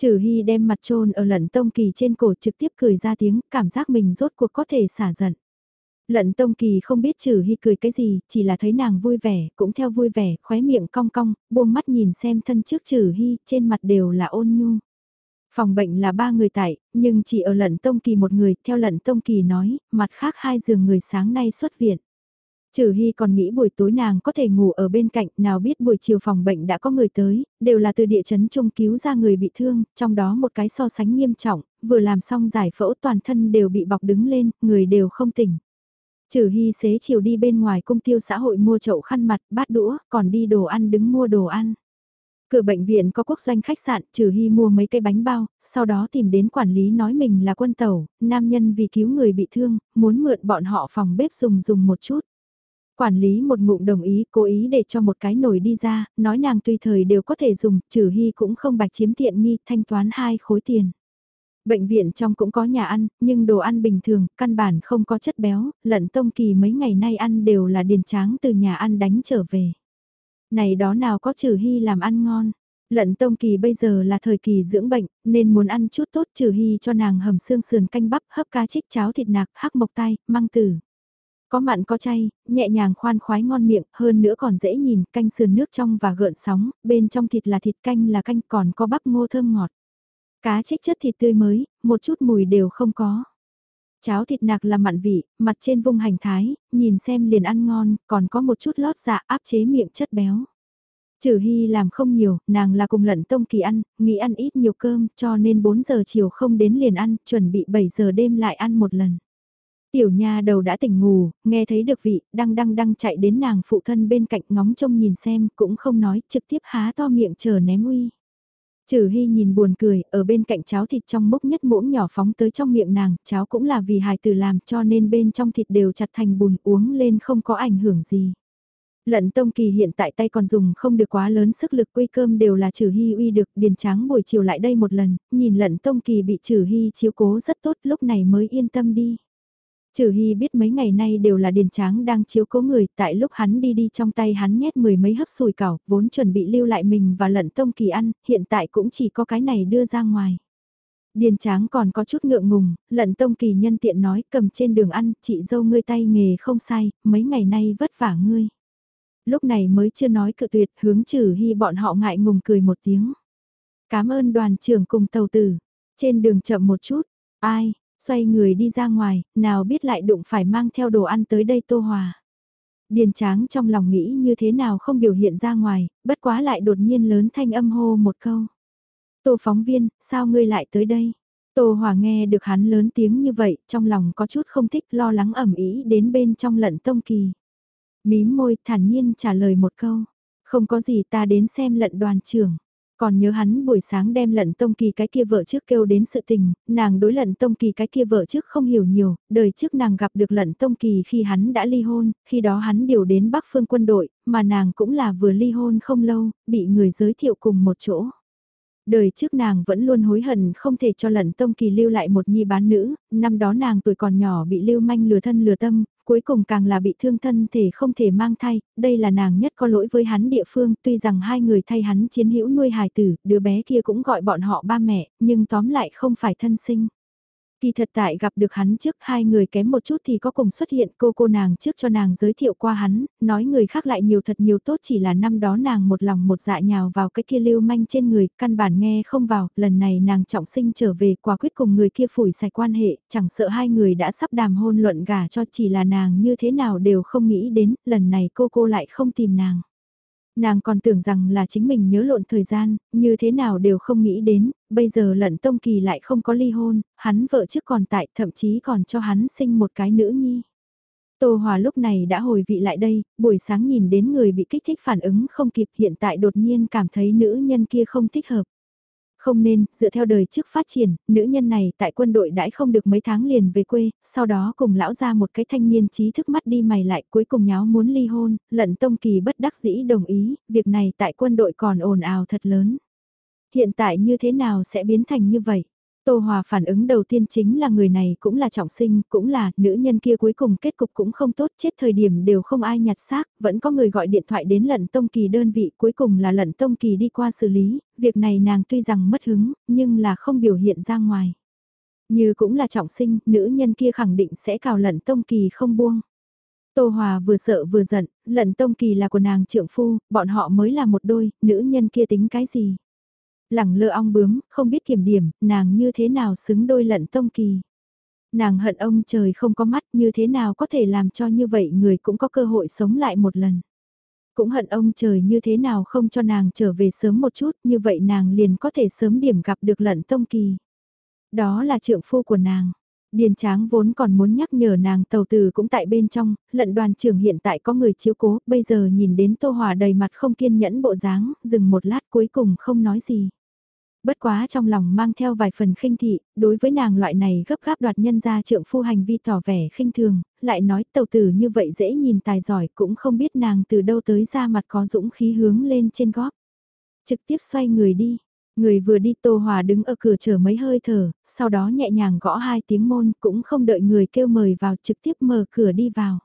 Trừ Hy đem mặt trôn ở lận tông kỳ trên cổ trực tiếp cười ra tiếng, cảm giác mình rốt cuộc có thể xả giận. Lận Tông Kỳ không biết Trừ Hy cười cái gì, chỉ là thấy nàng vui vẻ, cũng theo vui vẻ, khóe miệng cong cong, buông mắt nhìn xem thân trước Trừ Hy, trên mặt đều là ôn nhu. Phòng bệnh là ba người tại, nhưng chỉ ở Lận Tông Kỳ một người, theo Lận Tông Kỳ nói, mặt khác hai giường người sáng nay xuất viện. Trừ Hy còn nghĩ buổi tối nàng có thể ngủ ở bên cạnh, nào biết buổi chiều phòng bệnh đã có người tới, đều là từ địa chấn trung cứu ra người bị thương, trong đó một cái so sánh nghiêm trọng, vừa làm xong giải phẫu toàn thân đều bị bọc đứng lên, người đều không tỉnh. Trừ Hy xế chiều đi bên ngoài công tiêu xã hội mua chậu khăn mặt, bát đũa, còn đi đồ ăn đứng mua đồ ăn. Cửa bệnh viện có quốc doanh khách sạn, Trừ Hy mua mấy cây bánh bao, sau đó tìm đến quản lý nói mình là quân tàu, nam nhân vì cứu người bị thương, muốn mượn bọn họ phòng bếp dùng dùng một chút. Quản lý một ngụm đồng ý, cố ý để cho một cái nồi đi ra, nói nàng tùy thời đều có thể dùng, Trừ Hy cũng không bạch chiếm tiện nghi, thanh toán hai khối tiền. Bệnh viện trong cũng có nhà ăn, nhưng đồ ăn bình thường, căn bản không có chất béo, lận tông kỳ mấy ngày nay ăn đều là điền tráng từ nhà ăn đánh trở về. Này đó nào có trừ hy làm ăn ngon. Lận tông kỳ bây giờ là thời kỳ dưỡng bệnh, nên muốn ăn chút tốt trừ hy cho nàng hầm xương sườn canh bắp hấp cá trích cháo thịt nạc, hắc mộc tay, măng tử. Có mặn có chay, nhẹ nhàng khoan khoái ngon miệng, hơn nữa còn dễ nhìn, canh sườn nước trong và gợn sóng, bên trong thịt là thịt canh là canh còn có bắp ngô thơm ngọt. Cá trích chất thịt tươi mới, một chút mùi đều không có. Cháo thịt nạc là mặn vị, mặt trên vung hành thái, nhìn xem liền ăn ngon, còn có một chút lót dạ áp chế miệng chất béo. Trừ Hy làm không nhiều, nàng là cùng lận tông kỳ ăn, nghĩ ăn ít nhiều cơm, cho nên 4 giờ chiều không đến liền ăn, chuẩn bị 7 giờ đêm lại ăn một lần. Tiểu nha đầu đã tỉnh ngủ, nghe thấy được vị, đang đang đang chạy đến nàng phụ thân bên cạnh ngóng trông nhìn xem, cũng không nói, trực tiếp há to miệng chờ ném uy. Trừ Hy nhìn buồn cười, ở bên cạnh cháo thịt trong mốc nhất muỗng nhỏ phóng tới trong miệng nàng, cháo cũng là vì hài tử làm cho nên bên trong thịt đều chặt thành bùn uống lên không có ảnh hưởng gì. Lận Tông Kỳ hiện tại tay còn dùng không được quá lớn sức lực quy cơm đều là Trừ Hy uy được, điền tráng buổi chiều lại đây một lần, nhìn Lận Tông Kỳ bị Trừ Hy chiếu cố rất tốt lúc này mới yên tâm đi. Trừ Hy biết mấy ngày nay đều là Điền Tráng đang chiếu cố người, tại lúc hắn đi đi trong tay hắn nhét mười mấy hấp sùi cảo, vốn chuẩn bị lưu lại mình và lận tông kỳ ăn, hiện tại cũng chỉ có cái này đưa ra ngoài. Điền Tráng còn có chút ngượng ngùng, lận tông kỳ nhân tiện nói cầm trên đường ăn, chị dâu ngươi tay nghề không sai, mấy ngày nay vất vả ngươi. Lúc này mới chưa nói cự tuyệt, hướng trừ hy bọn họ ngại ngùng cười một tiếng. Cảm ơn đoàn trưởng cùng tàu tử. Trên đường chậm một chút, ai, Xoay người đi ra ngoài, nào biết lại đụng phải mang theo đồ ăn tới đây Tô Hòa. Điền tráng trong lòng nghĩ như thế nào không biểu hiện ra ngoài, bất quá lại đột nhiên lớn thanh âm hô một câu. Tô phóng viên, sao ngươi lại tới đây? Tô Hòa nghe được hắn lớn tiếng như vậy, trong lòng có chút không thích lo lắng ẩm ý đến bên trong lận tông kỳ. Mím môi thản nhiên trả lời một câu, không có gì ta đến xem lận đoàn trưởng. Còn nhớ hắn buổi sáng đem lận tông kỳ cái kia vợ trước kêu đến sự tình, nàng đối lận tông kỳ cái kia vợ trước không hiểu nhiều, đời trước nàng gặp được lận tông kỳ khi hắn đã ly hôn, khi đó hắn điều đến Bắc Phương quân đội, mà nàng cũng là vừa ly hôn không lâu, bị người giới thiệu cùng một chỗ. Đời trước nàng vẫn luôn hối hận không thể cho lận tông kỳ lưu lại một nhi bán nữ, năm đó nàng tuổi còn nhỏ bị lưu manh lừa thân lừa tâm, cuối cùng càng là bị thương thân thể không thể mang thai, đây là nàng nhất có lỗi với hắn địa phương, tuy rằng hai người thay hắn chiến hữu nuôi hài tử, đứa bé kia cũng gọi bọn họ ba mẹ, nhưng tóm lại không phải thân sinh. Kỳ thật tại gặp được hắn trước hai người kém một chút thì có cùng xuất hiện cô cô nàng trước cho nàng giới thiệu qua hắn, nói người khác lại nhiều thật nhiều tốt chỉ là năm đó nàng một lòng một dạ nhào vào cái kia lưu manh trên người, căn bản nghe không vào, lần này nàng trọng sinh trở về quả quyết cùng người kia phủi sạch quan hệ, chẳng sợ hai người đã sắp đàm hôn luận gả cho chỉ là nàng như thế nào đều không nghĩ đến, lần này cô cô lại không tìm nàng. Nàng còn tưởng rằng là chính mình nhớ lộn thời gian, như thế nào đều không nghĩ đến, bây giờ lận tông kỳ lại không có ly hôn, hắn vợ trước còn tại, thậm chí còn cho hắn sinh một cái nữ nhi. Tô Hòa lúc này đã hồi vị lại đây, buổi sáng nhìn đến người bị kích thích phản ứng không kịp hiện tại đột nhiên cảm thấy nữ nhân kia không thích hợp. Không nên, dựa theo đời trước phát triển, nữ nhân này tại quân đội đãi không được mấy tháng liền về quê, sau đó cùng lão ra một cái thanh niên trí thức mắt đi mày lại cuối cùng nháo muốn ly hôn, lận tông kỳ bất đắc dĩ đồng ý, việc này tại quân đội còn ồn ào thật lớn. Hiện tại như thế nào sẽ biến thành như vậy? Tô Hòa phản ứng đầu tiên chính là người này cũng là trọng sinh, cũng là nữ nhân kia cuối cùng kết cục cũng không tốt, chết thời điểm đều không ai nhặt xác, vẫn có người gọi điện thoại đến lận tông kỳ đơn vị cuối cùng là lận tông kỳ đi qua xử lý, việc này nàng tuy rằng mất hứng, nhưng là không biểu hiện ra ngoài. Như cũng là trọng sinh, nữ nhân kia khẳng định sẽ cào lận tông kỳ không buông. Tô Hòa vừa sợ vừa giận, lận tông kỳ là của nàng trượng phu, bọn họ mới là một đôi, nữ nhân kia tính cái gì? Lẳng lơ ong bướm, không biết kiểm điểm, nàng như thế nào xứng đôi lận tông kỳ. Nàng hận ông trời không có mắt như thế nào có thể làm cho như vậy người cũng có cơ hội sống lại một lần. Cũng hận ông trời như thế nào không cho nàng trở về sớm một chút như vậy nàng liền có thể sớm điểm gặp được lận tông kỳ. Đó là trượng phu của nàng. Điền Tráng vốn còn muốn nhắc nhở nàng tàu từ cũng tại bên trong, lận đoàn trưởng hiện tại có người chiếu cố, bây giờ nhìn đến Tô Hòa đầy mặt không kiên nhẫn bộ dáng, dừng một lát cuối cùng không nói gì. Bất quá trong lòng mang theo vài phần khinh thị, đối với nàng loại này gấp gáp đoạt nhân ra trượng phu hành vi tỏ vẻ khinh thường, lại nói tàu tử như vậy dễ nhìn tài giỏi cũng không biết nàng từ đâu tới ra mặt có dũng khí hướng lên trên góp. Trực tiếp xoay người đi, Người vừa đi Tô Hòa đứng ở cửa chờ mấy hơi thở, sau đó nhẹ nhàng gõ hai tiếng môn cũng không đợi người kêu mời vào trực tiếp mở cửa đi vào.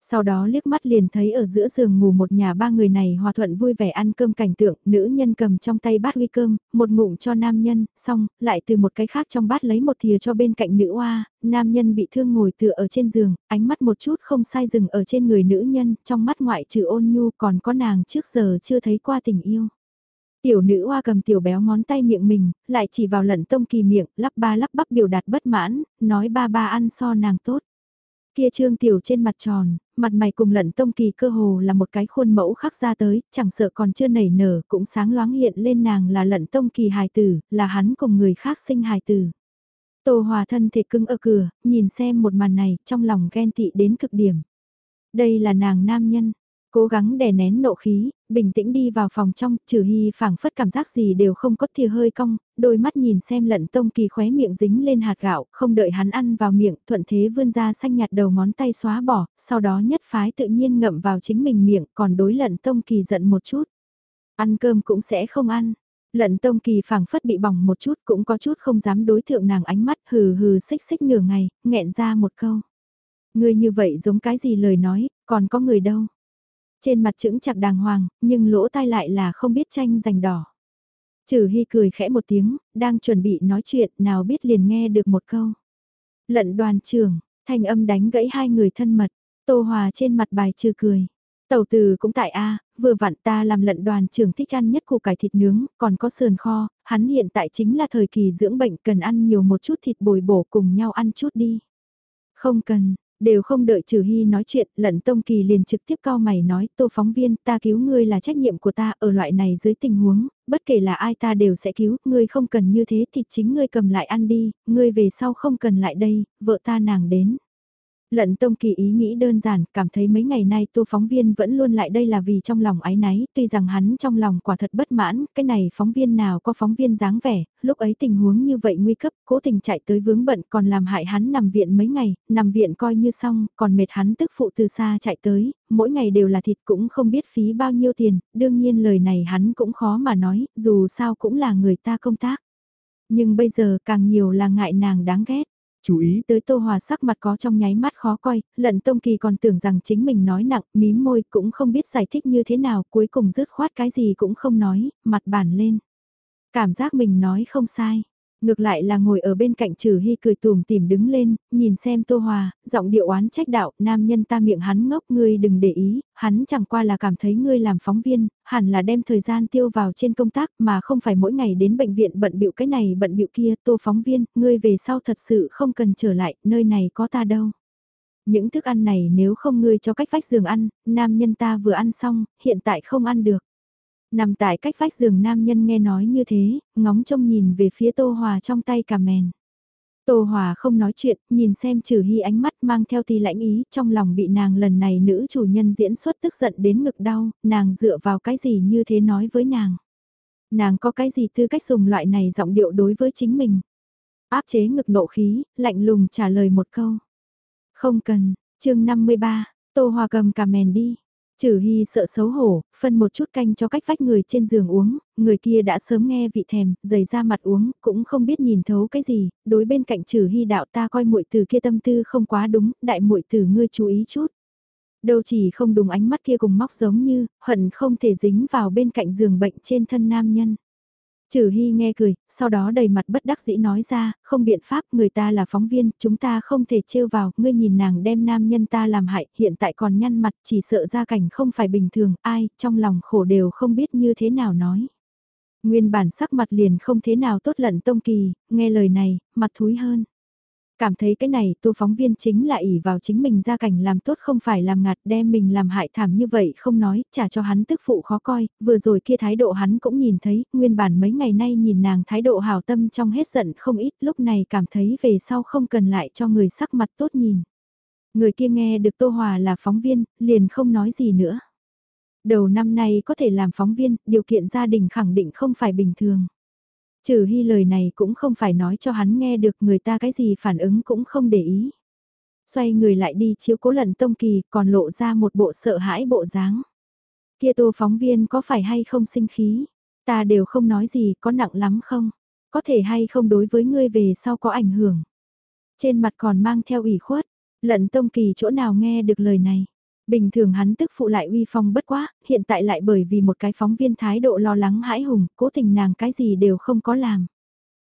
Sau đó liếc mắt liền thấy ở giữa giường ngủ một nhà ba người này hòa thuận vui vẻ ăn cơm cảnh tượng, nữ nhân cầm trong tay bát uy cơm, một ngụm cho nam nhân, xong, lại từ một cái khác trong bát lấy một thìa cho bên cạnh nữ oa, nam nhân bị thương ngồi tựa ở trên giường, ánh mắt một chút không sai dừng ở trên người nữ nhân, trong mắt ngoại trừ ôn nhu còn có nàng trước giờ chưa thấy qua tình yêu. Tiểu nữ hoa cầm tiểu béo ngón tay miệng mình, lại chỉ vào lận tông kỳ miệng, lắp ba lắp bắp biểu đạt bất mãn, nói ba ba ăn so nàng tốt. Kia trương tiểu trên mặt tròn, mặt mày cùng lận tông kỳ cơ hồ là một cái khuôn mẫu khắc ra tới, chẳng sợ còn chưa nảy nở cũng sáng loáng hiện lên nàng là lận tông kỳ hài tử, là hắn cùng người khác sinh hài tử. Tô hòa thân thể cưng ở cửa, nhìn xem một màn này, trong lòng ghen tị đến cực điểm. Đây là nàng nam nhân, Cố gắng đè nén nộ khí, bình tĩnh đi vào phòng trong, trừ hy phảng phất cảm giác gì đều không có thìa hơi cong, đôi mắt nhìn xem lận tông kỳ khóe miệng dính lên hạt gạo, không đợi hắn ăn vào miệng, thuận thế vươn ra xanh nhạt đầu ngón tay xóa bỏ, sau đó nhất phái tự nhiên ngậm vào chính mình miệng, còn đối lận tông kỳ giận một chút. Ăn cơm cũng sẽ không ăn. Lận tông kỳ phảng phất bị bỏng một chút cũng có chút không dám đối thượng nàng ánh mắt hừ hừ xích xích nửa ngày, nghẹn ra một câu. Người như vậy giống cái gì lời nói, còn có người đâu. Trên mặt chững chặt đàng hoàng, nhưng lỗ tai lại là không biết tranh giành đỏ. Trừ Hy cười khẽ một tiếng, đang chuẩn bị nói chuyện, nào biết liền nghe được một câu. Lận đoàn trưởng, thanh âm đánh gãy hai người thân mật, Tô Hòa trên mặt bài trừ cười. Tàu từ cũng tại A, vừa vặn ta làm lận đoàn trưởng thích ăn nhất củ cải thịt nướng, còn có sườn kho, hắn hiện tại chính là thời kỳ dưỡng bệnh cần ăn nhiều một chút thịt bồi bổ cùng nhau ăn chút đi. Không cần, Đều không đợi Trừ Hy nói chuyện, lận Tông Kỳ liền trực tiếp cao mày nói, tô phóng viên, ta cứu ngươi là trách nhiệm của ta, ở loại này dưới tình huống, bất kể là ai ta đều sẽ cứu, ngươi không cần như thế thì chính ngươi cầm lại ăn đi, ngươi về sau không cần lại đây, vợ ta nàng đến. Lận Tông Kỳ ý nghĩ đơn giản, cảm thấy mấy ngày nay tô phóng viên vẫn luôn lại đây là vì trong lòng ái náy, tuy rằng hắn trong lòng quả thật bất mãn, cái này phóng viên nào có phóng viên dáng vẻ, lúc ấy tình huống như vậy nguy cấp, cố tình chạy tới vướng bận còn làm hại hắn nằm viện mấy ngày, nằm viện coi như xong, còn mệt hắn tức phụ từ xa chạy tới, mỗi ngày đều là thịt cũng không biết phí bao nhiêu tiền, đương nhiên lời này hắn cũng khó mà nói, dù sao cũng là người ta công tác. Nhưng bây giờ càng nhiều là ngại nàng đáng ghét. Chú ý tới Tô Hòa sắc mặt có trong nháy mắt khó coi, lận Tông Kỳ còn tưởng rằng chính mình nói nặng, mím môi cũng không biết giải thích như thế nào, cuối cùng dứt khoát cái gì cũng không nói, mặt bản lên. Cảm giác mình nói không sai. Ngược lại là ngồi ở bên cạnh trừ hy cười tùm tìm đứng lên, nhìn xem Tô Hòa, giọng điệu oán trách đạo, nam nhân ta miệng hắn ngốc ngươi đừng để ý, hắn chẳng qua là cảm thấy ngươi làm phóng viên, hẳn là đem thời gian tiêu vào trên công tác mà không phải mỗi ngày đến bệnh viện bận bịu cái này bận bịu kia, Tô phóng viên, ngươi về sau thật sự không cần trở lại, nơi này có ta đâu. Những thức ăn này nếu không ngươi cho cách vách giường ăn, nam nhân ta vừa ăn xong, hiện tại không ăn được. Nằm tại cách vách giường nam nhân nghe nói như thế, ngóng trông nhìn về phía Tô Hòa trong tay cà mèn. Tô Hòa không nói chuyện, nhìn xem trừ hy ánh mắt mang theo tí lãnh ý, trong lòng bị nàng lần này nữ chủ nhân diễn xuất tức giận đến ngực đau, nàng dựa vào cái gì như thế nói với nàng. Nàng có cái gì tư cách dùng loại này giọng điệu đối với chính mình. Áp chế ngực nộ khí, lạnh lùng trả lời một câu. Không cần, chương 53, Tô Hòa cầm cà mèn đi. Trừ Hy sợ xấu hổ, phân một chút canh cho cách vách người trên giường uống, người kia đã sớm nghe vị thèm, dày ra mặt uống, cũng không biết nhìn thấu cái gì, đối bên cạnh Trừ Hy đạo ta coi muội từ kia tâm tư không quá đúng, đại muội từ ngươi chú ý chút. Đâu chỉ không đúng ánh mắt kia cùng móc giống như, hận không thể dính vào bên cạnh giường bệnh trên thân nam nhân. Trừ Hy nghe cười, sau đó đầy mặt bất đắc dĩ nói ra, không biện pháp, người ta là phóng viên, chúng ta không thể trêu vào, ngươi nhìn nàng đem nam nhân ta làm hại, hiện tại còn nhăn mặt, chỉ sợ gia cảnh không phải bình thường, ai, trong lòng khổ đều không biết như thế nào nói. Nguyên bản sắc mặt liền không thế nào tốt lận tông kỳ, nghe lời này, mặt thúi hơn. Cảm thấy cái này tô phóng viên chính là ỷ vào chính mình ra cảnh làm tốt không phải làm ngặt đem mình làm hại thảm như vậy không nói, trả cho hắn tức phụ khó coi, vừa rồi kia thái độ hắn cũng nhìn thấy, nguyên bản mấy ngày nay nhìn nàng thái độ hào tâm trong hết giận không ít lúc này cảm thấy về sau không cần lại cho người sắc mặt tốt nhìn. Người kia nghe được Tô Hòa là phóng viên, liền không nói gì nữa. Đầu năm nay có thể làm phóng viên, điều kiện gia đình khẳng định không phải bình thường. Trừ hy lời này cũng không phải nói cho hắn nghe được người ta cái gì phản ứng cũng không để ý. Xoay người lại đi chiếu cố lận tông kỳ còn lộ ra một bộ sợ hãi bộ dáng. Kia tô phóng viên có phải hay không sinh khí? Ta đều không nói gì có nặng lắm không? Có thể hay không đối với ngươi về sau có ảnh hưởng? Trên mặt còn mang theo ủy khuất, lận tông kỳ chỗ nào nghe được lời này? Bình thường hắn tức phụ lại uy phong bất quá, hiện tại lại bởi vì một cái phóng viên thái độ lo lắng hãi hùng, cố tình nàng cái gì đều không có làm.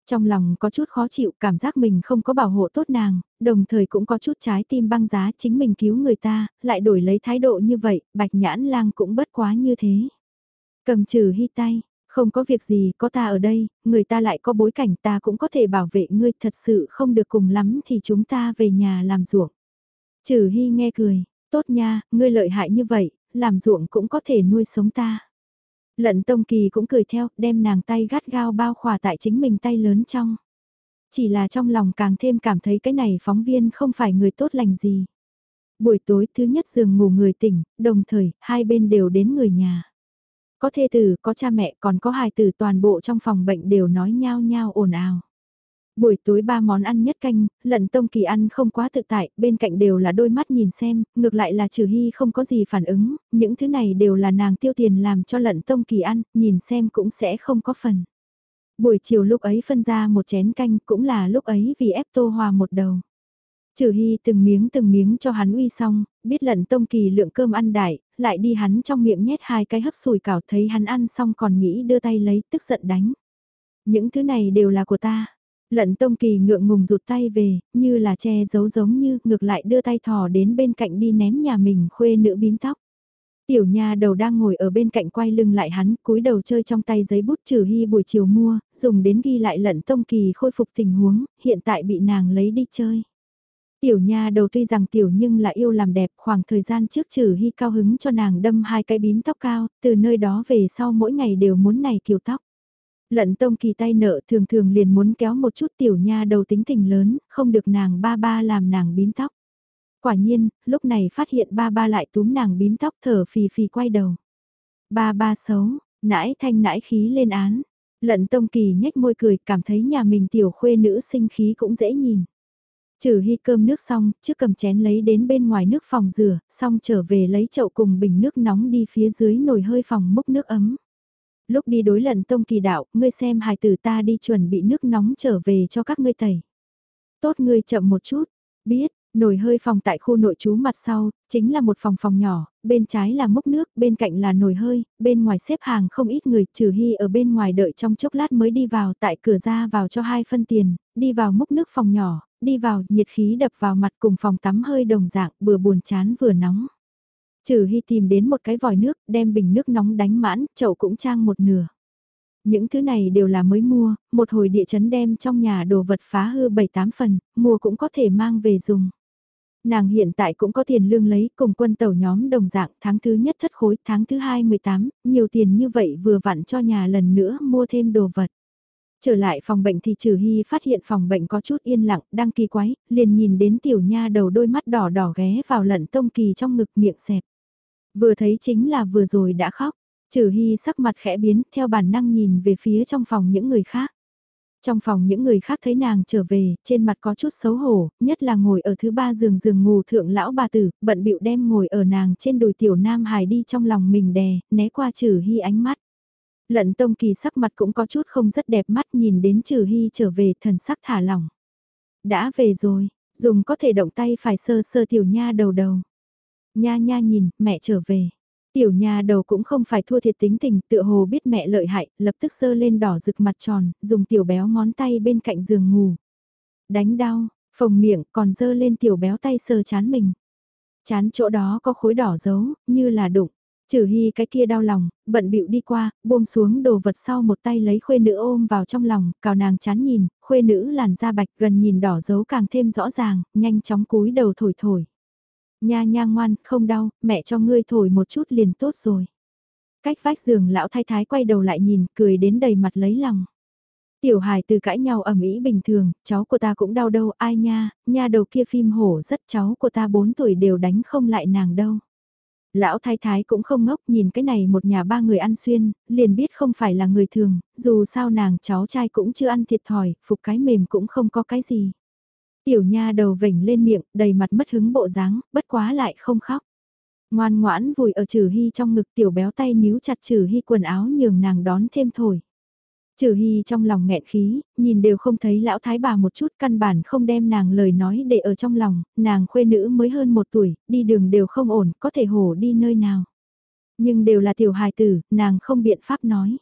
Trong lòng có chút khó chịu, cảm giác mình không có bảo hộ tốt nàng, đồng thời cũng có chút trái tim băng giá chính mình cứu người ta, lại đổi lấy thái độ như vậy, bạch nhãn lang cũng bất quá như thế. Cầm trừ hy tay, không có việc gì, có ta ở đây, người ta lại có bối cảnh ta cũng có thể bảo vệ ngươi, thật sự không được cùng lắm thì chúng ta về nhà làm ruộng. Trừ hy nghe cười, Tốt nha, ngươi lợi hại như vậy, làm ruộng cũng có thể nuôi sống ta. Lận Tông Kỳ cũng cười theo, đem nàng tay gắt gao bao khỏa tại chính mình tay lớn trong. Chỉ là trong lòng càng thêm cảm thấy cái này phóng viên không phải người tốt lành gì. Buổi tối thứ nhất giường ngủ người tỉnh, đồng thời, hai bên đều đến người nhà. Có thê tử, có cha mẹ, còn có hài tử toàn bộ trong phòng bệnh đều nói nhao nhao ồn ào. Buổi tối ba món ăn nhất canh, lận tông kỳ ăn không quá tự tại, bên cạnh đều là đôi mắt nhìn xem, ngược lại là trừ hy không có gì phản ứng, những thứ này đều là nàng tiêu tiền làm cho lận tông kỳ ăn, nhìn xem cũng sẽ không có phần. Buổi chiều lúc ấy phân ra một chén canh cũng là lúc ấy vì ép tô hòa một đầu. Trừ hy từng miếng từng miếng cho hắn uy xong, biết lận tông kỳ lượng cơm ăn đại, lại đi hắn trong miệng nhét hai cái hấp sùi cảo thấy hắn ăn xong còn nghĩ đưa tay lấy tức giận đánh. Những thứ này đều là của ta, Lận Tông Kỳ ngượng ngùng rụt tay về, như là che giấu giống như ngược lại đưa tay thò đến bên cạnh đi ném nhà mình khuê nữ bím tóc. Tiểu nha đầu đang ngồi ở bên cạnh quay lưng lại hắn, cúi đầu chơi trong tay giấy bút trừ hy buổi chiều mua, dùng đến ghi lại lận Tông Kỳ khôi phục tình huống, hiện tại bị nàng lấy đi chơi. Tiểu nha đầu tuy rằng tiểu nhưng là yêu làm đẹp khoảng thời gian trước trừ hy cao hứng cho nàng đâm hai cái bím tóc cao, từ nơi đó về sau mỗi ngày đều muốn này kiều tóc. Lận tông kỳ tay nợ thường thường liền muốn kéo một chút tiểu nha đầu tính tình lớn, không được nàng ba ba làm nàng bím tóc. Quả nhiên, lúc này phát hiện ba ba lại túm nàng bím tóc thở phì phì quay đầu. Ba ba xấu, nãi thanh nãi khí lên án. Lận tông kỳ nhếch môi cười cảm thấy nhà mình tiểu khuê nữ sinh khí cũng dễ nhìn. Trừ hy cơm nước xong, trước cầm chén lấy đến bên ngoài nước phòng rửa, xong trở về lấy chậu cùng bình nước nóng đi phía dưới nồi hơi phòng múc nước ấm lúc đi đối lần tông kỳ đạo, ngươi xem hài tử ta đi chuẩn bị nước nóng trở về cho các ngươi tẩy. Tốt ngươi chậm một chút, biết, nồi hơi phòng tại khu nội trú mặt sau, chính là một phòng phòng nhỏ, bên trái là múc nước, bên cạnh là nồi hơi, bên ngoài xếp hàng không ít người, trừ hy ở bên ngoài đợi trong chốc lát mới đi vào, tại cửa ra vào cho hai phân tiền, đi vào múc nước phòng nhỏ, đi vào, nhiệt khí đập vào mặt cùng phòng tắm hơi đồng dạng, vừa buồn chán vừa nóng. Trừ Hy tìm đến một cái vòi nước, đem bình nước nóng đánh mãn, chậu cũng trang một nửa. Những thứ này đều là mới mua, một hồi địa chấn đem trong nhà đồ vật phá hư 7-8 phần, mua cũng có thể mang về dùng. Nàng hiện tại cũng có tiền lương lấy cùng quân tàu nhóm đồng dạng tháng thứ nhất thất khối, tháng thứ hai 18, nhiều tiền như vậy vừa vặn cho nhà lần nữa mua thêm đồ vật. Trở lại phòng bệnh thì trừ hy phát hiện phòng bệnh có chút yên lặng, đang kỳ quái, liền nhìn đến tiểu nha đầu đôi mắt đỏ đỏ ghé vào lận tông kỳ trong ngực miệng xẹp. Vừa thấy chính là vừa rồi đã khóc, Trừ Hy sắc mặt khẽ biến theo bản năng nhìn về phía trong phòng những người khác. Trong phòng những người khác thấy nàng trở về, trên mặt có chút xấu hổ, nhất là ngồi ở thứ ba giường giường ngủ thượng lão bà tử, bận bịu đem ngồi ở nàng trên đùi tiểu nam hài đi trong lòng mình đè, né qua trừ hy ánh mắt. Lận tông kỳ sắc mặt cũng có chút không rất đẹp mắt nhìn đến trừ hy trở về thần sắc thả lỏng. Đã về rồi, dùng có thể động tay phải sơ sơ tiểu nha đầu đầu. Nha nha nhìn, mẹ trở về. Tiểu nha đầu cũng không phải thua thiệt tính tình, tựa hồ biết mẹ lợi hại, lập tức sơ lên đỏ rực mặt tròn, dùng tiểu béo ngón tay bên cạnh giường ngủ. Đánh đau, phồng miệng còn dơ lên tiểu béo tay sờ chán mình. Chán chỗ đó có khối đỏ dấu, như là đụng. Trừ hy cái kia đau lòng, bận bịu đi qua, buông xuống đồ vật sau một tay lấy khuê nữ ôm vào trong lòng, cào nàng chán nhìn, khuê nữ làn da bạch gần nhìn đỏ dấu càng thêm rõ ràng, nhanh chóng cúi đầu thổi thổi. Nha nha ngoan, không đau, mẹ cho ngươi thổi một chút liền tốt rồi. Cách vách giường lão thái thái quay đầu lại nhìn, cười đến đầy mặt lấy lòng. Tiểu hài từ cãi nhau ẩm ý bình thường, cháu của ta cũng đau đâu, ai nha, nha đầu kia phim hổ rất cháu của ta 4 tuổi đều đánh không lại nàng đâu. Lão thái thái cũng không ngốc nhìn cái này một nhà ba người ăn xuyên, liền biết không phải là người thường, dù sao nàng cháu trai cũng chưa ăn thiệt thòi, phục cái mềm cũng không có cái gì. Tiểu nha đầu vểnh lên miệng, đầy mặt mất hứng bộ dáng, bất quá lại không khóc. Ngoan ngoãn vùi ở trừ hy trong ngực tiểu béo tay níu chặt trừ hy quần áo nhường nàng đón thêm thổi. Trừ hy trong lòng nghẹn khí, nhìn đều không thấy lão thái bà một chút căn bản không đem nàng lời nói để ở trong lòng, nàng khuê nữ mới hơn một tuổi, đi đường đều không ổn, có thể hổ đi nơi nào. Nhưng đều là tiểu hài tử, nàng không biện pháp nói.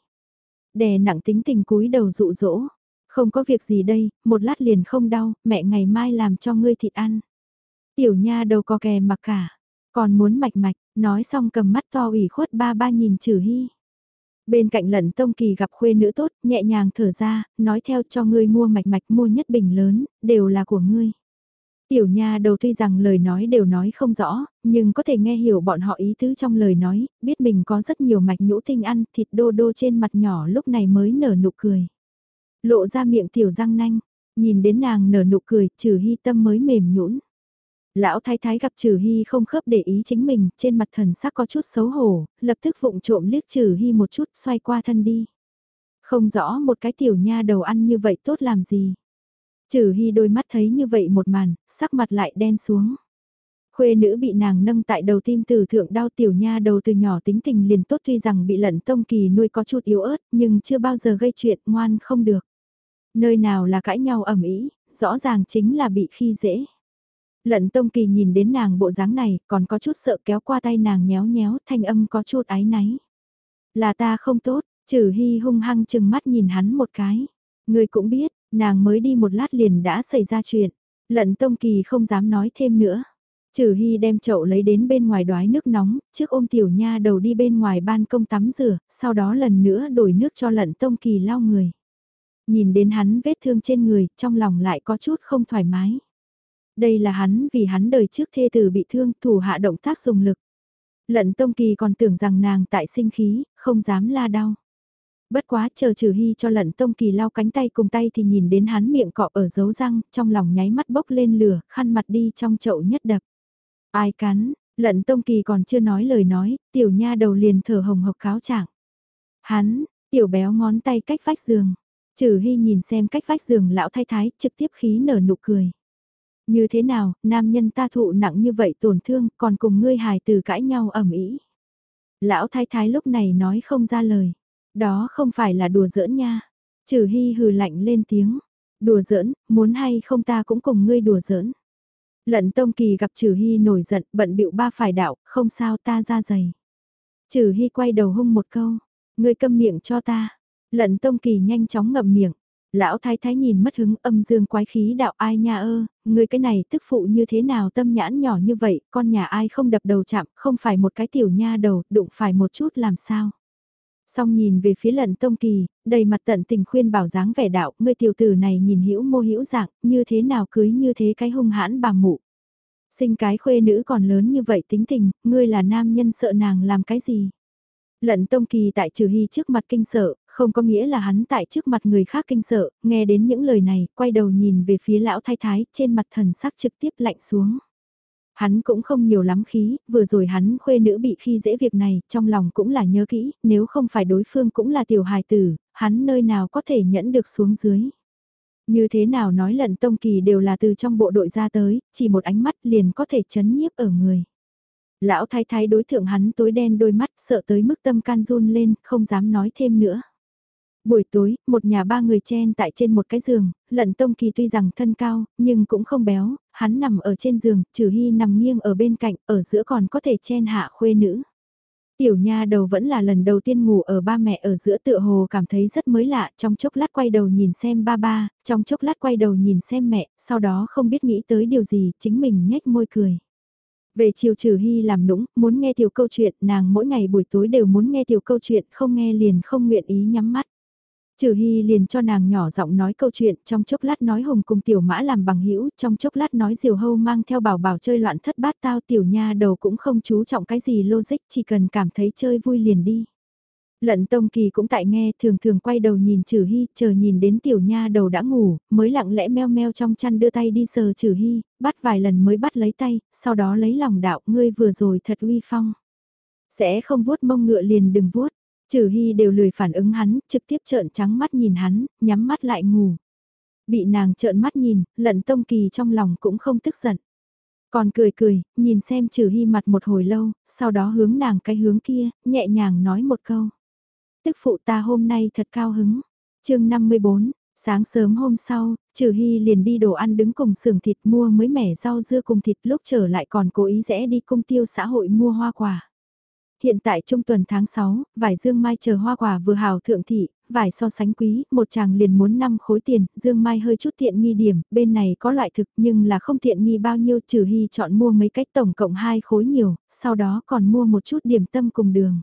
Đè nặng tính tình cúi đầu dụ dỗ, không có việc gì đây, một lát liền không đau, mẹ ngày mai làm cho ngươi thịt ăn. Tiểu nha đầu có kè mặc cả, còn muốn mạch mạch, nói xong cầm mắt to ủy khuất ba ba nhìn trừ hy. Bên cạnh lận tông kỳ gặp khuê nữ tốt, nhẹ nhàng thở ra, nói theo cho ngươi mua mạch mạch mua nhất bình lớn, đều là của ngươi. Tiểu nha đầu tuy rằng lời nói đều nói không rõ, nhưng có thể nghe hiểu bọn họ ý tứ trong lời nói, biết mình có rất nhiều mạch nhũ tinh ăn, thịt đô đô trên mặt nhỏ lúc này mới nở nụ cười. Lộ ra miệng tiểu răng nanh, nhìn đến nàng nở nụ cười, trừ hy tâm mới mềm nhũn. Lão thái thái gặp trừ hy không khớp để ý chính mình, trên mặt thần sắc có chút xấu hổ, lập tức vụng trộm liếc trừ hy một chút xoay qua thân đi. Không rõ một cái tiểu nha đầu ăn như vậy tốt làm gì. Trừ hy đôi mắt thấy như vậy một màn, sắc mặt lại đen xuống. Khuê nữ bị nàng nâng tại đầu tim từ thượng đau tiểu nha đầu từ nhỏ tính tình liền tốt tuy rằng bị lận tông kỳ nuôi có chút yếu ớt nhưng chưa bao giờ gây chuyện ngoan không được. Nơi nào là cãi nhau ẩm ý, rõ ràng chính là bị khi dễ. Lận Tông Kỳ nhìn đến nàng bộ dáng này, còn có chút sợ kéo qua tay nàng nhéo nhéo, thanh âm có chút ái náy. Là ta không tốt, trừ hy hung hăng chừng mắt nhìn hắn một cái. Người cũng biết, nàng mới đi một lát liền đã xảy ra chuyện. Lận Tông Kỳ không dám nói thêm nữa. Trừ Hy đem chậu lấy đến bên ngoài đoái nước nóng, trước ôm tiểu nha đầu đi bên ngoài ban công tắm rửa, sau đó lần nữa đổi nước cho lận Tông Kỳ lau người. Nhìn đến hắn vết thương trên người, trong lòng lại có chút không thoải mái. Đây là hắn vì hắn đời trước thê tử bị thương, thủ hạ động tác dùng lực. Lận Tông Kỳ còn tưởng rằng nàng tại sinh khí, không dám la đau. Bất quá chờ trừ hy cho lận Tông Kỳ lau cánh tay cùng tay thì nhìn đến hắn miệng cọ ở dấu răng, trong lòng nháy mắt bốc lên lửa, khăn mặt đi trong chậu nhất đập. Ai cắn, lận Tông Kỳ còn chưa nói lời nói, tiểu nha đầu liền thở hồng hộc cáo trạng. Hắn, tiểu béo ngón tay cách vách giường, Trừ Hy nhìn xem cách vách giường lão thái thái, trực tiếp khí nở nụ cười. Như thế nào, nam nhân ta thụ nặng như vậy tổn thương, còn cùng ngươi hài từ cãi nhau ẩm ý. Lão thái thái lúc này nói không ra lời. Đó không phải là đùa giỡn nha. Trừ Hy hừ lạnh lên tiếng. Đùa giỡn, muốn hay không ta cũng cùng ngươi đùa giỡn. Lận Tông Kỳ gặp Trừ Hy nổi giận, bận bịu ba phải đạo, không sao ta ra giày. Trừ Hy quay đầu hung một câu, ngươi câm miệng cho ta. Lận Tông Kỳ nhanh chóng ngậm miệng. Lão thái thái nhìn mất hứng âm dương quái khí đạo ai nha ơ, người cái này tức phụ như thế nào tâm nhãn nhỏ như vậy, con nhà ai không đập đầu chạm, không phải một cái tiểu nha đầu, đụng phải một chút làm sao. Xong nhìn về phía lận tông kỳ, đầy mặt tận tình khuyên bảo dáng vẻ đạo, ngươi tiểu tử này nhìn hữu mô hữu dạng, như thế nào cưới như thế cái hung hãn bà mụ. Sinh cái khuê nữ còn lớn như vậy tính tình, ngươi là nam nhân sợ nàng làm cái gì. Lận Tông Kỳ tại Trừ Hy trước mặt kinh sợ, không có nghĩa là hắn tại trước mặt người khác kinh sợ, nghe đến những lời này, quay đầu nhìn về phía lão thái thái, trên mặt thần sắc trực tiếp lạnh xuống. Hắn cũng không nhiều lắm khí, vừa rồi hắn khuê nữ bị khi dễ việc này, trong lòng cũng là nhớ kỹ, nếu không phải đối phương cũng là tiểu hài tử, hắn nơi nào có thể nhẫn được xuống dưới. Như thế nào nói lận tông kỳ đều là từ trong bộ đội ra tới, chỉ một ánh mắt liền có thể chấn nhiếp ở người. Lão thái thái đối thượng hắn tối đen đôi mắt sợ tới mức tâm can run lên, không dám nói thêm nữa. Buổi tối, một nhà ba người chen tại trên một cái giường, lận tông kỳ tuy rằng thân cao, nhưng cũng không béo, hắn nằm ở trên giường, trừ hy nằm nghiêng ở bên cạnh, ở giữa còn có thể chen hạ khuê nữ. Tiểu nha đầu vẫn là lần đầu tiên ngủ ở ba mẹ ở giữa tựa hồ cảm thấy rất mới lạ, trong chốc lát quay đầu nhìn xem ba ba, trong chốc lát quay đầu nhìn xem mẹ, sau đó không biết nghĩ tới điều gì, chính mình nhếch môi cười. Về chiều trừ hy làm nũng, muốn nghe tiểu câu chuyện, nàng mỗi ngày buổi tối đều muốn nghe tiểu câu chuyện, không nghe liền không nguyện ý nhắm mắt. Trừ Hy liền cho nàng nhỏ giọng nói câu chuyện, trong chốc lát nói Hồng cùng tiểu mã làm bằng hữu trong chốc lát nói diều hâu mang theo bảo bảo chơi loạn thất bát tao tiểu nha đầu cũng không chú trọng cái gì logic, chỉ cần cảm thấy chơi vui liền đi. Lận Tông Kỳ cũng tại nghe, thường thường quay đầu nhìn Trừ Hy, chờ nhìn đến tiểu nha đầu đã ngủ, mới lặng lẽ meo meo trong chăn đưa tay đi sờ Trừ Hy, bắt vài lần mới bắt lấy tay, sau đó lấy lòng đạo, ngươi vừa rồi thật uy phong. Sẽ không vuốt mông ngựa liền đừng vuốt, Trừ Hy đều lười phản ứng hắn, trực tiếp trợn trắng mắt nhìn hắn, nhắm mắt lại ngủ. Bị nàng trợn mắt nhìn, lận tông kỳ trong lòng cũng không tức giận. Còn cười cười, nhìn xem Trừ Hy mặt một hồi lâu, sau đó hướng nàng cái hướng kia, nhẹ nhàng nói một câu. Tức phụ ta hôm nay thật cao hứng. chương 54, sáng sớm hôm sau, Trừ Hy liền đi đồ ăn đứng cùng xưởng thịt mua mới mẻ rau dưa cùng thịt lúc trở lại còn cố ý rẽ đi công tiêu xã hội mua hoa quả hiện tại trung tuần tháng 6, vải dương mai chờ hoa quả vừa hào thượng thị, vải so sánh quý, một chàng liền muốn 5 khối tiền, dương mai hơi chút tiện nghi điểm, bên này có loại thực nhưng là không tiện nghi bao nhiêu trừ hy chọn mua mấy cách tổng cộng 2 khối nhiều, sau đó còn mua một chút điểm tâm cùng đường.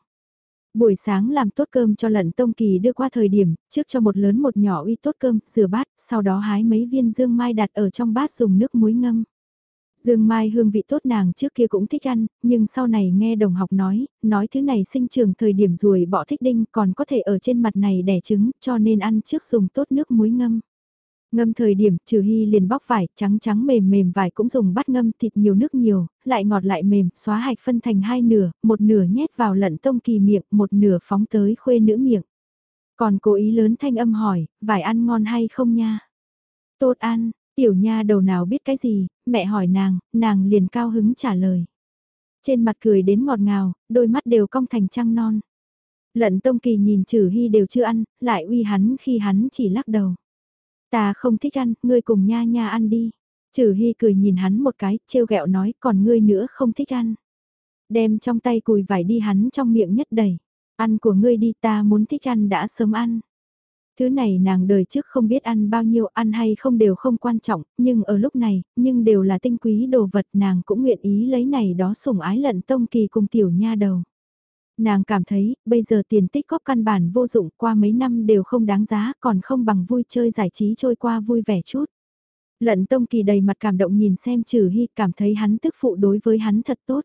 Buổi sáng làm tốt cơm cho lận tông kỳ đưa qua thời điểm, trước cho một lớn một nhỏ uy tốt cơm, rửa bát, sau đó hái mấy viên dương mai đặt ở trong bát dùng nước muối ngâm. Dương Mai hương vị tốt nàng trước kia cũng thích ăn, nhưng sau này nghe đồng học nói, nói thứ này sinh trường thời điểm ruồi bỏ thích đinh còn có thể ở trên mặt này đẻ trứng, cho nên ăn trước dùng tốt nước muối ngâm. Ngâm thời điểm, trừ hy liền bóc vải, trắng trắng mềm mềm vải cũng dùng bắt ngâm thịt nhiều nước nhiều, lại ngọt lại mềm, xóa hạch phân thành hai nửa, một nửa nhét vào lận tông kỳ miệng, một nửa phóng tới khuê nữ miệng. Còn cố ý lớn thanh âm hỏi, vải ăn ngon hay không nha? Tốt ăn, Tiểu nha đầu nào biết cái gì, mẹ hỏi nàng, nàng liền cao hứng trả lời. Trên mặt cười đến ngọt ngào, đôi mắt đều cong thành trăng non. Lận Tông Kỳ nhìn Trử Hy đều chưa ăn, lại uy hắn khi hắn chỉ lắc đầu. Ta không thích ăn, ngươi cùng nha nha ăn đi. Trử Hy cười nhìn hắn một cái, trêu ghẹo nói, còn ngươi nữa không thích ăn. Đem trong tay cùi vải đi hắn trong miệng nhất đầy. Ăn của ngươi đi ta muốn thích ăn đã sớm ăn. Thứ này nàng đời trước không biết ăn bao nhiêu ăn hay không đều không quan trọng, nhưng ở lúc này, nhưng đều là tinh quý đồ vật nàng cũng nguyện ý lấy này đó sủng ái lận tông kỳ cùng tiểu nha đầu. Nàng cảm thấy, bây giờ tiền tích góp căn bản vô dụng qua mấy năm đều không đáng giá còn không bằng vui chơi giải trí trôi qua vui vẻ chút. Lận tông kỳ đầy mặt cảm động nhìn xem trừ hy cảm thấy hắn tức phụ đối với hắn thật tốt.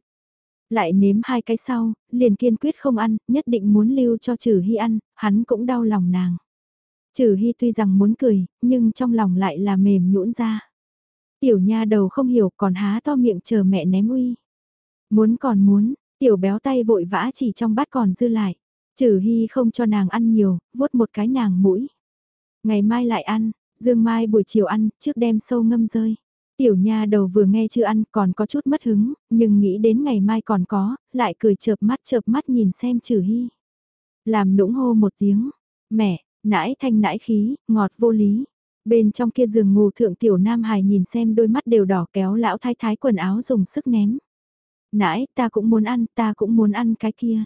Lại nếm hai cái sau, liền kiên quyết không ăn, nhất định muốn lưu cho trừ hy ăn, hắn cũng đau lòng nàng. Trừ Hy tuy rằng muốn cười, nhưng trong lòng lại là mềm nhũn ra. Tiểu nha đầu không hiểu còn há to miệng chờ mẹ ném uy. Muốn còn muốn, tiểu béo tay vội vã chỉ trong bát còn dư lại. Trừ Hy không cho nàng ăn nhiều, vuốt một cái nàng mũi. Ngày mai lại ăn, Dương Mai buổi chiều ăn, trước đem sâu ngâm rơi. Tiểu nha đầu vừa nghe chưa ăn còn có chút mất hứng, nhưng nghĩ đến ngày mai còn có, lại cười chợp mắt chợp mắt nhìn xem trừ hy. Làm nũng hô một tiếng, mẹ, nãi thanh nãi khí, ngọt vô lý. Bên trong kia giường ngủ thượng tiểu nam hài nhìn xem đôi mắt đều đỏ kéo lão thái thái quần áo dùng sức ném. Nãi, ta cũng muốn ăn, ta cũng muốn ăn cái kia.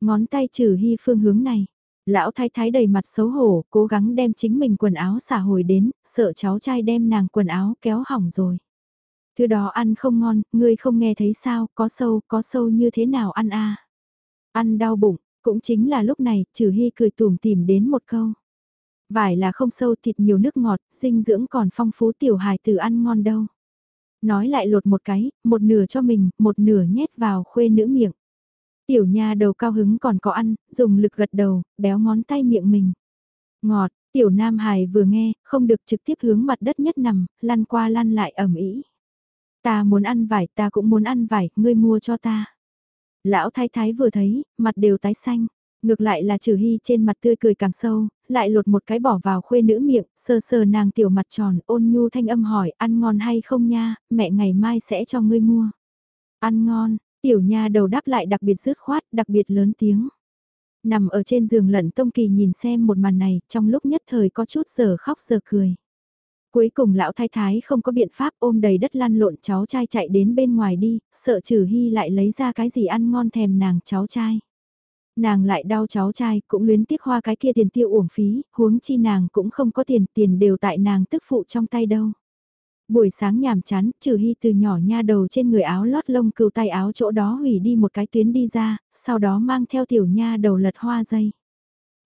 Ngón tay trừ hy phương hướng này. Lão thái thái đầy mặt xấu hổ, cố gắng đem chính mình quần áo xả hồi đến, sợ cháu trai đem nàng quần áo kéo hỏng rồi. Thứ đó ăn không ngon, ngươi không nghe thấy sao, có sâu, có sâu như thế nào ăn a Ăn đau bụng, cũng chính là lúc này, trừ hy cười tùm tìm đến một câu. Vải là không sâu thịt nhiều nước ngọt, dinh dưỡng còn phong phú tiểu hài từ ăn ngon đâu. Nói lại lột một cái, một nửa cho mình, một nửa nhét vào khuê nữ miệng. Tiểu nha đầu cao hứng còn có ăn, dùng lực gật đầu, béo ngón tay miệng mình. Ngọt, tiểu nam hài vừa nghe, không được trực tiếp hướng mặt đất nhất nằm, lăn qua lăn lại ẩm ý. Ta muốn ăn vải, ta cũng muốn ăn vải, ngươi mua cho ta. Lão thái thái vừa thấy, mặt đều tái xanh. Ngược lại là trừ hy trên mặt tươi cười càng sâu, lại lột một cái bỏ vào khuê nữ miệng, sờ sờ nàng tiểu mặt tròn, ôn nhu thanh âm hỏi ăn ngon hay không nha, mẹ ngày mai sẽ cho ngươi mua. Ăn ngon, tiểu nha đầu đáp lại đặc biệt dứt khoát, đặc biệt lớn tiếng. Nằm ở trên giường lận tông kỳ nhìn xem một màn này, trong lúc nhất thời có chút giờ khóc giờ cười. Cuối cùng lão thái thái không có biện pháp ôm đầy đất lăn lộn cháu trai chạy đến bên ngoài đi, sợ trừ hy lại lấy ra cái gì ăn ngon thèm nàng cháu trai. Nàng lại đau cháu trai, cũng luyến tiếc hoa cái kia tiền tiêu uổng phí, huống chi nàng cũng không có tiền, tiền đều tại nàng tức phụ trong tay đâu. Buổi sáng nhàm chán, trừ hy từ nhỏ nha đầu trên người áo lót lông cừu tay áo chỗ đó hủy đi một cái tuyến đi ra, sau đó mang theo tiểu nha đầu lật hoa dây.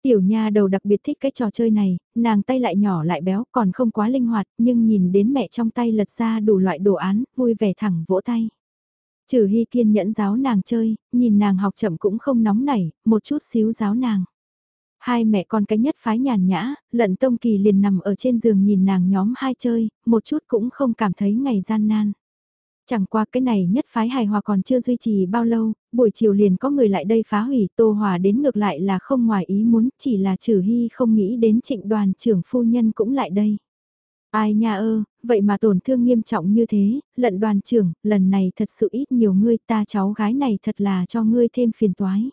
Tiểu nha đầu đặc biệt thích cái trò chơi này, nàng tay lại nhỏ lại béo còn không quá linh hoạt nhưng nhìn đến mẹ trong tay lật ra đủ loại đồ án, vui vẻ thẳng vỗ tay. Trừ hy kiên nhẫn giáo nàng chơi, nhìn nàng học chậm cũng không nóng nảy, một chút xíu giáo nàng. Hai mẹ con cái nhất phái nhàn nhã, lận tông kỳ liền nằm ở trên giường nhìn nàng nhóm hai chơi, một chút cũng không cảm thấy ngày gian nan. Chẳng qua cái này nhất phái hài hòa còn chưa duy trì bao lâu, buổi chiều liền có người lại đây phá hủy tô hòa đến ngược lại là không ngoài ý muốn, chỉ là trừ hy không nghĩ đến trịnh đoàn trưởng phu nhân cũng lại đây. Ai nha ơ, vậy mà tổn thương nghiêm trọng như thế, lận đoàn trưởng, lần này thật sự ít nhiều ngươi ta cháu gái này thật là cho ngươi thêm phiền toái.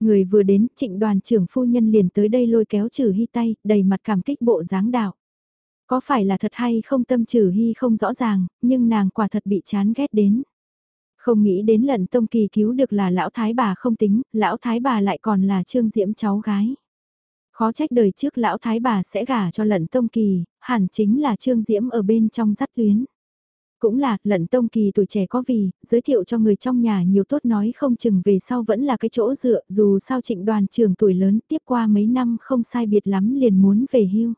Người vừa đến, trịnh đoàn trưởng phu nhân liền tới đây lôi kéo trừ hy tay, đầy mặt cảm kích bộ dáng đạo. Có phải là thật hay không tâm trừ hy không rõ ràng, nhưng nàng quả thật bị chán ghét đến. Không nghĩ đến lần tông kỳ cứu được là lão thái bà không tính, lão thái bà lại còn là trương diễm cháu gái. Khó trách đời trước lão thái bà sẽ gả cho lận tông kỳ, hẳn chính là trương diễm ở bên trong dắt tuyến. Cũng là, lận tông kỳ tuổi trẻ có vì, giới thiệu cho người trong nhà nhiều tốt nói không chừng về sau vẫn là cái chỗ dựa, dù sao trịnh đoàn trường tuổi lớn tiếp qua mấy năm không sai biệt lắm liền muốn về hưu.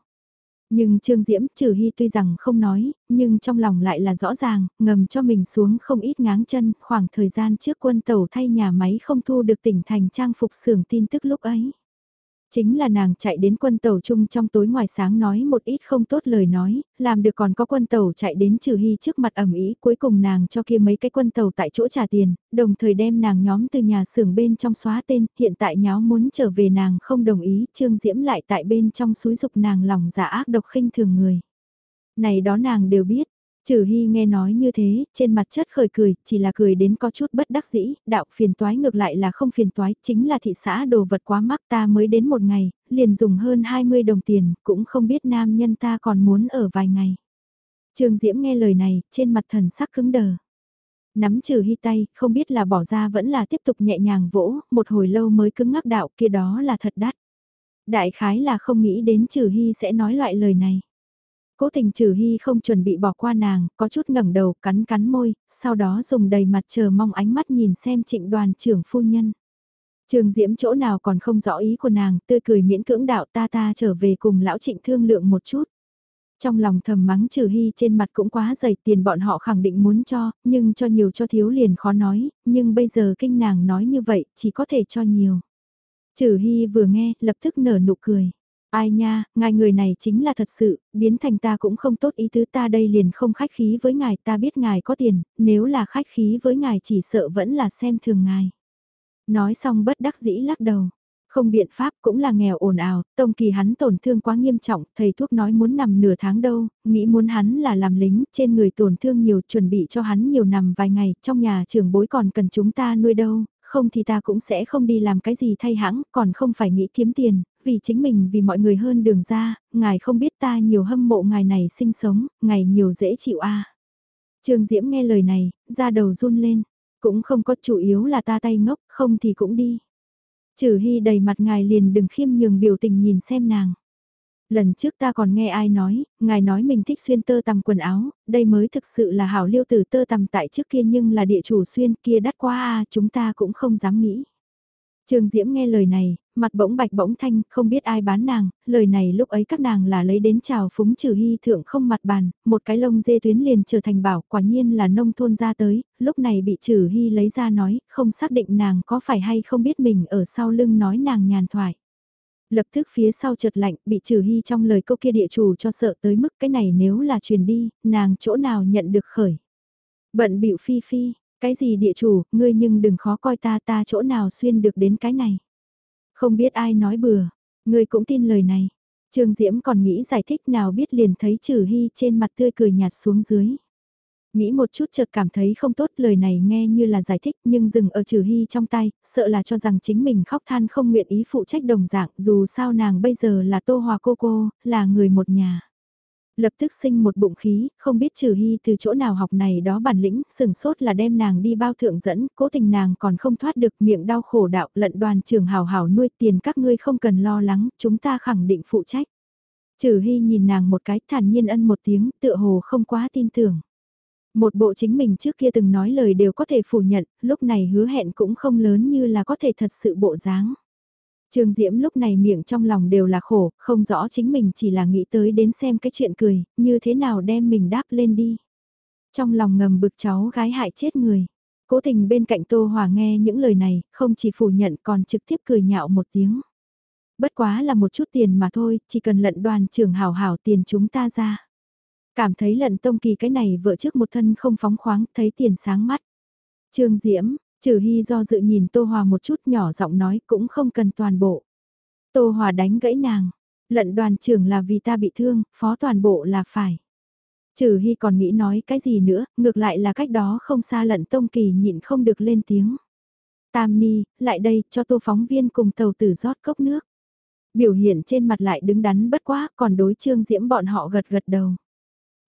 Nhưng Trương Diễm trừ hy tuy rằng không nói, nhưng trong lòng lại là rõ ràng, ngầm cho mình xuống không ít ngáng chân, khoảng thời gian trước quân tàu thay nhà máy không thu được tỉnh thành trang phục xưởng tin tức lúc ấy. Chính là nàng chạy đến quân tàu chung trong tối ngoài sáng nói một ít không tốt lời nói, làm được còn có quân tàu chạy đến trừ hy trước mặt ẩm ý cuối cùng nàng cho kia mấy cái quân tàu tại chỗ trả tiền, đồng thời đem nàng nhóm từ nhà xưởng bên trong xóa tên, hiện tại nháo muốn trở về nàng không đồng ý, trương diễm lại tại bên trong suối dục nàng lòng giả ác độc khinh thường người. Này đó nàng đều biết, Trừ Hy nghe nói như thế, trên mặt chất khởi cười, chỉ là cười đến có chút bất đắc dĩ, đạo phiền toái ngược lại là không phiền toái, chính là thị xã đồ vật quá mắc ta mới đến một ngày, liền dùng hơn 20 đồng tiền, cũng không biết nam nhân ta còn muốn ở vài ngày. Trương Diễm nghe lời này, trên mặt thần sắc cứng đờ. Nắm trừ hy tay, không biết là bỏ ra vẫn là tiếp tục nhẹ nhàng vỗ, một hồi lâu mới cứng ngắc đạo kia đó là thật đắt. Đại khái là không nghĩ đến trừ hy sẽ nói loại lời này. Cố tình trừ hy không chuẩn bị bỏ qua nàng, có chút ngẩng đầu cắn cắn môi, sau đó dùng đầy mặt chờ mong ánh mắt nhìn xem trịnh đoàn trưởng phu nhân. Trường diễm chỗ nào còn không rõ ý của nàng, tươi cười miễn cưỡng đạo ta ta trở về cùng lão trịnh thương lượng một chút. Trong lòng thầm mắng trừ hy trên mặt cũng quá dày tiền bọn họ khẳng định muốn cho, nhưng cho nhiều cho thiếu liền khó nói, nhưng bây giờ kinh nàng nói như vậy chỉ có thể cho nhiều. Trừ hy vừa nghe, lập tức nở nụ cười. Ai nha, ngài người này chính là thật sự, biến thành ta cũng không tốt ý tứ ta đây liền không khách khí với ngài ta biết ngài có tiền, nếu là khách khí với ngài chỉ sợ vẫn là xem thường ngài. Nói xong bất đắc dĩ lắc đầu. Không biện pháp cũng là nghèo ồn ào, tông kỳ hắn tổn thương quá nghiêm trọng, thầy thuốc nói muốn nằm nửa tháng đâu, nghĩ muốn hắn là làm lính, trên người tổn thương nhiều chuẩn bị cho hắn nhiều nằm vài ngày, trong nhà trưởng bối còn cần chúng ta nuôi đâu, không thì ta cũng sẽ không đi làm cái gì thay hãng, còn không phải nghĩ kiếm tiền, vì chính mình vì mọi người hơn đường ra, ngài không biết ta nhiều hâm mộ ngài này sinh sống, ngài nhiều dễ chịu a. Trương Diễm nghe lời này, ra đầu run lên, cũng không có chủ yếu là ta tay ngốc, không thì cũng đi. Trừ Hy đầy mặt ngài liền đừng khiêm nhường biểu tình nhìn xem nàng. Lần trước ta còn nghe ai nói, ngài nói mình thích xuyên tơ tằm quần áo, đây mới thực sự là hảo liêu tử tơ tằm tại trước kia nhưng là địa chủ xuyên kia đắt quá à, chúng ta cũng không dám nghĩ. Trương Diễm nghe lời này, mặt bỗng bạch bỗng thanh, không biết ai bán nàng, lời này lúc ấy các nàng là lấy đến chào phúng trừ hy thượng không mặt bàn, một cái lông dê tuyến liền trở thành bảo, quả nhiên là nông thôn ra tới, lúc này bị trừ hy lấy ra nói, không xác định nàng có phải hay không biết mình ở sau lưng nói nàng nhàn thoại. Lập tức phía sau chợt lạnh, bị trừ hy trong lời câu kia địa chủ cho sợ tới mức cái này nếu là truyền đi, nàng chỗ nào nhận được khởi. Bận bịu phi phi, cái gì địa chủ, ngươi nhưng đừng khó coi ta ta chỗ nào xuyên được đến cái này. Không biết ai nói bừa, ngươi cũng tin lời này. Trương Diễm còn nghĩ giải thích nào biết liền thấy Trừ Hy trên mặt tươi cười nhạt xuống dưới. Nghĩ một chút chợt cảm thấy không tốt lời này nghe như là giải thích nhưng dừng ở Trừ Hy trong tay, sợ là cho rằng chính mình khóc than không nguyện ý phụ trách đồng dạng dù sao nàng bây giờ là Tô Hòa cô cô, là người một nhà lập tức sinh một bụng khí, không biết trừ hy từ chỗ nào học này đó bản lĩnh, sừng sốt là đem nàng đi bao thượng dẫn, cố tình nàng còn không thoát được miệng đau khổ đạo lận đoàn trường hào hào nuôi tiền các ngươi không cần lo lắng, chúng ta khẳng định phụ trách. Trừ hy nhìn nàng một cái thản nhiên ân một tiếng, tựa hồ không quá tin tưởng. Một bộ chính mình trước kia từng nói lời đều có thể phủ nhận, lúc này hứa hẹn cũng không lớn như là có thể thật sự bộ dáng. Trương Diễm lúc này miệng trong lòng đều là khổ, không rõ chính mình chỉ là nghĩ tới đến xem cái chuyện cười, như thế nào đem mình đáp lên đi. Trong lòng ngầm bực cháu gái hại chết người. Cố tình bên cạnh Tô Hòa nghe những lời này, không chỉ phủ nhận còn trực tiếp cười nhạo một tiếng. Bất quá là một chút tiền mà thôi, chỉ cần lận đoàn trưởng hảo hảo tiền chúng ta ra. Cảm thấy lận tông kỳ cái này vợ trước một thân không phóng khoáng, thấy tiền sáng mắt. Trương Diễm, Trừ Hy do dự nhìn Tô Hòa một chút nhỏ giọng nói cũng không cần toàn bộ. Tô Hòa đánh gãy nàng, lận đoàn trưởng là vì ta bị thương, phó toàn bộ là phải. Trừ Hy còn nghĩ nói cái gì nữa, ngược lại là cách đó không xa lận tông kỳ nhịn không được lên tiếng. Tam Ni, lại đây, cho tô phóng viên cùng tàu tử rót cốc nước. Biểu hiện trên mặt lại đứng đắn bất quá, còn đối trương diễm bọn họ gật gật đầu.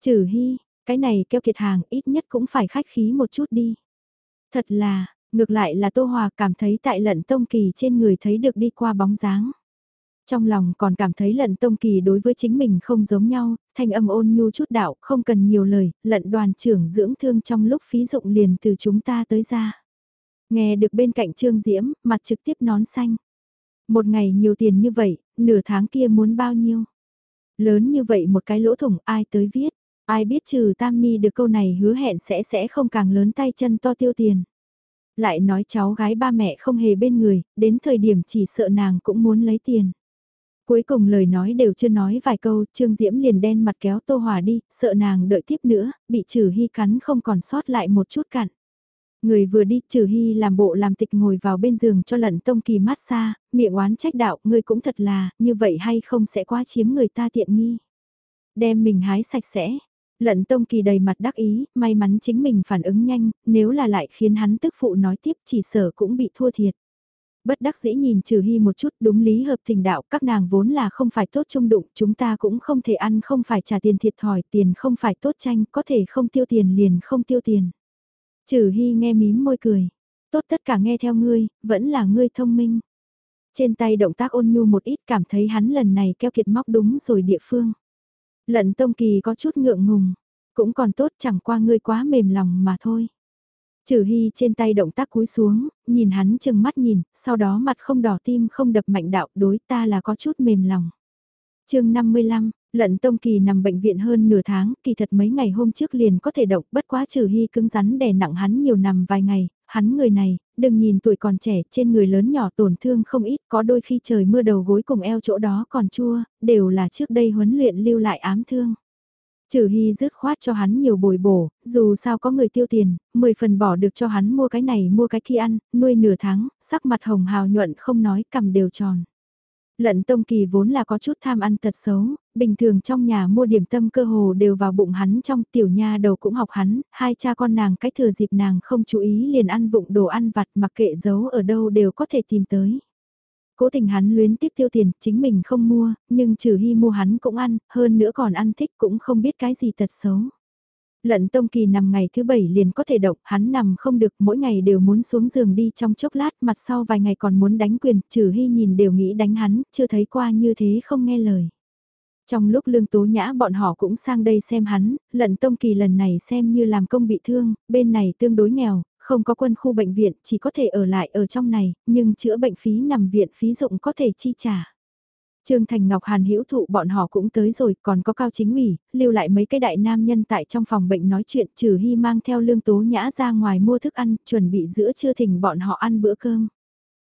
Trừ Hy, cái này keo kiệt hàng ít nhất cũng phải khách khí một chút đi. Thật là, Ngược lại là Tô Hòa cảm thấy tại lận tông kỳ trên người thấy được đi qua bóng dáng. Trong lòng còn cảm thấy lận tông kỳ đối với chính mình không giống nhau, thanh âm ôn nhu chút đạo, không cần nhiều lời, lận đoàn trưởng dưỡng thương trong lúc phí dụng liền từ chúng ta tới ra. Nghe được bên cạnh Trương Diễm, mặt trực tiếp nón xanh. Một ngày nhiều tiền như vậy, nửa tháng kia muốn bao nhiêu? Lớn như vậy một cái lỗ thủng ai tới viết, ai biết trừ Tam Ni được câu này hứa hẹn sẽ sẽ không càng lớn tay chân to tiêu tiền lại nói cháu gái ba mẹ không hề bên người, đến thời điểm chỉ sợ nàng cũng muốn lấy tiền. Cuối cùng lời nói đều chưa nói vài câu, Trương Diễm liền đen mặt kéo Tô Hòa đi, sợ nàng đợi tiếp nữa, bị trừ hy cắn không còn sót lại một chút cặn. Người vừa đi, trừ hy làm bộ làm tịch ngồi vào bên giường cho lận tông kỳ mát xa, miệng oán trách đạo, ngươi cũng thật là, như vậy hay không sẽ quá chiếm người ta tiện nghi. Đem mình hái sạch sẽ, Lận Tông Kỳ đầy mặt đắc ý, may mắn chính mình phản ứng nhanh, nếu là lại khiến hắn tức phụ nói tiếp chỉ sở cũng bị thua thiệt. Bất đắc dĩ nhìn trừ hy một chút đúng lý hợp tình đạo các nàng vốn là không phải tốt trung đụng chúng ta cũng không thể ăn không phải trả tiền thiệt thòi tiền không phải tốt tranh có thể không tiêu tiền liền không tiêu tiền. Trừ hy nghe mím môi cười. Tốt tất cả nghe theo ngươi, vẫn là ngươi thông minh. Trên tay động tác ôn nhu một ít cảm thấy hắn lần này keo kiệt móc đúng rồi địa phương. Lận Tông Kỳ có chút ngượng ngùng, cũng còn tốt chẳng qua ngươi quá mềm lòng mà thôi. Trừ Hy trên tay động tác cúi xuống, nhìn hắn chừng mắt nhìn, sau đó mặt không đỏ tim không đập mạnh đạo đối ta là có chút mềm lòng. chương 55, Lận Tông Kỳ nằm bệnh viện hơn nửa tháng, kỳ thật mấy ngày hôm trước liền có thể động, bất quá trừ hy cứng rắn đè nặng hắn nhiều nằm vài ngày, hắn người này, đừng nhìn tuổi còn trẻ, trên người lớn nhỏ tổn thương không ít, có đôi khi trời mưa đầu gối cùng eo chỗ đó còn chua, đều là trước đây huấn luyện lưu lại ám thương. Trừ Hy dứt khoát cho hắn nhiều bồi bổ, dù sao có người tiêu tiền, 10 phần bỏ được cho hắn mua cái này mua cái kia ăn, nuôi nửa tháng, sắc mặt hồng hào nhuận không nói cầm đều tròn. Lận Tông Kỳ vốn là có chút tham ăn tật xấu, bình thường trong nhà mua điểm tâm cơ hồ đều vào bụng hắn trong tiểu nha đầu cũng học hắn, hai cha con nàng cách thừa dịp nàng không chú ý liền ăn vụng đồ ăn vặt mặc kệ giấu ở đâu đều có thể tìm tới. Cố tình hắn luyến tiếp tiêu tiền, chính mình không mua, nhưng trừ hy mua hắn cũng ăn, hơn nữa còn ăn thích cũng không biết cái gì tật xấu. Lận Tông Kỳ nằm ngày thứ bảy liền có thể động, hắn nằm không được, mỗi ngày đều muốn xuống giường đi trong chốc lát, mặt sau vài ngày còn muốn đánh quyền, trừ hy nhìn đều nghĩ đánh hắn, chưa thấy qua như thế không nghe lời. Trong lúc lương tố nhã bọn họ cũng sang đây xem hắn, lận Tông Kỳ lần này xem như làm công bị thương, bên này tương đối nghèo, không có quân khu bệnh viện, chỉ có thể ở lại ở trong này, nhưng chữa bệnh phí nằm viện phí dụng có thể chi trả. Trương Thành Ngọc Hàn hữu thụ bọn họ cũng tới rồi, còn có cao chính ủy, lưu lại mấy cái đại nam nhân tại trong phòng bệnh nói chuyện trừ hy mang theo lương tố nhã ra ngoài mua thức ăn, chuẩn bị giữa trưa thỉnh bọn họ ăn bữa cơm.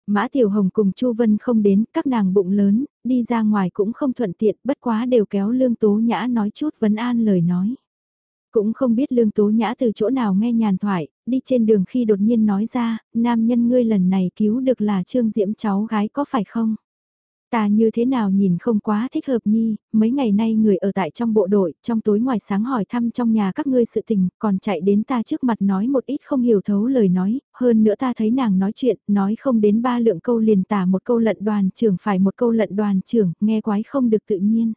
Mã Tiểu Hồng cùng Chu Vân không đến, các nàng bụng lớn, đi ra ngoài cũng không thuận tiện, bất quá đều kéo lương tố nhã nói chút vấn an lời nói. Cũng không biết lương tố nhã từ chỗ nào nghe nhàn thoại, đi trên đường khi đột nhiên nói ra, nam nhân ngươi lần này cứu được là Trương Diễm cháu gái có phải không? Ta như thế nào nhìn không quá thích hợp nhi, mấy ngày nay người ở tại trong bộ đội, trong tối ngoài sáng hỏi thăm trong nhà các ngươi sự tình, còn chạy đến ta trước mặt nói một ít không hiểu thấu lời nói, hơn nữa ta thấy nàng nói chuyện, nói không đến ba lượng câu liền tả một câu lận đoàn trưởng phải một câu lận đoàn trưởng, nghe quái không được tự nhiên.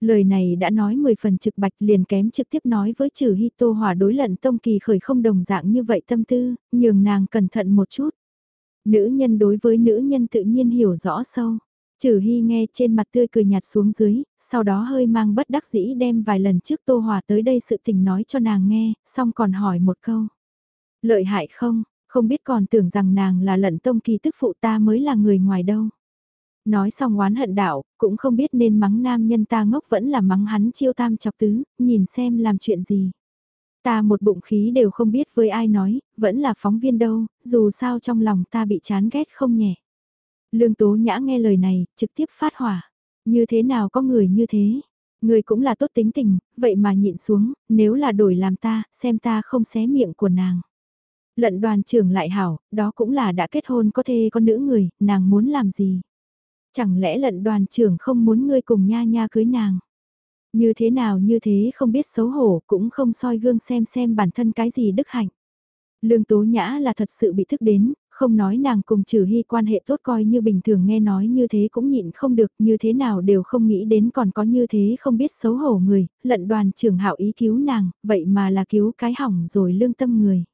Lời này đã nói 10 phần trực bạch liền kém trực tiếp nói với trừ hy tô hòa đối lận tông kỳ khởi không đồng dạng như vậy tâm tư, nhường nàng cẩn thận một chút. Nữ nhân đối với nữ nhân tự nhiên hiểu rõ sâu. Trừ Hy nghe trên mặt tươi cười nhạt xuống dưới, sau đó hơi mang bất đắc dĩ đem vài lần trước Tô Hòa tới đây sự tình nói cho nàng nghe, xong còn hỏi một câu. Lợi hại không, không biết còn tưởng rằng nàng là lận tông kỳ tức phụ ta mới là người ngoài đâu. Nói xong oán hận đạo, cũng không biết nên mắng nam nhân ta ngốc vẫn là mắng hắn chiêu tam chọc tứ, nhìn xem làm chuyện gì. Ta một bụng khí đều không biết với ai nói, vẫn là phóng viên đâu, dù sao trong lòng ta bị chán ghét không nhẹ. Lương Tố Nhã nghe lời này, trực tiếp phát hỏa. Như thế nào có người như thế? Người cũng là tốt tính tình, vậy mà nhịn xuống, nếu là đổi làm ta, xem ta không xé miệng của nàng. Lận đoàn trưởng lại hảo, đó cũng là đã kết hôn có thê con nữ người, nàng muốn làm gì? Chẳng lẽ lận đoàn trưởng không muốn ngươi cùng nha nha cưới nàng? Như thế nào như thế không biết xấu hổ cũng không soi gương xem xem bản thân cái gì đức hạnh. Lương Tố Nhã là thật sự bị thức đến, không nói nàng cùng trừ hy quan hệ tốt coi như bình thường nghe nói như thế cũng nhịn không được, như thế nào đều không nghĩ đến còn có như thế không biết xấu hổ người, lận đoàn trưởng hảo ý cứu nàng, vậy mà là cứu cái hỏng rồi lương tâm người.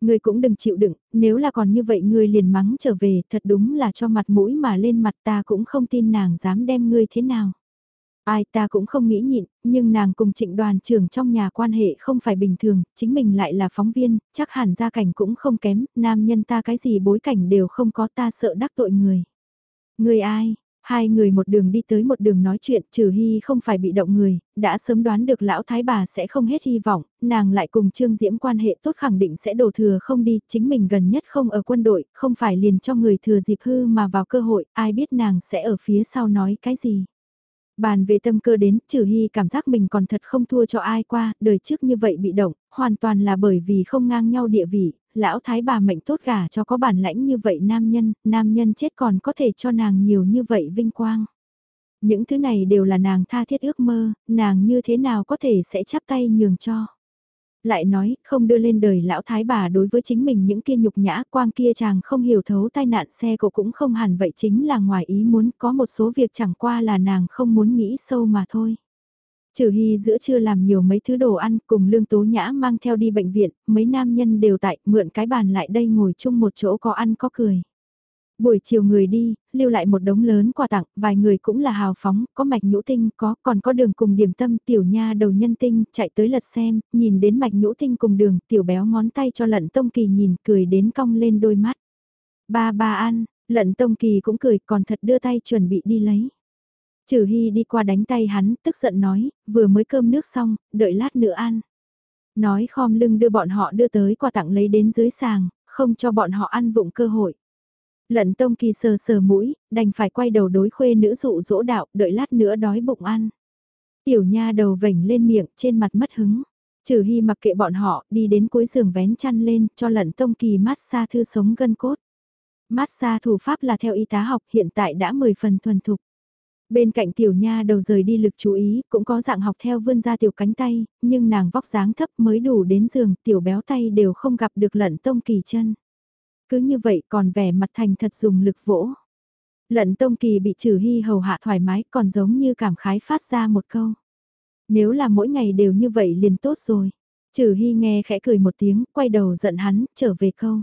Người cũng đừng chịu đựng, nếu là còn như vậy người liền mắng trở về, thật đúng là cho mặt mũi mà lên mặt ta cũng không tin nàng dám đem ngươi thế nào. Ai ta cũng không nghĩ nhịn, nhưng nàng cùng trịnh đoàn trưởng trong nhà quan hệ không phải bình thường, chính mình lại là phóng viên, chắc hẳn gia cảnh cũng không kém, nam nhân ta cái gì bối cảnh đều không có ta sợ đắc tội người. Người ai? Hai người một đường đi tới một đường nói chuyện, trừ hy không phải bị động người, đã sớm đoán được lão thái bà sẽ không hết hy vọng, nàng lại cùng Trương Diễm quan hệ tốt khẳng định sẽ đổ thừa không đi, chính mình gần nhất không ở quân đội, không phải liền cho người thừa dịp hư mà vào cơ hội, ai biết nàng sẽ ở phía sau nói cái gì. Bàn về tâm cơ đến, trừ hy cảm giác mình còn thật không thua cho ai qua, đời trước như vậy bị động, hoàn toàn là bởi vì không ngang nhau địa vị, lão thái bà mệnh tốt gả cho có bản lãnh như vậy nam nhân, nam nhân chết còn có thể cho nàng nhiều như vậy vinh quang. Những thứ này đều là nàng tha thiết ước mơ, nàng như thế nào có thể sẽ chắp tay nhường cho. Lại nói, không đưa lên đời lão thái bà đối với chính mình những kia nhục nhã quang kia chàng không hiểu thấu tai nạn xe cổ cũng không hẳn vậy chính là ngoài ý muốn có một số việc chẳng qua là nàng không muốn nghĩ sâu mà thôi. Trừ Hy giữa trưa làm nhiều mấy thứ đồ ăn cùng Lương Tố Nhã mang theo đi bệnh viện, mấy nam nhân đều tại, mượn cái bàn lại đây ngồi chung một chỗ có ăn có cười. Buổi chiều người đi, lưu lại một đống lớn quà tặng, vài người cũng là hào phóng, có mạch nhũ tinh, có, còn có đường cùng điểm tâm tiểu nha đầu nhân tinh, chạy tới lật xem, nhìn đến mạch nhũ tinh cùng đường, tiểu béo ngón tay cho lận tông kỳ nhìn, cười đến cong lên đôi mắt. Ba ba ăn, lận tông kỳ cũng cười, còn thật đưa tay chuẩn bị đi lấy. Trừ Hy đi qua đánh tay hắn, tức giận nói, vừa mới cơm nước xong, đợi lát nữa ăn. Nói khom lưng đưa bọn họ đưa tới quà tặng lấy đến dưới sàng, không cho bọn họ ăn vụng cơ hội. Lận tông kỳ sờ sờ mũi, đành phải quay đầu đối khuê nữ dụ dỗ đạo, đợi lát nữa đói bụng ăn. Tiểu nha đầu vểnh lên miệng, trên mặt mất hứng. Trừ hy mặc kệ bọn họ, đi đến cuối giường vén chăn lên, cho lận tông kỳ mát xa thư sống gân cốt. Mát xa thủ pháp là theo y tá học hiện tại đã 10 phần thuần thục. Bên cạnh tiểu nha đầu rời đi lực chú ý, cũng có dạng học theo vươn ra tiểu cánh tay, nhưng nàng vóc dáng thấp mới đủ đến giường, tiểu béo tay đều không gặp được lận tông kỳ chân. Cứ như vậy còn vẻ mặt thành thật dùng lực vỗ. Lận tông kỳ bị trừ hy hầu hạ thoải mái còn giống như cảm khái phát ra một câu. Nếu là mỗi ngày đều như vậy liền tốt rồi. Trừ hy nghe khẽ cười một tiếng, quay đầu giận hắn, trở về câu.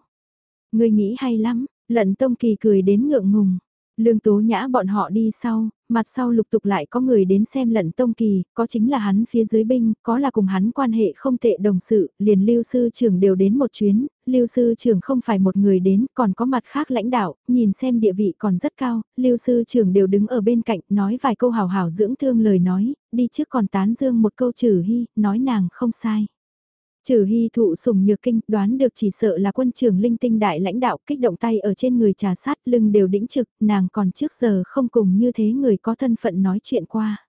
Ngươi nghĩ hay lắm, lận tông kỳ cười đến ngượng ngùng. Lương tố nhã bọn họ đi sau, mặt sau lục tục lại có người đến xem lận tông kỳ, có chính là hắn phía dưới binh, có là cùng hắn quan hệ không tệ đồng sự, liền lưu sư trưởng đều đến một chuyến, lưu sư trưởng không phải một người đến, còn có mặt khác lãnh đạo, nhìn xem địa vị còn rất cao, lưu sư trưởng đều đứng ở bên cạnh, nói vài câu hào hào dưỡng thương lời nói, đi trước còn tán dương một câu trừ hy, nói nàng không sai. Trừ hy thụ sùng nhược kinh, đoán được chỉ sợ là quân trưởng linh tinh đại lãnh đạo kích động tay ở trên người trà sát lưng đều đĩnh trực, nàng còn trước giờ không cùng như thế người có thân phận nói chuyện qua.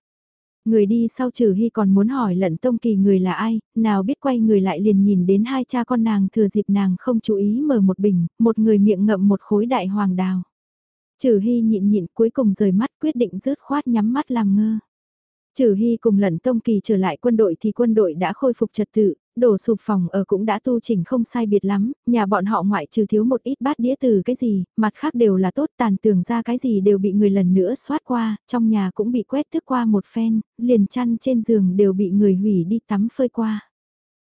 Người đi sau trừ hy còn muốn hỏi lận tông kỳ người là ai, nào biết quay người lại liền nhìn đến hai cha con nàng thừa dịp nàng không chú ý mở một bình, một người miệng ngậm một khối đại hoàng đào. Trừ hy nhịn nhịn cuối cùng rời mắt quyết định rớt khoát nhắm mắt làm ngơ. Trừ Hy cùng lận Tông Kỳ trở lại quân đội thì quân đội đã khôi phục trật tự, đổ sụp phòng ở cũng đã tu chỉnh không sai biệt lắm, nhà bọn họ ngoại trừ thiếu một ít bát đĩa từ cái gì, mặt khác đều là tốt tàn tường ra cái gì đều bị người lần nữa xoát qua, trong nhà cũng bị quét thức qua một phen, liền chăn trên giường đều bị người hủy đi tắm phơi qua.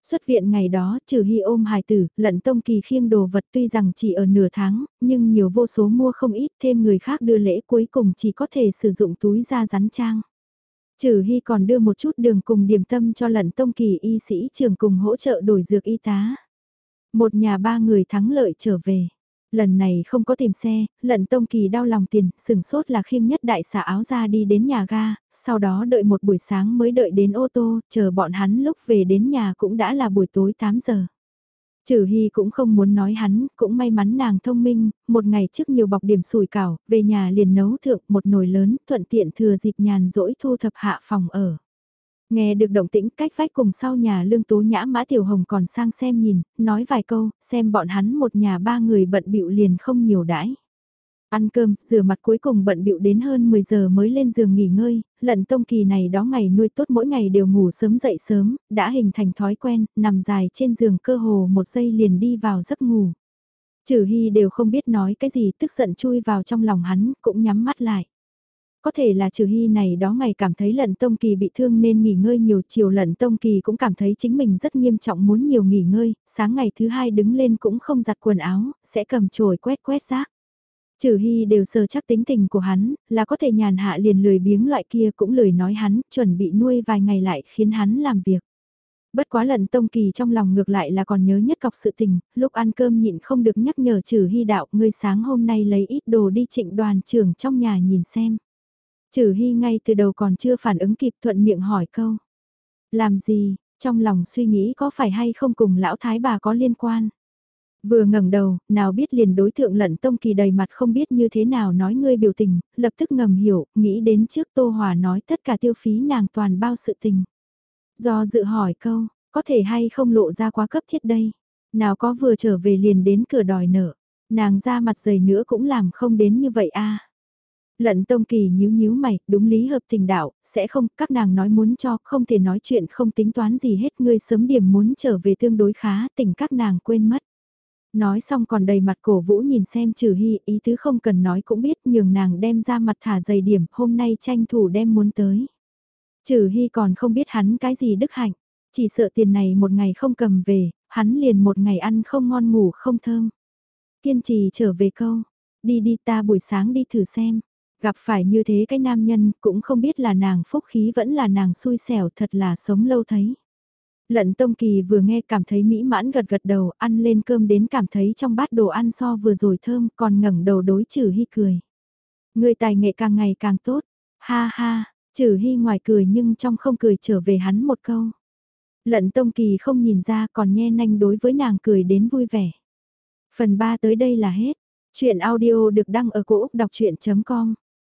Xuất viện ngày đó, trừ hy ôm hài tử, lận tông kỳ khiêng đồ vật tuy rằng chỉ ở nửa tháng, nhưng nhiều vô số mua không ít, thêm người khác đưa lễ cuối cùng chỉ có thể sử dụng túi da rắn trang. Trừ Hy còn đưa một chút đường cùng điểm tâm cho lận tông kỳ y sĩ trường cùng hỗ trợ đổi dược y tá. Một nhà ba người thắng lợi trở về. Lần này không có tìm xe, lận tông kỳ đau lòng tiền, sừng sốt là khiêng nhất đại xả áo ra đi đến nhà ga, sau đó đợi một buổi sáng mới đợi đến ô tô, chờ bọn hắn lúc về đến nhà cũng đã là buổi tối 8 giờ. Trừ Hy cũng không muốn nói hắn, cũng may mắn nàng thông minh, một ngày trước nhiều bọc điểm sùi cảo, về nhà liền nấu thượng một nồi lớn, thuận tiện thừa dịp nhàn rỗi thu thập hạ phòng ở. Nghe được động tĩnh cách vách cùng sau nhà lương tố nhã mã tiểu hồng còn sang xem nhìn, nói vài câu, xem bọn hắn một nhà ba người bận bịu liền không nhiều đãi. Ăn cơm, rửa mặt cuối cùng bận bịu đến hơn 10 giờ mới lên giường nghỉ ngơi, lận tông kỳ này đó ngày nuôi tốt mỗi ngày đều ngủ sớm dậy sớm, đã hình thành thói quen, nằm dài trên giường cơ hồ một giây liền đi vào giấc ngủ. Trừ hy đều không biết nói cái gì tức giận chui vào trong lòng hắn, cũng nhắm mắt lại. Có thể là trừ hy này đó ngày cảm thấy lận tông kỳ bị thương nên nghỉ ngơi nhiều chiều lận tông kỳ cũng cảm thấy chính mình rất nghiêm trọng muốn nhiều nghỉ ngơi, sáng ngày thứ hai đứng lên cũng không giặt quần áo, sẽ cầm chổi quét quét rác. Trừ Hy đều sờ chắc tính tình của hắn, là có thể nhàn hạ liền lười biếng loại kia cũng lười nói hắn, chuẩn bị nuôi vài ngày lại khiến hắn làm việc. Bất quá lần Tông Kỳ trong lòng ngược lại là còn nhớ nhất cọc sự tình, lúc ăn cơm nhịn không được nhắc nhở Trừ Hy đạo, ngươi sáng hôm nay lấy ít đồ đi trịnh đoàn trưởng trong nhà nhìn xem. Trừ Hy ngay từ đầu còn chưa phản ứng kịp thuận miệng hỏi câu. Làm gì, trong lòng suy nghĩ có phải hay không cùng lão thái bà có liên quan. Vừa ngẩng đầu, nào biết liền đối tượng lận tông kỳ đầy mặt không biết như thế nào nói ngươi biểu tình, lập tức ngầm hiểu, nghĩ đến trước Tô Hòa nói tất cả tiêu phí nàng toàn bao sự tình. Do dự hỏi câu, có thể hay không lộ ra quá cấp thiết đây, nào có vừa trở về liền đến cửa đòi nợ, nàng ra mặt dày nữa cũng làm không đến như vậy a. Lận Tông Kỳ nhíu nhíu mày, đúng lý hợp tình đạo, sẽ không, các nàng nói muốn cho, không thể nói chuyện không tính toán gì hết, ngươi sớm điểm muốn trở về tương đối khá, tình các nàng quên mất. Nói xong còn đầy mặt cổ vũ nhìn xem trừ hy ý tứ không cần nói cũng biết nhường nàng đem ra mặt thả dày điểm hôm nay tranh thủ đem muốn tới. Trừ hy còn không biết hắn cái gì đức hạnh, chỉ sợ tiền này một ngày không cầm về, hắn liền một ngày ăn không ngon ngủ không thơm. Kiên trì trở về câu, đi đi ta buổi sáng đi thử xem, gặp phải như thế cái nam nhân cũng không biết là nàng phúc khí vẫn là nàng xui xẻo thật là sống lâu thấy. Lận Tông Kỳ vừa nghe cảm thấy mỹ mãn gật gật đầu, ăn lên cơm đến cảm thấy trong bát đồ ăn so vừa rồi thơm, còn ngẩng đầu đối trừ hy cười. Người tài nghệ càng ngày càng tốt, ha ha, trừ hy ngoài cười nhưng trong không cười trở về hắn một câu. Lận Tông Kỳ không nhìn ra còn nhe nanh đối với nàng cười đến vui vẻ. Phần 3 tới đây là hết. Chuyện audio được đăng ở cổ Úc đọc chuyện.com